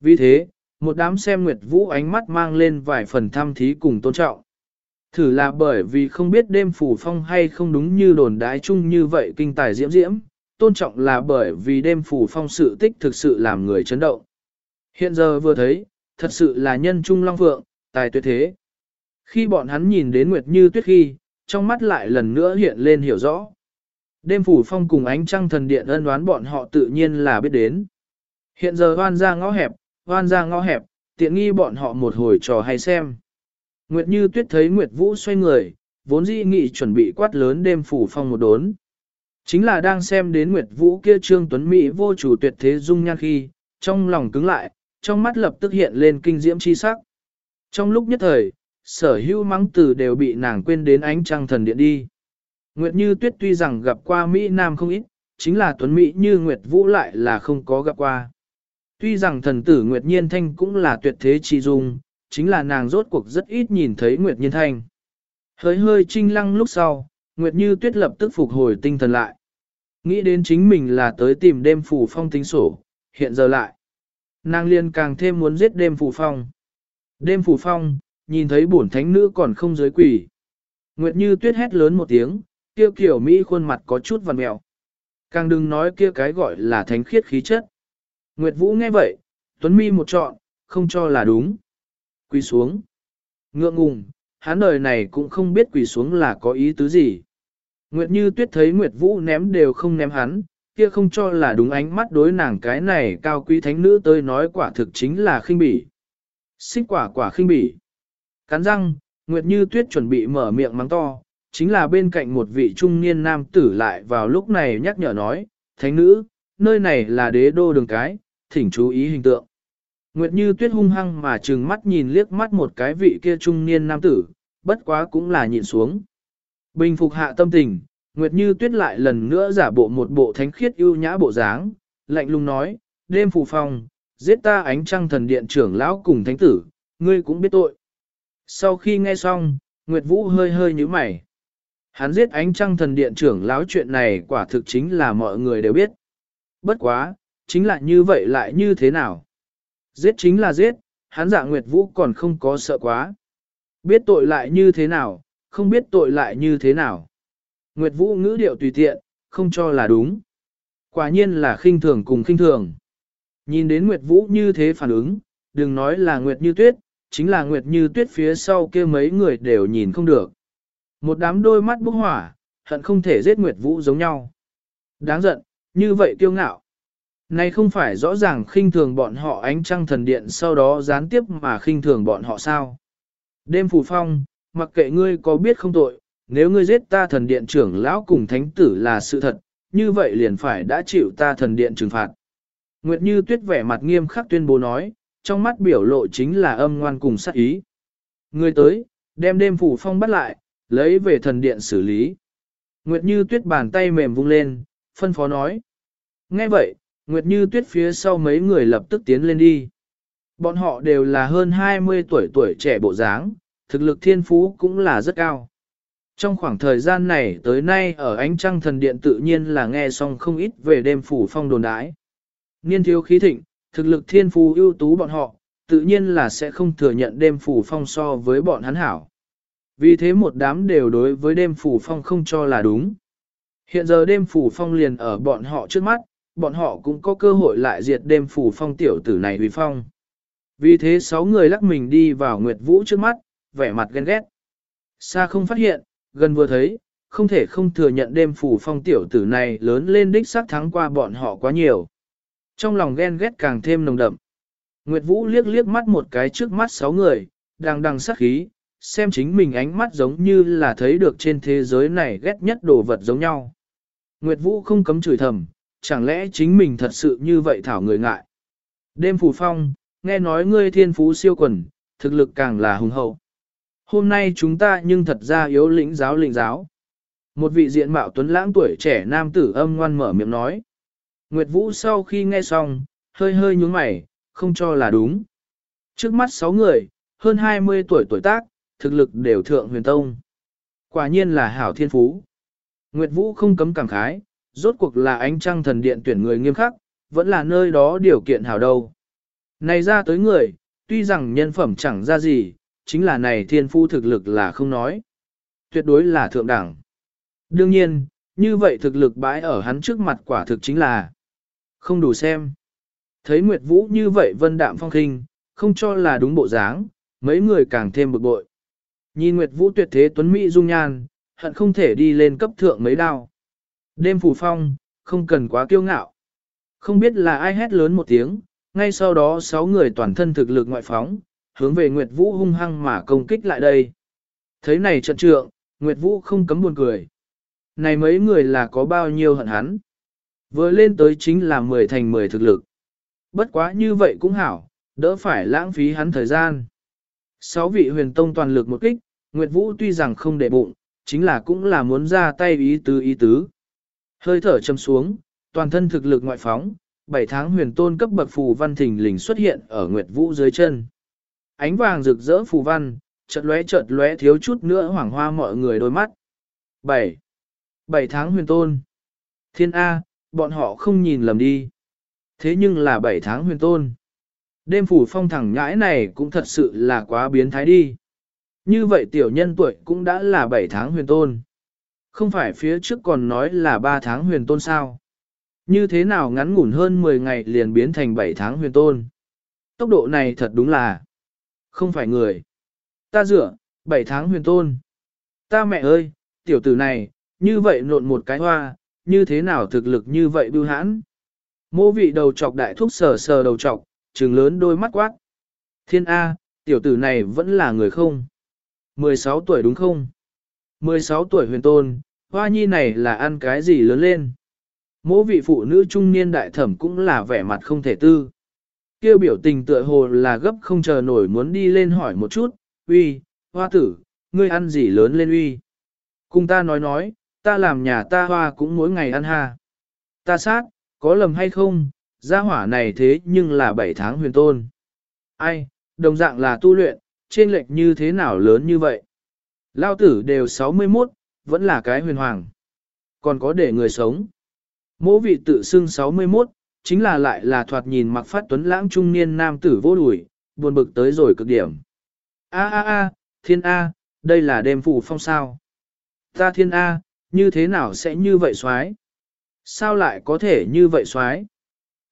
Vì thế, một đám xem Nguyệt Vũ ánh mắt mang lên vài phần thăm thí cùng tôn trọng. Thử là bởi vì không biết đêm phủ phong hay không đúng như đồn đái chung như vậy kinh tài diễm diễm, tôn trọng là bởi vì đêm phủ phong sự tích thực sự làm người chấn động. Hiện giờ vừa thấy, thật sự là nhân trung long vượng, tài tuyệt thế. Khi bọn hắn nhìn đến Nguyệt Như Tuyết khi, trong mắt lại lần nữa hiện lên hiểu rõ. Đêm phủ phong cùng ánh trăng thần điện ân đoán bọn họ tự nhiên là biết đến. Hiện giờ hoan ra ngõ hẹp, hoan ra ngõ hẹp, tiện nghi bọn họ một hồi trò hay xem. Nguyệt Như Tuyết thấy Nguyệt Vũ xoay người, vốn dĩ nghị chuẩn bị quát lớn đêm phủ phong một đốn. Chính là đang xem đến Nguyệt Vũ kia Trương Tuấn Mỹ vô chủ tuyệt thế dung nhan khi, trong lòng cứng lại, trong mắt lập tức hiện lên kinh diễm chi sắc. Trong lúc nhất thời, sở hữu mắng từ đều bị nàng quên đến ánh trăng thần điện đi. Nguyệt Như Tuyết tuy rằng gặp qua Mỹ Nam không ít, chính là Tuấn Mỹ như Nguyệt Vũ lại là không có gặp qua. Tuy rằng thần tử Nguyệt Nhiên Thanh cũng là tuyệt thế chi dung, chính là nàng rốt cuộc rất ít nhìn thấy Nguyệt Nhiên Thanh. Hơi hơi trinh lăng lúc sau, Nguyệt Như Tuyết lập tức phục hồi tinh thần lại. Nghĩ đến chính mình là tới tìm đêm phủ phong tính sổ, hiện giờ lại. Nàng liên càng thêm muốn giết đêm phủ phong. Đêm phủ phong, nhìn thấy bổn thánh nữ còn không giới quỷ. Nguyệt Như Tuyết hét lớn một tiếng, kia kiểu Mỹ khuôn mặt có chút vằn mẹo. Càng đừng nói kia cái gọi là thánh khiết khí chất. Nguyệt Vũ nghe vậy, Tuấn Mi một trọn, không cho là đúng. Quỳ xuống. Ngượng ngùng, hắn đời này cũng không biết quỳ xuống là có ý tứ gì. Nguyệt Như Tuyết thấy Nguyệt Vũ ném đều không ném hắn, kia không cho là đúng ánh mắt đối nàng cái này cao quý thánh nữ tới nói quả thực chính là khinh bỉ. Xích quả quả khinh bỉ. Cắn răng, Nguyệt Như Tuyết chuẩn bị mở miệng mắng to, chính là bên cạnh một vị trung niên nam tử lại vào lúc này nhắc nhở nói, thánh nữ, nơi này là đế đô đường cái, thỉnh chú ý hình tượng. Nguyệt Như Tuyết hung hăng mà trừng mắt nhìn liếc mắt một cái vị kia trung niên nam tử, bất quá cũng là nhìn xuống. Bình phục hạ tâm tình, Nguyệt Như Tuyết lại lần nữa giả bộ một bộ thánh khiết ưu nhã bộ dáng, lạnh lùng nói, đêm phù phong, giết ta ánh trăng thần điện trưởng lão cùng thánh tử, ngươi cũng biết tội. Sau khi nghe xong, Nguyệt Vũ hơi hơi nhíu mày. Hắn giết ánh trăng thần điện trưởng lão chuyện này quả thực chính là mọi người đều biết. Bất quá, chính là như vậy lại như thế nào? Giết chính là giết, hắn dạ Nguyệt Vũ còn không có sợ quá. Biết tội lại như thế nào, không biết tội lại như thế nào. Nguyệt Vũ ngữ điệu tùy tiện, không cho là đúng. Quả nhiên là khinh thường cùng khinh thường. Nhìn đến Nguyệt Vũ như thế phản ứng, đừng nói là Nguyệt như tuyết, chính là Nguyệt như tuyết phía sau kia mấy người đều nhìn không được. Một đám đôi mắt bốc hỏa, hận không thể giết Nguyệt Vũ giống nhau. Đáng giận, như vậy kiêu ngạo. Này không phải rõ ràng khinh thường bọn họ ánh trăng thần điện sau đó gián tiếp mà khinh thường bọn họ sao. Đêm phù phong, mặc kệ ngươi có biết không tội, nếu ngươi giết ta thần điện trưởng lão cùng thánh tử là sự thật, như vậy liền phải đã chịu ta thần điện trừng phạt. Nguyệt Như Tuyết vẻ mặt nghiêm khắc tuyên bố nói, trong mắt biểu lộ chính là âm ngoan cùng sát ý. Ngươi tới, đem đêm phủ phong bắt lại, lấy về thần điện xử lý. Nguyệt Như Tuyết bàn tay mềm vung lên, phân phó nói. Nghe vậy, Nguyệt Như Tuyết phía sau mấy người lập tức tiến lên đi. Bọn họ đều là hơn 20 tuổi tuổi trẻ bộ dáng, thực lực thiên phú cũng là rất cao. Trong khoảng thời gian này tới nay ở ánh trăng thần điện tự nhiên là nghe xong không ít về đêm phủ phong đồn đái. Niên thiếu khí thịnh, thực lực thiên phú ưu tú bọn họ, tự nhiên là sẽ không thừa nhận đêm phủ phong so với bọn hắn hảo. Vì thế một đám đều đối với đêm phủ phong không cho là đúng. Hiện giờ đêm phủ phong liền ở bọn họ trước mắt, bọn họ cũng có cơ hội lại diệt đêm phủ phong tiểu tử này vì phong. Vì thế sáu người lắc mình đi vào Nguyệt Vũ trước mắt, vẻ mặt ghen ghét. Xa không phát hiện, gần vừa thấy, không thể không thừa nhận đêm phủ phong tiểu tử này lớn lên đích xác thắng qua bọn họ quá nhiều. Trong lòng ghen ghét càng thêm nồng đậm. Nguyệt Vũ liếc liếc mắt một cái trước mắt sáu người, đang đằng sắc khí, xem chính mình ánh mắt giống như là thấy được trên thế giới này ghét nhất đồ vật giống nhau. Nguyệt Vũ không cấm chửi thầm, chẳng lẽ chính mình thật sự như vậy thảo người ngại. Đêm phủ phong, nghe nói ngươi thiên phú siêu quần, thực lực càng là hùng hậu. Hôm nay chúng ta nhưng thật ra yếu lĩnh giáo lĩnh giáo. Một vị diện mạo tuấn lãng tuổi trẻ nam tử âm ngoan mở miệng nói. Nguyệt Vũ sau khi nghe xong, hơi hơi nhúng mày, không cho là đúng. Trước mắt sáu người, hơn 20 tuổi tuổi tác, thực lực đều thượng huyền tông. Quả nhiên là hảo thiên phú. Nguyệt Vũ không cấm cảm khái, rốt cuộc là ánh trăng thần điện tuyển người nghiêm khắc, vẫn là nơi đó điều kiện hảo đâu. Này ra tới người, tuy rằng nhân phẩm chẳng ra gì, chính là này thiên phu thực lực là không nói. Tuyệt đối là thượng đẳng. Đương nhiên, như vậy thực lực bãi ở hắn trước mặt quả thực chính là không đủ xem. Thấy Nguyệt Vũ như vậy vân đạm phong khinh, không cho là đúng bộ dáng, mấy người càng thêm bực bội. Nhìn Nguyệt Vũ tuyệt thế tuấn mỹ dung nhan, hận không thể đi lên cấp thượng mấy đao. Đêm phủ phong, không cần quá kiêu ngạo. Không biết là ai hét lớn một tiếng, ngay sau đó sáu người toàn thân thực lực ngoại phóng, hướng về Nguyệt Vũ hung hăng mà công kích lại đây. Thấy này trận trượng, Nguyệt Vũ không cấm buồn cười. Này mấy người là có bao nhiêu hận hắn. Vừa lên tới chính là 10 thành 10 thực lực. Bất quá như vậy cũng hảo, đỡ phải lãng phí hắn thời gian. Sáu vị huyền tông toàn lực một kích, Nguyệt Vũ tuy rằng không để bụng, chính là cũng là muốn ra tay ý tứ ý tứ. Hơi thở châm xuống, toàn thân thực lực ngoại phóng, 7 tháng huyền tôn cấp bậc phù văn thình lình xuất hiện ở Nguyệt Vũ dưới chân. Ánh vàng rực rỡ phù văn, chợt lóe chợt lóe thiếu chút nữa hoảng hoa mọi người đôi mắt. 7. 7 tháng huyền tôn. Thiên A, bọn họ không nhìn lầm đi. Thế nhưng là 7 tháng huyền tôn. Đêm phủ phong thẳng nhãi này cũng thật sự là quá biến thái đi. Như vậy tiểu nhân tuổi cũng đã là 7 tháng huyền tôn. Không phải phía trước còn nói là 3 tháng huyền tôn sao. Như thế nào ngắn ngủn hơn 10 ngày liền biến thành 7 tháng huyền tôn. Tốc độ này thật đúng là không phải người. Ta dựa, 7 tháng huyền tôn. Ta mẹ ơi, tiểu tử này, như vậy nộn một cái hoa, như thế nào thực lực như vậy bưu hãn. Mô vị đầu trọc đại thúc sờ sờ đầu trọc, trừng lớn đôi mắt quát. Thiên A, tiểu tử này vẫn là người không? 16 tuổi đúng không? 16 tuổi huyền tôn, hoa nhi này là ăn cái gì lớn lên? Mỗ vị phụ nữ trung niên đại thẩm cũng là vẻ mặt không thể tư kia biểu tình tựa hồ là gấp không chờ nổi muốn đi lên hỏi một chút, uy, hoa tử, ngươi ăn gì lớn lên uy. Cùng ta nói nói, ta làm nhà ta hoa cũng mỗi ngày ăn ha. Ta sát, có lầm hay không, gia hỏa này thế nhưng là 7 tháng huyền tôn. Ai, đồng dạng là tu luyện, trên lệch như thế nào lớn như vậy. Lao tử đều 61, vẫn là cái huyền hoàng. Còn có để người sống. Mỗ vị tự xưng 61, chính là lại là thoạt nhìn mặc phát tuấn lãng trung niên nam tử vô đuổi buồn bực tới rồi cực điểm. A a a, thiên A, đây là đêm phủ phong sao. Ta thiên A, như thế nào sẽ như vậy xoái? Sao lại có thể như vậy xoái?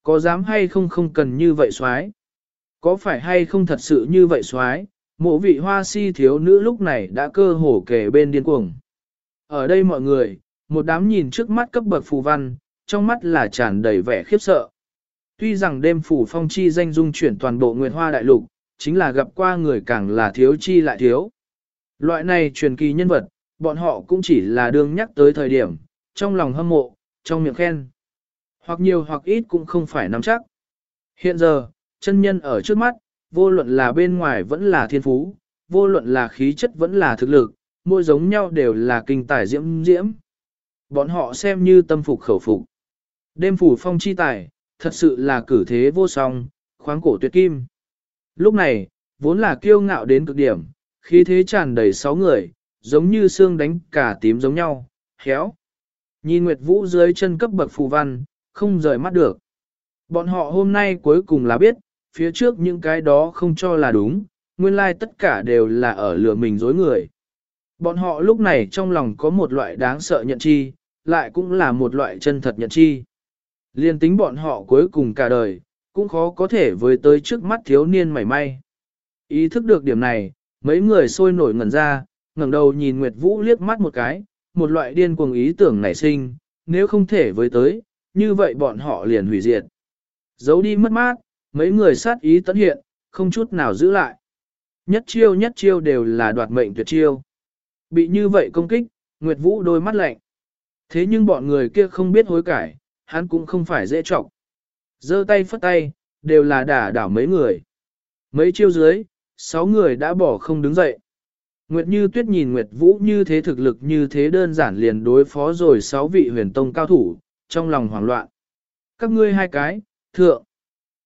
Có dám hay không không cần như vậy xoái? Có phải hay không thật sự như vậy xoái? Mộ vị hoa si thiếu nữ lúc này đã cơ hồ kề bên điên cuồng. Ở đây mọi người, một đám nhìn trước mắt cấp bậc phù văn, trong mắt là tràn đầy vẻ khiếp sợ. Tuy rằng đêm phủ phong chi danh dung chuyển toàn bộ Nguyệt Hoa Đại Lục, chính là gặp qua người càng là thiếu chi lại thiếu. Loại này truyền kỳ nhân vật, bọn họ cũng chỉ là đương nhắc tới thời điểm, trong lòng hâm mộ, trong miệng khen. Hoặc nhiều hoặc ít cũng không phải nắm chắc. Hiện giờ, chân nhân ở trước mắt, vô luận là bên ngoài vẫn là thiên phú, vô luận là khí chất vẫn là thực lực, mỗi giống nhau đều là kinh tài diễm diễm. Bọn họ xem như tâm phục khẩu phục. Đêm phủ phong chi tài, thật sự là cử thế vô song, khoáng cổ tuyệt kim. Lúc này, vốn là kiêu ngạo đến cực điểm, khí thế tràn đầy sáu người, giống như xương đánh cả tím giống nhau, khéo. Nhìn Nguyệt Vũ dưới chân cấp bậc phù văn, không rời mắt được. Bọn họ hôm nay cuối cùng là biết, phía trước những cái đó không cho là đúng, nguyên lai tất cả đều là ở lừa mình dối người. Bọn họ lúc này trong lòng có một loại đáng sợ nhận chi, lại cũng là một loại chân thật nhận chi. Liên tính bọn họ cuối cùng cả đời, cũng khó có thể với tới trước mắt thiếu niên mảy may. Ý thức được điểm này, mấy người sôi nổi ngẩn ra, ngẩng đầu nhìn Nguyệt Vũ liếc mắt một cái, một loại điên cuồng ý tưởng nảy sinh, nếu không thể với tới, như vậy bọn họ liền hủy diệt. Giấu đi mất mát, mấy người sát ý tấn hiện, không chút nào giữ lại. Nhất chiêu nhất chiêu đều là đoạt mệnh tuyệt chiêu. Bị như vậy công kích, Nguyệt Vũ đôi mắt lạnh. Thế nhưng bọn người kia không biết hối cải, hắn cũng không phải dễ trọng. giơ tay phất tay, đều là đả đảo mấy người. Mấy chiêu dưới, sáu người đã bỏ không đứng dậy. Nguyệt Như Tuyết nhìn Nguyệt Vũ như thế thực lực như thế đơn giản liền đối phó rồi sáu vị huyền tông cao thủ, trong lòng hoảng loạn. Các ngươi hai cái, thượng.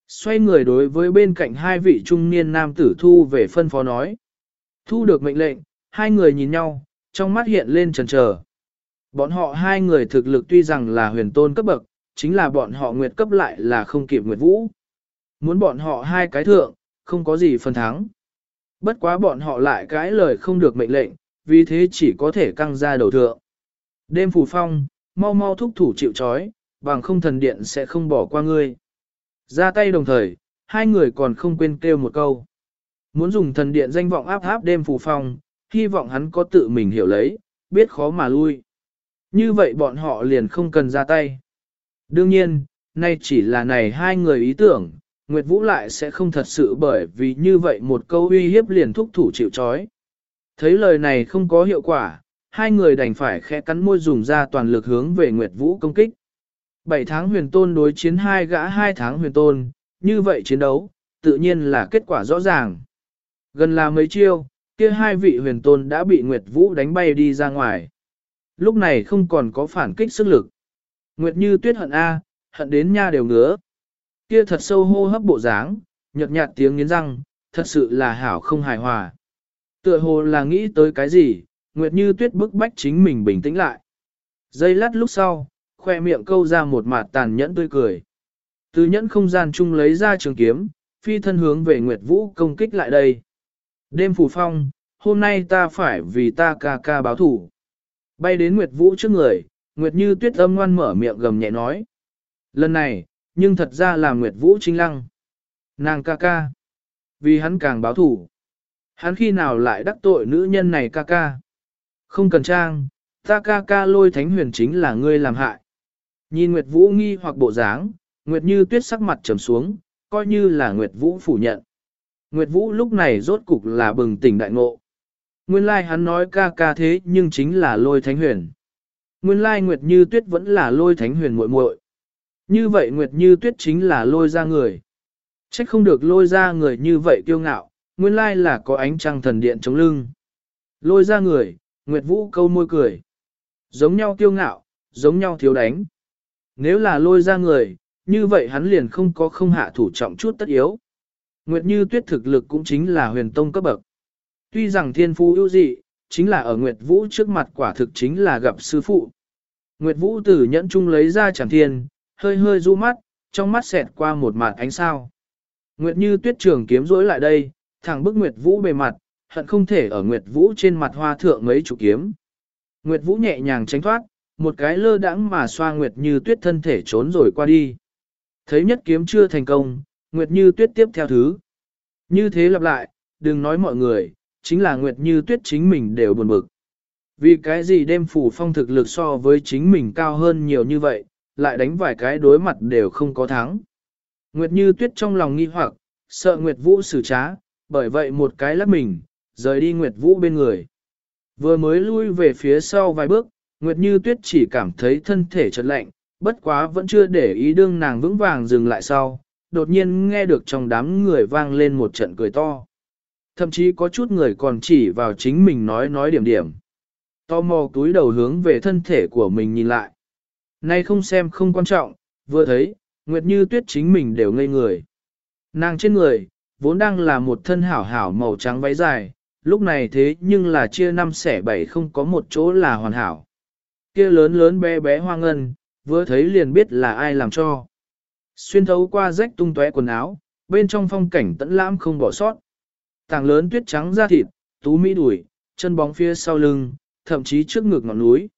Xoay người đối với bên cạnh hai vị trung niên nam tử thu về phân phó nói. Thu được mệnh lệnh, hai người nhìn nhau, trong mắt hiện lên trần chờ. Bọn họ hai người thực lực tuy rằng là huyền tôn cấp bậc, chính là bọn họ nguyệt cấp lại là không kịp nguyệt vũ. Muốn bọn họ hai cái thượng, không có gì phần thắng. Bất quá bọn họ lại cái lời không được mệnh lệnh, vì thế chỉ có thể căng ra đầu thượng. Đêm phù phong, mau mau thúc thủ chịu chói, bằng không thần điện sẽ không bỏ qua ngươi. Ra tay đồng thời, hai người còn không quên kêu một câu. Muốn dùng thần điện danh vọng áp áp đêm phù phong, hy vọng hắn có tự mình hiểu lấy, biết khó mà lui. Như vậy bọn họ liền không cần ra tay. Đương nhiên, nay chỉ là này hai người ý tưởng, Nguyệt Vũ lại sẽ không thật sự bởi vì như vậy một câu uy hiếp liền thúc thủ chịu chói. Thấy lời này không có hiệu quả, hai người đành phải khẽ cắn môi dùng ra toàn lực hướng về Nguyệt Vũ công kích. 7 tháng huyền tôn đối chiến hai gã 2 tháng huyền tôn, như vậy chiến đấu, tự nhiên là kết quả rõ ràng. Gần là mấy chiêu, kia hai vị huyền tôn đã bị Nguyệt Vũ đánh bay đi ra ngoài. Lúc này không còn có phản kích sức lực. Nguyệt như tuyết hận A, hận đến nha đều ngứa. Kia thật sâu hô hấp bộ dáng, nhợt nhạt tiếng nghiến răng, thật sự là hảo không hài hòa. Tựa hồ là nghĩ tới cái gì, Nguyệt như tuyết bức bách chính mình bình tĩnh lại. Giây lát lúc sau, khoe miệng câu ra một mặt tàn nhẫn tươi cười. Từ nhẫn không gian chung lấy ra trường kiếm, phi thân hướng về Nguyệt Vũ công kích lại đây. Đêm phù phong, hôm nay ta phải vì ta ca ca báo thủ. Bay đến Nguyệt Vũ trước người, Nguyệt như tuyết âm ngoan mở miệng gầm nhẹ nói. Lần này, nhưng thật ra là Nguyệt Vũ chính lăng. Nàng ca ca. Vì hắn càng báo thủ. Hắn khi nào lại đắc tội nữ nhân này ca ca. Không cần trang, ta ca ca lôi thánh huyền chính là ngươi làm hại. Nhìn Nguyệt Vũ nghi hoặc bộ dáng, Nguyệt Như Tuyết sắc mặt trầm xuống, coi như là Nguyệt Vũ phủ nhận. Nguyệt Vũ lúc này rốt cục là bừng tỉnh đại ngộ. Nguyên lai like hắn nói ca ca thế nhưng chính là lôi thánh huyền. Nguyên lai Nguyệt Như Tuyết vẫn là lôi thánh huyền muội muội. Như vậy Nguyệt Như Tuyết chính là lôi ra người. Trách không được lôi ra người như vậy kiêu ngạo, nguyên lai là có ánh trăng thần điện chống lưng. Lôi ra người, Nguyệt Vũ câu môi cười. Giống nhau kiêu ngạo, giống nhau thiếu đánh. Nếu là lôi ra người, như vậy hắn liền không có không hạ thủ trọng chút tất yếu. Nguyệt Như Tuyết thực lực cũng chính là huyền tông cấp bậc. Tuy rằng thiên phú ưu dị, chính là ở Nguyệt Vũ trước mặt quả thực chính là gặp sư phụ. Nguyệt Vũ tử nhẫn chung lấy ra chẳng thiên, hơi hơi du mắt, trong mắt xẹt qua một màn ánh sao. Nguyệt Như Tuyết trường kiếm rỗi lại đây, thẳng bức Nguyệt Vũ bề mặt, hận không thể ở Nguyệt Vũ trên mặt hoa thượng mấy chủ kiếm. Nguyệt Vũ nhẹ nhàng tránh thoát, một cái lơ đãng mà xoa Nguyệt Như Tuyết thân thể trốn rồi qua đi. Thấy nhất kiếm chưa thành công, Nguyệt Như Tuyết tiếp theo thứ. Như thế lặp lại, đừng nói mọi người, chính là Nguyệt Như Tuyết chính mình đều buồn bực. Vì cái gì đêm phủ phong thực lực so với chính mình cao hơn nhiều như vậy, lại đánh vài cái đối mặt đều không có thắng. Nguyệt Như Tuyết trong lòng nghi hoặc, sợ Nguyệt Vũ xử trá, bởi vậy một cái lắc mình, rời đi Nguyệt Vũ bên người. Vừa mới lui về phía sau vài bước, Nguyệt Như Tuyết chỉ cảm thấy thân thể chợt lạnh, bất quá vẫn chưa để ý đương nàng vững vàng dừng lại sau, đột nhiên nghe được trong đám người vang lên một trận cười to. Thậm chí có chút người còn chỉ vào chính mình nói nói điểm điểm. Tò mò túi đầu hướng về thân thể của mình nhìn lại. Nay không xem không quan trọng, vừa thấy, Nguyệt Như Tuyết chính mình đều ngây người. Nàng trên người, vốn đang là một thân hảo hảo màu trắng váy dài, lúc này thế nhưng là chia năm xẻ bảy không có một chỗ là hoàn hảo. Kia lớn lớn bé bé hoa ngân, vừa thấy liền biết là ai làm cho. Xuyên thấu qua rách tung tóe quần áo, bên trong phong cảnh tẫn lãm không bỏ sót. Tảng lớn tuyết trắng da thịt, tú mỹ đùi, chân bóng phía sau lưng, thậm chí trước ngực ngọn núi.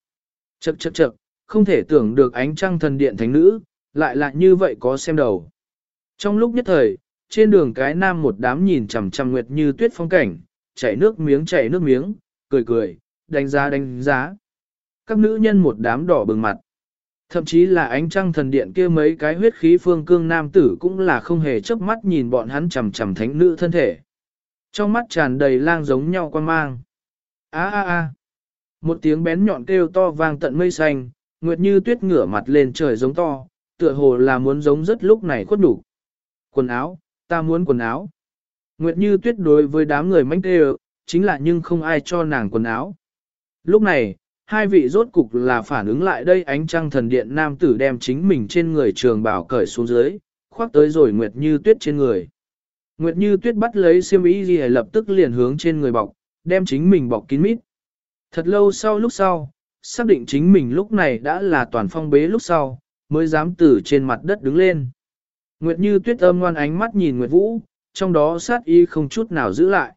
Chậc chậc chậc, không thể tưởng được ánh trăng thần điện thánh nữ, lại là như vậy có xem đầu. Trong lúc nhất thời, trên đường cái nam một đám nhìn chằm chằm nguyệt như tuyết phong cảnh, chảy nước miếng chảy nước miếng, cười cười, đánh giá đánh giá. Các nữ nhân một đám đỏ bừng mặt. Thậm chí là ánh trăng thần điện kia mấy cái huyết khí phương cương nam tử cũng là không hề chớp mắt nhìn bọn hắn chằm chằm thánh nữ thân thể. Trong mắt tràn đầy lang giống nhau quan mang. Á á á. Một tiếng bén nhọn kêu to vang tận mây xanh, Nguyệt Như Tuyết ngửa mặt lên trời giống to, tựa hồ là muốn giống rất lúc này khuất đủ. Quần áo, ta muốn quần áo. Nguyệt Như Tuyết đối với đám người mánh kêu, chính là nhưng không ai cho nàng quần áo. Lúc này, hai vị rốt cục là phản ứng lại đây ánh trăng thần điện nam tử đem chính mình trên người trường bảo cởi xuống dưới, khoác tới rồi Nguyệt Như Tuyết trên người. Nguyệt Như Tuyết bắt lấy xiêm y gì lập tức liền hướng trên người bọc, đem chính mình bọc kín mít. Thật lâu sau lúc sau, xác định chính mình lúc này đã là toàn phong bế lúc sau, mới dám từ trên mặt đất đứng lên. Nguyệt Như Tuyết âm ngoan ánh mắt nhìn Nguyệt Vũ, trong đó sát y không chút nào giữ lại.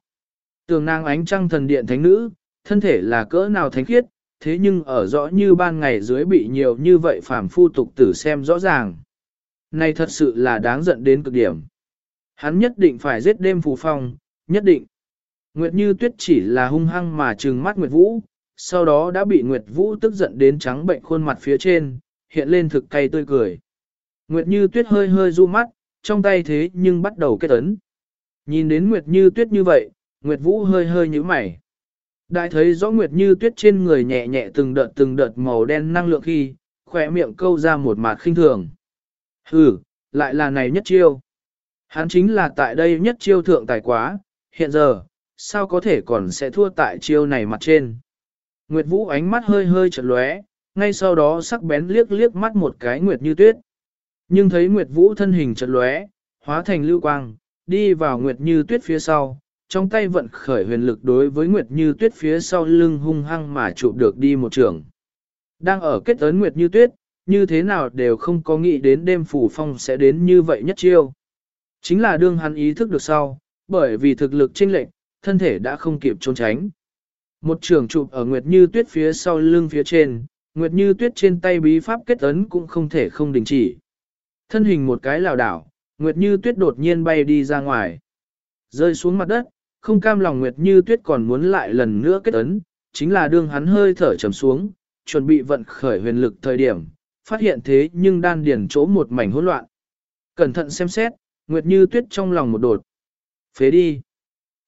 Tường nàng ánh trăng thần điện thánh nữ, thân thể là cỡ nào thánh khiết, thế nhưng ở rõ như ban ngày dưới bị nhiều như vậy phàm phu tục tử xem rõ ràng. Này thật sự là đáng giận đến cực điểm. Hắn nhất định phải giết đêm phù phong, nhất định. Nguyệt Như Tuyết chỉ là hung hăng mà trừng mắt Nguyệt Vũ, sau đó đã bị Nguyệt Vũ tức giận đến trắng bệnh khuôn mặt phía trên, hiện lên thực cay tươi cười. Nguyệt Như Tuyết hơi hơi du mắt, trong tay thế nhưng bắt đầu kết ấn. Nhìn đến Nguyệt Như Tuyết như vậy, Nguyệt Vũ hơi hơi nhíu mày. Đại thấy rõ Nguyệt Như Tuyết trên người nhẹ nhẹ từng đợt từng đợt màu đen năng lượng khi, khỏe miệng câu ra một mặt khinh thường. Hừ, lại là này nhất chiêu. Hắn chính là tại đây nhất chiêu thượng tài quá, hiện giờ, sao có thể còn sẽ thua tại chiêu này mặt trên. Nguyệt Vũ ánh mắt hơi hơi chợt lóe, ngay sau đó sắc bén liếc liếc mắt một cái Nguyệt Như Tuyết. Nhưng thấy Nguyệt Vũ thân hình chợt lóe, hóa thành lưu quang, đi vào Nguyệt Như Tuyết phía sau, trong tay vận khởi huyền lực đối với Nguyệt Như Tuyết phía sau lưng hung hăng mà chụp được đi một trường. Đang ở kết ấn Nguyệt Như Tuyết, như thế nào đều không có nghĩ đến đêm phủ phong sẽ đến như vậy nhất chiêu. Chính là đương hắn ý thức được sau, bởi vì thực lực chênh lệch, thân thể đã không kịp trốn tránh. Một trường chụp ở Nguyệt Như Tuyết phía sau lưng phía trên, Nguyệt Như Tuyết trên tay bí pháp kết ấn cũng không thể không đình chỉ. Thân hình một cái lảo đảo, Nguyệt Như Tuyết đột nhiên bay đi ra ngoài. Rơi xuống mặt đất, không cam lòng Nguyệt Như Tuyết còn muốn lại lần nữa kết ấn, chính là đương hắn hơi thở trầm xuống, chuẩn bị vận khởi huyền lực thời điểm, phát hiện thế nhưng đan điển chỗ một mảnh hỗn loạn. Cẩn thận xem xét, Nguyệt Như Tuyết trong lòng một đột. Phế đi!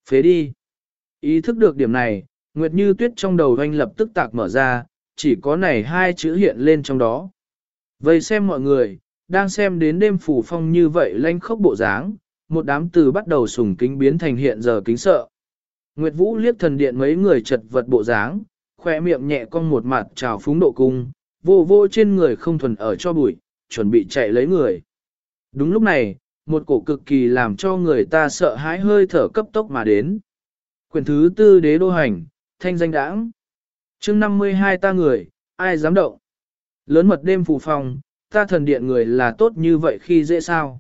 Phế đi! Ý thức được điểm này, Nguyệt Như Tuyết trong đầu anh lập tức tạc mở ra, chỉ có này hai chữ hiện lên trong đó. Vậy xem mọi người, đang xem đến đêm phủ phong như vậy lanh khốc bộ dáng, một đám từ bắt đầu sùng kính biến thành hiện giờ kính sợ. Nguyệt Vũ liếc thần điện mấy người chật vật bộ dáng, khoe miệng nhẹ cong một mặt trào phúng độ cung, vô vô trên người không thuần ở cho bụi, chuẩn bị chạy lấy người. Đúng lúc này, một cổ cực kỳ làm cho người ta sợ hãi hơi thở cấp tốc mà đến. Quyền thứ tư đế đô hành, thanh danh đãng. chương 52 ta người, ai dám động. Lớn mật đêm phù phòng, ta thần điện người là tốt như vậy khi dễ sao.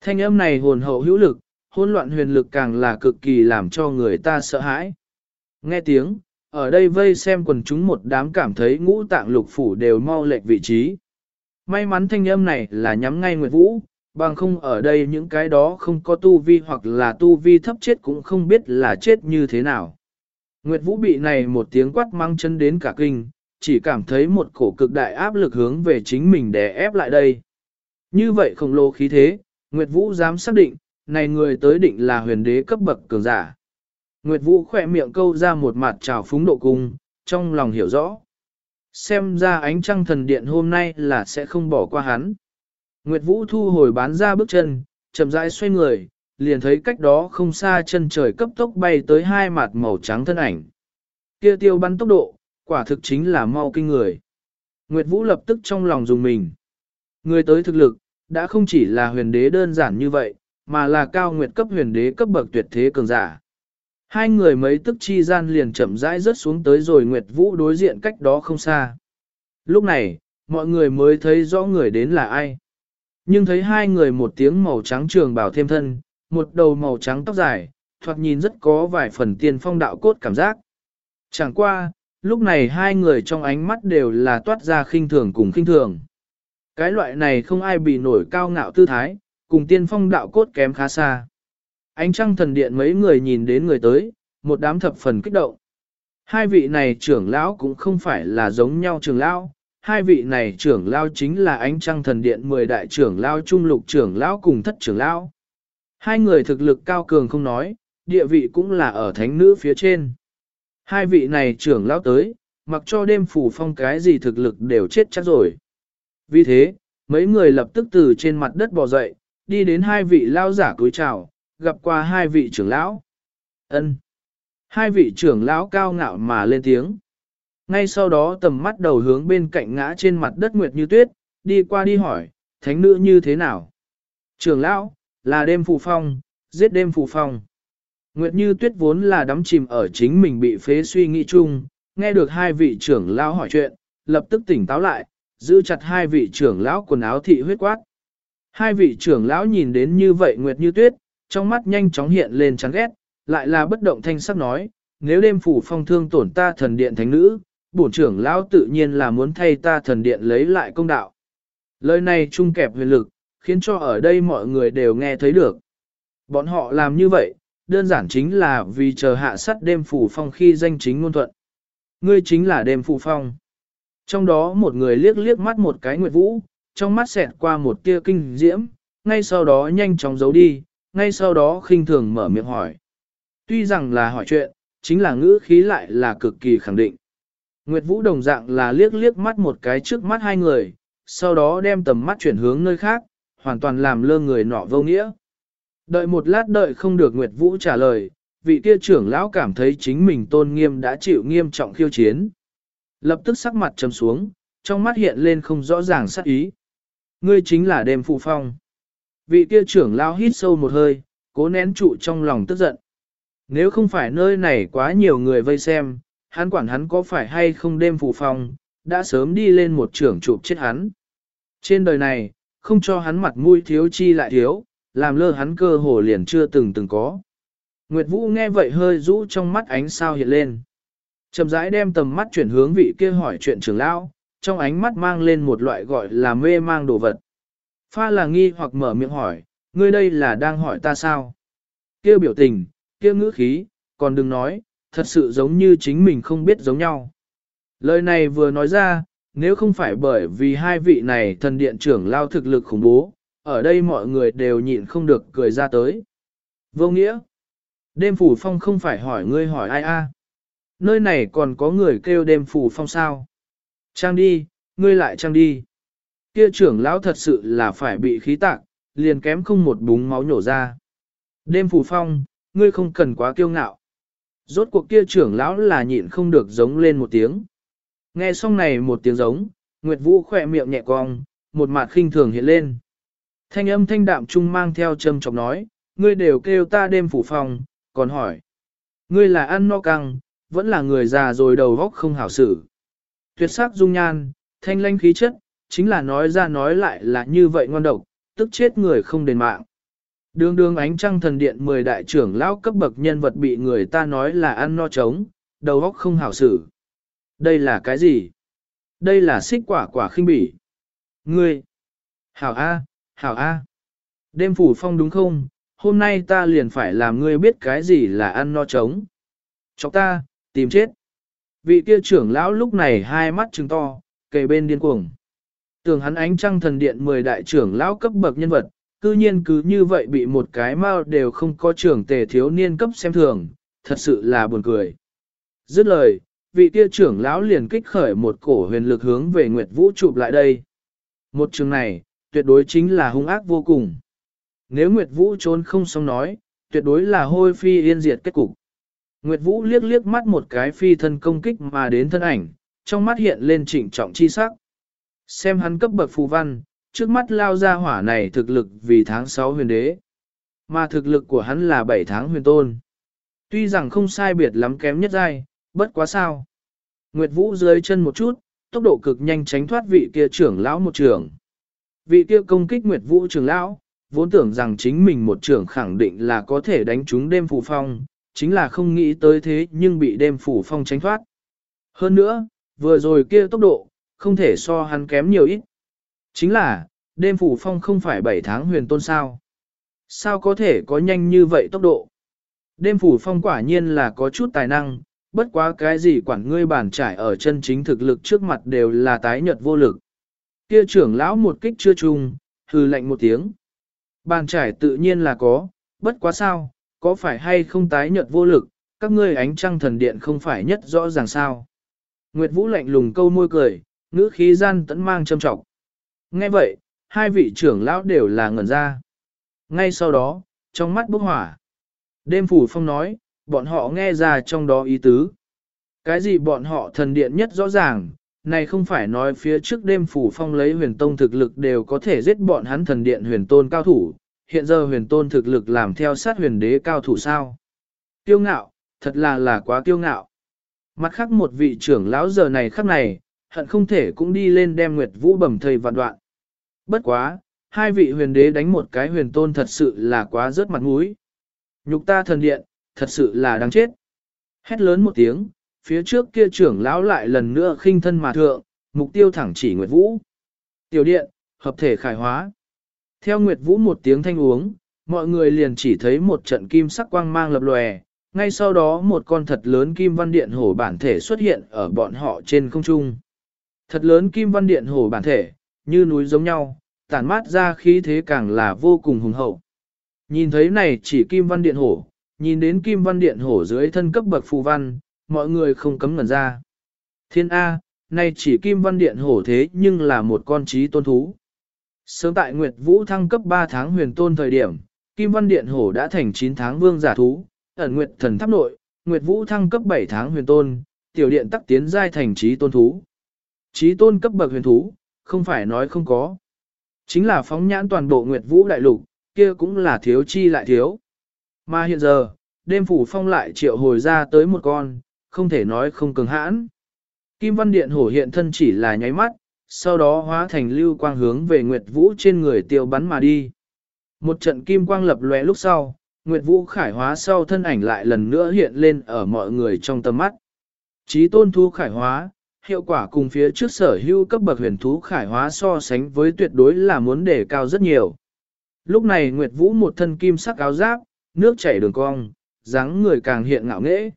Thanh âm này hồn hậu hữu lực, hỗn loạn huyền lực càng là cực kỳ làm cho người ta sợ hãi. Nghe tiếng, ở đây vây xem quần chúng một đám cảm thấy ngũ tạng lục phủ đều mau lệch vị trí. May mắn thanh âm này là nhắm ngay Nguyệt Vũ, bằng không ở đây những cái đó không có tu vi hoặc là tu vi thấp chết cũng không biết là chết như thế nào. Nguyệt Vũ bị này một tiếng quát mang chân đến cả kinh, chỉ cảm thấy một cổ cực đại áp lực hướng về chính mình để ép lại đây. Như vậy khổng lồ khí thế, Nguyệt Vũ dám xác định, này người tới định là huyền đế cấp bậc cường giả. Nguyệt Vũ khỏe miệng câu ra một mặt trào phúng độ cung, trong lòng hiểu rõ. Xem ra ánh trăng thần điện hôm nay là sẽ không bỏ qua hắn. Nguyệt Vũ thu hồi bán ra bước chân, chậm rãi xoay người, liền thấy cách đó không xa chân trời cấp tốc bay tới hai mặt màu trắng thân ảnh. Kia tiêu bắn tốc độ, quả thực chính là mau kinh người. Nguyệt Vũ lập tức trong lòng dùng mình. Người tới thực lực, đã không chỉ là huyền đế đơn giản như vậy, mà là cao nguyệt cấp huyền đế cấp bậc tuyệt thế cường giả. Hai người mấy tức chi gian liền chậm rãi rớt xuống tới rồi Nguyệt Vũ đối diện cách đó không xa. Lúc này, mọi người mới thấy rõ người đến là ai. Nhưng thấy hai người một tiếng màu trắng trường bảo thêm thân, một đầu màu trắng tóc dài, thoạt nhìn rất có vài phần tiên phong đạo cốt cảm giác. Chẳng qua, lúc này hai người trong ánh mắt đều là toát ra khinh thường cùng khinh thường. Cái loại này không ai bị nổi cao ngạo tư thái, cùng tiên phong đạo cốt kém khá xa. Ánh trăng thần điện mấy người nhìn đến người tới, một đám thập phần kích động. Hai vị này trưởng lão cũng không phải là giống nhau trưởng lão, hai vị này trưởng lão chính là ánh trăng thần điện 10 đại trưởng lão trung lục trưởng lão cùng thất trưởng lão. Hai người thực lực cao cường không nói, địa vị cũng là ở thánh nữ phía trên. Hai vị này trưởng lão tới, mặc cho đêm phủ phong cái gì thực lực đều chết chắc rồi. Vì thế, mấy người lập tức từ trên mặt đất bò dậy, đi đến hai vị lao giả cúi chào, gặp qua hai vị trưởng lão. Ân. Hai vị trưởng lão cao ngạo mà lên tiếng. Ngay sau đó tầm mắt đầu hướng bên cạnh ngã trên mặt đất nguyệt như tuyết, đi qua đi hỏi, thánh nữ như thế nào? Trưởng lão, là đêm phù phong, giết đêm phù phong. Nguyệt như tuyết vốn là đắm chìm ở chính mình bị phế suy nghĩ chung, nghe được hai vị trưởng lão hỏi chuyện, lập tức tỉnh táo lại, giữ chặt hai vị trưởng lão quần áo thị huyết quát. Hai vị trưởng lão nhìn đến như vậy Nguyệt như tuyết, trong mắt nhanh chóng hiện lên chán ghét, lại là bất động thanh sắc nói, nếu đêm phủ phong thương tổn ta thần điện thánh nữ, bổn trưởng lão tự nhiên là muốn thay ta thần điện lấy lại công đạo. Lời này trung kẹp huyền lực, khiến cho ở đây mọi người đều nghe thấy được. Bọn họ làm như vậy, đơn giản chính là vì chờ hạ sắt đêm phủ phong khi danh chính ngôn thuận. Ngươi chính là đêm phủ phong. Trong đó một người liếc liếc mắt một cái nguyệt vũ, trong mắt xẹt qua một tia kinh diễm, ngay sau đó nhanh chóng giấu đi, ngay sau đó khinh thường mở miệng hỏi. Tuy rằng là hỏi chuyện, chính là ngữ khí lại là cực kỳ khẳng định. Nguyệt Vũ đồng dạng là liếc liếc mắt một cái trước mắt hai người, sau đó đem tầm mắt chuyển hướng nơi khác, hoàn toàn làm lơ người nọ vô nghĩa. Đợi một lát đợi không được Nguyệt Vũ trả lời, vị kia trưởng lão cảm thấy chính mình tôn nghiêm đã chịu nghiêm trọng khiêu chiến. Lập tức sắc mặt trầm xuống, trong mắt hiện lên không rõ ràng sắc ý. Ngươi chính là đêm phụ phong. Vị kia trưởng lão hít sâu một hơi, cố nén trụ trong lòng tức giận. Nếu không phải nơi này quá nhiều người vây xem, hắn quản hắn có phải hay không đêm phù phong, đã sớm đi lên một trưởng chụp chết hắn. Trên đời này, không cho hắn mặt mũi thiếu chi lại thiếu, làm lơ hắn cơ hồ liền chưa từng từng có. Nguyệt Vũ nghe vậy hơi rũ trong mắt ánh sao hiện lên. Chậm rãi đem tầm mắt chuyển hướng vị kia hỏi chuyện trưởng lão, trong ánh mắt mang lên một loại gọi là mê mang đồ vật. Pha là nghi hoặc mở miệng hỏi, ngươi đây là đang hỏi ta sao? Kêu biểu tình, kêu ngữ khí, còn đừng nói, thật sự giống như chính mình không biết giống nhau. Lời này vừa nói ra, nếu không phải bởi vì hai vị này thần điện trưởng lao thực lực khủng bố, ở đây mọi người đều nhịn không được cười ra tới. Vô nghĩa, đêm phủ phong không phải hỏi ngươi hỏi ai a? Nơi này còn có người kêu đêm phủ phong sao? Trang đi, ngươi lại trang đi. Kia trưởng lão thật sự là phải bị khí tạc, liền kém không một búng máu nhổ ra. Đêm phủ phong, ngươi không cần quá kiêu ngạo. Rốt cuộc kia trưởng lão là nhịn không được giống lên một tiếng. Nghe xong này một tiếng giống, Nguyệt Vũ khỏe miệng nhẹ cong, một mặt khinh thường hiện lên. Thanh âm thanh đạm trung mang theo châm chọc nói, ngươi đều kêu ta đêm phủ phòng, còn hỏi. Ngươi là ăn no căng, vẫn là người già rồi đầu góc không hảo xử. Tuyệt sắc dung nhan, thanh lanh khí chất, chính là nói ra nói lại là như vậy ngon độc, tức chết người không đền mạng. Đường đường ánh trăng thần điện 10 đại trưởng lão cấp bậc nhân vật bị người ta nói là ăn no trống, đầu óc không hảo xử. Đây là cái gì? Đây là xích quả quả khinh bỉ. Ngươi! Hảo A, Hảo A! Đêm phủ phong đúng không? Hôm nay ta liền phải làm ngươi biết cái gì là ăn no trống. Chọc ta, tìm chết. Vị kia trưởng lão lúc này hai mắt trừng to, kề bên điên cuồng. Tưởng hắn ánh trăng thần điện 10 đại trưởng lão cấp bậc nhân vật, cư nhiên cứ như vậy bị một cái mao đều không có trưởng tề thiếu niên cấp xem thường, thật sự là buồn cười. Dứt lời, vị kia trưởng lão liền kích khởi một cổ huyền lực hướng về Nguyệt Vũ chụp lại đây. Một trường này, tuyệt đối chính là hung ác vô cùng. Nếu Nguyệt Vũ trốn không xong nói, tuyệt đối là hôi phi yên diệt kết cục. Nguyệt Vũ liếc liếc mắt một cái phi thân công kích mà đến thân ảnh, trong mắt hiện lên trịnh trọng chi sắc. Xem hắn cấp bậc phù văn, trước mắt lao ra hỏa này thực lực vì tháng 6 huyền đế. Mà thực lực của hắn là 7 tháng huyền tôn. Tuy rằng không sai biệt lắm kém nhất giai, bất quá sao. Nguyệt Vũ dưới chân một chút, tốc độ cực nhanh tránh thoát vị kia trưởng lão một trưởng. Vị kia công kích Nguyệt Vũ trưởng lão, vốn tưởng rằng chính mình một trưởng khẳng định là có thể đánh trúng đêm phủ phong, chính là không nghĩ tới thế nhưng bị đêm phủ phong tránh thoát. Hơn nữa, vừa rồi kia tốc độ, không thể so hắn kém nhiều ít. Chính là, đêm phủ phong không phải 7 tháng huyền tôn sao. Sao có thể có nhanh như vậy tốc độ? Đêm phủ phong quả nhiên là có chút tài năng, bất quá cái gì quản ngươi bản trải ở chân chính thực lực trước mặt đều là tái nhợt vô lực. Kia trưởng lão một kích chưa trùng, hừ lạnh một tiếng. Bàn trải tự nhiên là có, bất quá sao, có phải hay không tái nhợt vô lực, các ngươi ánh trăng thần điện không phải nhất rõ ràng sao. Nguyệt Vũ lạnh lùng câu môi cười, ngữ khí gian tẫn mang châm trọng. Nghe vậy, hai vị trưởng lão đều là ngẩn ra. Ngay sau đó, trong mắt bốc hỏa. Đêm phủ phong nói, bọn họ nghe ra trong đó ý tứ. Cái gì bọn họ thần điện nhất rõ ràng, này không phải nói phía trước đêm phủ phong lấy huyền tông thực lực đều có thể giết bọn hắn thần điện huyền tôn cao thủ, hiện giờ huyền tôn thực lực làm theo sát huyền đế cao thủ sao. Kiêu ngạo, thật là là quá kiêu ngạo. Mặt khác một vị trưởng lão giờ này khắc này, hận không thể cũng đi lên đem Nguyệt Vũ bầm thầy vạn đoạn. Bất quá, hai vị huyền đế đánh một cái huyền tôn thật sự là quá rớt mặt mũi. Nhục ta thần điện, thật sự là đáng chết. Hét lớn một tiếng, phía trước kia trưởng lão lại lần nữa khinh thân mà thượng, mục tiêu thẳng chỉ Nguyệt Vũ. Tiểu điện, hợp thể khải hóa. Theo Nguyệt Vũ một tiếng thanh uống, mọi người liền chỉ thấy một trận kim sắc quang mang lập lòe, ngay sau đó một con thật lớn kim văn điện hổ bản thể xuất hiện ở bọn họ trên không trung. Thật lớn kim văn điện hổ bản thể, như núi giống nhau, tản mát ra khí thế càng là vô cùng hùng hậu. Nhìn thấy này chỉ kim văn điện hổ, nhìn đến kim văn điện hổ dưới thân cấp bậc phù văn, mọi người không cấm ngẩn ra. Thiên A, nay chỉ kim văn điện hổ thế nhưng là một con trí tôn thú. Sớm tại Nguyệt Vũ thăng cấp 3 tháng huyền tôn thời điểm, kim văn điện hổ đã thành 9 tháng vương giả thú, ẩn Nguyệt thần tháp nội, Nguyệt Vũ thăng cấp 7 tháng huyền tôn, tiểu điện tắc tiến giai thành trí tôn thú. Chí tôn cấp bậc huyền thú, không phải nói không có. Chính là phóng nhãn toàn bộ Nguyệt Vũ đại lục, kia cũng là thiếu chi lại thiếu. Mà hiện giờ, đêm phủ phong lại triệu hồi ra tới một con, không thể nói không cường hãn. Kim Văn Điện hổ hiện thân chỉ là nháy mắt, sau đó hóa thành lưu quang hướng về Nguyệt Vũ trên người tiêu bắn mà đi. Một trận kim quang lập lóe lúc sau, Nguyệt Vũ khải hóa sau thân ảnh lại lần nữa hiện lên ở mọi người trong tầm mắt. Chí tôn thu khải hóa, hiệu quả cùng phía trước sở hữu cấp bậc huyền thú khải hóa so sánh với tuyệt đối là muốn đề cao rất nhiều. Lúc này Nguyệt Vũ một thân kim sắc áo giáp, nước chảy đường cong, dáng người càng hiện ngạo nghễ.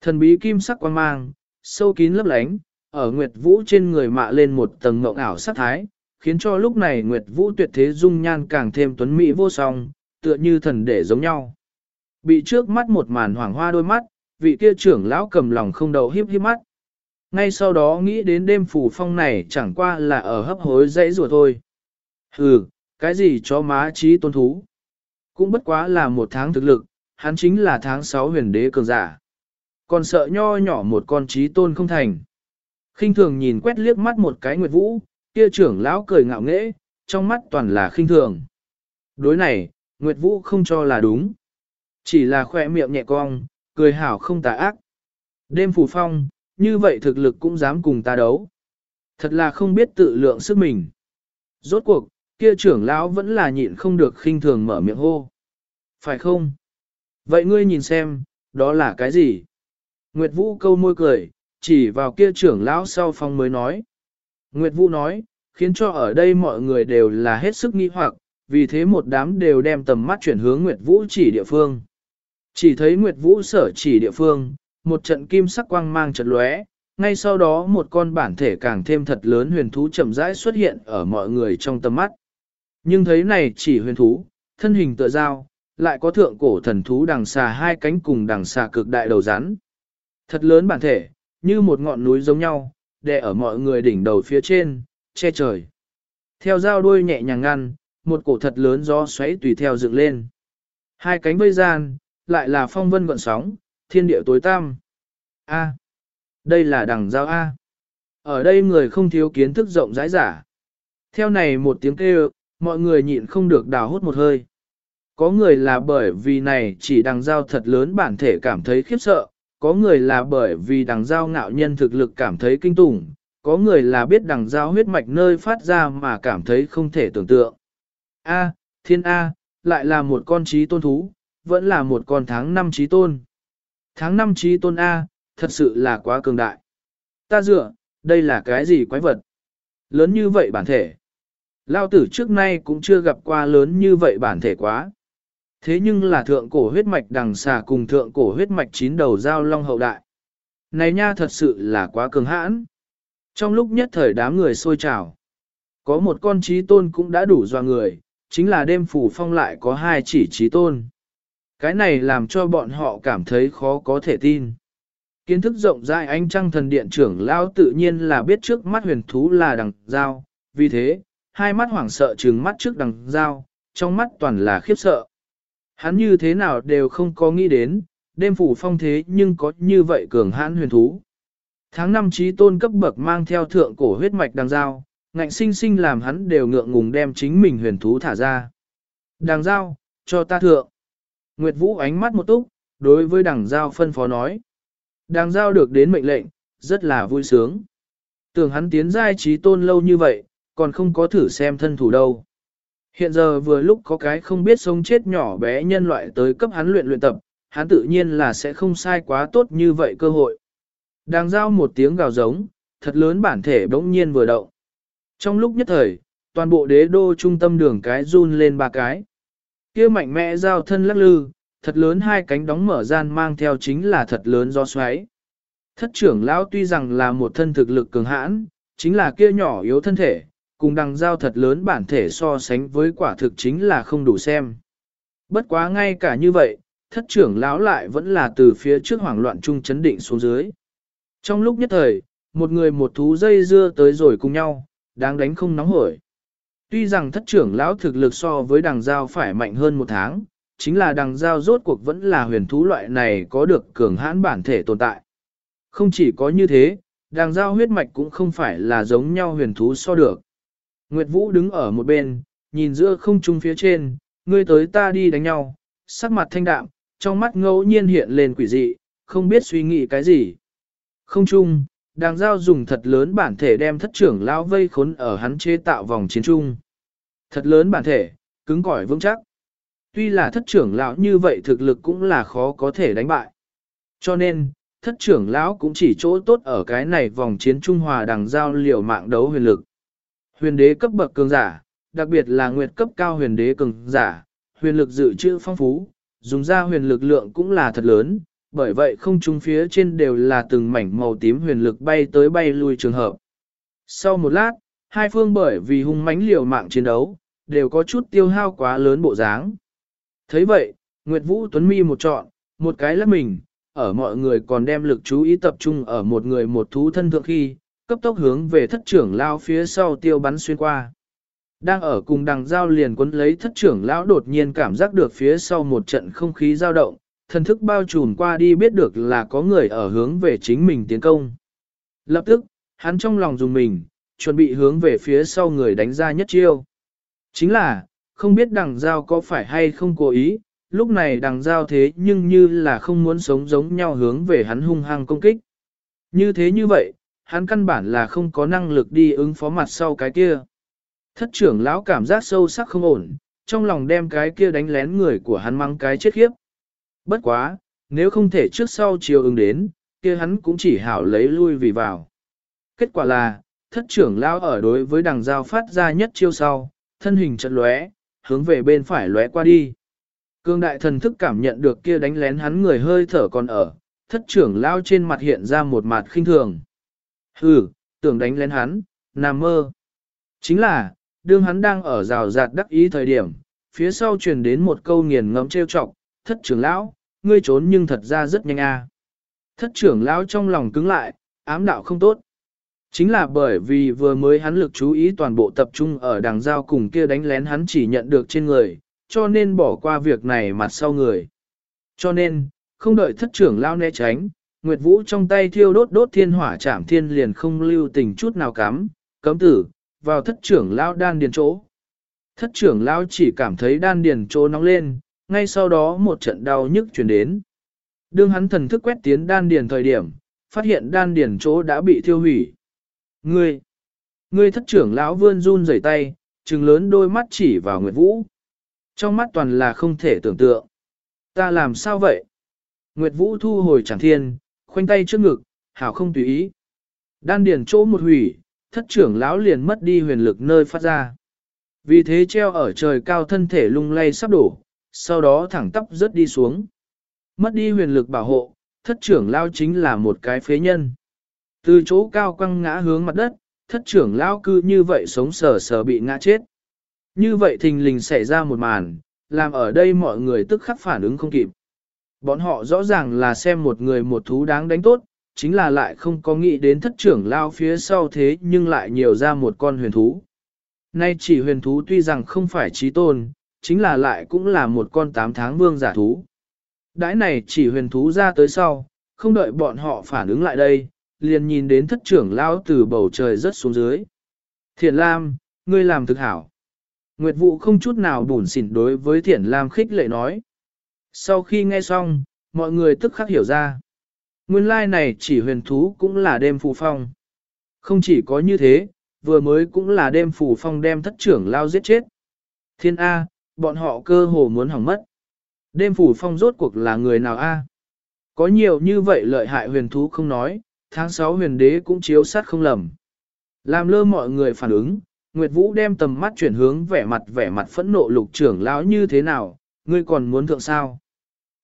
Thần bí kim sắc quang mang, sâu kín lấp lánh, ở Nguyệt Vũ trên người mạ lên một tầng ngộng ảo sắc thái, khiến cho lúc này Nguyệt Vũ tuyệt thế dung nhan càng thêm tuấn mỹ vô song, tựa như thần để giống nhau. Bị trước mắt một màn hoàng hoa đôi mắt, vị kia trưởng lão cầm lòng không đầu hiếp hiếp mắt. Ngay sau đó nghĩ đến đêm phủ phong này chẳng qua là ở hấp hối dãy rùa thôi. Hừ, cái gì cho má trí tôn thú? Cũng bất quá là một tháng thực lực, hắn chính là tháng 6 huyền đế cường giả. Còn sợ nho nhỏ một con trí tôn không thành. khinh thường nhìn quét liếc mắt một cái nguyệt vũ, kia trưởng lão cười ngạo nghễ, trong mắt toàn là khinh thường. Đối này, Nguyệt Vũ không cho là đúng. Chỉ là khoe miệng nhẹ cong, cười hảo không tà ác. Đêm phủ phong, như vậy thực lực cũng dám cùng ta đấu. Thật là không biết tự lượng sức mình. Rốt cuộc, kia trưởng lão vẫn là nhịn không được khinh thường mở miệng hô. Phải không? Vậy ngươi nhìn xem, đó là cái gì? Nguyệt Vũ câu môi cười, chỉ vào kia trưởng lão sau phong mới nói. Nguyệt Vũ nói, khiến cho ở đây mọi người đều là hết sức nghi hoặc, vì thế một đám đều đem tầm mắt chuyển hướng Nguyệt Vũ chỉ địa phương. Chỉ thấy Nguyệt Vũ sở chỉ địa phương, một trận kim sắc quang mang chợt lóe, ngay sau đó một con bản thể càng thêm thật lớn huyền thú chậm rãi xuất hiện ở mọi người trong tầm mắt. Nhưng thấy này chỉ huyền thú, thân hình tựa dao, lại có thượng cổ thần thú đằng xà hai cánh cùng đằng xà cực đại đầu rắn. Thật lớn bản thể, như một ngọn núi giống nhau, đè ở mọi người đỉnh đầu phía trên, che trời. Theo dao đuôi nhẹ nhàng ngăn, một cổ thật lớn gió xoáy tùy theo dựng lên. Hai cánh vây gian, lại là phong vân gọn sóng, thiên địa tối tam, A. Đây là đằng giao A. Ở đây người không thiếu kiến thức rộng rãi giả. Theo này một tiếng kêu, mọi người nhịn không được đào hút một hơi. Có người là bởi vì này chỉ đằng giao thật lớn bản thể cảm thấy khiếp sợ, có người là bởi vì đằng giao ngạo nhân thực lực cảm thấy kinh tủng, có người là biết đằng giao huyết mạch nơi phát ra mà cảm thấy không thể tưởng tượng. A, thiên A, lại là một con trí tôn thú, vẫn là một con tháng năm trí tôn. Tháng năm trí tôn A, thật sự là quá cường đại. Ta dựa, đây là cái gì quái vật? Lớn như vậy bản thể. Lao tử trước nay cũng chưa gặp qua lớn như vậy bản thể quá. Thế nhưng là thượng cổ huyết mạch đằng xà cùng thượng cổ huyết mạch chín đầu giao long hậu đại. Này nha thật sự là quá cường hãn. Trong lúc nhất thời đám người sôi trào, có một con trí tôn cũng đã đủ doa người, chính là đêm phủ phong lại có hai chỉ trí tôn. Cái này làm cho bọn họ cảm thấy khó có thể tin. Kiến thức rộng rãi anh trăng thần điện trưởng lao tự nhiên là biết trước mắt huyền thú là đằng dao, vì thế, hai mắt hoảng sợ trừng mắt trước đằng dao, trong mắt toàn là khiếp sợ. Hắn như thế nào đều không có nghĩ đến, đêm phủ phong thế nhưng có như vậy cường hãn huyền thú. Tháng năm trí tôn cấp bậc mang theo thượng cổ huyết mạch đằng dao, ngạnh sinh sinh làm hắn đều ngượng ngùng đem chính mình huyền thú thả ra. Đằng dao, cho ta thượng. Nguyệt Vũ ánh mắt một túc, đối với đằng Giao phân phó nói. Đằng Giao được đến mệnh lệnh, rất là vui sướng. Tưởng hắn tiến giai trí tôn lâu như vậy, còn không có thử xem thân thủ đâu. Hiện giờ vừa lúc có cái không biết sống chết nhỏ bé nhân loại tới cấp hắn luyện luyện tập, hắn tự nhiên là sẽ không sai quá tốt như vậy cơ hội. Đang giao một tiếng gào giống, thật lớn bản thể bỗng nhiên vừa động. Trong lúc nhất thời, toàn bộ đế đô trung tâm đường cái run lên ba cái kia mạnh mẽ giao thân lắc lư, thật lớn hai cánh đóng mở gian mang theo chính là thật lớn do xoáy. Thất trưởng lão tuy rằng là một thân thực lực cường hãn, chính là kia nhỏ yếu thân thể, cùng đằng giao thật lớn bản thể so sánh với quả thực chính là không đủ xem. Bất quá ngay cả như vậy, thất trưởng lão lại vẫn là từ phía trước hoảng loạn trung chấn định xuống dưới. Trong lúc nhất thời, một người một thú dây dưa tới rồi cùng nhau, đáng đánh không nóng hổi. Tuy rằng thất trưởng lão thực lực so với đằng giao phải mạnh hơn một tháng, chính là đằng giao rốt cuộc vẫn là huyền thú loại này có được cường hãn bản thể tồn tại. Không chỉ có như thế, đằng giao huyết mạch cũng không phải là giống nhau huyền thú so được. Nguyệt Vũ đứng ở một bên, nhìn giữa không trung phía trên, ngươi tới ta đi đánh nhau, sắc mặt thanh đạm, trong mắt ngẫu nhiên hiện lên quỷ dị, không biết suy nghĩ cái gì. Không Trung đàng giao dùng thật lớn bản thể đem thất trưởng lão vây khốn ở hắn chế tạo vòng chiến trung. Thật lớn bản thể, cứng cỏi vững chắc. Tuy là thất trưởng lão như vậy thực lực cũng là khó có thể đánh bại. Cho nên, thất trưởng lão cũng chỉ chỗ tốt ở cái này vòng chiến trung hòa đằng giao liều mạng đấu huyền lực. Huyền đế cấp bậc cường giả, đặc biệt là nguyệt cấp cao huyền đế cường giả, huyền lực dự trữ phong phú, dùng ra huyền lực lượng cũng là thật lớn, bởi vậy không trung phía trên đều là từng mảnh màu tím huyền lực bay tới bay lui trường hợp. Sau một lát, hai phương bởi vì hung mãnh liều mạng chiến đấu, đều có chút tiêu hao quá lớn bộ dáng. thấy vậy, Nguyệt Vũ Tuấn Mi một chọn một cái lắc mình, ở mọi người còn đem lực chú ý tập trung ở một người một thú thân thượng khi, cấp tốc hướng về thất trưởng lao phía sau tiêu bắn xuyên qua. Đang ở cùng đằng giao liền quấn lấy thất trưởng lão đột nhiên cảm giác được phía sau một trận không khí dao động, thần thức bao trùm qua đi biết được là có người ở hướng về chính mình tiến công. Lập tức, hắn trong lòng dùng mình, chuẩn bị hướng về phía sau người đánh ra nhất chiêu. Chính là, không biết đằng giao có phải hay không cố ý, lúc này đằng giao thế nhưng như là không muốn sống giống nhau hướng về hắn hung hăng công kích. Như thế như vậy, hắn căn bản là không có năng lực đi ứng phó mặt sau cái kia. Thất trưởng lão cảm giác sâu sắc không ổn, trong lòng đem cái kia đánh lén người của hắn mang cái chết khiếp. Bất quá, nếu không thể trước sau chiều ứng đến, kia hắn cũng chỉ hảo lấy lui vì vào. Kết quả là, thất trưởng lao ở đối với đằng giao phát ra nhất chiêu sau, thân hình chật lóe, hướng về bên phải lóe qua đi. Cương đại thần thức cảm nhận được kia đánh lén hắn người hơi thở còn ở, thất trưởng lao trên mặt hiện ra một mặt khinh thường. Hừ, tưởng đánh lén hắn, nằm mơ. Chính là, đương hắn đang ở rào rạt đắc ý thời điểm, phía sau truyền đến một câu nghiền ngẫm trêu chọc, thất trưởng lão, ngươi trốn nhưng thật ra rất nhanh a. Thất trưởng lão trong lòng cứng lại, ám đạo không tốt. Chính là bởi vì vừa mới hắn lực chú ý toàn bộ tập trung ở đằng giao cùng kia đánh lén hắn chỉ nhận được trên người, cho nên bỏ qua việc này mặt sau người. Cho nên, không đợi thất trưởng lao né tránh, Nguyệt Vũ trong tay thiêu đốt đốt thiên hỏa chạm thiên liền không lưu tình chút nào cắm, cấm tử, vào thất trưởng lao đan điền chỗ. Thất trưởng lao chỉ cảm thấy đan điền chỗ nóng lên, ngay sau đó một trận đau nhức truyền đến. Đương hắn thần thức quét tiến đan điền thời điểm, phát hiện đan điền chỗ đã bị thiêu hủy. Ngươi, ngươi thất trưởng lão vươn run rẩy tay, trừng lớn đôi mắt chỉ vào Nguyệt Vũ. Trong mắt toàn là không thể tưởng tượng. Ta làm sao vậy? Nguyệt Vũ thu hồi chẳng thiên, khoanh tay trước ngực, hảo không tùy ý. Đan điền chỗ một hủy, thất trưởng lão liền mất đi huyền lực nơi phát ra. Vì thế treo ở trời cao thân thể lung lay sắp đổ, sau đó thẳng tắp rớt đi xuống. Mất đi huyền lực bảo hộ, thất trưởng lao chính là một cái phế nhân. Từ chỗ cao quăng ngã hướng mặt đất, thất trưởng lao cư như vậy sống sờ sờ bị ngã chết. Như vậy thình lình xảy ra một màn, làm ở đây mọi người tức khắc phản ứng không kịp. Bọn họ rõ ràng là xem một người một thú đáng đánh tốt, chính là lại không có nghĩ đến thất trưởng lao phía sau thế nhưng lại nhiều ra một con huyền thú. Nay chỉ huyền thú tuy rằng không phải trí tôn, chính là lại cũng là một con tám tháng vương giả thú. Đãi này chỉ huyền thú ra tới sau, không đợi bọn họ phản ứng lại đây, liền nhìn đến thất trưởng lao từ bầu trời rớt xuống dưới. Thiện Lam, ngươi làm thực hảo. Nguyệt vụ không chút nào bùn xỉn đối với Thiện Lam khích lệ nói. Sau khi nghe xong, mọi người tức khắc hiểu ra. Nguyên lai này chỉ huyền thú cũng là đêm phù phong. Không chỉ có như thế, vừa mới cũng là đêm phù phong đem thất trưởng lao giết chết. Thiên A, bọn họ cơ hồ muốn hỏng mất. Đêm phủ phong rốt cuộc là người nào A? Có nhiều như vậy lợi hại huyền thú không nói, tháng 6 huyền đế cũng chiếu sát không lầm. Làm lơ mọi người phản ứng, Nguyệt Vũ đem tầm mắt chuyển hướng vẻ mặt vẻ mặt phẫn nộ lục trưởng lão như thế nào, ngươi còn muốn thượng sao?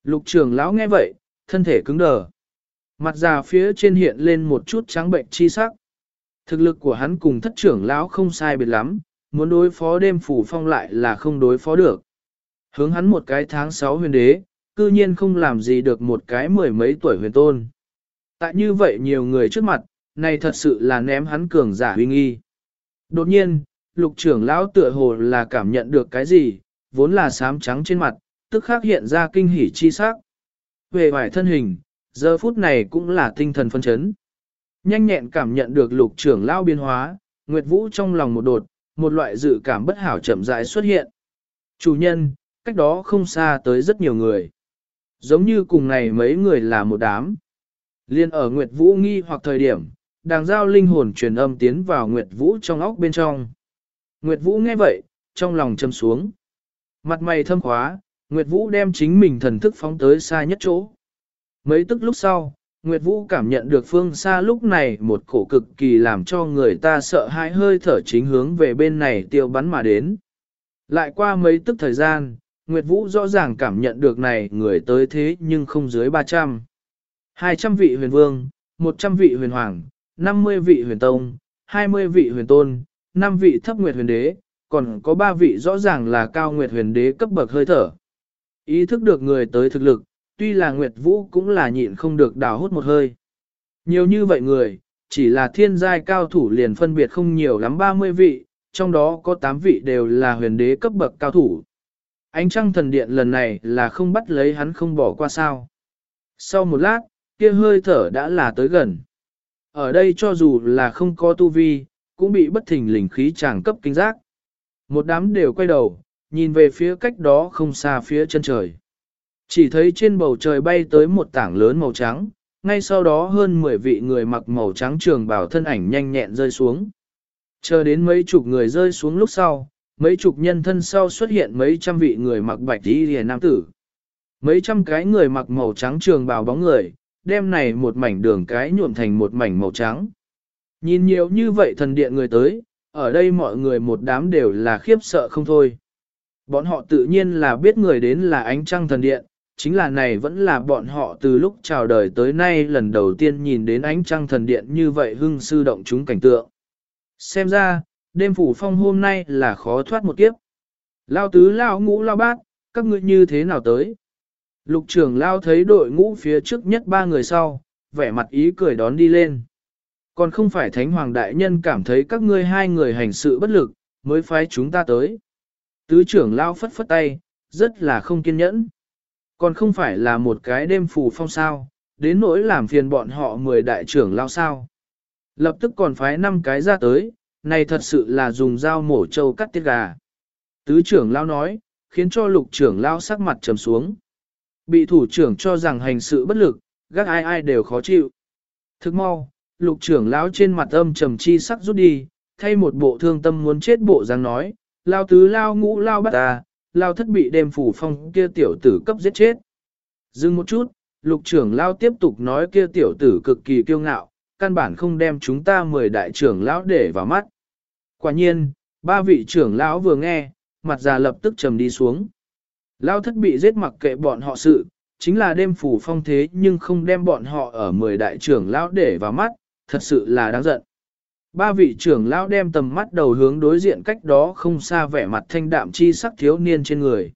Lục trưởng lão nghe vậy, thân thể cứng đờ. Mặt già phía trên hiện lên một chút trắng bệnh chi sắc. Thực lực của hắn cùng thất trưởng lão không sai biệt lắm, muốn đối phó đêm phủ phong lại là không đối phó được. Hướng hắn một cái tháng 6 huyền đế, cư nhiên không làm gì được một cái mười mấy tuổi huyền tôn. Tại như vậy nhiều người trước mặt, này thật sự là ném hắn cường giả huy nghi. Đột nhiên, lục trưởng lão tựa hồ là cảm nhận được cái gì, vốn là sám trắng trên mặt, tức khắc hiện ra kinh hỉ chi sắc. Về vải thân hình, giờ phút này cũng là tinh thần phân chấn. Nhanh nhẹn cảm nhận được lục trưởng lão biến hóa, Nguyệt Vũ trong lòng một đột, một loại dự cảm bất hảo chậm rãi xuất hiện. Chủ nhân, cách đó không xa tới rất nhiều người. Giống như cùng này mấy người là một đám. Liên ở Nguyệt Vũ nghi hoặc thời điểm, đàng giao linh hồn truyền âm tiến vào Nguyệt Vũ trong óc bên trong. Nguyệt Vũ nghe vậy, trong lòng châm xuống. Mặt mày thâm khóa, Nguyệt Vũ đem chính mình thần thức phóng tới xa nhất chỗ. Mấy tức lúc sau, Nguyệt Vũ cảm nhận được phương xa lúc này một cổ cực kỳ làm cho người ta sợ hãi hơi thở chính hướng về bên này tiêu bắn mà đến. Lại qua mấy tức thời gian, Nguyệt Vũ rõ ràng cảm nhận được này người tới thế nhưng không dưới 300. 200 vị huyền vương, 100 vị huyền hoàng, 50 vị huyền tông, 20 vị huyền tôn, 5 vị thấp nguyệt huyền đế, còn có 3 vị rõ ràng là cao nguyệt huyền đế cấp bậc hơi thở. Ý thức được người tới thực lực, tuy là Nguyệt Vũ cũng là nhịn không được đào hút một hơi. Nhiều như vậy người, chỉ là thiên giai cao thủ liền phân biệt không nhiều lắm 30 vị, trong đó có 8 vị đều là huyền đế cấp bậc cao thủ. Ánh trăng thần điện lần này là không bắt lấy hắn không bỏ qua sao. Sau một lát, kia hơi thở đã là tới gần. Ở đây cho dù là không có tu vi, cũng bị bất thình lình khí tràng cấp kinh giác. Một đám đều quay đầu, nhìn về phía cách đó không xa phía chân trời. Chỉ thấy trên bầu trời bay tới một tảng lớn màu trắng, ngay sau đó hơn 10 vị người mặc màu trắng trường bào thân ảnh nhanh nhẹn rơi xuống. Chờ đến mấy chục người rơi xuống lúc sau, mấy chục nhân thân sau xuất hiện mấy trăm vị người mặc bạch y hề nam tử. Mấy trăm cái người mặc màu trắng trường bào bóng người, đem này một mảnh đường cái nhuộm thành một mảnh màu trắng. Nhìn nhiều như vậy thần điện người tới, ở đây mọi người một đám đều là khiếp sợ không thôi. Bọn họ tự nhiên là biết người đến là ánh trăng thần điện, chính là này vẫn là bọn họ từ lúc chào đời tới nay lần đầu tiên nhìn đến ánh trăng thần điện như vậy hưng sư động chúng cảnh tượng. Xem ra, đêm phủ phong hôm nay là khó thoát một kiếp. Lao tứ lao ngũ lao bát, các ngươi như thế nào tới? Lục trưởng lao thấy đội ngũ phía trước nhất ba người sau, vẻ mặt ý cười đón đi lên. Còn không phải thánh hoàng đại nhân cảm thấy các ngươi hai người hành sự bất lực, mới phái chúng ta tới. Tứ trưởng lao phất phất tay, rất là không kiên nhẫn. Còn không phải là một cái đêm phù phong sao, đến nỗi làm phiền bọn họ mười đại trưởng lao sao. Lập tức còn phái năm cái ra tới, này thật sự là dùng dao mổ trâu cắt tiết gà. Tứ trưởng lao nói, khiến cho lục trưởng lao sắc mặt trầm xuống. Bị thủ trưởng cho rằng hành sự bất lực, gác ai ai đều khó chịu. Thức mau, lục trưởng lão trên mặt âm trầm chi sắc rút đi, thay một bộ thương tâm muốn chết bộ dáng nói, lao tứ lao ngũ lao bắt ta, lao thất bị đêm phủ phong kia tiểu tử cấp giết chết. Dừng một chút, lục trưởng lao tiếp tục nói kia tiểu tử cực kỳ kiêu ngạo, căn bản không đem chúng ta mười đại trưởng lão để vào mắt. Quả nhiên, Ba vị trưởng lão vừa nghe, mặt già lập tức trầm đi xuống. Lão thất bị giết mặc kệ bọn họ sự, chính là đêm phủ phong thế nhưng không đem bọn họ ở mười đại trưởng lão để vào mắt, thật sự là đáng giận. Ba vị trưởng lão đem tầm mắt đầu hướng đối diện cách đó không xa vẻ mặt thanh đạm chi sắc thiếu niên trên người.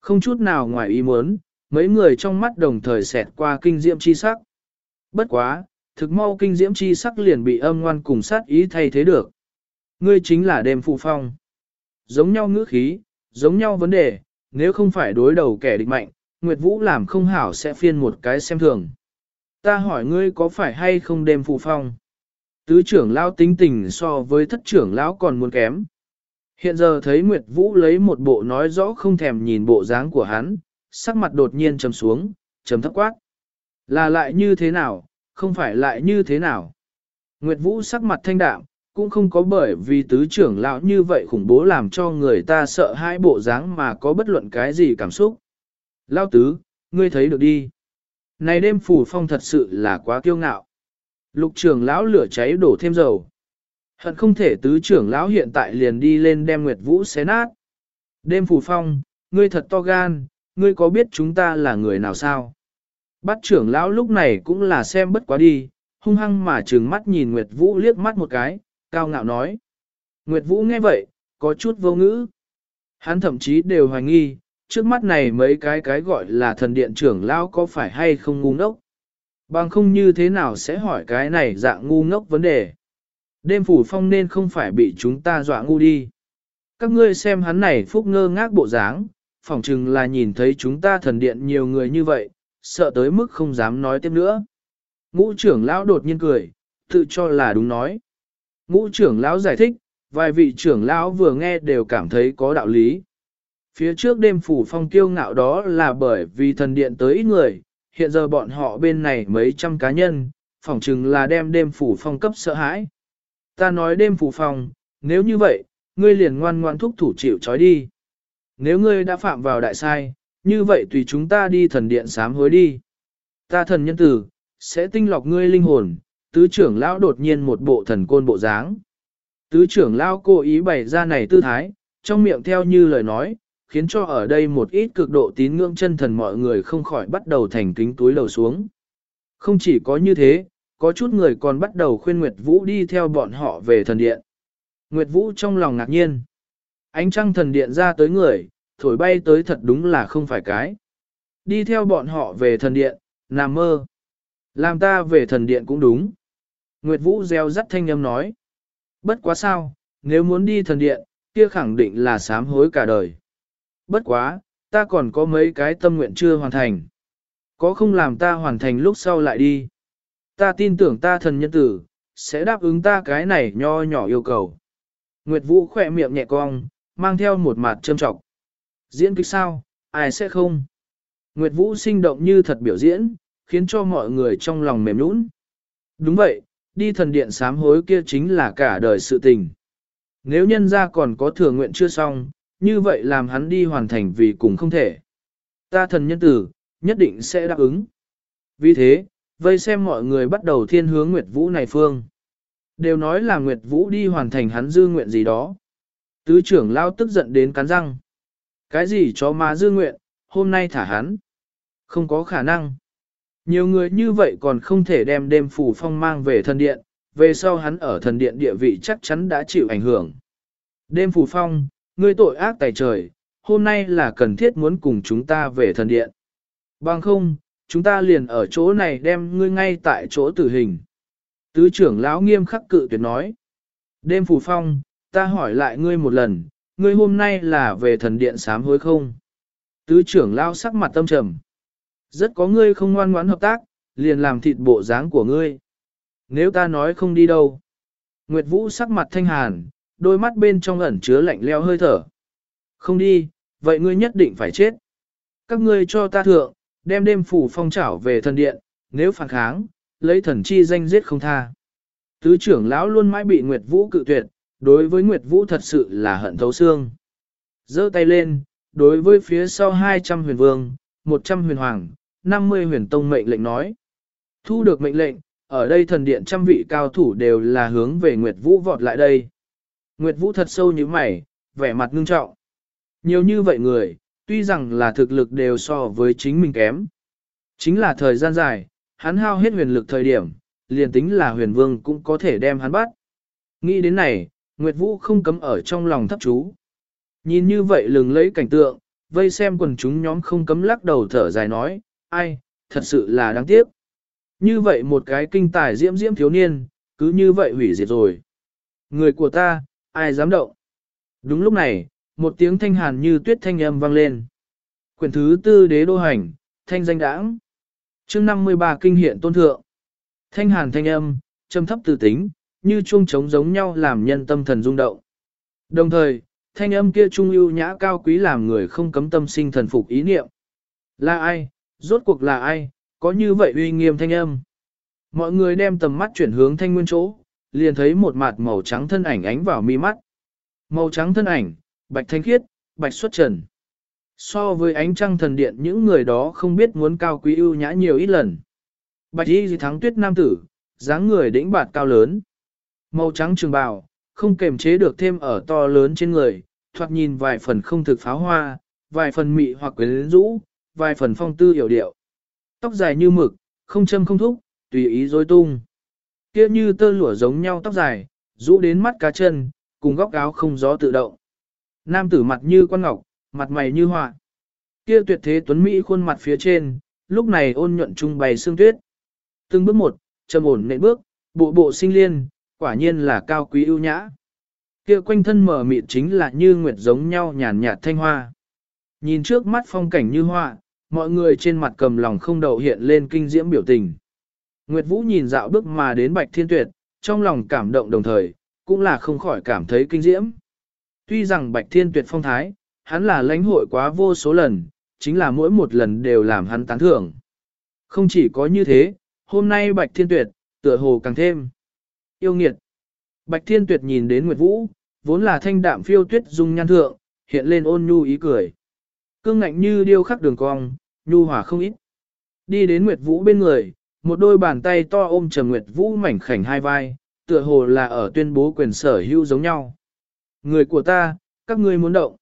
Không chút nào ngoài ý muốn, mấy người trong mắt đồng thời xẹt qua kinh diễm chi sắc. Bất quá, thực mau kinh diễm chi sắc liền bị âm ngoan cùng sát ý thay thế được. Ngươi chính là đêm phụ phong. Giống nhau ngữ khí, giống nhau vấn đề, nếu không phải đối đầu kẻ địch mạnh, Nguyệt Vũ làm không hảo sẽ phiên một cái xem thường. Ta hỏi ngươi có phải hay không đêm phụ phong? Tứ trưởng lão tính tình so với thất trưởng lão còn muốn kém. Hiện giờ thấy Nguyệt Vũ lấy một bộ nói rõ không thèm nhìn bộ dáng của hắn, sắc mặt đột nhiên trầm xuống, trầm thấp quát. Là lại như thế nào, không phải lại như thế nào. Nguyệt Vũ sắc mặt thanh đạm, cũng không có bởi vì tứ trưởng lão như vậy khủng bố làm cho người ta sợ hai bộ dáng mà có bất luận cái gì cảm xúc. Lão tứ, ngươi thấy được đi. Này đêm phủ phong thật sự là quá kiêu ngạo. Lục trưởng lão lửa cháy đổ thêm dầu. Hận không thể tứ trưởng lão hiện tại liền đi lên đem Nguyệt Vũ xé nát. Đêm phù phong, ngươi thật to gan, ngươi có biết chúng ta là người nào sao? Bắt trưởng lão lúc này cũng là xem bất quá đi, hung hăng mà trừng mắt nhìn Nguyệt Vũ liếc mắt một cái, cao ngạo nói. Nguyệt Vũ nghe vậy, có chút vô ngữ. Hắn thậm chí đều hoài nghi, trước mắt này mấy cái cái gọi là thần điện trưởng lão có phải hay không ngu ngốc. Bằng không như thế nào sẽ hỏi cái này dạng ngu ngốc vấn đề. Đêm phủ phong nên không phải bị chúng ta dọa ngu đi. Các ngươi xem hắn này phúc ngơ ngác bộ dáng, phỏng chừng là nhìn thấy chúng ta thần điện nhiều người như vậy, sợ tới mức không dám nói tiếp nữa. Ngũ trưởng lão đột nhiên cười, tự cho là đúng nói. Ngũ trưởng lão giải thích, vài vị trưởng lão vừa nghe đều cảm thấy có đạo lý. Phía trước đêm phủ phong kiêu ngạo đó là bởi vì thần điện tới ít người, hiện giờ bọn họ bên này mấy trăm cá nhân, phỏng chừng là đem đêm phủ phong cấp sợ hãi. Ta nói đêm phủ phong, nếu như vậy, ngươi liền ngoan ngoan thúc thủ chịu trói đi. Nếu ngươi đã phạm vào đại sai, như vậy tùy chúng ta đi thần điện sám hối đi. Ta thần nhân tử, sẽ tinh lọc ngươi linh hồn, tứ trưởng lão đột nhiên một bộ thần côn bộ dáng. Tứ trưởng lão cố ý bày ra này tư thái, trong miệng theo như lời nói, khiến cho ở đây một ít cực độ tín ngưỡng chân thần mọi người không khỏi bắt đầu thành kính túi lầu xuống. Không chỉ có như thế, có chút người còn bắt đầu khuyên Nguyệt Vũ đi theo bọn họ về thần điện. Nguyệt Vũ trong lòng ngạc nhiên. Ánh trăng thần điện ra tới người, thổi bay tới thật đúng là không phải cái. Đi theo bọn họ về thần điện, nằm mơ. Làm ta về thần điện cũng đúng. Nguyệt Vũ gieo rắt thanh âm nói. Bất quá sao, nếu muốn đi thần điện, kia khẳng định là sám hối cả đời. Bất quá, ta còn có mấy cái tâm nguyện chưa hoàn thành. Có không làm ta hoàn thành lúc sau lại đi. Ta tin tưởng ta thần nhân tử, sẽ đáp ứng ta cái này nho nhỏ yêu cầu. Nguyệt Vũ khỏe miệng nhẹ cong, mang theo một mặt châm trọng. Diễn kịch sao, ai sẽ không? Nguyệt Vũ sinh động như thật biểu diễn, khiến cho mọi người trong lòng mềm nũng. Đúng vậy, đi thần điện sám hối kia chính là cả đời sự tình. Nếu nhân ra còn có thừa nguyện chưa xong, như vậy làm hắn đi hoàn thành vì cùng không thể. Ta thần nhân tử, nhất định sẽ đáp ứng. Vì thế, vây xem mọi người bắt đầu thiên hướng Nguyệt Vũ này phương. Đều nói là Nguyệt Vũ đi hoàn thành hắn dư nguyện gì đó. Tứ trưởng lao tức giận đến cắn răng. Cái gì cho mà dư nguyện, hôm nay thả hắn. Không có khả năng. Nhiều người như vậy còn không thể đem đêm phủ phong mang về thần điện, về sau hắn ở thần điện địa vị chắc chắn đã chịu ảnh hưởng. Đêm phủ phong, ngươi tội ác tài trời, hôm nay là cần thiết muốn cùng chúng ta về thần điện. Bằng không, chúng ta liền ở chỗ này đem ngươi ngay tại chỗ tử hình. Tứ trưởng lão nghiêm khắc cự tuyệt nói. Đêm phù phong, ta hỏi lại ngươi một lần, ngươi hôm nay là về thần điện sám hối không? Tứ trưởng lão sắc mặt tâm trầm. Rất có ngươi không ngoan ngoãn hợp tác, liền làm thịt bộ dáng của ngươi. Nếu ta nói không đi đâu. Nguyệt Vũ sắc mặt thanh hàn, đôi mắt bên trong ẩn chứa lạnh leo hơi thở. Không đi, vậy ngươi nhất định phải chết. Các ngươi cho ta thượng, đem đêm phủ phong trảo về thần điện, nếu phản kháng, lấy thần chi danh giết không tha. Tứ trưởng lão luôn mãi bị Nguyệt Vũ cự tuyệt, đối với Nguyệt Vũ thật sự là hận thấu xương. giơ tay lên, đối với phía sau 200 huyền vương, 100 huyền hoàng, 50 huyền tông mệnh lệnh nói. Thu được mệnh lệnh, ở đây thần điện trăm vị cao thủ đều là hướng về Nguyệt Vũ vọt lại đây. Nguyệt Vũ thật sâu như mày, vẻ mặt ngưng trọng. Nhiều như vậy người, tuy rằng là thực lực đều so với chính mình kém. Chính là thời gian dài, hắn hao hết huyền lực thời điểm, liền tính là huyền vương cũng có thể đem hắn bắt. Nghĩ đến này, Nguyệt Vũ không cấm ở trong lòng thấp chú. Nhìn như vậy lừng lấy cảnh tượng, vây xem quần chúng nhóm không cấm lắc đầu thở dài nói, ai, thật sự là đáng tiếc. Như vậy một cái kinh tài diễm diễm thiếu niên, cứ như vậy hủy diệt rồi. Người của ta, ai dám động? Đúng lúc này, một tiếng thanh hàn như tuyết thanh âm vang lên. Quyển thứ tư đế đô hành, thanh danh đãng. chương 53 kinh hiện tôn thượng. Thanh hàn thanh âm, trầm thấp từ tính, như chuông trống giống nhau làm nhân tâm thần rung động. Đồng thời, thanh âm kia trung ưu nhã cao quý làm người không cấm tâm sinh thần phục ý niệm. Là ai? Rốt cuộc là ai? Có như vậy uy nghiêm thanh âm. Mọi người đem tầm mắt chuyển hướng thanh nguyên chỗ, liền thấy một mặt màu trắng thân ảnh ánh vào mi mắt. Màu trắng thân ảnh, bạch thanh khiết, bạch xuất trần. So với ánh trăng thần điện những người đó không biết muốn cao quý ưu nhã nhiều ít lần. Bạch y gì thắng tuyết nam tử, dáng người đĩnh bạt cao lớn. Màu trắng trường bào, không kềm chế được thêm ở to lớn trên người, thoạt nhìn vài phần không thực pháo hoa, vài phần mị hoặc quyến rũ, vài phần phong tư hiểu điệu. Tóc dài như mực, không châm không thúc, tùy ý dối tung. Kia như tơ lụa giống nhau tóc dài, rũ đến mắt cá chân, cùng góc áo không gió tự động. Nam tử mặt như quan ngọc, mặt mày như họa. Kia tuyệt thế tuấn Mỹ khuôn mặt phía trên, lúc này ôn nhuận trung bày xương tuyết. Từng bước một, trầm ổn nện bước, bộ bộ sinh liên, quả nhiên là cao quý ưu nhã. Kia quanh thân mở mịn chính là như nguyệt giống nhau nhàn nhạt thanh hoa. Nhìn trước mắt phong cảnh như hoa, mọi người trên mặt cầm lòng không đậu hiện lên kinh diễm biểu tình. Nguyệt Vũ nhìn dạo bước mà đến Bạch Thiên Tuyệt, trong lòng cảm động đồng thời, cũng là không khỏi cảm thấy kinh diễm. Tuy rằng Bạch Thiên Tuyệt phong thái, hắn là lãnh hội quá vô số lần, chính là mỗi một lần đều làm hắn tán thưởng. Không chỉ có như thế, hôm nay Bạch Thiên Tuyệt, tựa hồ càng thêm. Yêu nghiệt. Bạch Thiên Tuyệt nhìn đến Nguyệt Vũ, vốn là thanh đạm phiêu tuyết dung nhan thượng, hiện lên ôn nhu ý cười. Cương ngạnh như điêu khắc đường cong, nhu hòa không ít. Đi đến Nguyệt Vũ bên người, một đôi bàn tay to ôm Trầm Nguyệt Vũ mảnh khảnh hai vai, tựa hồ là ở tuyên bố quyền sở hữu giống nhau. Người của ta, các ngươi muốn động.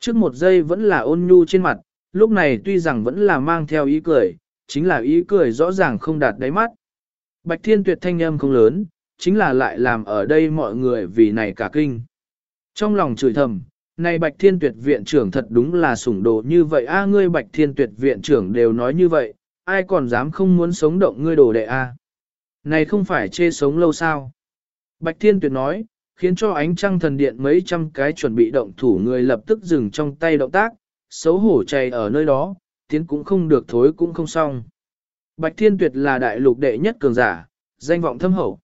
Trước một giây vẫn là ôn nhu trên mặt, lúc này tuy rằng vẫn là mang theo ý cười, chính là ý cười rõ ràng không đạt đáy mắt. Bạch Thiên Tuyệt thanh âm không lớn, chính là lại làm ở đây mọi người vì này cả kinh. Trong lòng chửi thầm, này Bạch Thiên Tuyệt viện trưởng thật đúng là sủng đồ như vậy a ngươi Bạch Thiên Tuyệt viện trưởng đều nói như vậy, ai còn dám không muốn sống động ngươi đồ đệ a? Này không phải chê sống lâu sao? Bạch Thiên Tuyệt nói, khiến cho ánh trăng thần điện mấy trăm cái chuẩn bị động thủ người lập tức dừng trong tay động tác, xấu hổ chạy ở nơi đó, tiến cũng không được thối cũng không xong. Bạch Thiên Tuyệt là đại lục đệ nhất cường giả, danh vọng thâm hậu.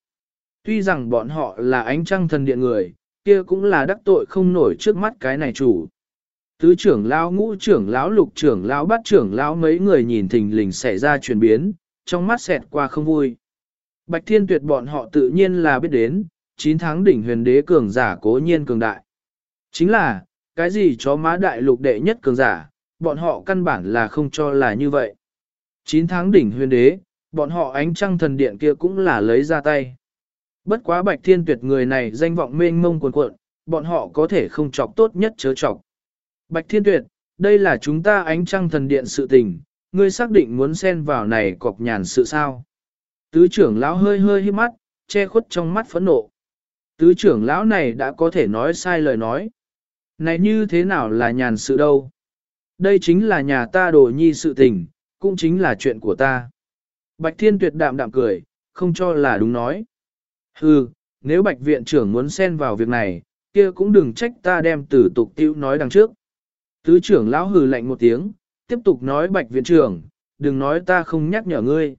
Tuy rằng bọn họ là ánh trăng thần điện người, kia cũng là đắc tội không nổi trước mắt cái này chủ. Tứ trưởng lão ngũ trưởng lão lục trưởng lão bát trưởng lão mấy người nhìn thình lình xảy ra chuyển biến, trong mắt xẹt qua không vui. Bạch Thiên Tuyệt bọn họ tự nhiên là biết đến, 9 tháng đỉnh huyền đế cường giả cố nhiên cường đại. Chính là, cái gì chó má đại lục đệ nhất cường giả, bọn họ căn bản là không cho là như vậy. 9 tháng đỉnh huyền đế, bọn họ ánh trăng thần điện kia cũng là lấy ra tay. Bất quá bạch thiên tuyệt người này danh vọng mênh mông cuồn cuộn, bọn họ có thể không chọc tốt nhất chớ chọc. Bạch thiên tuyệt, đây là chúng ta ánh trăng thần điện sự tình, ngươi xác định muốn xen vào này cọc nhàn sự sao. Tứ trưởng lão hơi hơi hít mắt, che khuất trong mắt phẫn nộ. Tứ trưởng lão này đã có thể nói sai lời nói. Này như thế nào là nhàn sự đâu? Đây chính là nhà ta đồ nhi sự tình, cũng chính là chuyện của ta. Bạch Thiên Tuyệt đạm đạm cười, không cho là đúng nói. Hừ, nếu Bạch Viện trưởng muốn xen vào việc này, kia cũng đừng trách ta đem tử tục tiêu nói đằng trước. Tứ trưởng lão hừ lạnh một tiếng, tiếp tục nói Bạch Viện trưởng, đừng nói ta không nhắc nhở ngươi.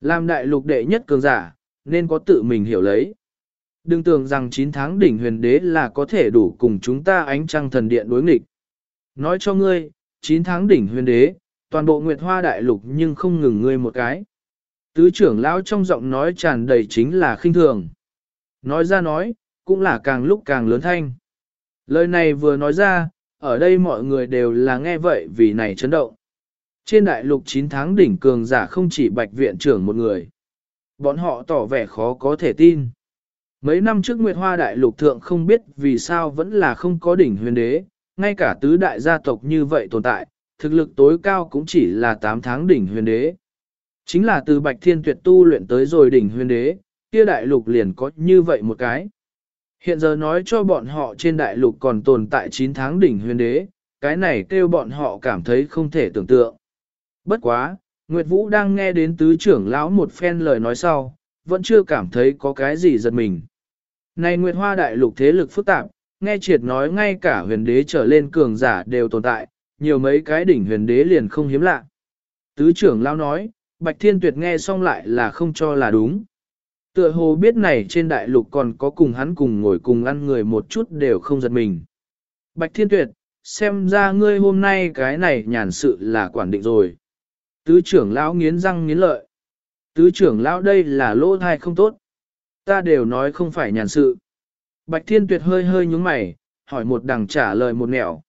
Làm đại lục đệ nhất cường giả, nên có tự mình hiểu lấy. Đừng tưởng rằng 9 tháng đỉnh huyền đế là có thể đủ cùng chúng ta ánh trăng thần điện đối nghịch. Nói cho ngươi, 9 tháng đỉnh huyền đế, toàn bộ Nguyệt Hoa đại lục nhưng không ngừng ngươi một cái. Tứ trưởng lão trong giọng nói tràn đầy chính là khinh thường. Nói ra nói, cũng là càng lúc càng lớn thanh. Lời này vừa nói ra, ở đây mọi người đều là nghe vậy vì này chấn động. Trên đại lục 9 tháng đỉnh cường giả không chỉ bạch viện trưởng một người. Bọn họ tỏ vẻ khó có thể tin. Mấy năm trước Nguyệt Hoa Đại Lục Thượng không biết vì sao vẫn là không có đỉnh huyền đế, ngay cả tứ đại gia tộc như vậy tồn tại, thực lực tối cao cũng chỉ là 8 tháng đỉnh huyền đế. Chính là từ Bạch Thiên Tuyệt tu luyện tới rồi đỉnh huyền đế, kia đại lục liền có như vậy một cái. Hiện giờ nói cho bọn họ trên đại lục còn tồn tại 9 tháng đỉnh huyền đế, cái này kêu bọn họ cảm thấy không thể tưởng tượng. Bất quá, Nguyệt Vũ đang nghe đến tứ trưởng lão một phen lời nói sau, vẫn chưa cảm thấy có cái gì giật mình. Này Nguyệt Hoa đại lục thế lực phức tạp, nghe triệt nói ngay cả huyền đế trở lên cường giả đều tồn tại, nhiều mấy cái đỉnh huyền đế liền không hiếm lạ. Tứ trưởng lão nói, Bạch Thiên Tuyệt nghe xong lại là không cho là đúng. Tựa hồ biết này trên đại lục còn có cùng hắn cùng ngồi cùng ăn người một chút đều không giật mình. Bạch Thiên Tuyệt, xem ra ngươi hôm nay cái này nhàn sự là quản định rồi. Tứ trưởng lão nghiến răng nghiến lợi. Tứ trưởng lão đây là lỗ thai không tốt. Ta đều nói không phải nhàn sự. Bạch Thiên Tuyệt hơi hơi nhúng mày, hỏi một đằng trả lời một nẻo.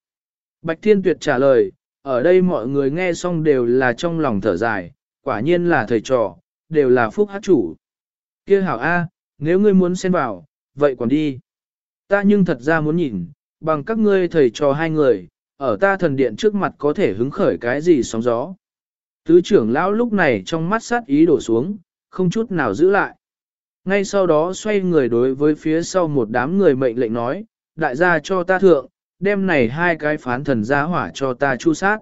Bạch Thiên Tuyệt trả lời, ở đây mọi người nghe xong đều là trong lòng thở dài, quả nhiên là thầy trò, đều là phúc hát chủ kia hảo A, nếu ngươi muốn xen vào, vậy còn đi. Ta nhưng thật ra muốn nhìn, bằng các ngươi thầy trò hai người, ở ta thần điện trước mặt có thể hứng khởi cái gì sóng gió. Tứ trưởng lão lúc này trong mắt sát ý đổ xuống, không chút nào giữ lại. Ngay sau đó xoay người đối với phía sau một đám người mệnh lệnh nói, đại gia cho ta thượng, đem này hai cái phán thần gia hỏa cho ta chu sát.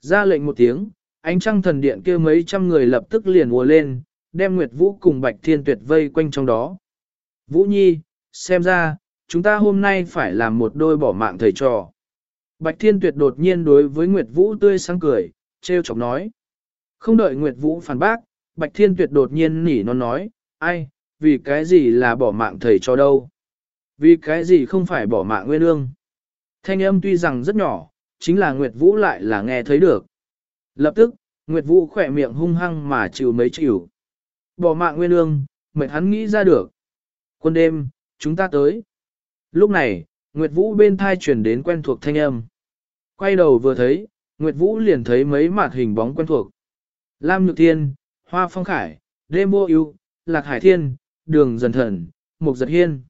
Ra lệnh một tiếng, ánh trăng thần điện kia mấy trăm người lập tức liền ùa lên, đem Nguyệt Vũ cùng Bạch Thiên Tuyệt vây quanh trong đó. Vũ Nhi, xem ra, chúng ta hôm nay phải làm một đôi bỏ mạng thầy trò. Bạch Thiên Tuyệt đột nhiên đối với Nguyệt Vũ tươi sáng cười, treo chọc nói. Không đợi Nguyệt Vũ phản bác, Bạch Thiên Tuyệt đột nhiên nỉ nó nói, ai, vì cái gì là bỏ mạng thầy trò đâu? Vì cái gì không phải bỏ mạng nguyên ương? Thanh âm tuy rằng rất nhỏ, chính là Nguyệt Vũ lại là nghe thấy được. Lập tức, Nguyệt Vũ khỏe miệng hung hăng mà chịu mấy chịu. Bỏ mạng nguyên ương, mệt hắn nghĩ ra được. Quân đêm, chúng ta tới. Lúc này, Nguyệt Vũ bên thai chuyển đến quen thuộc thanh âm. Quay đầu vừa thấy, Nguyệt Vũ liền thấy mấy mặt hình bóng quen thuộc. Lam Nhược Thiên, Hoa Phong Khải, Đêm Mô Yêu, Lạc Hải Thiên, Đường Dần Thần, Mục Giật Hiên.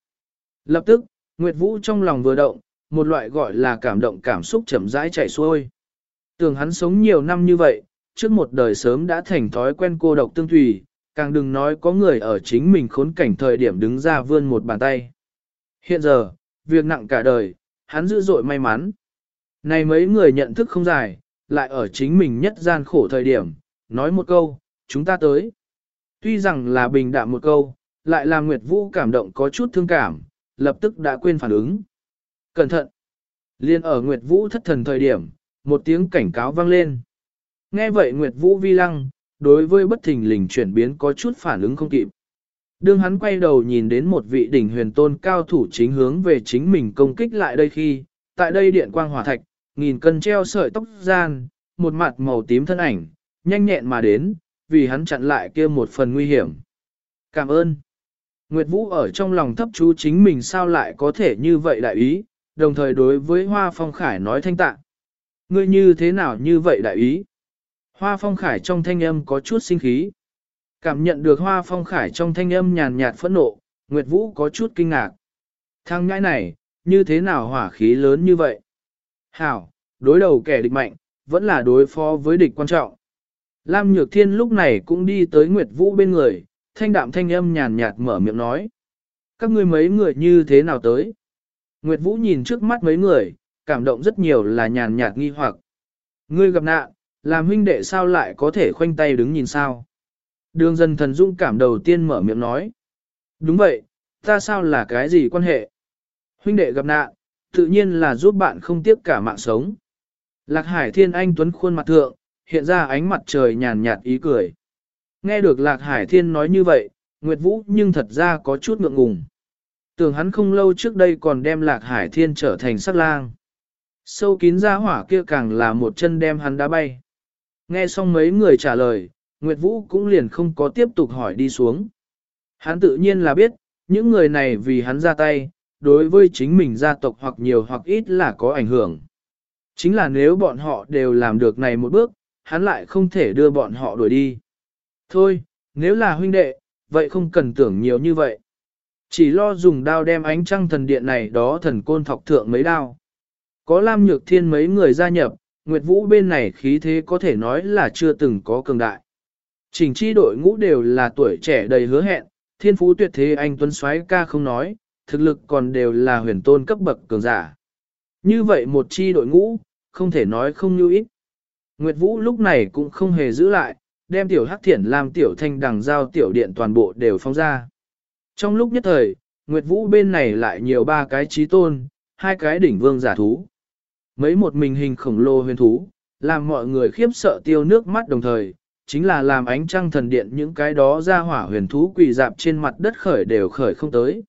Lập tức, Nguyệt Vũ trong lòng vừa động, một loại gọi là cảm động cảm xúc chậm rãi chảy xuôi. Tưởng hắn sống nhiều năm như vậy, trước một đời sớm đã thành thói quen cô độc tương thủy, càng đừng nói có người ở chính mình khốn cảnh thời điểm đứng ra vươn một bàn tay. Hiện giờ, việc nặng cả đời, hắn dữ dội may mắn. Này mấy người nhận thức không dài, lại ở chính mình nhất gian khổ thời điểm, nói một câu, chúng ta tới. Tuy rằng là bình đạm một câu, lại làm Nguyệt Vũ cảm động có chút thương cảm, lập tức đã quên phản ứng. Cẩn thận! Liên ở Nguyệt Vũ thất thần thời điểm, một tiếng cảnh cáo vang lên. Nghe vậy Nguyệt Vũ vi lăng, đối với bất thình lình chuyển biến có chút phản ứng không kịp. Đương hắn quay đầu nhìn đến một vị đỉnh huyền tôn cao thủ chính hướng về chính mình công kích lại đây khi, tại đây điện quang hỏa thạch, nghìn cân treo sợi tóc gian, một mặt màu tím thân ảnh, nhanh nhẹn mà đến, vì hắn chặn lại kia một phần nguy hiểm. Cảm ơn. Nguyệt Vũ ở trong lòng thấp chú chính mình sao lại có thể như vậy đại ý, đồng thời đối với Hoa Phong Khải nói thanh tạ. Ngươi như thế nào như vậy đại ý? Hoa Phong Khải trong thanh âm có chút sinh khí. Cảm nhận được Hoa Phong Khải trong thanh âm nhàn nhạt phẫn nộ, Nguyệt Vũ có chút kinh ngạc. Thằng ngãi này, như thế nào hỏa khí lớn như vậy? Hảo, đối đầu kẻ địch mạnh, vẫn là đối phó với địch quan trọng. Lam Nhược Thiên lúc này cũng đi tới Nguyệt Vũ bên người, thanh đạm thanh âm nhàn nhạt mở miệng nói. Các ngươi mấy người như thế nào tới? Nguyệt Vũ nhìn trước mắt mấy người, cảm động rất nhiều là nhàn nhạt nghi hoặc. Ngươi gặp nạn, làm huynh đệ sao lại có thể khoanh tay đứng nhìn sao? Đường dân thần dung cảm đầu tiên mở miệng nói. Đúng vậy, ta sao là cái gì quan hệ? Huynh đệ gặp nạn, tự nhiên là giúp bạn không tiếc cả mạng sống. Lạc Hải Thiên Anh Tuấn khuôn mặt thượng, hiện ra ánh mặt trời nhàn nhạt ý cười. Nghe được Lạc Hải Thiên nói như vậy, Nguyệt Vũ nhưng thật ra có chút ngượng ngùng. Tưởng hắn không lâu trước đây còn đem Lạc Hải Thiên trở thành sắc lang. Sâu kín ra hỏa kia càng là một chân đem hắn đá bay. Nghe xong mấy người trả lời, Nguyệt Vũ cũng liền không có tiếp tục hỏi đi xuống. Hắn tự nhiên là biết, những người này vì hắn ra tay, đối với chính mình gia tộc hoặc nhiều hoặc ít là có ảnh hưởng. Chính là nếu bọn họ đều làm được này một bước, hắn lại không thể đưa bọn họ đuổi đi. Thôi, nếu là huynh đệ, vậy không cần tưởng nhiều như vậy. Chỉ lo dùng đao đem ánh trăng thần điện này đó thần côn thọc thượng mấy đao. Có Lam Nhược Thiên mấy người gia nhập, Nguyệt Vũ bên này khí thế có thể nói là chưa từng có cường đại. Trình chi đội ngũ đều là tuổi trẻ đầy hứa hẹn, thiên phú tuyệt thế anh Tuấn Soái ca không nói, thực lực còn đều là huyền tôn cấp bậc cường giả. Như vậy một chi đội ngũ, không thể nói không như ít. Nguyệt Vũ lúc này cũng không hề giữ lại, đem tiểu hắc thiển làm tiểu thanh đằng giao tiểu điện toàn bộ đều phóng ra. Trong lúc nhất thời, Nguyệt Vũ bên này lại nhiều ba cái trí tôn, hai cái đỉnh vương giả thú. Mấy một mình hình khổng lồ huyền thú, làm mọi người khiếp sợ tiêu nước mắt đồng thời, chính là làm ánh trăng thần điện những cái đó ra hỏa huyền thú quỳ dạp trên mặt đất khởi đều khởi không tới.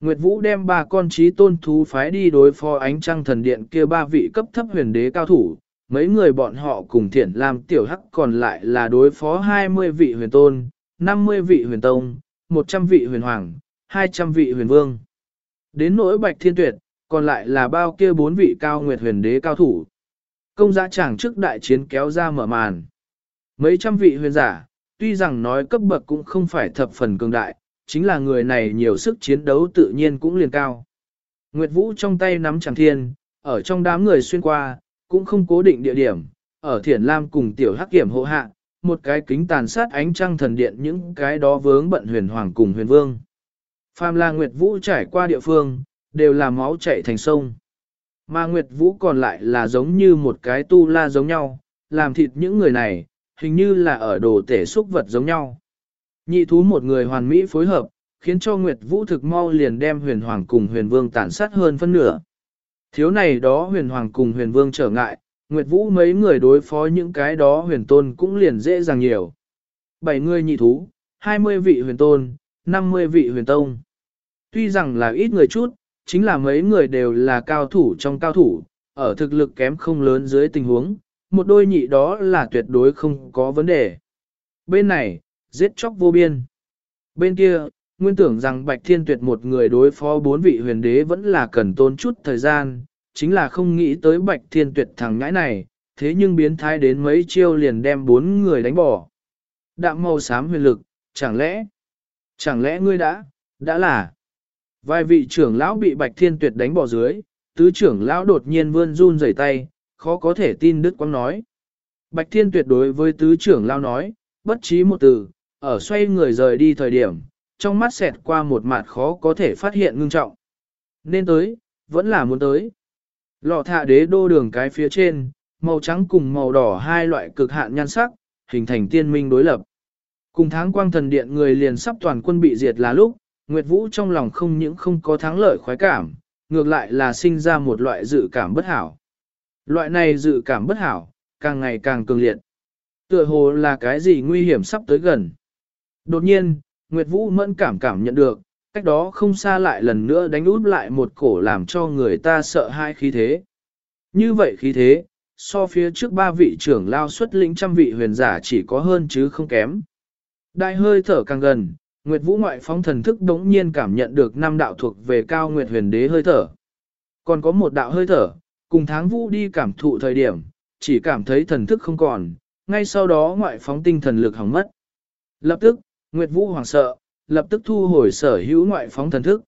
Nguyệt Vũ đem ba con trí tôn thú phái đi đối phó ánh trăng thần điện kia ba vị cấp thấp huyền đế cao thủ, mấy người bọn họ cùng thiện làm tiểu hắc còn lại là đối phó 20 vị huyền tôn, 50 vị huyền tông, 100 vị huyền hoàng, 200 vị huyền vương. Đến nỗi bạch thiên tuyệt, còn lại là bao kia bốn vị cao nguyệt huyền đế cao thủ. Công giã chẳng trước đại chiến kéo ra mở màn. Mấy trăm vị huyền giả, tuy rằng nói cấp bậc cũng không phải thập phần cường đại, chính là người này nhiều sức chiến đấu tự nhiên cũng liền cao. Nguyệt Vũ trong tay nắm chẳng thiên, ở trong đám người xuyên qua, cũng không cố định địa điểm, ở Thiển Lam cùng tiểu hắc kiểm hộ hạ, một cái kính tàn sát ánh trăng thần điện những cái đó vướng bận huyền hoàng cùng huyền vương. Phàm là Nguyệt Vũ trải qua địa phương, đều là máu chảy thành sông. Mà Nguyệt Vũ còn lại là giống như một cái tu la giống nhau, làm thịt những người này, hình như là ở đồ tể xúc vật giống nhau. Nhị thú một người hoàn mỹ phối hợp, khiến cho Nguyệt Vũ thực mau liền đem huyền hoàng cùng huyền vương tàn sát hơn phân nửa. Thiếu này đó huyền hoàng cùng huyền vương trở ngại, Nguyệt Vũ mấy người đối phó những cái đó huyền tôn cũng liền dễ dàng nhiều. Bảy người nhị thú, 20 vị huyền tôn, 50 vị huyền tông. Tuy rằng là ít người chút, chính là mấy người đều là cao thủ trong cao thủ, ở thực lực kém không lớn dưới tình huống, một đôi nhị đó là tuyệt đối không có vấn đề. Bên này, giết chóc vô biên. Bên kia, nguyên tưởng rằng Bạch Thiên Tuyệt một người đối phó bốn vị huyền đế vẫn là cần tốn chút thời gian, chính là không nghĩ tới Bạch Thiên Tuyệt thằng ngãi này, thế nhưng biến thái đến mấy chiêu liền đem bốn người đánh bỏ. Đạm màu xám huyền lực, chẳng lẽ, chẳng lẽ ngươi đã, đã là. Vài vị trưởng lão bị Bạch Thiên Tuyệt đánh bỏ dưới, tứ trưởng lão đột nhiên vươn run rẩy tay, khó có thể tin Đức Quang nói. Bạch Thiên Tuyệt đối với tứ trưởng lão nói, bất trí một từ, ở xoay người rời đi thời điểm, trong mắt xẹt qua một mặt khó có thể phát hiện ngưng trọng. Nên tới, vẫn là muốn tới. Lọ thạ đế đô đường cái phía trên, màu trắng cùng màu đỏ hai loại cực hạn nhan sắc, hình thành tiên minh đối lập. Cùng tháng quang thần điện người liền sắp toàn quân bị diệt là lúc, Nguyệt Vũ trong lòng không những không có thắng lợi khoái cảm, ngược lại là sinh ra một loại dự cảm bất hảo. Loại này dự cảm bất hảo, càng ngày càng cường liệt. Tựa hồ là cái gì nguy hiểm sắp tới gần. Đột nhiên, Nguyệt Vũ mẫn cảm cảm nhận được, cách đó không xa lại lần nữa đánh út lại một cổ làm cho người ta sợ hai khí thế. Như vậy khí thế, so phía trước ba vị trưởng lao xuất lĩnh trăm vị huyền giả chỉ có hơn chứ không kém. Đại hơi thở càng gần, Nguyệt Vũ ngoại phóng thần thức đống nhiên cảm nhận được năm đạo thuộc về cao Nguyệt huyền đế hơi thở. Còn có một đạo hơi thở, cùng tháng Vũ đi cảm thụ thời điểm, chỉ cảm thấy thần thức không còn, ngay sau đó ngoại phóng tinh thần lực hỏng mất. Lập tức, Nguyệt Vũ hoảng sợ, lập tức thu hồi sở hữu ngoại phóng thần thức.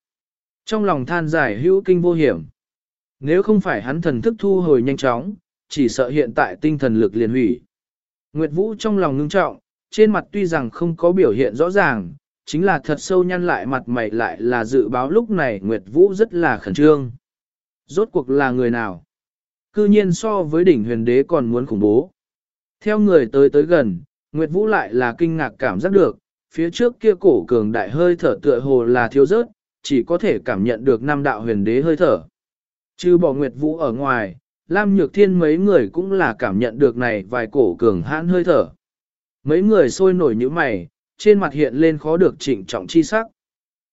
Trong lòng than giải hữu kinh vô hiểm. Nếu không phải hắn thần thức thu hồi nhanh chóng, chỉ sợ hiện tại tinh thần lực liền hủy. Nguyệt Vũ trong lòng ngưng trọng, trên mặt tuy rằng không có biểu hiện rõ ràng, chính là thật sâu nhăn lại mặt mày lại là dự báo lúc này Nguyệt Vũ rất là khẩn trương. Rốt cuộc là người nào? Cư nhiên so với đỉnh huyền đế còn muốn khủng bố. Theo người tới tới gần, Nguyệt Vũ lại là kinh ngạc cảm giác được, phía trước kia cổ cường đại hơi thở tựa hồ là thiếu rớt, chỉ có thể cảm nhận được năm đạo huyền đế hơi thở. Chứ bỏ Nguyệt Vũ ở ngoài, Lam Nhược Thiên mấy người cũng là cảm nhận được này vài cổ cường hãn hơi thở. Mấy người sôi nổi như mày, trên mặt hiện lên khó được trịnh trọng chi sắc.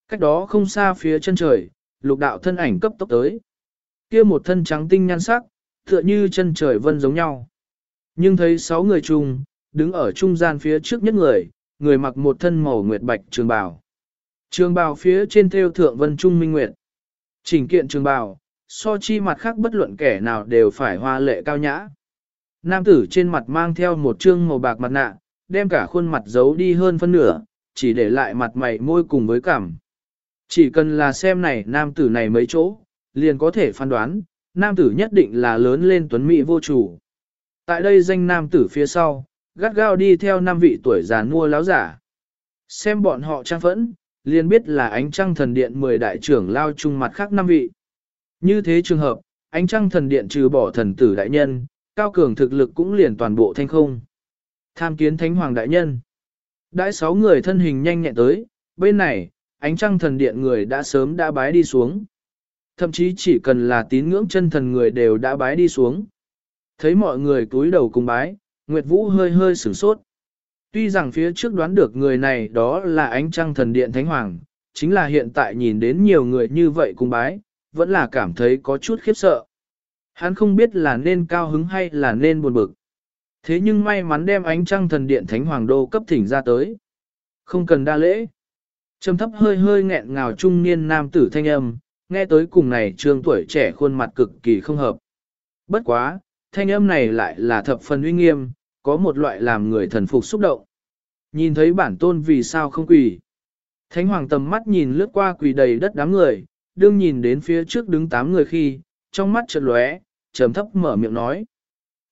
Cách đó không xa phía chân trời, lục đạo thân ảnh cấp tốc tới. Kia một thân trắng tinh nhan sắc, tựa như chân trời vân giống nhau. Nhưng thấy sáu người chung, đứng ở trung gian phía trước nhất người, người mặc một thân màu nguyệt bạch trường bào. Trường bào phía trên theo thượng vân trung minh nguyệt. Chỉnh kiện trường bào, so chi mặt khác bất luận kẻ nào đều phải hoa lệ cao nhã. Nam tử trên mặt mang theo một trương màu bạc mặt nạ, đem cả khuôn mặt giấu đi hơn phân nửa, chỉ để lại mặt mày môi cùng với cằm. Chỉ cần là xem này nam tử này mấy chỗ, liền có thể phán đoán, nam tử nhất định là lớn lên tuấn mỹ vô chủ. Tại đây danh nam tử phía sau, gắt gao đi theo năm vị tuổi già mua láo giả. Xem bọn họ trang phẫn, liền biết là ánh trăng thần điện 10 đại trưởng lao chung mặt khác năm vị. Như thế trường hợp, ánh trăng thần điện trừ bỏ thần tử đại nhân, cao cường thực lực cũng liền toàn bộ thanh không. Tham kiến thánh hoàng đại nhân. Đãi sáu người thân hình nhanh nhẹn tới, bên này, ánh trăng thần điện người đã sớm đã bái đi xuống. Thậm chí chỉ cần là tín ngưỡng chân thần người đều đã bái đi xuống. Thấy mọi người túi đầu cùng bái, Nguyệt Vũ hơi hơi sửng sốt. Tuy rằng phía trước đoán được người này đó là ánh trăng thần điện thánh hoàng, chính là hiện tại nhìn đến nhiều người như vậy cùng bái, vẫn là cảm thấy có chút khiếp sợ. Hắn không biết là nên cao hứng hay là nên buồn bực. Thế nhưng may mắn đem ánh trăng thần điện thánh hoàng đô cấp thỉnh ra tới. Không cần đa lễ. Trầm thấp hơi hơi nghẹn ngào trung niên nam tử thanh âm, nghe tới cùng này trương tuổi trẻ khuôn mặt cực kỳ không hợp. Bất quá, thanh âm này lại là thập phần uy nghiêm, có một loại làm người thần phục xúc động. Nhìn thấy bản tôn vì sao không quỳ. Thánh hoàng tầm mắt nhìn lướt qua quỳ đầy đất đám người, đương nhìn đến phía trước đứng tám người khi, trong mắt chợt lóe, trầm thấp mở miệng nói.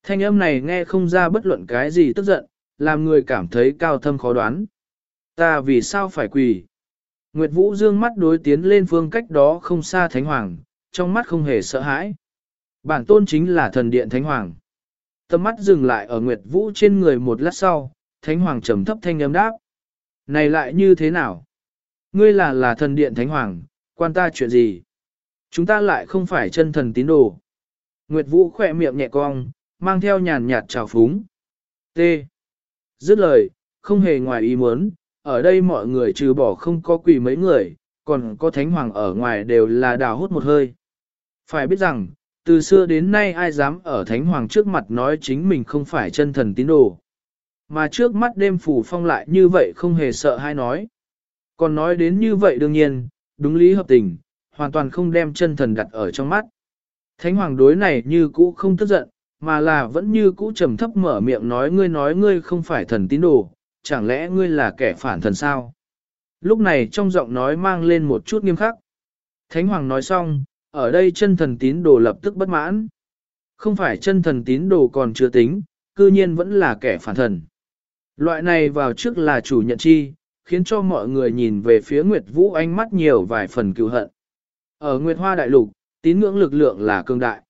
Thanh âm này nghe không ra bất luận cái gì tức giận, làm người cảm thấy cao thâm khó đoán. Ta vì sao phải quỳ? Nguyệt Vũ dương mắt đối tiến lên phương cách đó không xa Thánh Hoàng, trong mắt không hề sợ hãi. Bản tôn chính là thần điện Thánh Hoàng. Tầm mắt dừng lại ở Nguyệt Vũ trên người một lát sau, Thánh Hoàng trầm thấp thanh âm đáp. Này lại như thế nào? Ngươi là là thần điện Thánh Hoàng, quan ta chuyện gì? Chúng ta lại không phải chân thần tín đồ. Nguyệt Vũ khỏe miệng nhẹ cong, mang theo nhàn nhạt trào phúng. T. Dứt lời, không hề ngoài ý muốn, ở đây mọi người trừ bỏ không có quỷ mấy người, còn có thánh hoàng ở ngoài đều là đào hút một hơi. Phải biết rằng, từ xưa đến nay ai dám ở thánh hoàng trước mặt nói chính mình không phải chân thần tín đồ. Mà trước mắt đêm phủ phong lại như vậy không hề sợ hay nói. Còn nói đến như vậy đương nhiên, đúng lý hợp tình, hoàn toàn không đem chân thần đặt ở trong mắt. Thánh hoàng đối này như cũ không tức giận, mà là vẫn như cũ trầm thấp mở miệng nói ngươi nói ngươi không phải thần tín đồ, chẳng lẽ ngươi là kẻ phản thần sao? Lúc này trong giọng nói mang lên một chút nghiêm khắc. Thánh hoàng nói xong, ở đây chân thần tín đồ lập tức bất mãn. Không phải chân thần tín đồ còn chưa tính, cư nhiên vẫn là kẻ phản thần. Loại này vào trước là chủ nhận chi, khiến cho mọi người nhìn về phía Nguyệt Vũ ánh mắt nhiều vài phần cựu hận. Ở Nguyệt Hoa Đại Lục, tín ngưỡng lực lượng là cương đại.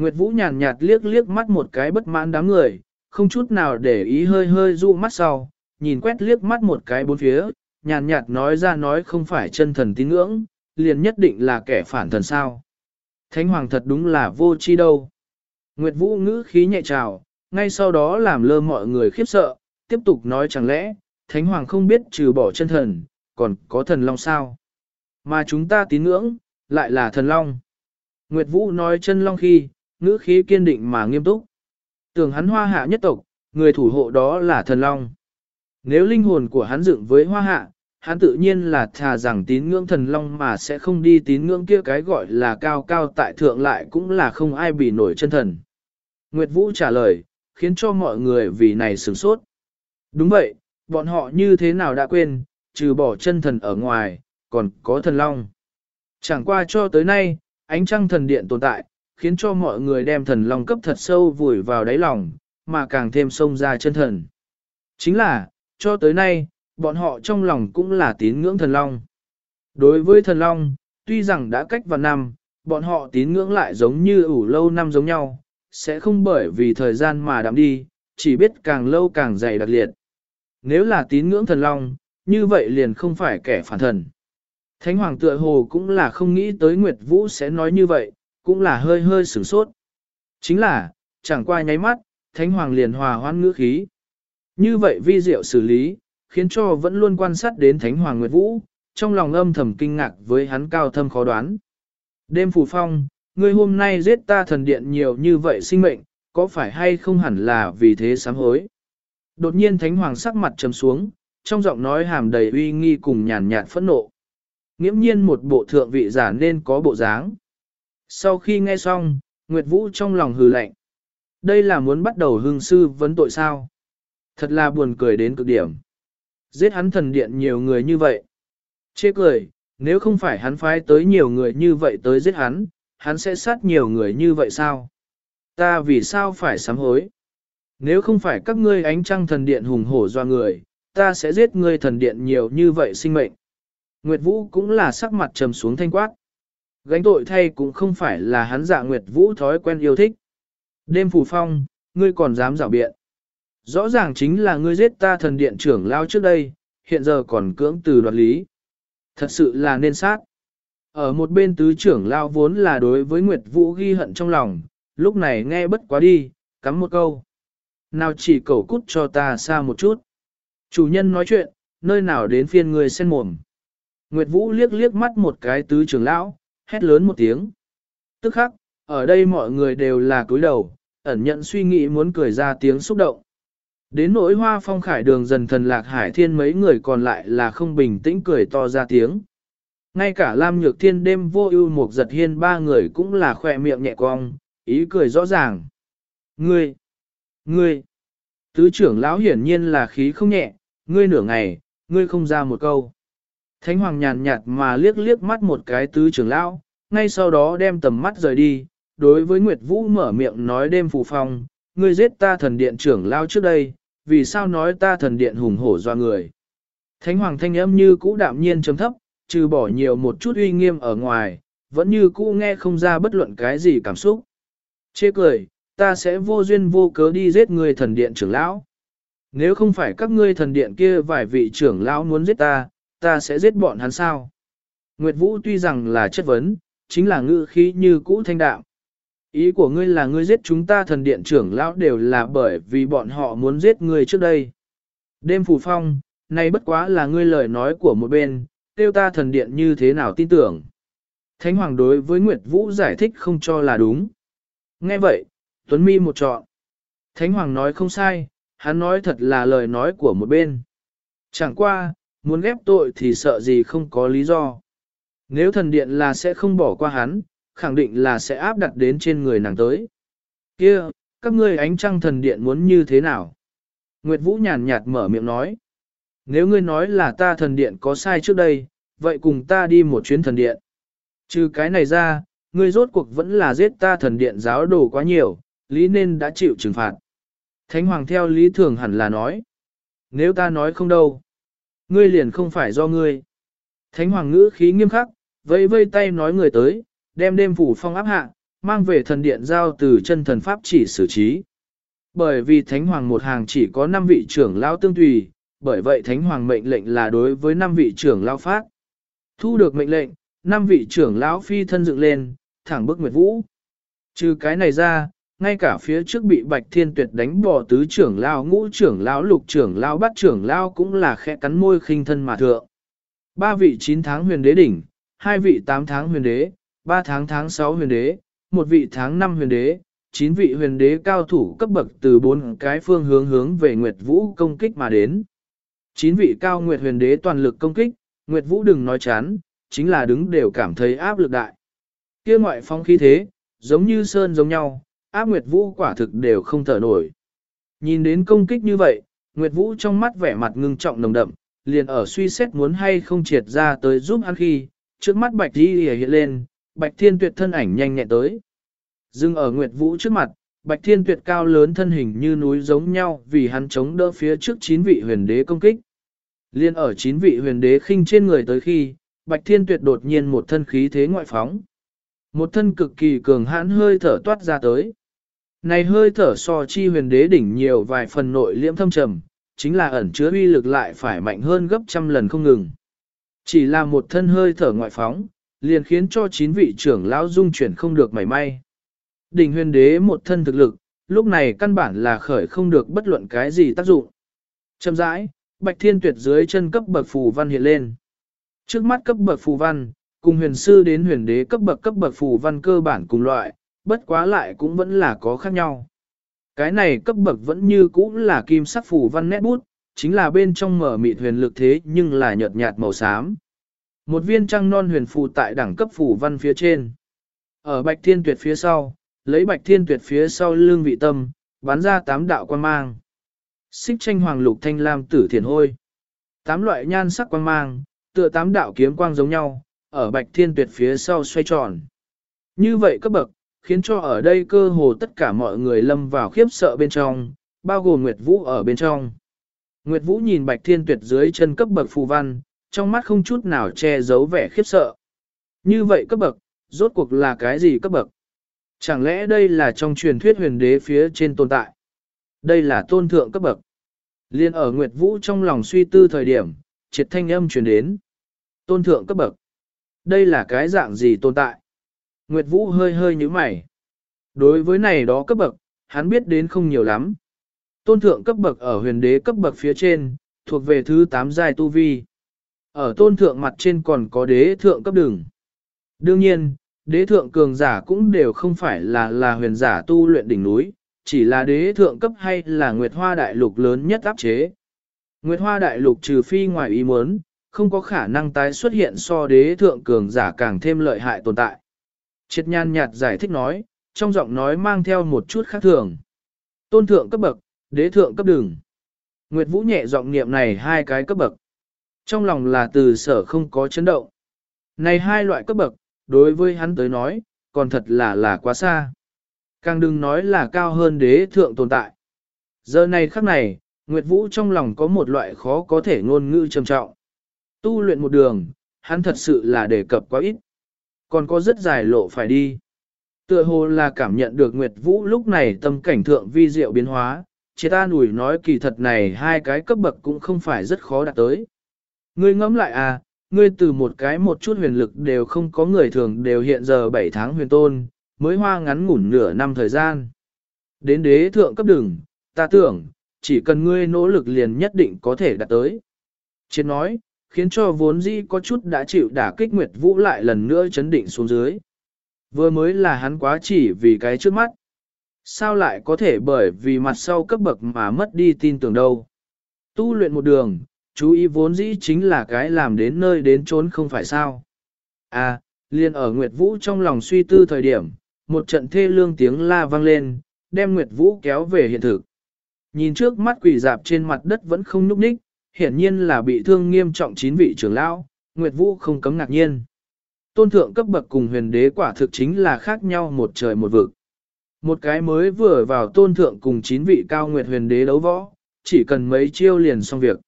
Nguyệt Vũ nhàn nhạt liếc liếc mắt một cái bất mãn đám người, không chút nào để ý hơi hơi dụ mắt sau, nhìn quét liếc mắt một cái bốn phía, nhàn nhạt nói ra nói không phải chân thần tín ngưỡng, liền nhất định là kẻ phản thần sao. Thánh Hoàng thật đúng là vô chi đâu. Nguyệt Vũ ngữ khí nhẹ trào, ngay sau đó làm lơ mọi người khiếp sợ, tiếp tục nói chẳng lẽ, Thánh Hoàng không biết trừ bỏ chân thần, còn có thần long sao. Mà chúng ta tín ngưỡng, lại là thần long. Nguyệt Vũ nói chân long khi, ngữ khí kiên định mà nghiêm túc. Tưởng hắn hoa hạ nhất tộc, người thủ hộ đó là thần long. Nếu linh hồn của hắn dựng với hoa hạ, hắn tự nhiên là thà rằng tín ngưỡng thần long mà sẽ không đi tín ngưỡng kia cái gọi là cao cao tại thượng lại cũng là không ai bị nổi chân thần. Nguyệt Vũ trả lời, khiến cho mọi người vì này sửng sốt. Đúng vậy, bọn họ như thế nào đã quên, trừ bỏ chân thần ở ngoài, còn có thần long. Chẳng qua cho tới nay, ánh trăng thần điện tồn tại, khiến cho mọi người đem thần long cấp thật sâu vùi vào đáy lòng, mà càng thêm sông ra chân thần. Chính là, cho tới nay, bọn họ trong lòng cũng là tín ngưỡng thần long. Đối với thần long, tuy rằng đã cách vào năm, bọn họ tín ngưỡng lại giống như ủ lâu năm giống nhau, sẽ không bởi vì thời gian mà đạm đi, chỉ biết càng lâu càng dày đặc liệt. Nếu là tín ngưỡng thần long, như vậy liền không phải kẻ phản thần. Thánh hoàng tựa hồ cũng là không nghĩ tới Nguyệt Vũ sẽ nói như vậy, cũng là hơi hơi sửng sốt. Chính là, chẳng qua nháy mắt, Thánh hoàng liền hòa hoan ngữ khí. Như vậy vi diệu xử lý, khiến cho vẫn luôn quan sát đến Thánh Hoàng Nguyệt Vũ, trong lòng âm thầm kinh ngạc với hắn cao thâm khó đoán. Đêm phù phong, ngươi hôm nay giết ta thần điện nhiều như vậy sinh mệnh, có phải hay không hẳn là vì thế sám hối? Đột nhiên Thánh Hoàng sắc mặt trầm xuống, trong giọng nói hàm đầy uy nghi cùng nhàn nhạt phẫn nộ. Nghiễm nhiên một bộ thượng vị giả nên có bộ dáng. Sau khi nghe xong, Nguyệt Vũ trong lòng hừ lạnh. Đây là muốn bắt đầu hương sư vấn tội sao? Thật là buồn cười đến cực điểm. Giết hắn thần điện nhiều người như vậy. Chê cười, Nếu không phải hắn phái tới nhiều người như vậy tới giết hắn, hắn sẽ sát nhiều người như vậy sao? Ta vì sao phải sám hối? Nếu không phải các ngươi ánh trăng thần điện hùng hổ doa người, ta sẽ giết ngươi thần điện nhiều như vậy sinh mệnh. Nguyệt Vũ cũng là sắc mặt trầm xuống thanh quát. Gánh tội thay cũng không phải là hắn dạ Nguyệt Vũ thói quen yêu thích. Đêm phù phong, ngươi còn dám rảo biện. Rõ ràng chính là ngươi giết ta thần điện trưởng lao trước đây, hiện giờ còn cưỡng từ đoạt lý. Thật sự là nên sát. Ở một bên tứ trưởng lao vốn là đối với Nguyệt Vũ ghi hận trong lòng, lúc này nghe bất quá đi, cắm một câu. Nào chỉ cầu cút cho ta xa một chút. Chủ nhân nói chuyện, nơi nào đến phiên người sen mồm. Nguyệt Vũ liếc liếc mắt một cái tứ trưởng lão, hét lớn một tiếng. Tức khắc, ở đây mọi người đều là cúi đầu, ẩn nhận suy nghĩ muốn cười ra tiếng xúc động. Đến nỗi hoa phong khải đường dần thần lạc hải thiên mấy người còn lại là không bình tĩnh cười to ra tiếng. Ngay cả Lam Nhược Thiên đêm vô ưu một giật hiên ba người cũng là khỏe miệng nhẹ cong, ý cười rõ ràng. Ngươi! Ngươi! Tứ trưởng lão hiển nhiên là khí không nhẹ, ngươi nửa ngày, ngươi không ra một câu. Thánh hoàng nhàn nhạt mà liếc liếc mắt một cái tứ trưởng lão, ngay sau đó đem tầm mắt rời đi, đối với Nguyệt Vũ mở miệng nói đêm phù phong, ngươi giết ta thần điện trưởng lão trước đây, vì sao nói ta thần điện hùng hổ doa người. Thánh hoàng thanh âm như cũ đạm nhiên chấm thấp, trừ bỏ nhiều một chút uy nghiêm ở ngoài, vẫn như cũ nghe không ra bất luận cái gì cảm xúc. Chê cười, ta sẽ vô duyên vô cớ đi giết người thần điện trưởng lão. Nếu không phải các ngươi thần điện kia vài vị trưởng lão muốn giết ta, ta sẽ giết bọn hắn sao? Nguyệt Vũ tuy rằng là chất vấn, chính là ngữ khí như cũ thanh đạo. Ý của ngươi là ngươi giết chúng ta thần điện trưởng lão đều là bởi vì bọn họ muốn giết ngươi trước đây. Đêm phù phong, này bất quá là ngươi lời nói của một bên, tiêu ta thần điện như thế nào tin tưởng. Thánh Hoàng đối với Nguyệt Vũ giải thích không cho là đúng. Nghe vậy, Tuấn Mi một chọn. Thánh Hoàng nói không sai, hắn nói thật là lời nói của một bên. Chẳng qua, muốn ghép tội thì sợ gì không có lý do. Nếu thần điện là sẽ không bỏ qua hắn, khẳng định là sẽ áp đặt đến trên người nàng tới. Kia, các ngươi ánh trăng thần điện muốn như thế nào? Nguyệt Vũ nhàn nhạt mở miệng nói. Nếu ngươi nói là ta thần điện có sai trước đây, vậy cùng ta đi một chuyến thần điện. Trừ cái này ra, ngươi rốt cuộc vẫn là giết ta thần điện giáo đồ quá nhiều, lý nên đã chịu trừng phạt. Thánh Hoàng theo lý thường hẳn là nói. Nếu ta nói không đâu, ngươi liền không phải do ngươi. Thánh Hoàng ngữ khí nghiêm khắc, vẫy vây tay nói người tới, đem đêm phủ phong áp hạ, mang về thần điện giao từ chân thần pháp chỉ xử trí. Bởi vì Thánh Hoàng một hàng chỉ có 5 vị trưởng lao tương tùy, bởi vậy Thánh Hoàng mệnh lệnh là đối với 5 vị trưởng lao phát. Thu được mệnh lệnh, 5 vị trưởng lão phi thân dựng lên, thẳng bức Nguyệt Vũ. Trừ cái này ra, ngay cả phía trước bị Bạch Thiên Tuyệt đánh bỏ tứ trưởng lao ngũ trưởng lao lục trưởng lao bắt trưởng lao cũng là khẽ cắn môi khinh thân mà thượng. Ba vị 9 tháng huyền đế đỉnh, hai vị 8 tháng huyền đế, 3 tháng tháng 6 huyền đế, một vị tháng 5 huyền đế, 9 vị huyền đế cao thủ cấp bậc từ bốn cái phương hướng hướng về Nguyệt Vũ công kích mà đến. 9 vị cao Nguyệt huyền đế toàn lực công kích, Nguyệt Vũ đừng nói chán, chính là đứng đều cảm thấy áp lực đại. Kia ngoại phong khí thế, giống như sơn giống nhau, áp Nguyệt Vũ quả thực đều không thở nổi. Nhìn đến công kích như vậy, Nguyệt Vũ trong mắt vẻ mặt ngưng trọng nồng đậm, liền ở suy xét muốn hay không triệt ra tới giúp hắn khi, trước mắt Bạch Di hiện lên, Bạch Thiên Tuyệt thân ảnh nhanh nhẹn tới. Dưng ở Nguyệt Vũ trước mặt, Bạch Thiên Tuyệt cao lớn thân hình như núi giống nhau vì hắn chống đỡ phía trước chín vị huyền đế công kích. Liên ở chín vị huyền đế khinh trên người tới khi, Bạch Thiên Tuyệt đột nhiên một thân khí thế ngoại phóng. Một thân cực kỳ cường hãn hơi thở toát ra tới. Này hơi thở so chi huyền đế đỉnh nhiều vài phần nội liễm thâm trầm, chính là ẩn chứa uy lực lại phải mạnh hơn gấp trăm lần không ngừng. Chỉ là một thân hơi thở ngoại phóng, liền khiến cho chín vị trưởng lão dung chuyển không được mảy may. Đỉnh huyền đế một thân thực lực, lúc này căn bản là khởi không được bất luận cái gì tác dụng. Chậm rãi, bạch thiên tuyệt dưới chân cấp bậc phù văn hiện lên. Trước mắt cấp bậc phù văn, cùng huyền sư đến huyền đế cấp bậc cấp bậc phù văn cơ bản cùng loại, bất quá lại cũng vẫn là có khác nhau. Cái này cấp bậc vẫn như cũ là kim sắc phủ văn nét bút, chính là bên trong mở mịt huyền lực thế nhưng là nhợt nhạt màu xám. Một viên trăng non huyền phù tại đẳng cấp phủ văn phía trên. Ở bạch thiên tuyệt phía sau, lấy bạch thiên tuyệt phía sau lương vị tâm, bắn ra tám đạo quan mang. Xích tranh hoàng lục thanh lam tử thiền hôi. Tám loại nhan sắc quan mang, tựa tám đạo kiếm quang giống nhau, ở Bạch Thiên Tuyệt phía sau xoay tròn. Như vậy cấp bậc, khiến cho ở đây cơ hồ tất cả mọi người lâm vào khiếp sợ bên trong, bao gồm Nguyệt Vũ ở bên trong. Nguyệt Vũ nhìn Bạch Thiên Tuyệt dưới chân cấp bậc phù văn, trong mắt không chút nào che giấu vẻ khiếp sợ. Như vậy cấp bậc, rốt cuộc là cái gì cấp bậc? Chẳng lẽ đây là trong truyền thuyết huyền đế phía trên tồn tại? Đây là tôn thượng cấp bậc. Liên ở Nguyệt Vũ trong lòng suy tư thời điểm, triệt thanh âm truyền đến. Tôn thượng cấp bậc. Đây là cái dạng gì tồn tại? Nguyệt Vũ hơi hơi như mày. Đối với này đó cấp bậc, hắn biết đến không nhiều lắm. Tôn thượng cấp bậc ở huyền đế cấp bậc phía trên, thuộc về thứ 8 giai tu vi. Ở tôn thượng mặt trên còn có đế thượng cấp đường. Đương nhiên, đế thượng cường giả cũng đều không phải là là huyền giả tu luyện đỉnh núi, chỉ là đế thượng cấp hay là Nguyệt Hoa Đại Lục lớn nhất áp chế. Nguyệt Hoa Đại Lục trừ phi ngoài ý muốn, không có khả năng tái xuất hiện so đế thượng cường giả càng thêm lợi hại tồn tại. Triệt nhan nhạt giải thích nói, trong giọng nói mang theo một chút khác thường. Tôn thượng cấp bậc, đế thượng cấp đường. Nguyệt Vũ nhẹ giọng niệm này hai cái cấp bậc. Trong lòng là từ sở không có chấn động. Này hai loại cấp bậc, đối với hắn tới nói, còn thật là là quá xa. Càng đừng nói là cao hơn đế thượng tồn tại. Giờ này khắc này, Nguyệt Vũ trong lòng có một loại khó có thể ngôn ngữ trầm trọng. Tu luyện một đường, hắn thật sự là đề cập quá ít. Còn có rất dài lộ phải đi. Tựa hồ là cảm nhận được Nguyệt Vũ lúc này tâm cảnh thượng vi diệu biến hóa, chế ta nủi nói kỳ thật này hai cái cấp bậc cũng không phải rất khó đạt tới. Ngươi ngẫm lại à, ngươi từ một cái một chút huyền lực đều không có người thường đều hiện giờ 7 tháng huyền tôn, mới hoa ngắn ngủn nửa năm thời gian. Đến đế thượng cấp đường, ta tưởng, chỉ cần ngươi nỗ lực liền nhất định có thể đạt tới. Chiến nói, khiến cho vốn dĩ có chút đã chịu đả kích Nguyệt Vũ lại lần nữa chấn định xuống dưới. Vừa mới là hắn quá chỉ vì cái trước mắt. Sao lại có thể bởi vì mặt sau cấp bậc mà mất đi tin tưởng đâu. Tu luyện một đường, chú ý vốn dĩ chính là cái làm đến nơi đến trốn không phải sao. À, liền ở Nguyệt Vũ trong lòng suy tư thời điểm, một trận thê lương tiếng la vang lên, đem Nguyệt Vũ kéo về hiện thực. Nhìn trước mắt quỷ dạp trên mặt đất vẫn không nhúc nhích, hiển nhiên là bị thương nghiêm trọng chín vị trưởng lão, Nguyệt Vũ không cấm ngạc nhiên. Tôn thượng cấp bậc cùng huyền đế quả thực chính là khác nhau một trời một vực. Một cái mới vừa vào tôn thượng cùng chín vị cao nguyệt huyền đế đấu võ, chỉ cần mấy chiêu liền xong việc.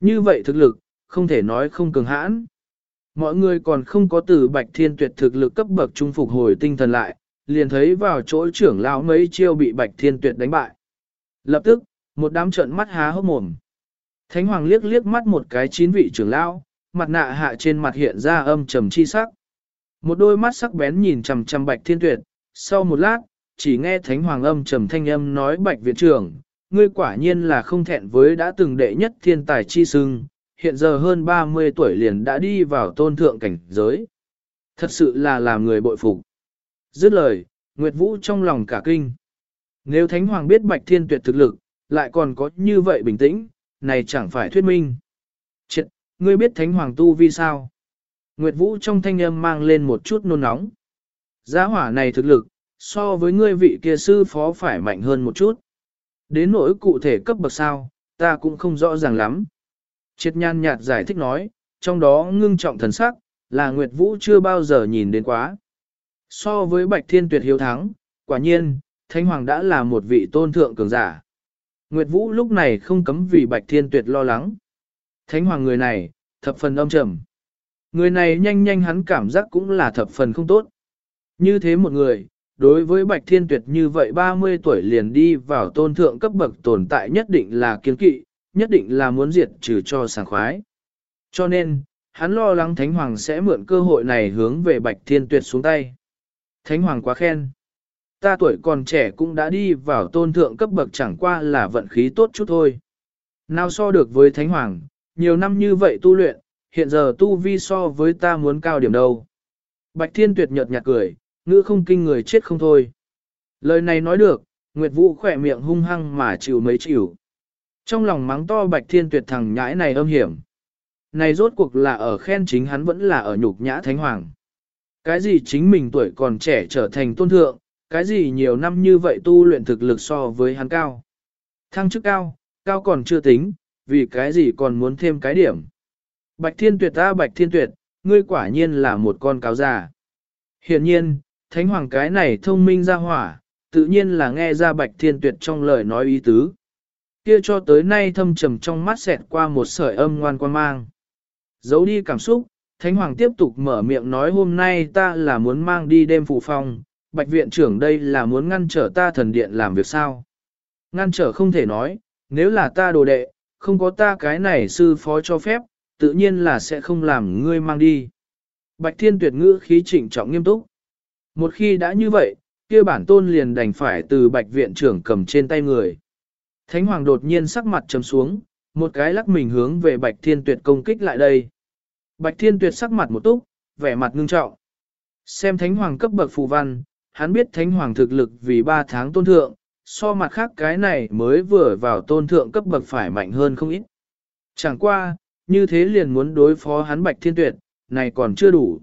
Như vậy thực lực, không thể nói không cường hãn. Mọi người còn không có từ bạch thiên tuyệt thực lực cấp bậc trung phục hồi tinh thần lại, liền thấy vào chỗ trưởng lão mấy chiêu bị bạch thiên tuyệt đánh bại. Lập tức, một đám trận mắt há hốc mồm. Thánh hoàng liếc liếc mắt một cái chín vị trưởng lão, mặt nạ hạ trên mặt hiện ra âm trầm chi sắc. Một đôi mắt sắc bén nhìn chằm chằm bạch thiên tuyệt, sau một lát, chỉ nghe thánh hoàng âm trầm thanh âm nói bạch viện trưởng, ngươi quả nhiên là không thẹn với đã từng đệ nhất thiên tài chi sưng, hiện giờ hơn 30 tuổi liền đã đi vào tôn thượng cảnh giới. Thật sự là làm người bội phục. Dứt lời, Nguyệt Vũ trong lòng cả kinh. Nếu Thánh Hoàng biết Bạch Thiên Tuyệt thực lực, lại còn có như vậy bình tĩnh, này chẳng phải thuyết minh. triệt, ngươi biết Thánh Hoàng tu vi sao? Nguyệt Vũ trong thanh âm mang lên một chút nôn nóng. Giá hỏa này thực lực, so với ngươi vị kia sư phó phải mạnh hơn một chút. Đến nỗi cụ thể cấp bậc sao, ta cũng không rõ ràng lắm. Triệt nhan nhạt giải thích nói, trong đó ngưng trọng thần sắc, là Nguyệt Vũ chưa bao giờ nhìn đến quá. So với Bạch Thiên Tuyệt hiếu thắng, quả nhiên, Thánh Hoàng đã là một vị tôn thượng cường giả. Nguyệt Vũ lúc này không cấm vì Bạch Thiên Tuyệt lo lắng. Thánh Hoàng người này, thập phần âm trầm. Người này nhanh nhanh hắn cảm giác cũng là thập phần không tốt. Như thế một người, đối với Bạch Thiên Tuyệt như vậy 30 tuổi liền đi vào tôn thượng cấp bậc tồn tại nhất định là kiên kỵ, nhất định là muốn diệt trừ cho sảng khoái. Cho nên, hắn lo lắng Thánh Hoàng sẽ mượn cơ hội này hướng về Bạch Thiên Tuyệt xuống tay. Thánh Hoàng quá khen. Ta tuổi còn trẻ cũng đã đi vào tôn thượng cấp bậc chẳng qua là vận khí tốt chút thôi. Nào so được với Thánh Hoàng, nhiều năm như vậy tu luyện, hiện giờ tu vi so với ta muốn cao điểm đâu. Bạch Thiên Tuyệt nhợt nhạt cười, ngữ không kinh người chết không thôi. Lời này nói được, Nguyệt Vũ khỏe miệng hung hăng mà chịu mấy chịu. Trong lòng mắng to Bạch Thiên Tuyệt thằng nhãi này âm hiểm. Này rốt cuộc là ở khen chính hắn vẫn là ở nhục nhã Thánh Hoàng. Cái gì chính mình tuổi còn trẻ trở thành tôn thượng, cái gì nhiều năm như vậy tu luyện thực lực so với hắn cao. Thăng chức cao, cao còn chưa tính, vì cái gì còn muốn thêm cái điểm. Bạch Thiên Tuyệt ta Bạch Thiên Tuyệt, ngươi quả nhiên là một con cáo già. Hiện nhiên, thánh hoàng cái này thông minh ra hỏa, tự nhiên là nghe ra bạch thiên tuyệt trong lời nói ý tứ. Kia cho tới nay thâm trầm trong mắt xẹt qua một sợi âm ngoan quan mang. Giấu đi cảm xúc, Thánh Hoàng tiếp tục mở miệng nói hôm nay ta là muốn mang đi đêm phụ phong, bạch viện trưởng đây là muốn ngăn trở ta thần điện làm việc sao. Ngăn trở không thể nói, nếu là ta đồ đệ, không có ta cái này sư phó cho phép, tự nhiên là sẽ không làm ngươi mang đi. Bạch thiên tuyệt ngữ khí trịnh trọng nghiêm túc. Một khi đã như vậy, kia bản tôn liền đành phải từ bạch viện trưởng cầm trên tay người. Thánh hoàng đột nhiên sắc mặt trầm xuống, một cái lắc mình hướng về bạch thiên tuyệt công kích lại đây. Bạch thiên tuyệt sắc mặt một túc, vẻ mặt ngưng trọng. Xem thánh hoàng cấp bậc phù văn, hắn biết thánh hoàng thực lực vì 3 tháng tôn thượng, so mặt khác cái này mới vừa vào tôn thượng cấp bậc phải mạnh hơn không ít. Chẳng qua, như thế liền muốn đối phó hắn bạch thiên tuyệt, này còn chưa đủ.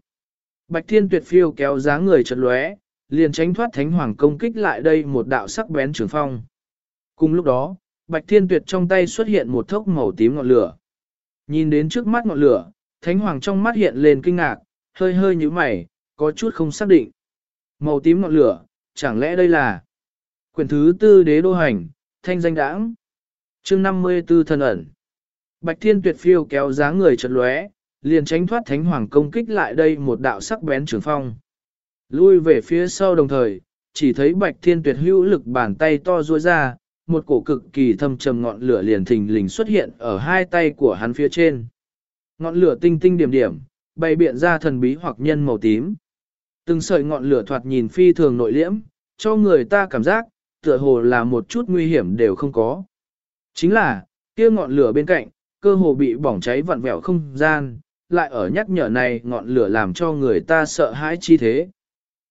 Bạch thiên tuyệt phiêu kéo dáng người chật lóe, liền tránh thoát thánh hoàng công kích lại đây một đạo sắc bén trường phong. Cùng lúc đó, bạch thiên tuyệt trong tay xuất hiện một thốc màu tím ngọn lửa. Nhìn đến trước mắt ngọn lửa, thánh hoàng trong mắt hiện lên kinh ngạc, hơi hơi như mày, có chút không xác định. Màu tím ngọn lửa, chẳng lẽ đây là quyển thứ tư đế đô hành, thanh danh đãng. chương 54 thần ẩn. Bạch thiên tuyệt phiêu kéo dáng người chật lóe, liền tránh thoát thánh hoàng công kích lại đây một đạo sắc bén trường phong. Lui về phía sau đồng thời, chỉ thấy bạch thiên tuyệt hữu lực bàn tay to ruôi ra, một cổ cực kỳ thâm trầm ngọn lửa liền thình lình xuất hiện ở hai tay của hắn phía trên. Ngọn lửa tinh tinh điểm điểm, bày biện ra thần bí hoặc nhân màu tím. Từng sợi ngọn lửa thoạt nhìn phi thường nội liễm, cho người ta cảm giác, tựa hồ là một chút nguy hiểm đều không có. Chính là, kia ngọn lửa bên cạnh, cơ hồ bị bỏng cháy vặn vẹo không gian, lại ở nhắc nhở này ngọn lửa làm cho người ta sợ hãi chi thế.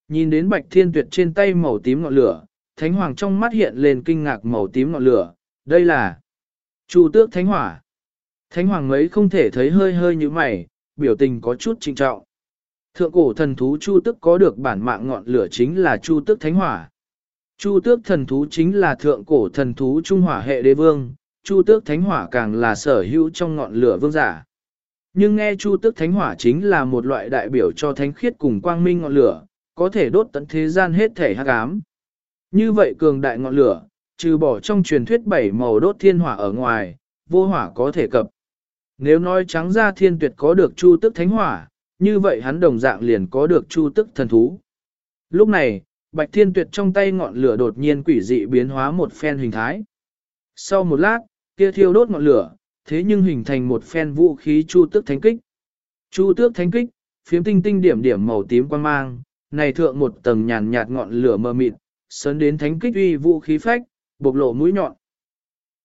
Nhìn đến bạch thiên tuyệt trên tay màu tím ngọn lửa, thánh hoàng trong mắt hiện lên kinh ngạc màu tím ngọn lửa, đây là Chu tước thánh hỏa. Thánh hoàng ấy không thể thấy hơi hơi như mày, biểu tình có chút trinh trọng. Thượng cổ thần thú Chu tước có được bản mạng ngọn lửa chính là Chu tước thánh hỏa. Chu tước thần thú chính là thượng cổ thần thú Trung hỏa hệ đế vương, Chu tước thánh hỏa càng là sở hữu trong ngọn lửa vương giả. Nhưng nghe Chu tước thánh hỏa chính là một loại đại biểu cho thánh khiết cùng quang minh ngọn lửa, có thể đốt tận thế gian hết thể hắc ám. Như vậy cường đại ngọn lửa, trừ bỏ trong truyền thuyết bảy màu đốt thiên hỏa ở ngoài, vô hỏa có thể cập. Nếu nói trắng ra thiên tuyệt có được chu tước thánh hỏa, như vậy hắn đồng dạng liền có được chu tức thần thú. Lúc này, bạch thiên tuyệt trong tay ngọn lửa đột nhiên quỷ dị biến hóa một phen hình thái. Sau một lát, kia thiêu đốt ngọn lửa, thế nhưng hình thành một phen vũ khí chu tức thánh kích. Chu tước thánh kích, phiếm tinh tinh điểm điểm màu tím quan mang, này thượng một tầng nhàn nhạt ngọn lửa mờ mịt, sớn đến thánh kích uy vũ khí phách, bộc lộ mũi nhọn.